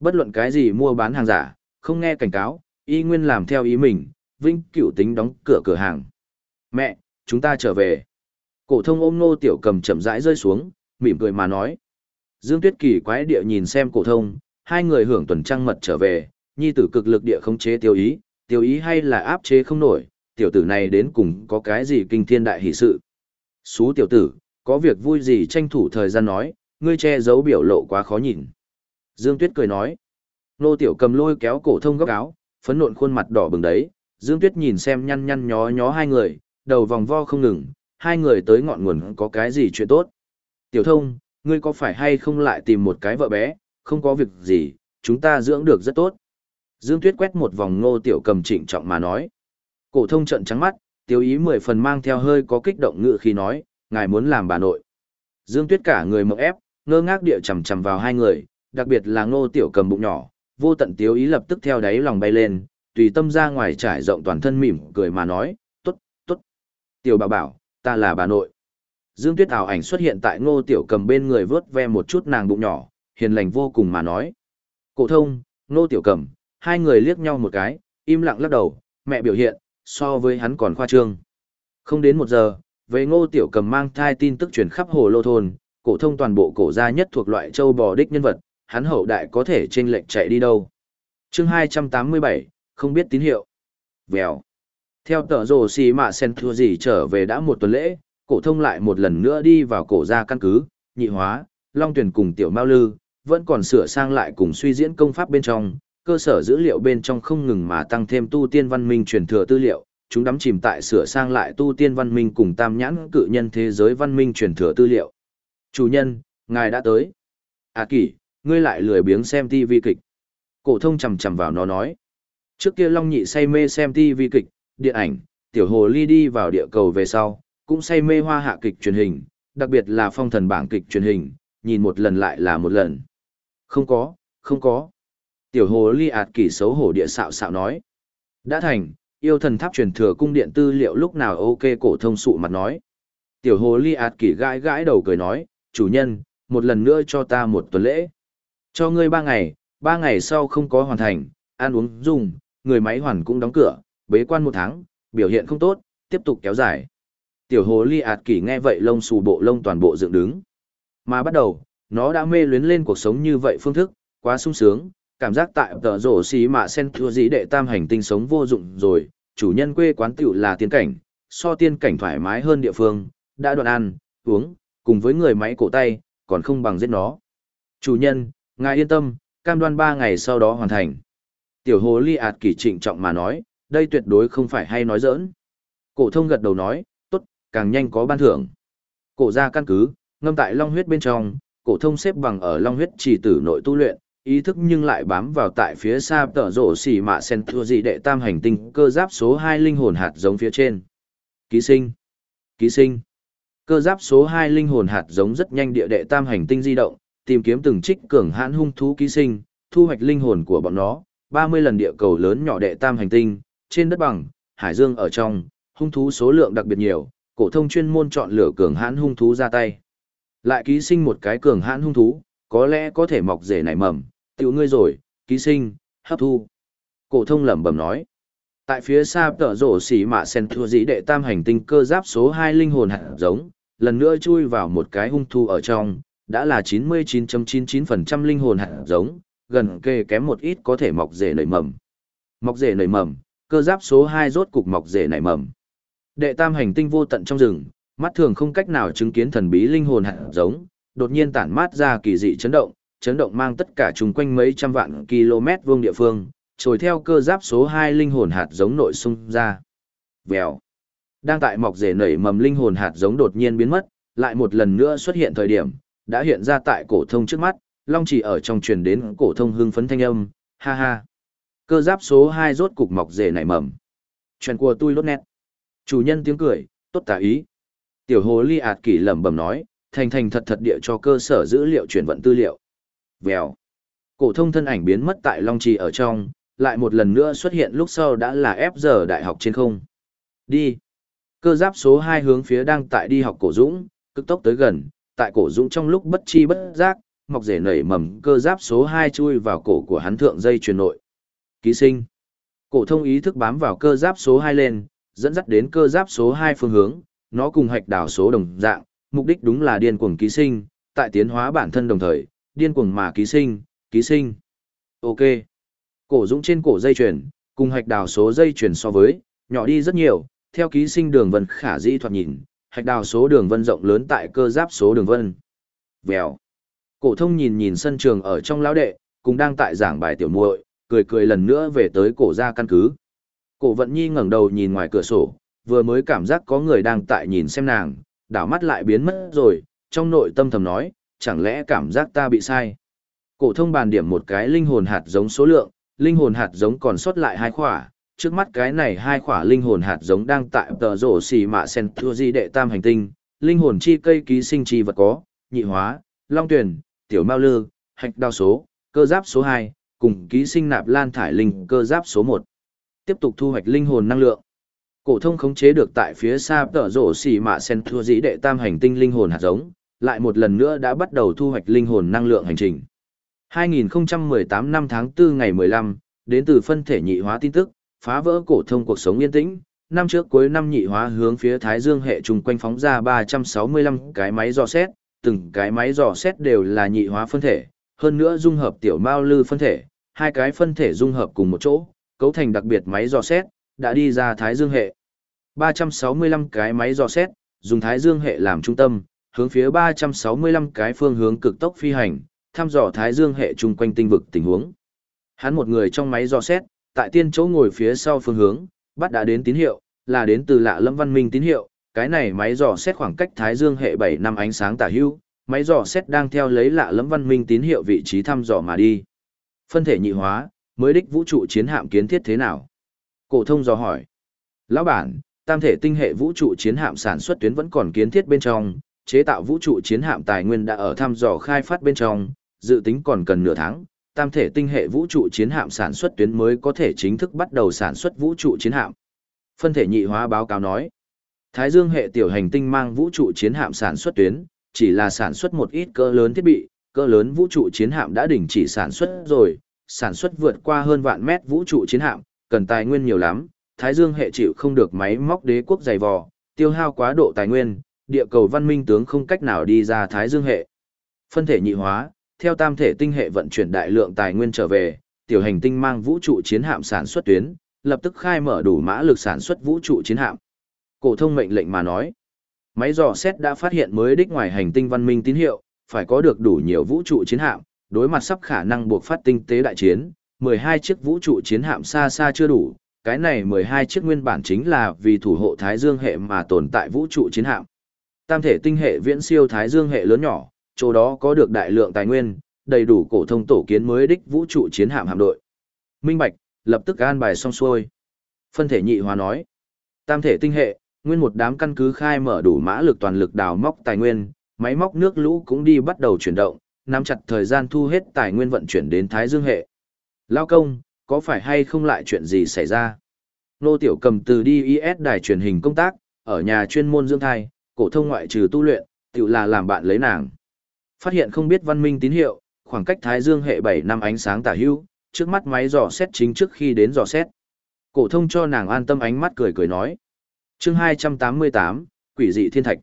Bất luận cái gì mua bán hàng giả, không nghe cảnh cáo, y nguyên làm theo ý mình, vinh cửu tính đóng cửa cửa hàng. Mẹ, chúng ta trở về. Cổ thông ôm nô tiểu cầm chậm rãi rơi xuống, mỉm cười mà nói. Dương Tuyết kỳ quái địa nhìn xem cổ thông, hai người hưởng tuần trăng mật trở về, nhi tử cực lực địa khống chế tiêu ý, tiêu ý hay là áp chế không nổi, tiểu tử này đến cùng có cái gì kinh thiên đại hỷ sự. Xú tiểu tử, có việc vui gì tranh thủ thời gian nói, ngươi che giấu biểu lộ quá khó nhìn. Dương Tuyết cười nói. Nô tiểu cầm lôi kéo cổ thông góc áo, phấn nộn khuôn mặt đỏ bừng đấy, Dương Tuyết nhìn xem nhăn nhăn nhó nhó hai người, đầu vòng vo không ngừng, hai người tới ngọn nguồn có cái gì chuyện tốt. Tiểu thông, ngươi có phải hay không lại tìm một cái vợ bé, không có việc gì, chúng ta dưỡng được rất tốt. Dương Tuyết quét một vòng ngô tiểu cầm trịnh trọng mà nói. Cổ thông trận trắng mắt, tiêu ý mười phần mang theo hơi có kích động ngự khi nói, ngài muốn làm bà nội. Dương Tuyết cả người mộng ép, ngơ ngác địa chầm chầm vào hai người, đặc biệt là ngô tiểu cầm bụng nhỏ, vô tận tiêu ý lập tức theo đáy lòng bay lên, tùy tâm ra ngoài trải rộng toàn thân mỉm cười mà nói, tốt, tốt. Tiểu bảo bảo, ta là bà nội. Dương Tuyết ảo ảnh xuất hiện tại ngô tiểu cầm bên người vớt ve một chút nàng bụng nhỏ, hiền lành vô cùng mà nói. Cổ thông, ngô tiểu cầm, hai người liếc nhau một cái, im lặng lắc đầu, mẹ biểu hiện, so với hắn còn khoa trương. Không đến một giờ, về ngô tiểu cầm mang thai tin tức truyền khắp hồ lô thôn, cổ thông toàn bộ cổ gia nhất thuộc loại châu bò đích nhân vật, hắn hậu đại có thể trên lệnh chạy đi đâu. Chương 287, không biết tín hiệu. Vèo. Theo tờ rồ xì mạ sen thua gì trở về đã một tuần lễ, cổ thông lại một lần nữa đi vào cổ gia căn cứ, nhị hóa, long tuyển cùng tiểu mao lư, vẫn còn sửa sang lại cùng suy diễn công pháp bên trong, cơ sở dữ liệu bên trong không ngừng mà tăng thêm tu tiên văn minh truyền thừa tư liệu, chúng đắm chìm tại sửa sang lại tu tiên văn minh cùng tam nhãn cự nhân thế giới văn minh truyền thừa tư liệu. Chủ nhân, ngài đã tới. À kỷ, ngươi lại lười biếng xem TV kịch. Cổ thông chầm chầm vào nó nói. Trước kia Long Nhị say mê xem TV kịch, điện ảnh, tiểu hồ ly đi vào địa cầu về sau, cũng say mê hoa hạ kịch truyền hình, đặc biệt là phong thần bảng kịch truyền hình, nhìn một lần lại là một lần. Không có, không có. Tiểu hồ ly ạt kỷ xấu hổ địa xạo xạo nói. Đã thành, yêu thần tháp truyền thừa cung điện tư liệu lúc nào ok cổ thông sụ mặt nói. Tiểu hồ ly ạt kỷ gãi gãi đầu cười nói, chủ nhân, một lần nữa cho ta một tuần lễ. Cho ngươi ba ngày, ba ngày sau không có hoàn thành, ăn uống dùng, người máy hoàn cũng đóng cửa, bế quan một tháng, biểu hiện không tốt, tiếp tục kéo dài. Tiểu hồ ly ạt kỷ nghe vậy lông xù bộ lông toàn bộ dựng đứng. Mà bắt đầu, nó đã mê luyến lên cuộc sống như vậy phương thức, quá sung sướng, cảm giác tại tờ rổ xí mà sen thua dĩ đệ tam hành tinh sống vô dụng rồi, chủ nhân quê quán tiểu là tiên cảnh, so tiên cảnh thoải mái hơn địa phương, đã đoạn ăn, uống, cùng với người máy cổ tay, còn không bằng giết nó. Chủ nhân, ngài yên tâm, cam đoan ba ngày sau đó hoàn thành. Tiểu hồ ly ạt kỳ trịnh trọng mà nói, đây tuyệt đối không phải hay nói giỡn. Cổ thông gật đầu nói, càng nhanh có ban thưởng. Cổ ra căn cứ, ngâm tại long huyết bên trong, cổ thông xếp bằng ở long huyết chỉ tử nội tu luyện, ý thức nhưng lại bám vào tại phía xa tở rổ xỉ mạ sen thua dị đệ tam hành tinh cơ giáp số 2 linh hồn hạt giống phía trên. Ký sinh. Ký sinh. Cơ giáp số 2 linh hồn hạt giống rất nhanh địa đệ tam hành tinh di động, tìm kiếm từng trích cường hãn hung thú ký sinh, thu hoạch linh hồn của bọn nó, 30 lần địa cầu lớn nhỏ đệ tam hành tinh, trên đất bằng, hải dương ở trong, hung thú số lượng đặc biệt nhiều, cổ thông chuyên môn chọn lựa cường hãn hung thú ra tay. Lại ký sinh một cái cường hãn hung thú, có lẽ có thể mọc rể nảy mầm, tiểu ngươi rồi, ký sinh, hấp thu. Cổ thông lẩm bẩm nói. Tại phía xa tở rổ xỉ mạ sen thua dĩ đệ tam hành tinh cơ giáp số 2 linh hồn hạt giống, lần nữa chui vào một cái hung thu ở trong, đã là 99.99% linh hồn hạt giống, gần kề kém một ít có thể mọc rể nảy mầm. Mọc rể nảy mầm, cơ giáp số 2 rốt cục mọc rể nảy mầm. Đệ tam hành tinh vô tận trong rừng, mắt thường không cách nào chứng kiến thần bí linh hồn hạt giống, đột nhiên tản mát ra kỳ dị chấn động, chấn động mang tất cả chung quanh mấy trăm vạn km vuông địa phương, trồi theo cơ giáp số 2 linh hồn hạt giống nội xung ra. Vèo. Đang tại mọc rể nảy mầm linh hồn hạt giống đột nhiên biến mất, lại một lần nữa xuất hiện thời điểm, đã hiện ra tại cổ thông trước mắt, long chỉ ở trong truyền đến cổ thông hưng phấn thanh âm, ha ha. Cơ giáp số 2 rốt cục mọc rể nảy mầm. Chuyện của tôi lốt nét. Chủ nhân tiếng cười, tốt tả ý. Tiểu hồ ly ạt kỷ lẩm bẩm nói, thành thành thật thật địa cho cơ sở dữ liệu chuyển vận tư liệu. Vèo. Cổ thông thân ảnh biến mất tại Long Trì ở trong, lại một lần nữa xuất hiện lúc sau đã là ép giờ đại học trên không. Đi. Cơ giáp số 2 hướng phía đang tại đi học cổ dũng, cực tốc tới gần, tại cổ dũng trong lúc bất chi bất giác, mọc rể nảy mầm cơ giáp số 2 chui vào cổ của hắn thượng dây truyền nội. Ký sinh. Cổ thông ý thức bám vào cơ giáp số 2 lên, dẫn dắt đến cơ giáp số 2 phương hướng, nó cùng hạch đảo số đồng dạng, mục đích đúng là điên cuồng ký sinh, tại tiến hóa bản thân đồng thời, điên cuồng mà ký sinh, ký sinh. Ok. Cổ dũng trên cổ dây chuyển, cùng hạch đào số dây chuyển so với, nhỏ đi rất nhiều, theo ký sinh đường vân khả dĩ thoạt nhìn, hạch đào số đường vân rộng lớn tại cơ giáp số đường vân. Vèo. Cổ thông nhìn nhìn sân trường ở trong lão đệ, cùng đang tại giảng bài tiểu muội, cười cười lần nữa về tới cổ gia căn cứ. Cổ Vận Nhi ngẩng đầu nhìn ngoài cửa sổ, vừa mới cảm giác có người đang tại nhìn xem nàng, đảo mắt lại biến mất rồi, trong nội tâm thầm nói, chẳng lẽ cảm giác ta bị sai. Cổ thông bàn điểm một cái linh hồn hạt giống số lượng, linh hồn hạt giống còn sót lại hai khỏa, trước mắt cái này hai khỏa linh hồn hạt giống đang tại tờ rổ xì mạ sen thua di đệ tam hành tinh, linh hồn chi cây ký sinh chi vật có, nhị hóa, long tuyển, tiểu mao lư, hạch đao số, cơ giáp số hai cùng ký sinh nạp lan thải linh cơ giáp số một. Tiếp tục thu hoạch linh hồn năng lượng. Cổ thông khống chế được tại phía xa tở rổ xỉ mạ sen thua dĩ đệ tam hành tinh linh hồn hạt giống, lại một lần nữa đã bắt đầu thu hoạch linh hồn năng lượng hành trình. 2018 năm tháng 4 ngày 15, đến từ phân thể nhị hóa tin tức, phá vỡ cổ thông cuộc sống yên tĩnh. Năm trước cuối năm nhị hóa hướng phía Thái Dương hệ trùng quanh phóng ra 365 cái máy dò xét, từng cái máy dò xét đều là nhị hóa phân thể, hơn nữa dung hợp tiểu mao lư phân thể, hai cái phân thể dung hợp cùng một chỗ, cấu thành đặc biệt máy dò xét, đã đi ra Thái Dương hệ. 365 cái máy dò xét, dùng Thái Dương hệ làm trung tâm, hướng phía 365 cái phương hướng cực tốc phi hành, thăm dò Thái Dương hệ chung quanh tinh vực tình huống. Hắn một người trong máy dò xét, tại tiên chỗ ngồi phía sau phương hướng, bắt đã đến tín hiệu, là đến từ lạ lâm văn minh tín hiệu, cái này máy dò xét khoảng cách Thái Dương hệ 7 năm ánh sáng tả hữu, máy dò xét đang theo lấy lạ lâm văn minh tín hiệu vị trí thăm dò mà đi. Phân thể nhị hóa, mới đích vũ trụ chiến hạm kiến thiết thế nào? Cổ thông dò hỏi. Lão bản, tam thể tinh hệ vũ trụ chiến hạm sản xuất tuyến vẫn còn kiến thiết bên trong, chế tạo vũ trụ chiến hạm tài nguyên đã ở thăm dò khai phát bên trong, dự tính còn cần nửa tháng, tam thể tinh hệ vũ trụ chiến hạm sản xuất tuyến mới có thể chính thức bắt đầu sản xuất vũ trụ chiến hạm. Phân thể nhị hóa báo cáo nói, Thái Dương hệ tiểu hành tinh mang vũ trụ chiến hạm sản xuất tuyến, chỉ là sản xuất một ít cỡ lớn thiết bị, cỡ lớn vũ trụ chiến hạm đã đình chỉ sản xuất rồi, sản xuất vượt qua hơn vạn mét vũ trụ chiến hạm, cần tài nguyên nhiều lắm, Thái Dương hệ chịu không được máy móc đế quốc dày vò, tiêu hao quá độ tài nguyên, địa cầu văn minh tướng không cách nào đi ra Thái Dương hệ. Phân thể nhị hóa, theo tam thể tinh hệ vận chuyển đại lượng tài nguyên trở về, tiểu hành tinh mang vũ trụ chiến hạm sản xuất tuyến, lập tức khai mở đủ mã lực sản xuất vũ trụ chiến hạm. Cổ thông mệnh lệnh mà nói, máy dò xét đã phát hiện mới đích ngoài hành tinh văn minh tín hiệu, phải có được đủ nhiều vũ trụ chiến hạm, đối mặt sắp khả năng buộc phát tinh tế đại chiến, 12 chiếc vũ trụ chiến hạm xa xa chưa đủ, cái này 12 chiếc nguyên bản chính là vì thủ hộ Thái Dương hệ mà tồn tại vũ trụ chiến hạm. Tam thể tinh hệ viễn siêu Thái Dương hệ lớn nhỏ, chỗ đó có được đại lượng tài nguyên, đầy đủ cổ thông tổ kiến mới đích vũ trụ chiến hạm hạm đội. Minh Bạch, lập tức an bài xong xuôi. Phân thể nhị hòa nói, tam thể tinh hệ, nguyên một đám căn cứ khai mở đủ mã lực toàn lực đào móc tài nguyên, máy móc nước lũ cũng đi bắt đầu chuyển động, nắm chặt thời gian thu hết tài nguyên vận chuyển đến Thái Dương hệ. Lao công, có phải hay không lại chuyện gì xảy ra? Nô Tiểu Cầm từ đi đài truyền hình công tác, ở nhà chuyên môn dưỡng thai, cổ thông ngoại trừ tu luyện, tự là làm bạn lấy nàng. Phát hiện không biết văn minh tín hiệu, khoảng cách Thái Dương hệ 7 năm ánh sáng tả hữu, trước mắt máy dò xét chính trước khi đến dò xét. Cổ thông cho nàng an tâm ánh mắt cười cười nói. Chương 288, Quỷ dị thiên thạch.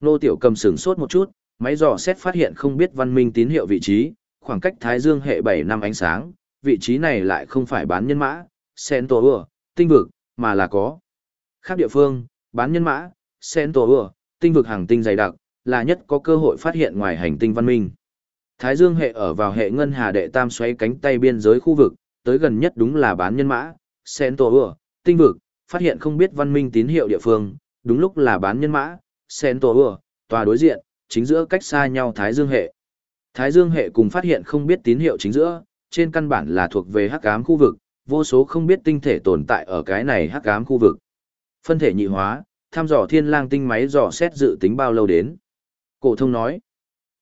Nô Tiểu Cầm sửng sốt một chút, máy dò xét phát hiện không biết văn minh tín hiệu vị trí, khoảng cách Thái Dương hệ 7 năm ánh sáng, vị trí này lại không phải bán nhân mã, Centaur, tinh vực, mà là có. Khác địa phương, bán nhân mã, Centaur, tinh vực hàng tinh dày đặc, là nhất có cơ hội phát hiện ngoài hành tinh văn minh. Thái Dương hệ ở vào hệ ngân hà đệ tam xoay cánh tay biên giới khu vực, tới gần nhất đúng là bán nhân mã, Centaur, tinh vực, phát hiện không biết văn minh tín hiệu địa phương, đúng lúc là bán nhân mã, Centaur, tòa đối diện, chính giữa cách xa nhau Thái Dương hệ. Thái Dương hệ cùng phát hiện không biết tín hiệu chính giữa, trên căn bản là thuộc về hắc ám khu vực, vô số không biết tinh thể tồn tại ở cái này hắc ám khu vực. Phân thể nhị hóa, thăm dò thiên lang tinh máy dò xét dự tính bao lâu đến. Cổ thông nói,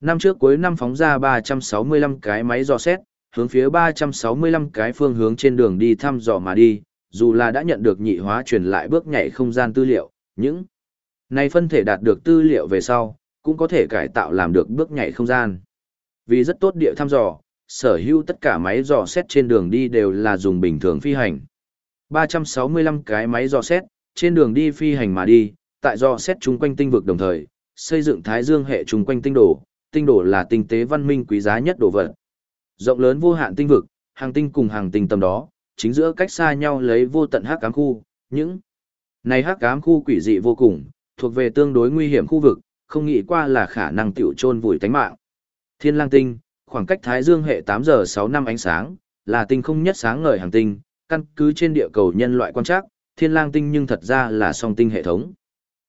năm trước cuối năm phóng ra 365 cái máy dò xét, hướng phía 365 cái phương hướng trên đường đi thăm dò mà đi, dù là đã nhận được nhị hóa truyền lại bước nhảy không gian tư liệu, những này phân thể đạt được tư liệu về sau, cũng có thể cải tạo làm được bước nhảy không gian. Vì rất tốt địa thăm dò, sở hữu tất cả máy dò xét trên đường đi đều là dùng bình thường phi hành. 365 cái máy dò xét, trên đường đi phi hành mà đi, tại dò xét chung quanh tinh vực đồng thời, xây dựng thái dương hệ chung quanh tinh đồ, tinh đồ là tinh tế văn minh quý giá nhất đồ vật. Rộng lớn vô hạn tinh vực, hàng tinh cùng hàng tinh tầm đó, chính giữa cách xa nhau lấy vô tận hắc ám khu, những này hắc ám khu quỷ dị vô cùng, thuộc về tương đối nguy hiểm khu vực, không nghĩ qua là khả năng tiểu trôn vùi tánh mạng. Thiên Lang tinh, khoảng cách Thái Dương hệ 8 giờ 6 năm ánh sáng, là tinh không nhất sáng ngời hành tinh, căn cứ trên địa cầu nhân loại quan trắc, Thiên Lang tinh nhưng thật ra là song tinh hệ thống.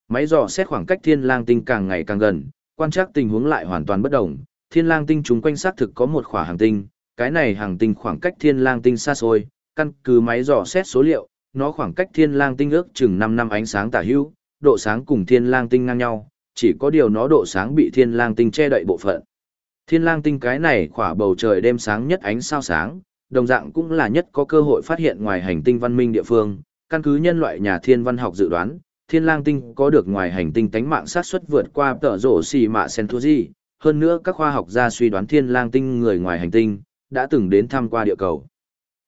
Máy dò xét khoảng cách Thiên Lang tinh càng ngày càng gần, quan trắc tình huống lại hoàn toàn bất động. Thiên Lang tinh chúng quanh xác thực có một khỏa hành tinh, cái này hành tinh khoảng cách Thiên Lang tinh xa xôi, căn cứ máy dò xét số liệu, nó khoảng cách Thiên Lang tinh ước chừng 5 năm ánh sáng tả hữu, độ sáng cùng Thiên Lang tinh ngang nhau, chỉ có điều nó độ sáng bị Thiên Lang tinh che đậy bộ phận. Thiên Lang tinh cái này khỏa bầu trời đêm sáng nhất ánh sao sáng, đồng dạng cũng là nhất có cơ hội phát hiện ngoài hành tinh văn minh địa phương, căn cứ nhân loại nhà thiên văn học dự đoán, thiên lang tinh có được ngoài hành tinh tánh mạng sát suất vượt qua tờ rổ xì mạ Centauri, hơn nữa các khoa học gia suy đoán thiên lang tinh người ngoài hành tinh, đã từng đến thăm qua địa cầu.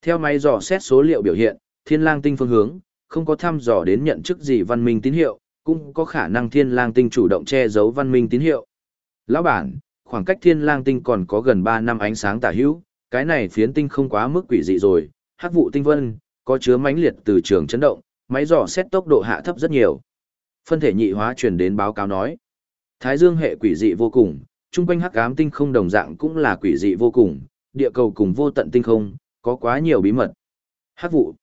Theo máy dò xét số liệu biểu hiện, thiên lang tinh phương hướng, không có thăm dò đến nhận chức gì văn minh tín hiệu, cũng có khả năng thiên lang tinh chủ động che giấu văn minh tín hiệu. Lão bản, khoảng cách thiên lang tinh còn có gần 3 năm ánh sáng tả hữu, cái này phiến tinh không quá mức quỷ dị rồi, hắc vụ tinh vân, có chứa mãnh liệt từ trường chấn động, máy dò xét tốc độ hạ thấp rất nhiều. Phân thể nhị hóa truyền đến báo cáo nói, Thái Dương hệ quỷ dị vô cùng, trung quanh hắc ám tinh không đồng dạng cũng là quỷ dị vô cùng, địa cầu cùng vô tận tinh không, có quá nhiều bí mật. Hắc vụ.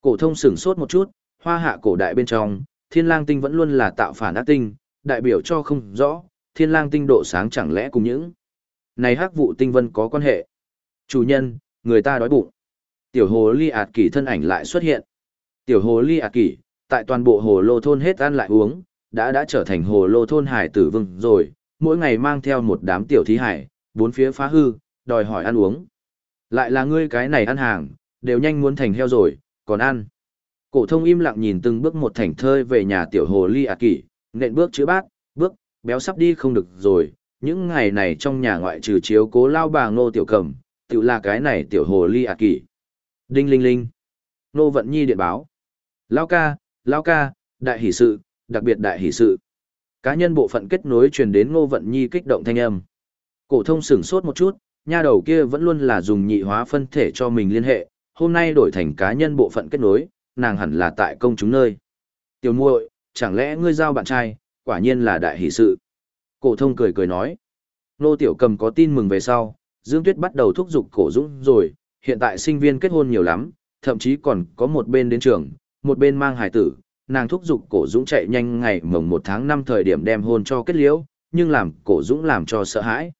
Cổ thông sửng sốt một chút, hoa hạ cổ đại bên trong, thiên lang tinh vẫn luôn là tạo phản ác tinh, đại biểu cho không rõ, thiên lang tinh độ sáng chẳng lẽ cùng những này hắc vụ tinh vân có quan hệ. Chủ nhân, người ta đói bụng. Tiểu hồ ly ạt kỷ thân ảnh lại xuất hiện. Tiểu hồ ly ạt kỷ, tại toàn bộ hồ lô thôn hết ăn lại uống, đã đã trở thành hồ lô thôn hải tử vương rồi, mỗi ngày mang theo một đám tiểu thí hải, bốn phía phá hư, đòi hỏi ăn uống. Lại là ngươi cái này ăn hàng, đều nhanh muốn thành heo rồi, còn ăn. Cổ thông im lặng nhìn từng bước một thành thơi về nhà tiểu hồ ly ạt kỷ, nện bước chữ bát, bước, béo sắp đi không được rồi, những ngày này trong nhà ngoại trừ chiếu cố lao bà ngô tiểu cầm, tự là cái này tiểu hồ ly ạt kỷ. Đinh linh linh. Nô Vận Nhi điện báo. Lao ca, Lao ca, đại hỷ sự, đặc biệt đại hỷ sự. Cá nhân bộ phận kết nối truyền đến Ngô Vận Nhi kích động thanh âm. Cổ thông sửng sốt một chút, nha đầu kia vẫn luôn là dùng nhị hóa phân thể cho mình liên hệ, hôm nay đổi thành cá nhân bộ phận kết nối, nàng hẳn là tại công chúng nơi. Tiểu muội, chẳng lẽ ngươi giao bạn trai, quả nhiên là đại hỷ sự. Cổ thông cười cười nói. Nô Tiểu Cầm có tin mừng về sau, Dương Tuyết bắt đầu thúc giục cổ dũng rồi, hiện tại sinh viên kết hôn nhiều lắm, thậm chí còn có một bên đến trường, một bên mang hài tử, nàng thúc giục cổ dũng chạy nhanh ngày mồng một tháng năm thời điểm đem hôn cho kết liễu, nhưng làm cổ dũng làm cho sợ hãi.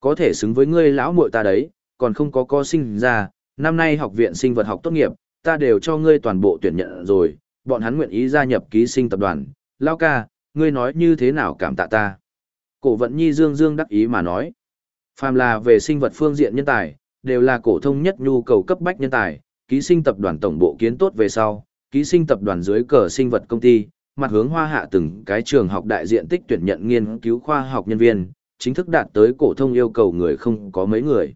Có thể xứng với ngươi lão muội ta đấy, còn không có co sinh ra, năm nay học viện sinh vật học tốt nghiệp, ta đều cho ngươi toàn bộ tuyển nhận rồi, bọn hắn nguyện ý gia nhập ký sinh tập đoàn. Lao ca, ngươi nói như thế nào cảm tạ ta? Cổ vận nhi dương dương đắc ý mà nói. Phàm là về sinh vật phương diện nhân tài, đều là cổ thông nhất nhu cầu cấp bách nhân tài, ký sinh tập đoàn tổng bộ kiến tốt về sau, ký sinh tập đoàn dưới cờ sinh vật công ty, mặt hướng hoa hạ từng cái trường học đại diện tích tuyển nhận nghiên cứu khoa học nhân viên, chính thức đạt tới cổ thông yêu cầu người không có mấy người.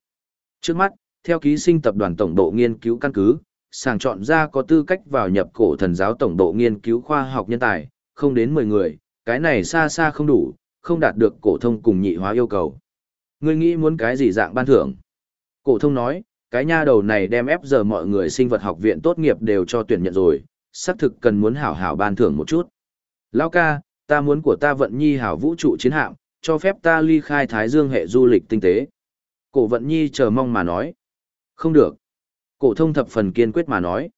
Trước mắt, theo ký sinh tập đoàn tổng bộ nghiên cứu căn cứ, sàng chọn ra có tư cách vào nhập cổ thần giáo tổng độ nghiên cứu khoa học nhân tài, không đến 10 người, cái này xa xa không đủ, không đạt được cổ thông cùng nhị hóa yêu cầu. Ngươi nghĩ muốn cái gì dạng ban thưởng? Cổ thông nói, cái nha đầu này đem ép giờ mọi người sinh vật học viện tốt nghiệp đều cho tuyển nhận rồi, xác thực cần muốn hảo hảo ban thưởng một chút. Lão ca, ta muốn của ta vận nhi hảo vũ trụ chiến hạm, cho phép ta ly khai Thái Dương hệ du lịch tinh tế. Cổ vận nhi chờ mong mà nói. Không được. Cổ thông thập phần kiên quyết mà nói.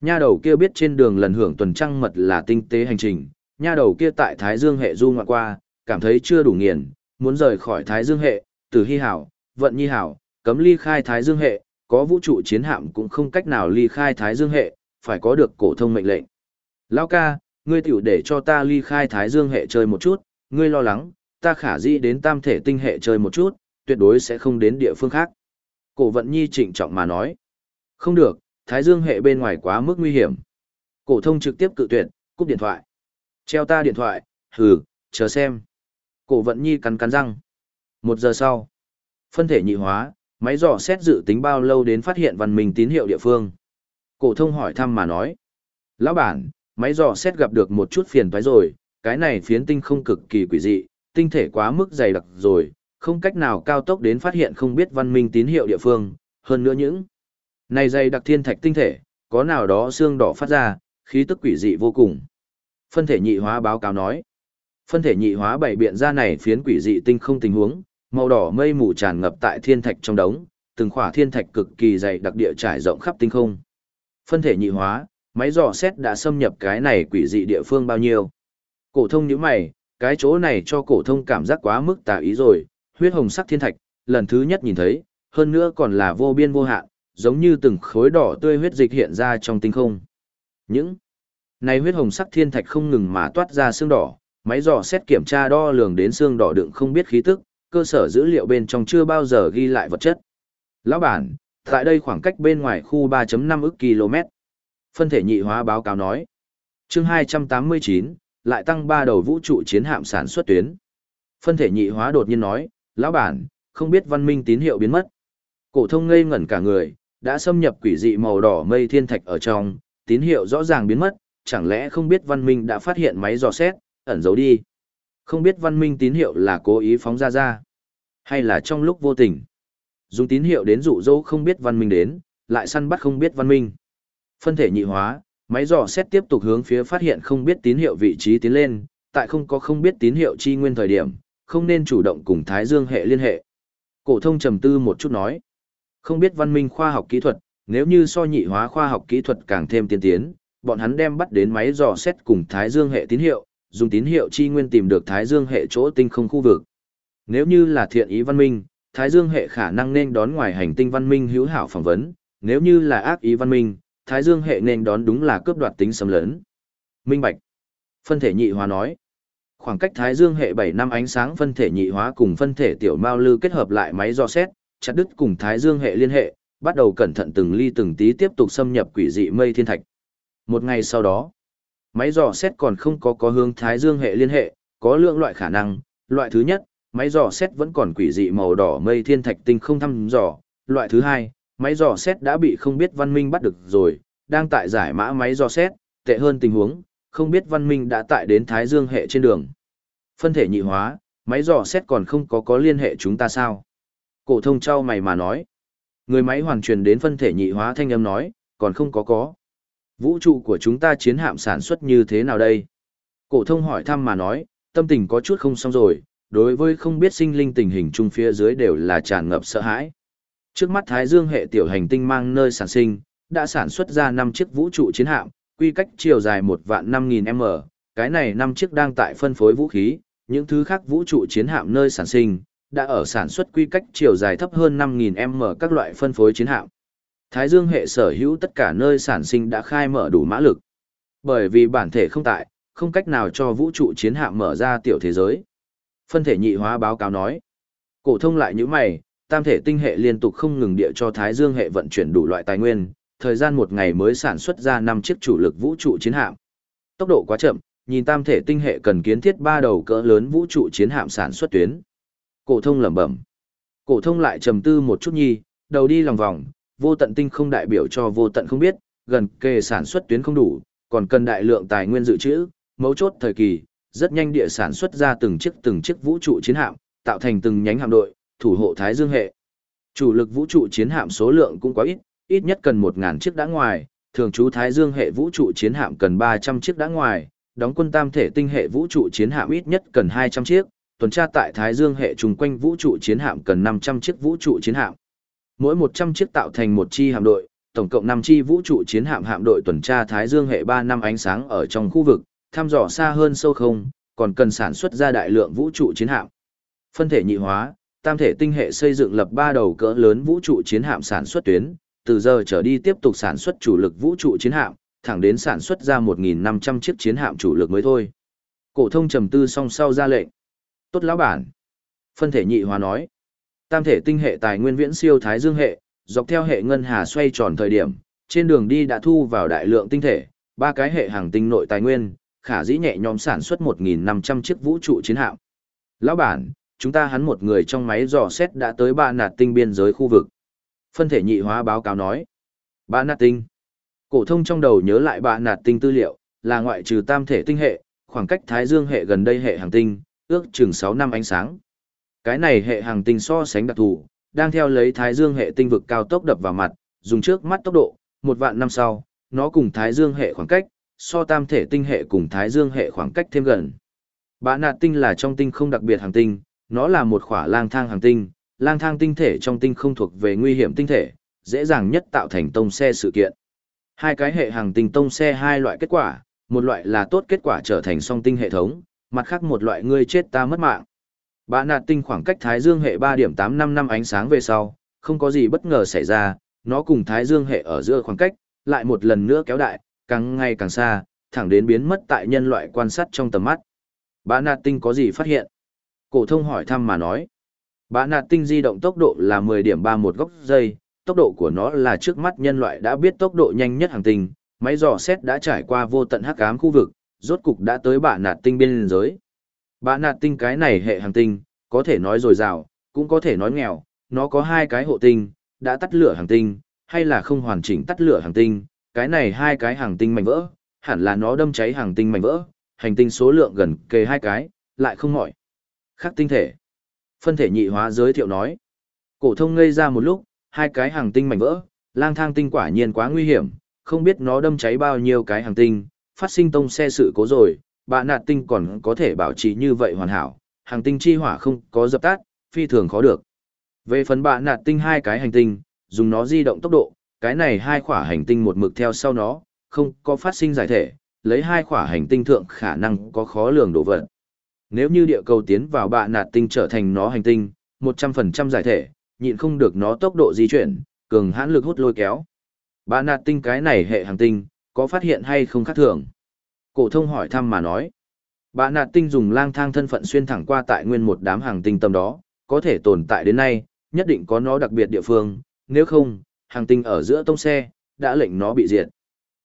Nha đầu kia biết trên đường lần hưởng tuần trăng mật là tinh tế hành trình, nha đầu kia tại Thái Dương hệ du ngoạn qua, cảm thấy chưa đủ nghiền, muốn rời khỏi Thái Dương hệ, từ Hi hảo, vận nhi hảo, cấm ly khai Thái Dương hệ, có vũ trụ chiến hạm cũng không cách nào ly khai Thái Dương hệ, phải có được cổ thông mệnh lệnh. Lão ca, ngươi tiểu để cho ta ly khai Thái Dương hệ chơi một chút, ngươi lo lắng, ta khả dĩ đến tam thể tinh hệ chơi một chút, tuyệt đối sẽ không đến địa phương khác. Cổ vận nhi trịnh trọng mà nói. Không được, Thái Dương hệ bên ngoài quá mức nguy hiểm. Cổ thông trực tiếp cự tuyệt, cúp điện thoại. Treo ta điện thoại, hừ, chờ xem. Cổ vận nhi cắn cắn răng. Một giờ sau, phân thể nhị hóa, máy dò xét dự tính bao lâu đến phát hiện văn minh tín hiệu địa phương. Cổ thông hỏi thăm mà nói. Lão bản, máy dò xét gặp được một chút phiền toái rồi, cái này phiến tinh không cực kỳ quỷ dị, tinh thể quá mức dày đặc rồi, không cách nào cao tốc đến phát hiện không biết văn minh tín hiệu địa phương, hơn nữa những này dày đặc thiên thạch tinh thể, có nào đó xương đỏ phát ra, khí tức quỷ dị vô cùng. Phân thể nhị hóa báo cáo nói, phân thể nhị hóa bảy biện ra này phiến quỷ dị tinh không tình huống, màu đỏ mây mù tràn ngập tại thiên thạch trong đống, từng khỏa thiên thạch cực kỳ dày đặc địa trải rộng khắp tinh không. Phân thể nhị hóa, máy dò xét đã xâm nhập cái này quỷ dị địa phương bao nhiêu. Cổ thông nhíu mày, cái chỗ này cho cổ thông cảm giác quá mức tà ý rồi, huyết hồng sắc thiên thạch, lần thứ nhất nhìn thấy, hơn nữa còn là vô biên vô hạn, giống như từng khối đỏ tươi huyết dịch hiện ra trong tinh không. Những này huyết hồng sắc thiên thạch không ngừng mà toát ra xương đỏ, máy dò xét kiểm tra đo lường đến xương đỏ đựng không biết khí tức, cơ sở dữ liệu bên trong chưa bao giờ ghi lại vật chất. Lão bản, tại đây khoảng cách bên ngoài khu 3.5 ức km. Phân thể nhị hóa báo cáo nói. chương 289, lại tăng 3 đầu vũ trụ chiến hạm sản xuất tuyến. Phân thể nhị hóa đột nhiên nói, lão bản, không biết văn minh tín hiệu biến mất. Cổ thông ngây ngẩn cả người, đã xâm nhập quỷ dị màu đỏ mây thiên thạch ở trong, tín hiệu rõ ràng biến mất, chẳng lẽ không biết văn minh đã phát hiện máy dò xét, ẩn giấu đi. Không biết văn minh tín hiệu là cố ý phóng ra ra, hay là trong lúc vô tình. Dùng tín hiệu đến dụ dỗ không biết văn minh đến, lại săn bắt không biết văn minh. Phân thể nhị hóa, máy dò xét tiếp tục hướng phía phát hiện không biết tín hiệu vị trí tiến lên, tại không có không biết tín hiệu chi nguyên thời điểm, không nên chủ động cùng Thái Dương hệ liên hệ. Cổ thông trầm tư một chút nói, không biết văn minh khoa học kỹ thuật, nếu như so nhị hóa khoa học kỹ thuật càng thêm tiên tiến, bọn hắn đem bắt đến máy dò xét cùng Thái Dương hệ tín hiệu, dùng tín hiệu chi nguyên tìm được Thái Dương hệ chỗ tinh không khu vực. Nếu như là thiện ý văn minh, Thái Dương hệ khả năng nên đón ngoài hành tinh văn minh hữu hảo phỏng vấn, nếu như là ác ý văn minh, Thái Dương hệ nên đón đúng là cướp đoạt tính xâm lớn. Minh Bạch. Phân thể nhị hóa nói. Khoảng cách Thái Dương hệ 7 năm ánh sáng phân thể nhị hóa cùng phân thể tiểu mao lư kết hợp lại máy dò xét, chặt đứt cùng Thái Dương hệ liên hệ, bắt đầu cẩn thận từng ly từng tí tiếp tục xâm nhập quỷ dị mây thiên thạch. Một ngày sau đó, máy dò xét còn không có có hướng Thái Dương hệ liên hệ, có lượng loại khả năng, loại thứ nhất, máy dò xét vẫn còn quỷ dị màu đỏ mây thiên thạch tinh không thăm dò, loại thứ hai, máy dò xét đã bị không biết văn minh bắt được rồi, đang tại giải mã máy dò xét, tệ hơn tình huống, không biết văn minh đã tại đến Thái Dương hệ trên đường. Phân thể nhị hóa, máy dò xét còn không có có liên hệ chúng ta sao? Cổ thông trao mày mà nói. Người máy hoàn truyền đến phân thể nhị hóa thanh âm nói, còn không có có. Vũ trụ của chúng ta chiến hạm sản xuất như thế nào đây? Cổ thông hỏi thăm mà nói, tâm tình có chút không xong rồi, đối với không biết sinh linh tình hình chung phía dưới đều là tràn ngập sợ hãi. Trước mắt Thái Dương hệ tiểu hành tinh mang nơi sản sinh, đã sản xuất ra 5 chiếc vũ trụ chiến hạm, quy cách chiều dài 1 vạn 5000 m, cái này 5 chiếc đang tại phân phối vũ khí, những thứ khác vũ trụ chiến hạm nơi sản sinh, đã ở sản xuất quy cách chiều dài thấp hơn 5.000m các loại phân phối chiến hạm. Thái Dương hệ sở hữu tất cả nơi sản sinh đã khai mở đủ mã lực. Bởi vì bản thể không tại, không cách nào cho vũ trụ chiến hạm mở ra tiểu thế giới. Phân thể nhị hóa báo cáo nói. Cổ thông lại như mày, tam thể tinh hệ liên tục không ngừng địa cho Thái Dương hệ vận chuyển đủ loại tài nguyên, thời gian một ngày mới sản xuất ra 5 chiếc chủ lực vũ trụ chiến hạm. Tốc độ quá chậm, nhìn tam thể tinh hệ cần kiến thiết ba đầu cỡ lớn vũ trụ chiến hạm sản xuất tuyến. Cổ thông lẩm bẩm. Cổ thông lại trầm tư một chút nhi, đầu đi lòng vòng, vô tận tinh không đại biểu cho vô tận không biết, gần kề sản xuất tuyến không đủ, còn cần đại lượng tài nguyên dự trữ, mấu chốt thời kỳ, rất nhanh địa sản xuất ra từng chiếc từng chiếc vũ trụ chiến hạm, tạo thành từng nhánh hạm đội, thủ hộ Thái Dương hệ. Chủ lực vũ trụ chiến hạm số lượng cũng quá ít, ít nhất cần 1000 chiếc đã ngoài, thường trú Thái Dương hệ vũ trụ chiến hạm cần 300 chiếc đã ngoài, đóng quân tam thể tinh hệ vũ trụ chiến hạm ít nhất cần 200 chiếc, tuần tra tại Thái Dương hệ trùng quanh vũ trụ chiến hạm cần 500 chiếc vũ trụ chiến hạm. Mỗi 100 chiếc tạo thành một chi hạm đội, tổng cộng 5 chi vũ trụ chiến hạm hạm đội tuần tra Thái Dương hệ 3 năm ánh sáng ở trong khu vực, thăm dò xa hơn sâu không, còn cần sản xuất ra đại lượng vũ trụ chiến hạm. Phân thể nhị hóa, tam thể tinh hệ xây dựng lập ba đầu cỡ lớn vũ trụ chiến hạm sản xuất tuyến, từ giờ trở đi tiếp tục sản xuất chủ lực vũ trụ chiến hạm, thẳng đến sản xuất ra 1.500 chiếc chiến hạm chủ lực mới thôi. Cổ thông trầm tư song sau ra lệnh. Tốt lão bản. Phân thể nhị hóa nói. Tam thể tinh hệ tài nguyên viễn siêu thái dương hệ, dọc theo hệ ngân hà xoay tròn thời điểm, trên đường đi đã thu vào đại lượng tinh thể, ba cái hệ hàng tinh nội tài nguyên, khả dĩ nhẹ nhóm sản xuất 1.500 chiếc vũ trụ chiến hạm. Lão bản, chúng ta hắn một người trong máy dò xét đã tới ba nạt tinh biên giới khu vực. Phân thể nhị hóa báo cáo nói. Ba nạt tinh. Cổ thông trong đầu nhớ lại ba nạt tinh tư liệu, là ngoại trừ tam thể tinh hệ, khoảng cách Thái Dương hệ gần đây hệ hàng tinh, ước chừng 6 năm ánh sáng. Cái này hệ hàng tinh so sánh đặc thù, đang theo lấy Thái Dương hệ tinh vực cao tốc đập vào mặt, dùng trước mắt tốc độ, một vạn năm sau, nó cùng Thái Dương hệ khoảng cách, so tam thể tinh hệ cùng Thái Dương hệ khoảng cách thêm gần. Bã nạt tinh là trong tinh không đặc biệt hàng tinh, nó là một khỏa lang thang hàng tinh, lang thang tinh thể trong tinh không thuộc về nguy hiểm tinh thể, dễ dàng nhất tạo thành tông xe sự kiện. Hai cái hệ hàng tinh tông xe hai loại kết quả, một loại là tốt kết quả trở thành song tinh hệ thống, mặt khác một loại ngươi chết ta mất mạng. Bã nạt tinh khoảng cách Thái Dương hệ 3 điểm 85 năm ánh sáng về sau, không có gì bất ngờ xảy ra, nó cùng Thái Dương hệ ở giữa khoảng cách, lại một lần nữa kéo đại, càng ngày càng xa, thẳng đến biến mất tại nhân loại quan sát trong tầm mắt. Bã nạt tinh có gì phát hiện? Cổ thông hỏi thăm mà nói. Bã nạt tinh di động tốc độ là 10 điểm 31 góc giây, tốc độ của nó là trước mắt nhân loại đã biết tốc độ nhanh nhất hàng tinh, máy dò xét đã trải qua vô tận hắc ám khu vực, rốt cục đã tới bạ nạt tinh biên giới. Bạ nạt tinh cái này hệ hàng tinh, có thể nói dồi dào, cũng có thể nói nghèo, nó có hai cái hộ tinh, đã tắt lửa hàng tinh, hay là không hoàn chỉnh tắt lửa hàng tinh, cái này hai cái hàng tinh mảnh vỡ, hẳn là nó đâm cháy hàng tinh mảnh vỡ, hành tinh số lượng gần kề hai cái, lại không mỏi. Khác tinh thể. Phân thể nhị hóa giới thiệu nói. Cổ thông ngây ra một lúc, hai cái hàng tinh mảnh vỡ, lang thang tinh quả nhiên quá nguy hiểm, không biết nó đâm cháy bao nhiêu cái hàng tinh, phát sinh tông xe sự cố rồi, bạ nạt tinh còn có thể bảo trì như vậy hoàn hảo, hàng tinh chi hỏa không có dập tắt, phi thường khó được. Về phần bạ nạt tinh hai cái hành tinh, dùng nó di động tốc độ, cái này hai khỏa hành tinh một mực theo sau nó, không có phát sinh giải thể, lấy hai khỏa hành tinh thượng khả năng có khó lường đổ vật. Nếu như địa cầu tiến vào bạ nạt tinh trở thành nó hành tinh, 100% giải thể, nhịn không được nó tốc độ di chuyển, cường hãn lực hút lôi kéo. Bạ nạt tinh cái này hệ hành tinh, có phát hiện hay không khác thường? Cổ thông hỏi thăm mà nói. Bà nạt tinh dùng lang thang thân phận xuyên thẳng qua tại nguyên một đám hàng tinh tầm đó, có thể tồn tại đến nay, nhất định có nó đặc biệt địa phương, nếu không, hàng tinh ở giữa tông xe, đã lệnh nó bị diệt.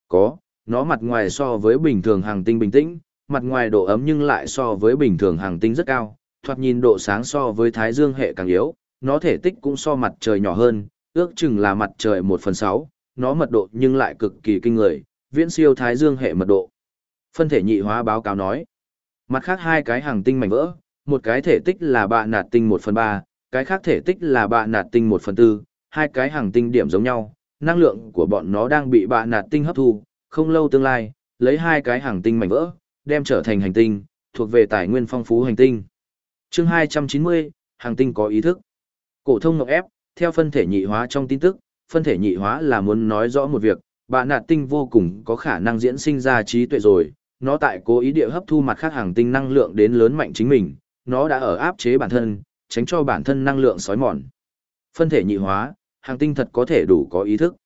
Có, nó mặt ngoài so với bình thường hàng tinh bình tĩnh, mặt ngoài độ ấm nhưng lại so với bình thường hàng tinh rất cao, thoạt nhìn độ sáng so với thái dương hệ càng yếu, nó thể tích cũng so mặt trời nhỏ hơn, ước chừng là mặt trời 1 phần 6, nó mật độ nhưng lại cực kỳ kinh người, viễn siêu thái dương hệ mật độ. Phân thể nhị hóa báo cáo nói, mặt khác hai cái hàng tinh mảnh vỡ, một cái thể tích là bạ nạt tinh 1 phần 3, cái khác thể tích là bạ nạt tinh 1 phần 4, hai cái hàng tinh điểm giống nhau, năng lượng của bọn nó đang bị bạ nạt tinh hấp thu, không lâu tương lai, lấy hai cái hàng tinh mảnh vỡ, đem trở thành hành tinh, thuộc về tài nguyên phong phú hành tinh. Chương 290, hành tinh có ý thức. Cổ thông ngọc ép, theo phân thể nhị hóa trong tin tức, phân thể nhị hóa là muốn nói rõ một việc, bà nạt tinh vô cùng có khả năng diễn sinh ra trí tuệ rồi, nó tại cố ý địa hấp thu mặt khác hàng tinh năng lượng đến lớn mạnh chính mình, nó đã ở áp chế bản thân, tránh cho bản thân năng lượng sói mòn. Phân thể nhị hóa, hàng tinh thật có thể đủ có ý thức.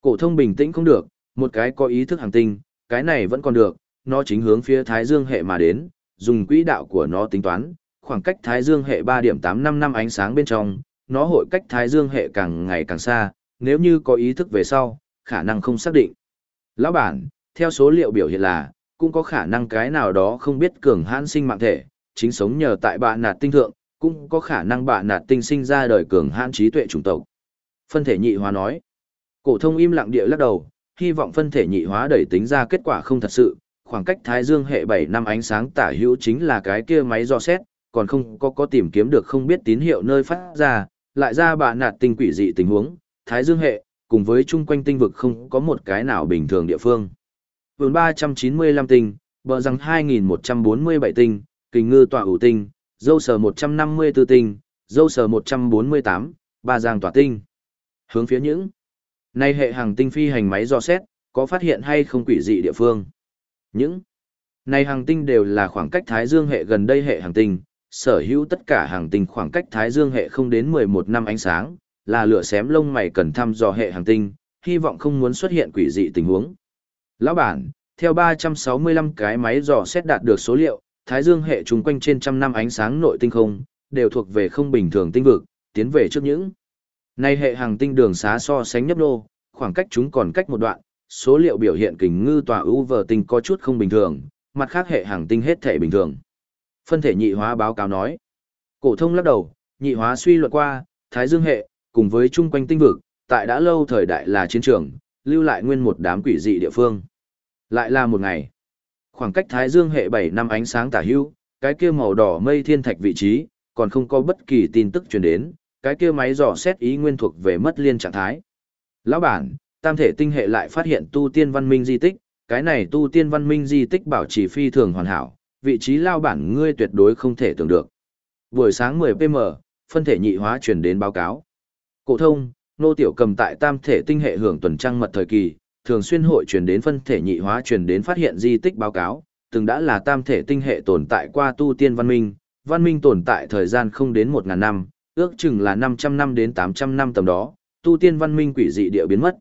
Cổ thông bình tĩnh không được, một cái có ý thức hàng tinh, cái này vẫn còn được, nó chính hướng phía Thái Dương hệ mà đến, dùng quỹ đạo của nó tính toán, khoảng cách Thái Dương hệ 3 điểm 85 năm ánh sáng bên trong, nó hội cách Thái Dương hệ càng ngày càng xa, nếu như có ý thức về sau, khả năng không xác định. Lão bản, theo số liệu biểu hiện là, cũng có khả năng cái nào đó không biết cường hãn sinh mạng thể, chính sống nhờ tại bạn nạt tinh thượng, cũng có khả năng bạn nạt tinh sinh ra đời cường hãn trí tuệ chủng tộc. Phân thể nhị hóa nói. Cổ thông im lặng địa lắc đầu, hy vọng phân thể nhị hóa đẩy tính ra kết quả không thật sự, khoảng cách Thái Dương hệ 7 năm ánh sáng tả hữu chính là cái kia máy dò xét, còn không có có tìm kiếm được không biết tín hiệu nơi phát ra, lại ra bạn nạt tinh quỷ dị tình huống, Thái Dương hệ, cùng với chung quanh tinh vực không có một cái nào bình thường địa phương. Vườn 395 tinh, bờ rằng 2147 tinh, kình ngư tỏa ủ tinh, dâu sờ 154 tinh, dâu sờ 148, ba giang tỏa tinh. Hướng phía những Nay hệ hàng tinh phi hành máy do xét, có phát hiện hay không quỷ dị địa phương? Những này hàng tinh đều là khoảng cách Thái Dương hệ gần đây hệ hàng tinh, sở hữu tất cả hàng tinh khoảng cách Thái Dương hệ không đến 11 năm ánh sáng, là lửa xém lông mày cần thăm dò hệ hành tinh, hy vọng không muốn xuất hiện quỷ dị tình huống. Lão bản, theo 365 cái máy dò xét đạt được số liệu, Thái Dương hệ trùng quanh trên trăm năm ánh sáng nội tinh không, đều thuộc về không bình thường tinh vực, tiến về trước những Nay hệ hàng tinh đường xá so sánh nhấp nô, khoảng cách chúng còn cách một đoạn, số liệu biểu hiện kình ngư tòa ưu vờ tinh có chút không bình thường, mặt khác hệ hàng tinh hết thể bình thường. Phân thể nhị hóa báo cáo nói. Cổ thông lắc đầu, nhị hóa suy luận qua, Thái Dương hệ, cùng với chung quanh tinh vực, tại đã lâu thời đại là chiến trường, lưu lại nguyên một đám quỷ dị địa phương. Lại là một ngày. Khoảng cách Thái Dương hệ 7 năm ánh sáng tả hữu, cái kia màu đỏ mây thiên thạch vị trí, còn không có bất kỳ tin tức truyền đến, cái kia máy dò xét ý nguyên thuộc về mất liên trạng thái. Lão bản, tam thể tinh hệ lại phát hiện tu tiên văn minh di tích, cái này tu tiên văn minh di tích bảo trì phi thường hoàn hảo, vị trí lao bản ngươi tuyệt đối không thể tưởng được. Buổi sáng 10 pm, phân thể nhị hóa truyền đến báo cáo. Cổ thông, nô tiểu cầm tại tam thể tinh hệ hưởng tuần trăng mật thời kỳ, thường xuyên hội truyền đến phân thể nhị hóa truyền đến phát hiện di tích báo cáo, từng đã là tam thể tinh hệ tồn tại qua tu tiên văn minh, văn minh tồn tại thời gian không đến 1000 năm, ước chừng là 500 năm đến 800 năm tầm đó, tu tiên văn minh quỷ dị địa biến mất.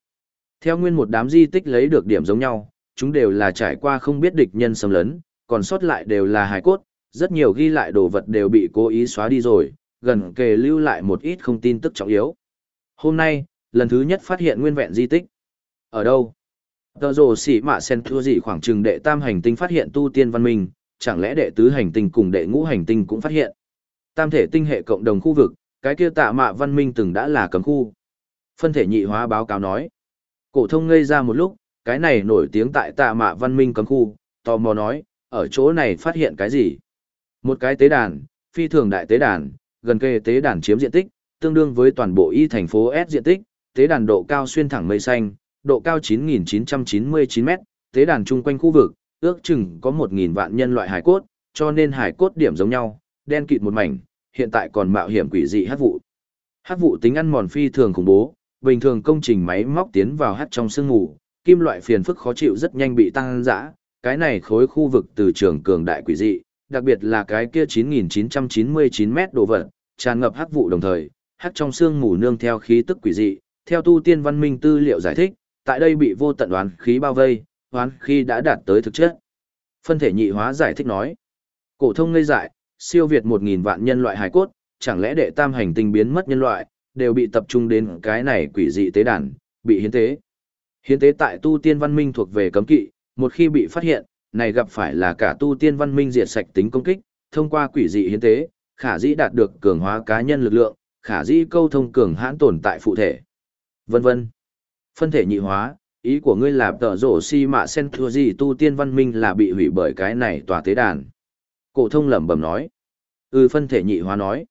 Theo nguyên một đám di tích lấy được điểm giống nhau, chúng đều là trải qua không biết địch nhân xâm lấn, còn sót lại đều là hài cốt, rất nhiều ghi lại đồ vật đều bị cố ý xóa đi rồi, gần kề lưu lại một ít không tin tức trọng yếu. Hôm nay, lần thứ nhất phát hiện nguyên vẹn di tích. Ở đâu? Tờ rồ xỉ mạ sen thua gì khoảng chừng đệ tam hành tinh phát hiện tu tiên văn minh, chẳng lẽ đệ tứ hành tinh cùng đệ ngũ hành tinh cũng phát hiện. Tam thể tinh hệ cộng đồng khu vực, cái kia tạ mạ văn minh từng đã là cấm khu. Phân thể nhị hóa báo cáo nói. Cổ thông ngây ra một lúc, cái này nổi tiếng tại tạ mạ văn minh cấm khu, tò mò nói, ở chỗ này phát hiện cái gì? Một cái tế đàn, phi thường đại tế đàn, gần kề tế đàn chiếm diện tích, tương đương với toàn bộ y thành phố S diện tích, tế đàn độ cao xuyên thẳng mây xanh, độ cao 9.999 m tế đàn chung quanh khu vực, ước chừng có 1.000 vạn nhân loại hải cốt, cho nên hải cốt điểm giống nhau, đen kịt một mảnh, hiện tại còn mạo hiểm quỷ dị hát vụ. Hát vụ tính ăn mòn phi thường khủng bố, bình thường công trình máy móc tiến vào hát trong sương ngủ, kim loại phiền phức khó chịu rất nhanh bị tăng dã, cái này khối khu vực từ trường cường đại quỷ dị, đặc biệt là cái kia 9999 mét đồ vật, tràn ngập hắc vụ đồng thời, hắc trong xương mù nương theo khí tức quỷ dị, theo tu tiên văn minh tư liệu giải thích, tại đây bị vô tận oán khí bao vây, oán khí đã đạt tới thực chất. Phân thể nhị hóa giải thích nói, cổ thông ngây dại, siêu việt 1000 vạn nhân loại hài cốt, chẳng lẽ đệ tam hành tinh biến mất nhân loại, đều bị tập trung đến cái này quỷ dị tế đàn, bị hiến tế. Hiến tế tại tu tiên văn minh thuộc về cấm kỵ, một khi bị phát hiện, này gặp phải là cả tu tiên văn minh diệt sạch tính công kích, thông qua quỷ dị hiến tế, khả dĩ đạt được cường hóa cá nhân lực lượng, khả dĩ câu thông cường hãn tồn tại phụ thể. Vân vân. Phân thể nhị hóa, ý của ngươi là tờ rổ si mạ sen thua gì tu tiên văn minh là bị hủy bởi cái này tòa tế đàn. Cổ thông lẩm bẩm nói. Ừ phân thể nhị hóa nói.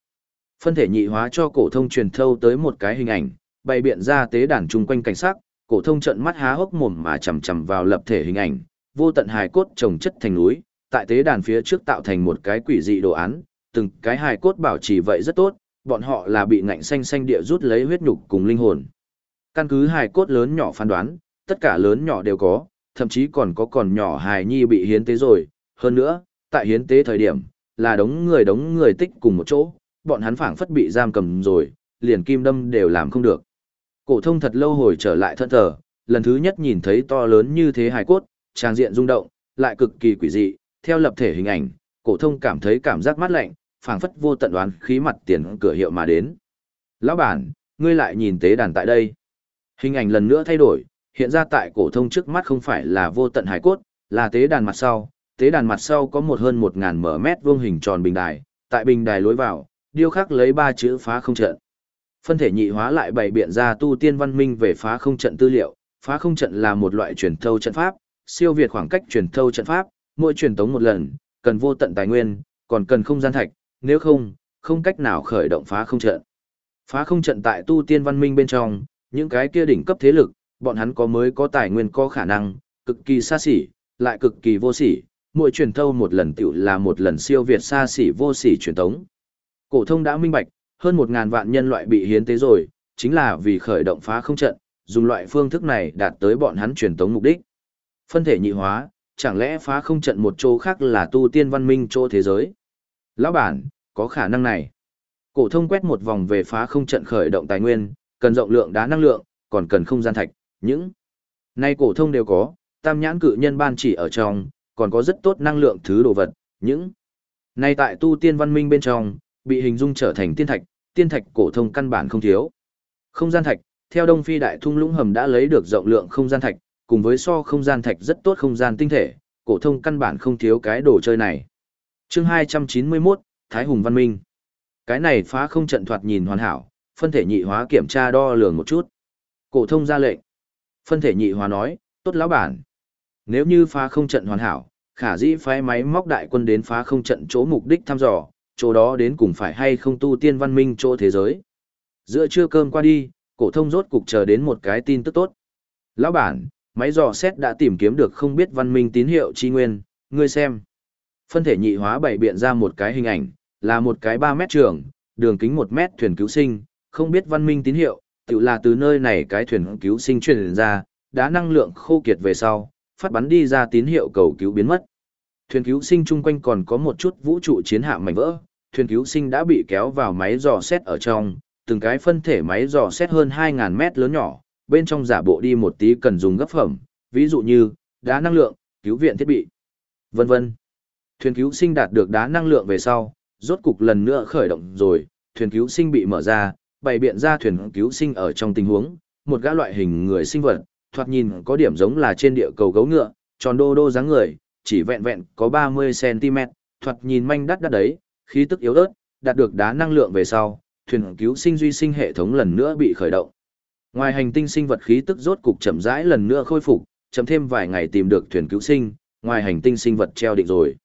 Phân thể nhị hóa cho cổ thông truyền thâu tới một cái hình ảnh, bày biện ra tế đàn chung quanh cảnh sắc, cổ thông trợn mắt há hốc mồm mà chằm chằm vào lập thể hình ảnh, vô tận hài cốt trồng chất thành núi, tại tế đàn phía trước tạo thành một cái quỷ dị đồ án, từng cái hài cốt bảo trì vậy rất tốt, bọn họ là bị ngạnh xanh xanh địa rút lấy huyết nhục cùng linh hồn. Căn cứ hài cốt lớn nhỏ phán đoán, tất cả lớn nhỏ đều có, thậm chí còn có còn nhỏ hài nhi bị hiến tế rồi, hơn nữa, tại hiến tế thời điểm, là đống người đống người tích cùng một chỗ, bọn hắn phảng phất bị giam cầm rồi, liền kim đâm đều làm không được. Cổ thông thật lâu hồi trở lại thân thờ, lần thứ nhất nhìn thấy to lớn như thế hài cốt, trang diện rung động, lại cực kỳ quỷ dị, theo lập thể hình ảnh, cổ thông cảm thấy cảm giác mát lạnh, phảng phất vô tận đoán khí mặt tiền cửa hiệu mà đến. Lão bản, ngươi lại nhìn tế đàn tại đây. Hình ảnh lần nữa thay đổi, hiện ra tại cổ thông trước mắt không phải là vô tận hải cốt, là tế đàn mặt sau. Tế đàn mặt sau có một hơn 1000 mở mét vuông hình tròn bình đài, tại bình đài lối vào, điêu khắc lấy ba chữ phá không trận. Phân thể nhị hóa lại bày biện ra tu tiên văn minh về phá không trận tư liệu, phá không trận là một loại truyền thâu trận pháp, siêu việt khoảng cách truyền thâu trận pháp, mỗi truyền tống một lần, cần vô tận tài nguyên, còn cần không gian thạch, nếu không, không cách nào khởi động phá không trận. Phá không trận tại tu tiên văn minh bên trong, những cái kia đỉnh cấp thế lực, bọn hắn có mới có tài nguyên có khả năng, cực kỳ xa xỉ, lại cực kỳ vô xỉ, mỗi truyền thâu một lần tiểu là một lần siêu việt xa xỉ vô xỉ truyền tống. Cổ thông đã minh bạch, hơn một ngàn vạn nhân loại bị hiến tế rồi, chính là vì khởi động phá không trận, dùng loại phương thức này đạt tới bọn hắn truyền tống mục đích. Phân thể nhị hóa, chẳng lẽ phá không trận một chỗ khác là tu tiên văn minh chỗ thế giới? Lão bản, có khả năng này. Cổ thông quét một vòng về phá không trận khởi động tài nguyên, cần rộng lượng đá năng lượng, còn cần không gian thạch, những nay cổ thông đều có, tam nhãn cự nhân ban chỉ ở trong, còn có rất tốt năng lượng thứ đồ vật, những nay tại tu tiên văn minh bên trong, bị hình dung trở thành tiên thạch, tiên thạch cổ thông căn bản không thiếu. Không gian thạch, theo Đông Phi đại thung lũng hầm đã lấy được rộng lượng không gian thạch, cùng với so không gian thạch rất tốt không gian tinh thể, cổ thông căn bản không thiếu cái đồ chơi này. Chương 291, Thái Hùng Văn Minh. Cái này phá không trận thoạt nhìn hoàn hảo, phân thể nhị hóa kiểm tra đo lường một chút. Cổ thông ra lệnh. Phân thể nhị hóa nói, "Tốt lão bản. Nếu như phá không trận hoàn hảo, khả dĩ phái máy móc đại quân đến phá không trận chỗ mục đích thăm dò, chỗ đó đến cùng phải hay không tu tiên văn minh chỗ thế giới. Giữa trưa cơm qua đi, cổ thông rốt cục chờ đến một cái tin tức tốt. Lão bản, máy dò xét đã tìm kiếm được không biết văn minh tín hiệu chi nguyên, ngươi xem. Phân thể nhị hóa bảy biện ra một cái hình ảnh, là một cái 3 mét trường, đường kính 1 mét thuyền cứu sinh, không biết văn minh tín hiệu, tự là từ nơi này cái thuyền cứu sinh truyền ra, đã năng lượng khô kiệt về sau, phát bắn đi ra tín hiệu cầu cứu biến mất. Thuyền cứu sinh chung quanh còn có một chút vũ trụ chiến hạm mảnh vỡ, thuyền cứu sinh đã bị kéo vào máy dò xét ở trong, từng cái phân thể máy dò xét hơn 2.000 mét lớn nhỏ, bên trong giả bộ đi một tí cần dùng gấp phẩm, ví dụ như, đá năng lượng, cứu viện thiết bị, vân vân. Thuyền cứu sinh đạt được đá năng lượng về sau, rốt cục lần nữa khởi động rồi, thuyền cứu sinh bị mở ra, bày biện ra thuyền cứu sinh ở trong tình huống, một gã loại hình người sinh vật, thoạt nhìn có điểm giống là trên địa cầu gấu ngựa, tròn đô đô dáng người, chỉ vẹn vẹn có 30cm, thoạt nhìn manh đắt đắt đấy, khí tức yếu ớt, đạt được đá năng lượng về sau, thuyền cứu sinh duy sinh hệ thống lần nữa bị khởi động. Ngoài hành tinh sinh vật khí tức rốt cục chậm rãi lần nữa khôi phục, chậm thêm vài ngày tìm được thuyền cứu sinh, ngoài hành tinh sinh vật treo định rồi.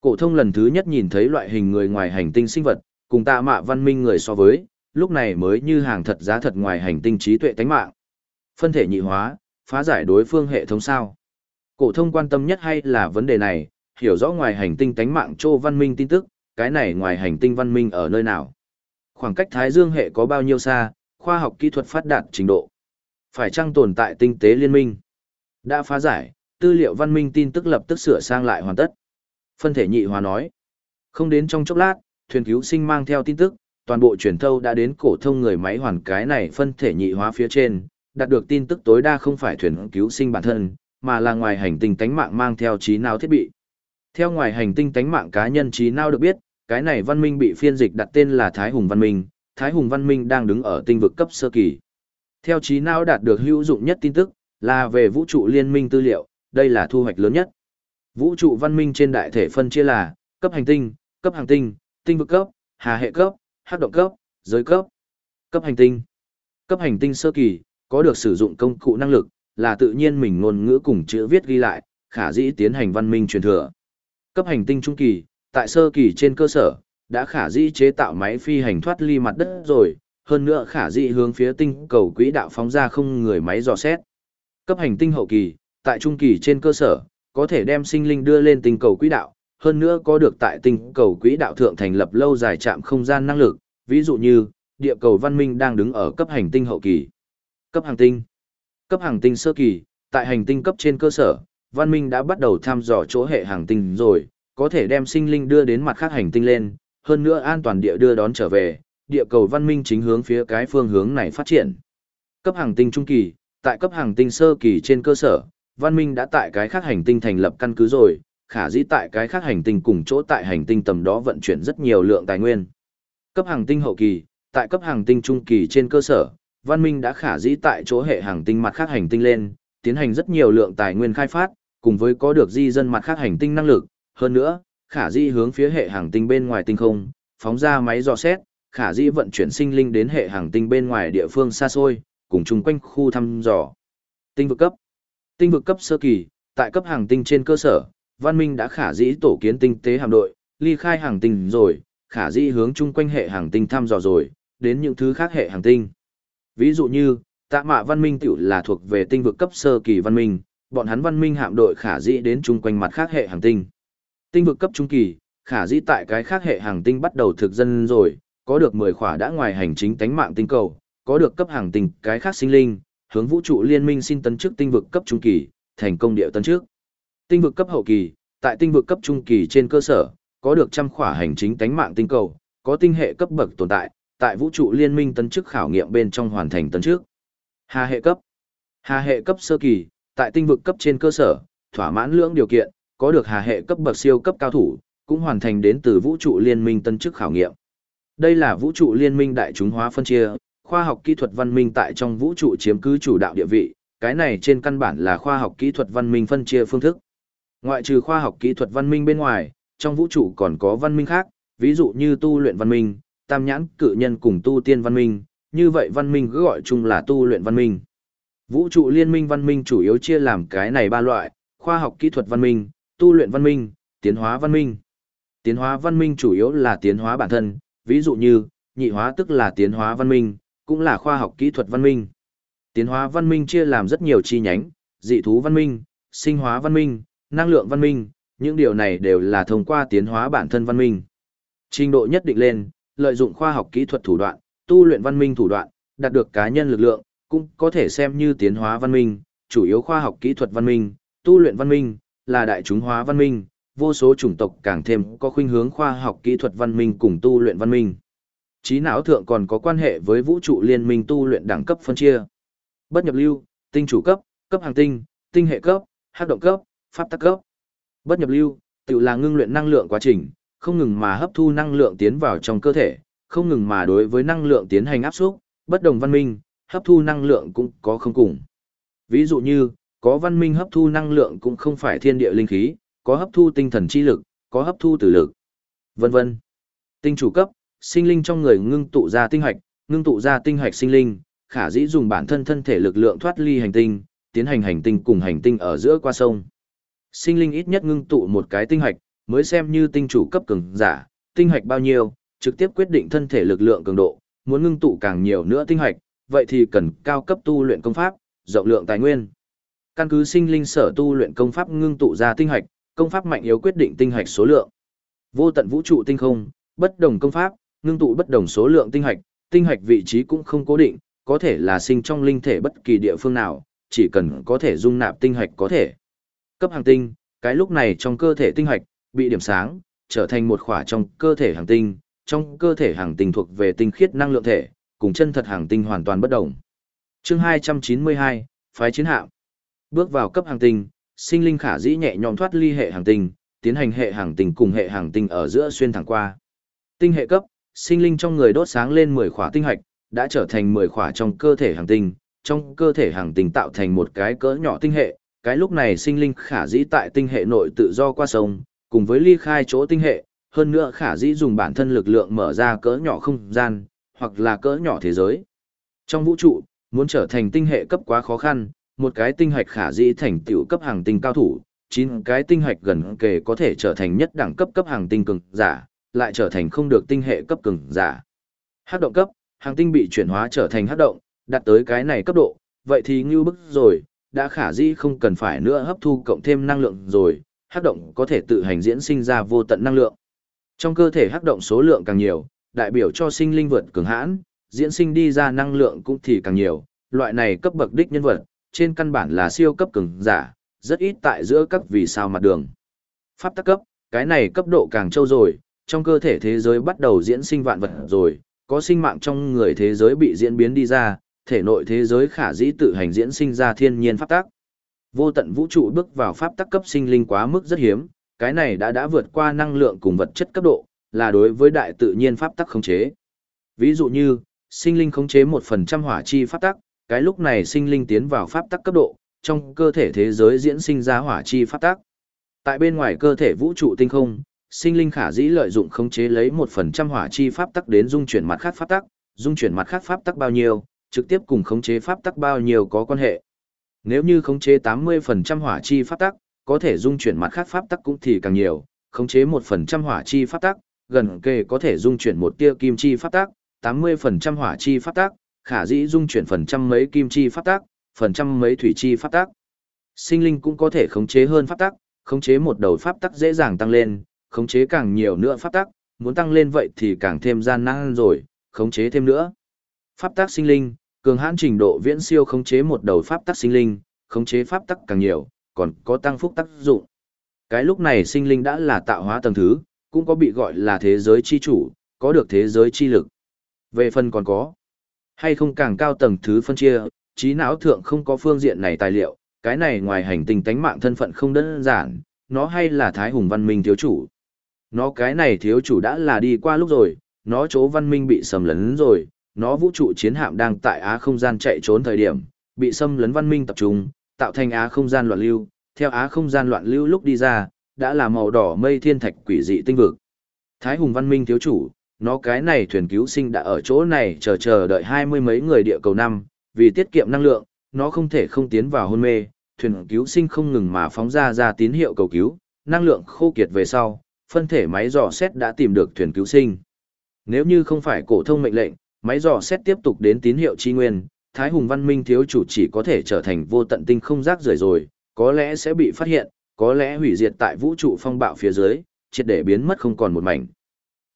Cổ thông lần thứ nhất nhìn thấy loại hình người ngoài hành tinh sinh vật, cùng tạ mạ văn minh người so với, lúc này mới như hàng thật giá thật ngoài hành tinh trí tuệ tánh mạng. Phân thể nhị hóa, phá giải đối phương hệ thống sao? Cổ thông quan tâm nhất hay là vấn đề này, hiểu rõ ngoài hành tinh tánh mạng Trô Văn Minh tin tức, cái này ngoài hành tinh văn minh ở nơi nào? Khoảng cách Thái Dương hệ có bao nhiêu xa, khoa học kỹ thuật phát đạt trình độ? Phải chăng tồn tại tinh tế liên minh? Đã phá giải, tư liệu văn minh tin tức lập tức sửa sang lại hoàn tất. Phân thể nhị hóa nói. Không đến trong chốc lát, thuyền cứu sinh mang theo tin tức, toàn bộ truyền thâu đã đến cổ thông người máy hoàn cái này phân thể nhị hóa phía trên, đạt được tin tức tối đa không phải thuyền cứu sinh bản thân, mà là ngoài hành tinh tánh mạng mang theo trí não thiết bị. Theo ngoài hành tinh tánh mạng cá nhân trí não được biết, cái này văn minh bị phiên dịch đặt tên là Thái Hùng Văn Minh, Thái Hùng Văn Minh đang đứng ở tinh vực cấp sơ kỳ. Theo trí não đạt được hữu dụng nhất tin tức, là về vũ trụ liên minh tư liệu, đây là thu hoạch lớn nhất. Vũ trụ văn minh trên đại thể phân chia là cấp hành tinh, cấp hành tinh, tinh vực cấp, hà hệ cấp, hắc động cấp, giới cấp. Cấp hành tinh. Cấp hành tinh sơ kỳ, có được sử dụng công cụ năng lực, là tự nhiên mình ngôn ngữ cùng chữ viết ghi lại, khả dĩ tiến hành văn minh truyền thừa. Cấp hành tinh trung kỳ, tại sơ kỳ trên cơ sở, đã khả dĩ chế tạo máy phi hành thoát ly mặt đất rồi, hơn nữa khả dĩ hướng phía tinh cầu quỹ đạo phóng ra không người máy dò xét. Cấp hành tinh hậu kỳ, tại trung kỳ trên cơ sở, có thể đem sinh linh đưa lên tinh cầu quỹ đạo, hơn nữa có được tại tinh cầu quỹ đạo thượng thành lập lâu dài trạm không gian năng lực, ví dụ như, địa cầu văn minh đang đứng ở cấp hành tinh hậu kỳ. Cấp hành tinh Cấp hành tinh sơ kỳ, tại hành tinh cấp trên cơ sở, văn minh đã bắt đầu thăm dò chỗ hệ hành tinh rồi, có thể đem sinh linh đưa đến mặt khác hành tinh lên, hơn nữa an toàn địa đưa đón trở về, địa cầu văn minh chính hướng phía cái phương hướng này phát triển. Cấp hành tinh trung kỳ, tại cấp hành tinh sơ kỳ trên cơ sở, văn minh đã tại cái khác hành tinh thành lập căn cứ rồi, khả dĩ tại cái khác hành tinh cùng chỗ tại hành tinh tầm đó vận chuyển rất nhiều lượng tài nguyên. Cấp hàng tinh hậu kỳ, tại cấp hàng tinh trung kỳ trên cơ sở, văn minh đã khả dĩ tại chỗ hệ hàng tinh mặt khác hành tinh lên, tiến hành rất nhiều lượng tài nguyên khai phát, cùng với có được di dân mặt khác hành tinh năng lực, hơn nữa, khả dĩ hướng phía hệ hàng tinh bên ngoài tinh không, phóng ra máy dò xét, khả dĩ vận chuyển sinh linh đến hệ hàng tinh bên ngoài địa phương xa xôi, cùng chung quanh khu thăm dò. Tinh vực cấp Tinh vực cấp sơ kỳ, tại cấp hàng tinh trên cơ sở, văn minh đã khả dĩ tổ kiến tinh tế hạm đội, ly khai hàng tinh rồi, khả dĩ hướng chung quanh hệ hàng tinh thăm dò rồi, đến những thứ khác hệ hàng tinh. Ví dụ như, tạ mạ văn minh tiểu là thuộc về tinh vực cấp sơ kỳ văn minh, bọn hắn văn minh hạm đội khả dĩ đến chung quanh mặt khác hệ hàng tinh. Tinh vực cấp trung kỳ, khả dĩ tại cái khác hệ hàng tinh bắt đầu thực dân rồi, có được 10 khỏa đã ngoài hành chính tánh mạng tinh cầu, có được cấp hàng tinh cái khác sinh linh, hướng vũ trụ liên minh xin tấn chức tinh vực cấp trung kỳ, thành công điệu tấn trước. Tinh vực cấp hậu kỳ, tại tinh vực cấp trung kỳ trên cơ sở, có được trăm khỏa hành chính tánh mạng tinh cầu, có tinh hệ cấp bậc tồn tại, tại vũ trụ liên minh tấn chức khảo nghiệm bên trong hoàn thành tấn trước. Hà hệ cấp. Hà hệ cấp sơ kỳ, tại tinh vực cấp trên cơ sở, thỏa mãn lưỡng điều kiện, có được hà hệ cấp bậc siêu cấp cao thủ, cũng hoàn thành đến từ vũ trụ liên minh tân chức khảo nghiệm. Đây là vũ trụ liên minh đại chúng hóa phân chia, khoa học kỹ thuật văn minh tại trong vũ trụ chiếm cứ chủ đạo địa vị, cái này trên căn bản là khoa học kỹ thuật văn minh phân chia phương thức. Ngoại trừ khoa học kỹ thuật văn minh bên ngoài, trong vũ trụ còn có văn minh khác, ví dụ như tu luyện văn minh, tam nhãn cự nhân cùng tu tiên văn minh, như vậy văn minh cứ gọi chung là tu luyện văn minh. Vũ trụ liên minh văn minh chủ yếu chia làm cái này ba loại, khoa học kỹ thuật văn minh, tu luyện văn minh, tiến hóa văn minh. Tiến hóa văn minh chủ yếu là tiến hóa bản thân, ví dụ như, nhị hóa tức là tiến hóa văn minh, cũng là khoa học kỹ thuật văn minh. Tiến hóa văn minh chia làm rất nhiều chi nhánh, dị thú văn minh, sinh hóa văn minh, năng lượng văn minh, những điều này đều là thông qua tiến hóa bản thân văn minh. Trình độ nhất định lên, lợi dụng khoa học kỹ thuật thủ đoạn, tu luyện văn minh thủ đoạn, đạt được cá nhân lực lượng, cũng có thể xem như tiến hóa văn minh, chủ yếu khoa học kỹ thuật văn minh, tu luyện văn minh, là đại chúng hóa văn minh, vô số chủng tộc càng thêm có khuynh hướng khoa học kỹ thuật văn minh cùng tu luyện văn minh. Trí não thượng còn có quan hệ với vũ trụ liên minh tu luyện đẳng cấp phân chia. Bất nhập lưu, tinh chủ cấp, cấp hàng tinh, tinh hệ cấp, hắc động cấp, pháp tắc cấp. Bất nhập lưu, tự là ngưng luyện năng lượng quá trình, không ngừng mà hấp thu năng lượng tiến vào trong cơ thể, không ngừng mà đối với năng lượng tiến hành áp suất, bất đồng văn minh, hấp thu năng lượng cũng có không cùng. Ví dụ như, có văn minh hấp thu năng lượng cũng không phải thiên địa linh khí, có hấp thu tinh thần chi lực, có hấp thu tử lực, vân vân. Tinh chủ cấp, sinh linh trong người ngưng tụ ra tinh hạch, ngưng tụ ra tinh hạch sinh linh, khả dĩ dùng bản thân thân thể lực lượng thoát ly hành tinh, tiến hành hành tinh cùng hành tinh ở giữa qua sông. Sinh linh ít nhất ngưng tụ một cái tinh hạch, mới xem như tinh chủ cấp cường giả, tinh hạch bao nhiêu, trực tiếp quyết định thân thể lực lượng cường độ, muốn ngưng tụ càng nhiều nữa tinh hạch, vậy thì cần cao cấp tu luyện công pháp, rộng lượng tài nguyên. Căn cứ sinh linh sở tu luyện công pháp ngưng tụ ra tinh hạch, công pháp mạnh yếu quyết định tinh hạch số lượng. Vô tận vũ trụ tinh không, bất đồng công pháp, ngưng tụ bất đồng số lượng tinh hạch, tinh hạch vị trí cũng không cố định, có thể là sinh trong linh thể bất kỳ địa phương nào, chỉ cần có thể dung nạp tinh hạch có thể. Cấp hàng tinh, cái lúc này trong cơ thể tinh hạch bị điểm sáng, trở thành một khỏa trong cơ thể hàng tinh, trong cơ thể hàng tinh thuộc về tinh khiết năng lượng thể, cùng chân thật hàng tinh hoàn toàn bất đồng. Chương 292, phái chiến hạm. Bước vào cấp hàng tinh, sinh linh khả dĩ nhẹ nhõm thoát ly hệ hàng tinh, tiến hành hệ hàng tinh cùng hệ hàng tinh ở giữa xuyên thẳng qua. Tinh hệ cấp, sinh linh trong người đốt sáng lên 10 khỏa tinh hạch, đã trở thành 10 khỏa trong cơ thể hàng tinh, trong cơ thể hàng tinh tạo thành một cái cỡ nhỏ tinh hệ, cái lúc này sinh linh khả dĩ tại tinh hệ nội tự do qua sông, cùng với ly khai chỗ tinh hệ, hơn nữa khả dĩ dùng bản thân lực lượng mở ra cỡ nhỏ không gian, hoặc là cỡ nhỏ thế giới. Trong vũ trụ, muốn trở thành tinh hệ cấp quá khó khăn, một cái tinh hạch khả dĩ thành tiểu cấp hàng tinh cao thủ, chín cái tinh hạch gần kề có thể trở thành nhất đẳng cấp cấp hàng tinh cường giả, lại trở thành không được tinh hệ cấp cường giả. Hắc động cấp, hàng tinh bị chuyển hóa trở thành hắc động, đạt tới cái này cấp độ, vậy thì ngưu bức rồi, đã khả dĩ không cần phải nữa hấp thu cộng thêm năng lượng rồi, hắc động có thể tự hành diễn sinh ra vô tận năng lượng. Trong cơ thể hắc động số lượng càng nhiều, đại biểu cho sinh linh vượt cường hãn, diễn sinh đi ra năng lượng cũng thì càng nhiều, loại này cấp bậc đích nhân vật, trên căn bản là siêu cấp cường giả, rất ít tại giữa các vì sao mặt đường. Pháp tắc cấp, cái này cấp độ càng trâu rồi, trong cơ thể thế giới bắt đầu diễn sinh vạn vật rồi, có sinh mạng trong người thế giới bị diễn biến đi ra, thể nội thế giới khả dĩ tự hành diễn sinh ra thiên nhiên pháp tắc. Vô tận vũ trụ bước vào pháp tắc cấp sinh linh quá mức rất hiếm, cái này đã đã vượt qua năng lượng cùng vật chất cấp độ, là đối với đại tự nhiên pháp tắc khống chế. Ví dụ như, sinh linh khống chế 1% hỏa chi pháp tắc, cái lúc này sinh linh tiến vào pháp tắc cấp độ, trong cơ thể thế giới diễn sinh ra hỏa chi pháp tắc. Tại bên ngoài cơ thể vũ trụ tinh không, sinh linh khả dĩ lợi dụng khống chế lấy một phần trăm hỏa chi pháp tắc đến dung chuyển mặt khác pháp tắc, dung chuyển mặt khác pháp tắc bao nhiêu, trực tiếp cùng khống chế pháp tắc bao nhiêu có quan hệ. Nếu như khống chế 80% hỏa chi pháp tắc, có thể dung chuyển mặt khác pháp tắc cũng thì càng nhiều, khống chế 1% hỏa chi pháp tắc, gần kề có thể dung chuyển một tia kim chi pháp tắc, 80% hỏa chi pháp tắc, khả dĩ dung chuyển phần trăm mấy kim chi pháp tắc, phần trăm mấy thủy chi pháp tắc. Sinh linh cũng có thể khống chế hơn pháp tắc, khống chế một đầu pháp tắc dễ dàng tăng lên, khống chế càng nhiều nữa pháp tắc, muốn tăng lên vậy thì càng thêm gian nan rồi, khống chế thêm nữa. Pháp tắc sinh linh, cường hãn trình độ viễn siêu khống chế một đầu pháp tắc sinh linh, khống chế pháp tắc càng nhiều, còn có tăng phúc tác dụng. Cái lúc này sinh linh đã là tạo hóa tầng thứ, cũng có bị gọi là thế giới chi chủ, có được thế giới chi lực. Về phần còn có, hay không càng cao tầng thứ phân chia, trí não thượng không có phương diện này tài liệu, cái này ngoài hành tinh tánh mạng thân phận không đơn giản, nó hay là Thái Hùng Văn Minh thiếu chủ. Nó cái này thiếu chủ đã là đi qua lúc rồi, nó chỗ văn minh bị xâm lấn rồi, nó vũ trụ chiến hạm đang tại Á không gian chạy trốn thời điểm, bị xâm lấn văn minh tập trung, tạo thành Á không gian loạn lưu, theo Á không gian loạn lưu lúc đi ra, đã là màu đỏ mây thiên thạch quỷ dị tinh vực. Thái Hùng văn minh thiếu chủ, nó cái này thuyền cứu sinh đã ở chỗ này chờ chờ đợi hai mươi mấy người địa cầu năm, vì tiết kiệm năng lượng, nó không thể không tiến vào hôn mê, thuyền cứu sinh không ngừng mà phóng ra ra tín hiệu cầu cứu, năng lượng khô kiệt về sau, phân thể máy dò xét đã tìm được thuyền cứu sinh. Nếu như không phải cổ thông mệnh lệnh, máy dò xét tiếp tục đến tín hiệu chi nguyên, Thái Hùng Văn Minh thiếu chủ chỉ có thể trở thành vô tận tinh không rác rưởi rồi, có lẽ sẽ bị phát hiện, có lẽ hủy diệt tại vũ trụ phong bạo phía dưới, triệt để biến mất không còn một mảnh.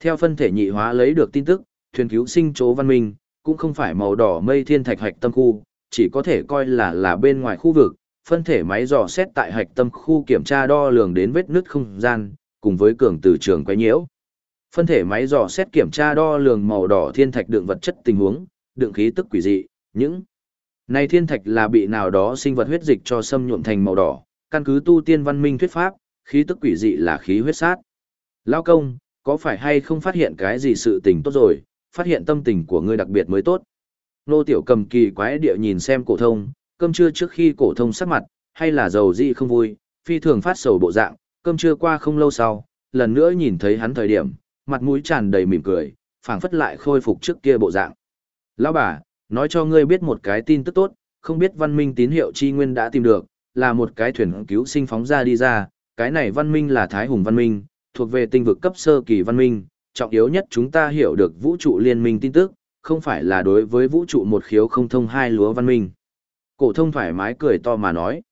Theo phân thể nhị hóa lấy được tin tức, thuyền cứu sinh chỗ văn minh, cũng không phải màu đỏ mây thiên thạch hạch tâm khu, chỉ có thể coi là là bên ngoài khu vực, phân thể máy dò xét tại hạch tâm khu kiểm tra đo lường đến vết nứt không gian, cùng với cường từ trường quay nhiễu. Phân thể máy dò xét kiểm tra đo lường màu đỏ thiên thạch đựng vật chất tình huống, đựng khí tức quỷ dị, những này thiên thạch là bị nào đó sinh vật huyết dịch cho xâm nhuộm thành màu đỏ, căn cứ tu tiên văn minh thuyết pháp, khí tức quỷ dị là khí huyết sát. Lao công, có phải hay không phát hiện cái gì sự tình tốt rồi, phát hiện tâm tình của ngươi đặc biệt mới tốt. Nô tiểu cầm kỳ quái địa nhìn xem cổ thông, cơm trưa trước khi cổ thông sắc mặt, hay là dầu dị không vui, phi thường phát sầu bộ dạng, cơm trưa qua không lâu sau, lần nữa nhìn thấy hắn thời điểm, mặt mũi tràn đầy mỉm cười, phảng phất lại khôi phục trước kia bộ dạng. Lão bà, nói cho ngươi biết một cái tin tức tốt, không biết văn minh tín hiệu chi nguyên đã tìm được, là một cái thuyền cứu sinh phóng ra đi ra, cái này văn minh là Thái Hùng văn minh, thuộc về tinh vực cấp sơ kỳ văn minh, trọng yếu nhất chúng ta hiểu được vũ trụ liên minh tin tức, không phải là đối với vũ trụ một khiếu không thông hai lúa văn minh. Cổ thông thoải mái cười to mà nói.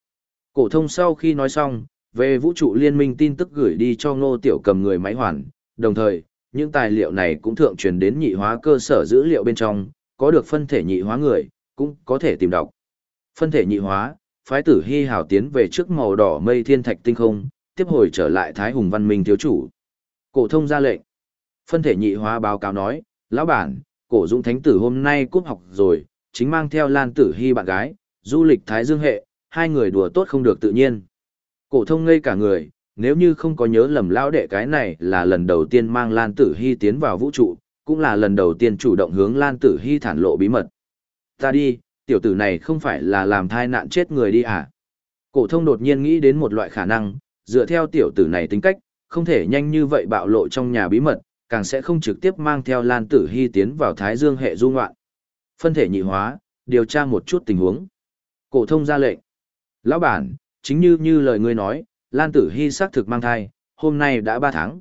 Cổ thông sau khi nói xong, về vũ trụ liên minh tin tức gửi đi cho ngô tiểu cầm người máy hoàn, đồng thời, những tài liệu này cũng thượng truyền đến nhị hóa cơ sở dữ liệu bên trong, có được phân thể nhị hóa người, cũng có thể tìm đọc. Phân thể nhị hóa, phái tử hy hào tiến về trước màu đỏ mây thiên thạch tinh không, tiếp hồi trở lại Thái Hùng Văn Minh thiếu chủ. Cổ thông ra lệnh. Phân thể nhị hóa báo cáo nói, lão bản, cổ dũng thánh tử hôm nay cúp học rồi, chính mang theo Lan Tử Hy bạn gái, du lịch Thái Dương hệ, hai người đùa tốt không được tự nhiên. Cổ thông ngây cả người, nếu như không có nhớ lầm lão đệ cái này là lần đầu tiên mang Lan Tử Hy tiến vào vũ trụ, cũng là lần đầu tiên chủ động hướng Lan Tử Hy thản lộ bí mật. Ta đi, tiểu tử này không phải là làm thai nạn chết người đi à? Cổ thông đột nhiên nghĩ đến một loại khả năng, dựa theo tiểu tử này tính cách, không thể nhanh như vậy bạo lộ trong nhà bí mật, càng sẽ không trực tiếp mang theo Lan Tử Hy tiến vào Thái Dương hệ du ngoạn. Phân thể nhị hóa, điều tra một chút tình huống. Cổ thông ra lệnh. Lão bản, chính như như lời ngươi nói, Lan Tử Hy xác thực mang thai, hôm nay đã 3 tháng.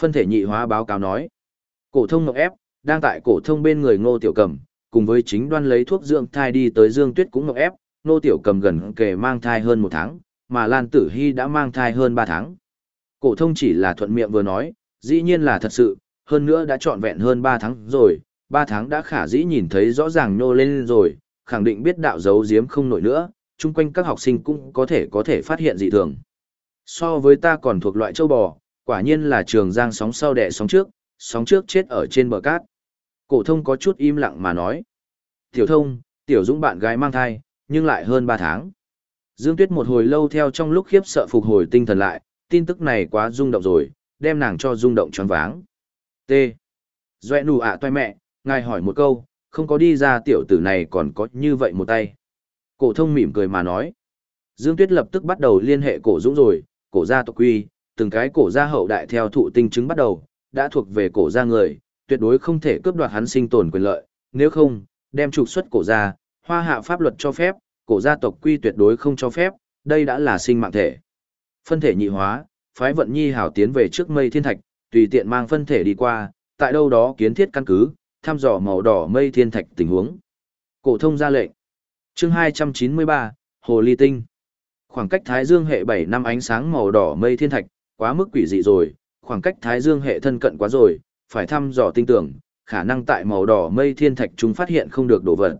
Phân thể nhị hóa báo cáo nói. Cổ thông ngọc ép, đang tại cổ thông bên người Ngô Tiểu Cầm, cùng với chính đoan lấy thuốc dưỡng thai đi tới Dương Tuyết cũng ngọc ép, Ngô Tiểu Cầm gần kề mang thai hơn một tháng, mà Lan Tử Hy đã mang thai hơn 3 tháng. Cổ thông chỉ là thuận miệng vừa nói, dĩ nhiên là thật sự, hơn nữa đã trọn vẹn hơn 3 tháng rồi, 3 tháng đã khả dĩ nhìn thấy rõ ràng nô lên rồi, khẳng định biết đạo giấu giếm không nổi nữa, chung quanh các học sinh cũng có thể có thể phát hiện dị thường. So với ta còn thuộc loại châu bò, quả nhiên là trường giang sóng sau đẻ sóng trước, sóng trước chết ở trên bờ cát. Cổ thông có chút im lặng mà nói. Tiểu thông, tiểu dũng bạn gái mang thai, nhưng lại hơn 3 tháng. Dương Tuyết một hồi lâu theo trong lúc khiếp sợ phục hồi tinh thần lại, tin tức này quá rung động rồi, đem nàng cho rung động choáng váng. T. Doẹ nụ ạ toai mẹ, ngài hỏi một câu, không có đi ra tiểu tử này còn có như vậy một tay. Cổ thông mỉm cười mà nói. Dương Tuyết lập tức bắt đầu liên hệ cổ dũng rồi, cổ gia tộc quy, từng cái cổ gia hậu đại theo thụ tinh chứng bắt đầu, đã thuộc về cổ gia người, tuyệt đối không thể cướp đoạt hắn sinh tồn quyền lợi, nếu không, đem trục xuất cổ gia, hoa hạ pháp luật cho phép, cổ gia tộc quy tuyệt đối không cho phép, đây đã là sinh mạng thể. Phân thể nhị hóa, phái vận nhi hảo tiến về trước mây thiên thạch, tùy tiện mang phân thể đi qua, tại đâu đó kiến thiết căn cứ, thăm dò màu đỏ mây thiên thạch tình huống. Cổ thông ra lệnh. Chương 293, Hồ ly tinh. Khoảng cách Thái Dương hệ 7 năm ánh sáng màu đỏ mây thiên thạch, quá mức quỷ dị rồi, khoảng cách Thái Dương hệ thân cận quá rồi, phải thăm dò tinh tưởng, khả năng tại màu đỏ mây thiên thạch chúng phát hiện không được đổ vật.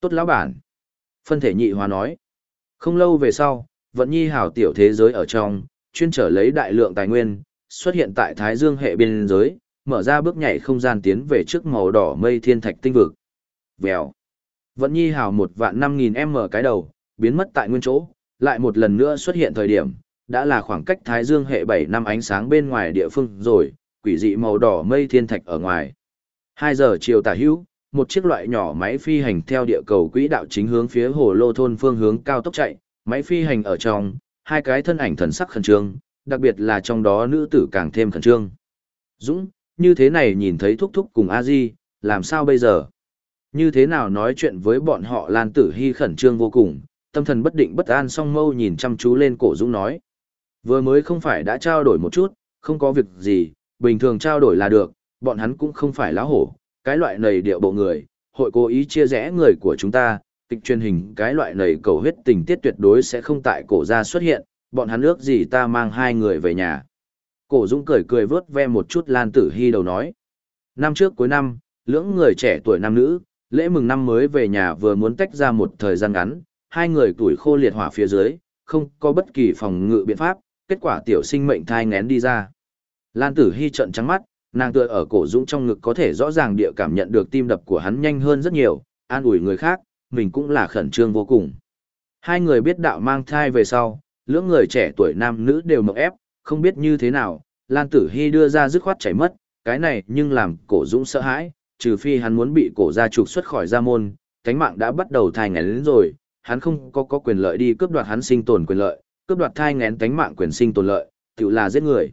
Tốt lão bản. Phân thể nhị hóa nói. Không lâu về sau, vận nhi hảo tiểu thế giới ở trong, chuyên trở lấy đại lượng tài nguyên, xuất hiện tại Thái Dương hệ biên giới, mở ra bước nhảy không gian tiến về trước màu đỏ mây thiên thạch tinh vực. Vèo. Vận nhi hào một vạn năm nghìn m cái đầu, biến mất tại nguyên chỗ, lại một lần nữa xuất hiện thời điểm, đã là khoảng cách Thái Dương hệ 7 năm ánh sáng bên ngoài địa phương rồi, quỷ dị màu đỏ mây thiên thạch ở ngoài. 2 giờ chiều tả hữu, một chiếc loại nhỏ máy phi hành theo địa cầu quỹ đạo chính hướng phía hồ lô thôn phương hướng cao tốc chạy, máy phi hành ở trong, hai cái thân ảnh thần sắc khẩn trương, đặc biệt là trong đó nữ tử càng thêm khẩn trương. Dũng, như thế này nhìn thấy thúc thúc cùng a di làm sao bây giờ? Như thế nào nói chuyện với bọn họ Lan Tử Hy khẩn trương vô cùng, tâm thần bất định bất an song mâu nhìn chăm chú lên cổ Dũng nói. Vừa mới không phải đã trao đổi một chút, Không có việc gì, bình thường trao đổi là được, bọn hắn cũng không phải lá hổ, cái loại này điệu bộ người, hội cố ý chia rẽ người của chúng ta, kịch truyền hình cái loại này cầu huyết tình tiết tuyệt đối sẽ không tại cổ ra xuất hiện, bọn hắn ước gì ta mang hai người về nhà. Cổ Dũng cười cười vớt ve một chút Lan Tử Hy đầu nói. Năm trước cuối năm, lưỡng người trẻ tuổi nam nữ, lễ mừng năm mới về nhà vừa muốn tách ra một thời gian ngắn, hai người tuổi khô liệt hỏa phía dưới, không có bất kỳ phòng ngự biện pháp, kết quả tiểu sinh mệnh thai ngén đi ra. Lan Tử Hy trận trắng mắt, nàng tựa ở cổ dũng trong ngực có thể rõ ràng địa cảm nhận được tim đập của hắn nhanh hơn rất nhiều, an ủi người khác, mình cũng là khẩn trương vô cùng. Hai người biết đạo mang thai về sau, lưỡng người trẻ tuổi nam nữ đều mộng ép, không biết như thế nào, Lan Tử Hy đưa ra dứt khoát chảy mất, cái này nhưng làm cổ dũng sợ hãi, trừ phi hắn muốn bị cổ gia trục xuất khỏi gia môn, cánh mạng đã bắt đầu thai ngén đến rồi, hắn không có có quyền lợi đi cướp đoạt hắn sinh tồn quyền lợi, cướp đoạt thai ngén cánh mạng quyền sinh tồn lợi, tự là giết người.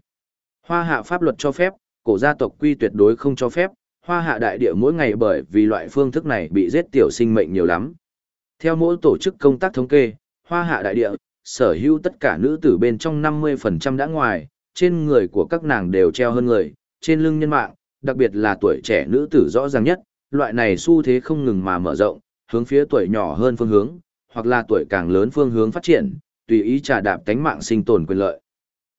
Hoa hạ pháp luật cho phép, cổ gia tộc quy tuyệt đối không cho phép, hoa hạ đại địa mỗi ngày bởi vì loại phương thức này bị giết tiểu sinh mệnh nhiều lắm. Theo mỗi tổ chức công tác thống kê, hoa hạ đại địa, sở hữu tất cả nữ tử bên trong 50% đã ngoài, trên người của các nàng đều treo hơn người, trên lưng nhân mạng, đặc biệt là tuổi trẻ nữ tử rõ ràng nhất, loại này xu thế không ngừng mà mở rộng, hướng phía tuổi nhỏ hơn phương hướng, hoặc là tuổi càng lớn phương hướng phát triển, tùy ý trà đạp tánh mạng sinh tồn quyền lợi.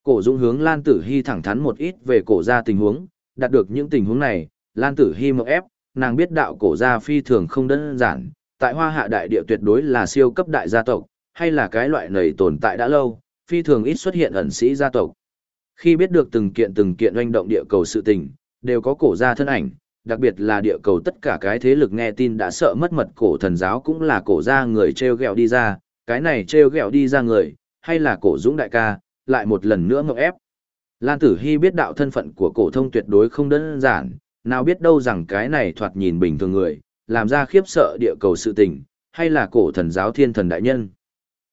Cổ Dũng hướng Lan Tử Hi thẳng thắn một ít về cổ gia tình huống, đạt được những tình huống này, Lan Tử Hi mộng ép, nàng biết đạo cổ gia phi thường không đơn giản, tại Hoa Hạ đại địa tuyệt đối là siêu cấp đại gia tộc, hay là cái loại này tồn tại đã lâu, phi thường ít xuất hiện ẩn sĩ gia tộc. Khi biết được từng kiện từng kiện oanh động địa cầu sự tình, đều có cổ gia thân ảnh, đặc biệt là địa cầu tất cả cái thế lực nghe tin đã sợ mất mật cổ thần giáo cũng là cổ gia người treo gẹo đi ra, cái này treo gẹo đi ra người, hay là cổ dũng đại ca, lại một lần nữa ngọc ép. Lan Tử Hy biết đạo thân phận của cổ thông tuyệt đối không đơn giản, nào biết đâu rằng cái này thoạt nhìn bình thường người, làm ra khiếp sợ địa cầu sự tình, hay là cổ thần giáo thiên thần đại nhân.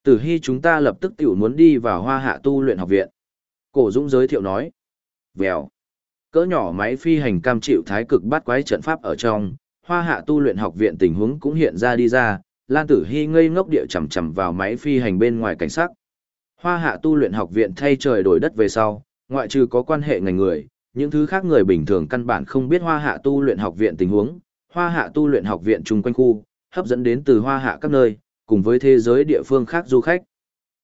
Tử Hy chúng ta lập tức tiểu muốn đi vào hoa hạ tu luyện học viện. Cổ Dũng giới thiệu nói. Vèo. Cỡ nhỏ máy phi hành cam chịu thái cực bắt quái trận pháp ở trong, hoa hạ tu luyện học viện tình huống cũng hiện ra đi ra, Lan Tử Hy ngây ngốc địa chầm chầm vào máy phi hành bên ngoài cảnh sắc. Hoa hạ tu luyện học viện thay trời đổi đất về sau, ngoại trừ có quan hệ ngành người, những thứ khác người bình thường căn bản không biết hoa hạ tu luyện học viện tình huống, hoa hạ tu luyện học viện chung quanh khu, hấp dẫn đến từ hoa hạ các nơi, cùng với thế giới địa phương khác du khách.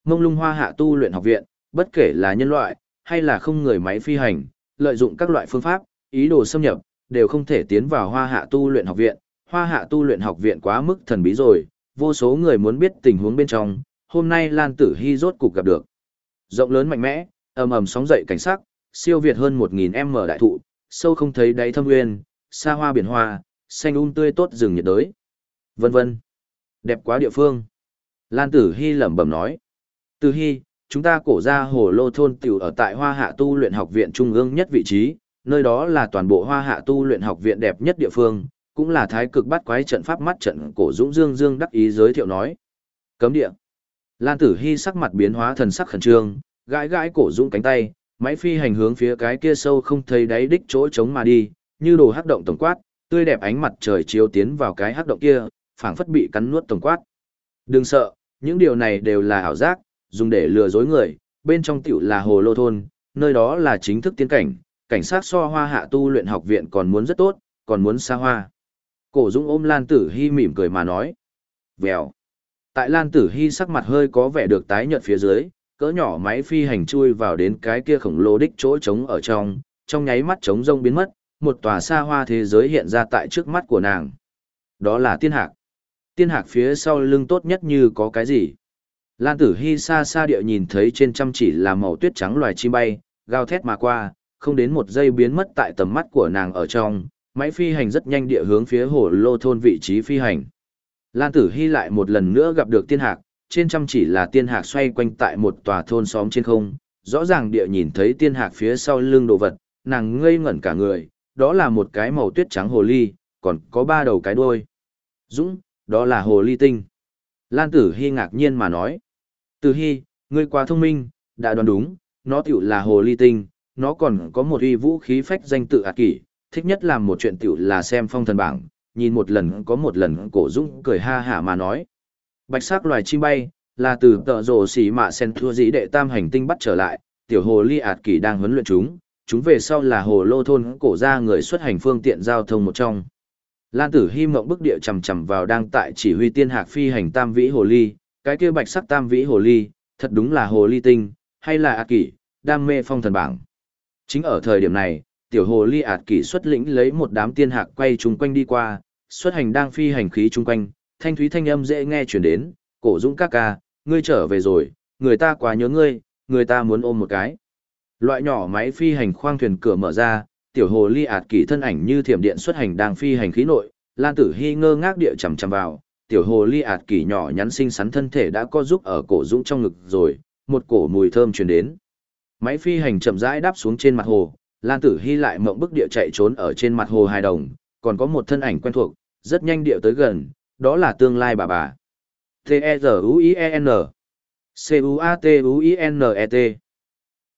Mông lung hoa hạ tu luyện học viện, bất kể là nhân loại, hay là không người máy phi hành, lợi dụng các loại phương pháp, ý đồ xâm nhập, đều không thể tiến vào hoa hạ tu luyện học viện. Hoa hạ tu luyện học viện quá mức thần bí rồi, vô số người muốn biết tình huống bên trong, hôm nay Lan Tử Hy rốt cục gặp được. Rộng lớn mạnh mẽ, ầm ầm sóng dậy cảnh sắc, siêu việt hơn 1000m đại thụ, sâu không thấy đáy thâm nguyên, xa hoa biển hoa, xanh um tươi tốt rừng nhiệt đới. Vân vân. Đẹp quá địa phương. Lan Tử Hy lẩm bẩm nói. Tử Hy, chúng ta cổ ra hồ lô thôn tiểu ở tại Hoa Hạ tu luyện học viện trung ương nhất vị trí, nơi đó là toàn bộ Hoa Hạ tu luyện học viện đẹp nhất địa phương, cũng là thái cực bắt quái trận pháp mắt trận cổ dũng dương dương đắc ý giới thiệu nói. Cấm địa. Lan Tử Hy sắc mặt biến hóa thần sắc khẩn trương, gãi gãi cổ dũng cánh tay, máy phi hành hướng phía cái kia sâu không thấy đáy đích chỗ trống mà đi, như đồ hắc động tổng quát, tươi đẹp ánh mặt trời chiếu tiến vào cái hắc động kia, phảng phất bị cắn nuốt tổng quát. Đừng sợ, những điều này đều là ảo giác, dùng để lừa dối người, bên trong tiểu là hồ lô thôn, nơi đó là chính thức tiến cảnh, cảnh sát so hoa hạ tu luyện học viện còn muốn rất tốt, còn muốn xa hoa. Cổ Dũng ôm Lan Tử Hy mỉm cười mà nói. Vèo. Tại Lan Tử Hy sắc mặt hơi có vẻ được tái nhợt phía dưới, cỡ nhỏ máy phi hành chui vào đến cái kia khổng lồ đích chỗ trống ở trong, trong nháy mắt trống rông biến mất, một tòa xa hoa thế giới hiện ra tại trước mắt của nàng. Đó là tiên hạc. Tiên hạc phía sau lưng tốt nhất như có cái gì. Lan Tử Hy xa xa địa nhìn thấy trên trăm chỉ là màu tuyết trắng loài chim bay, gào thét mà qua, không đến một giây biến mất tại tầm mắt của nàng ở trong, máy phi hành rất nhanh địa hướng phía hồ lô thôn vị trí phi hành. Lan Tử Hy lại một lần nữa gặp được tiên hạc, trên trăm chỉ là tiên hạc xoay quanh tại một tòa thôn xóm trên không, rõ ràng địa nhìn thấy tiên hạc phía sau lưng đồ vật, nàng ngây ngẩn cả người, đó là một cái màu tuyết trắng hồ ly, còn có ba đầu cái đuôi. Dũng, đó là hồ ly tinh. Lan Tử Hy ngạc nhiên mà nói. Từ Hy, ngươi quá thông minh, đã đoán đúng, nó tiểu là hồ ly tinh, nó còn có một uy vũ khí phách danh tự ạt kỷ, thích nhất làm một chuyện tiểu là xem phong thần bảng, nhìn một lần có một lần cổ dũng cười ha hả mà nói. Bạch sắc loài chim bay, là từ tợ rồ xỉ mạ sen thua dĩ đệ tam hành tinh bắt trở lại, tiểu hồ ly ạt kỳ đang huấn luyện chúng, chúng về sau là hồ lô thôn cổ ra người xuất hành phương tiện giao thông một trong. Lan Tử Hi mộng bức địa chầm chầm vào đang tại chỉ huy tiên hạc phi hành tam vĩ hồ ly, cái kia bạch sắc tam vĩ hồ ly, thật đúng là hồ ly tinh, hay là ạt kỷ, đam mê phong thần bảng. Chính ở thời điểm này, tiểu hồ ly ạt kỷ xuất lĩnh lấy một đám tiên hạc quay chung quanh đi qua, xuất hành đang phi hành khí chung quanh, thanh thúy thanh âm dễ nghe chuyển đến, cổ dũng các ca, ngươi trở về rồi, người ta quá nhớ ngươi, người ta muốn ôm một cái. Loại nhỏ máy phi hành khoang thuyền cửa mở ra, tiểu hồ ly ạt kỷ thân ảnh như thiểm điện xuất hành đang phi hành khí nội, Lan Tử Hy ngơ ngác địa chầm chầm vào, tiểu hồ ly ạt kỳ nhỏ nhắn xinh xắn thân thể đã co giúp ở cổ dũng trong ngực rồi, một cổ mùi thơm truyền đến. Máy phi hành chậm rãi đáp xuống trên mặt hồ, Lan Tử Hy lại mộng bức địa chạy trốn ở trên mặt hồ hài đồng, còn có một thân ảnh quen thuộc, rất nhanh địa tới gần, đó là tương lai bà bà. T-E-Z-U-I-E-N C-U-A-T-U-I-N-E-T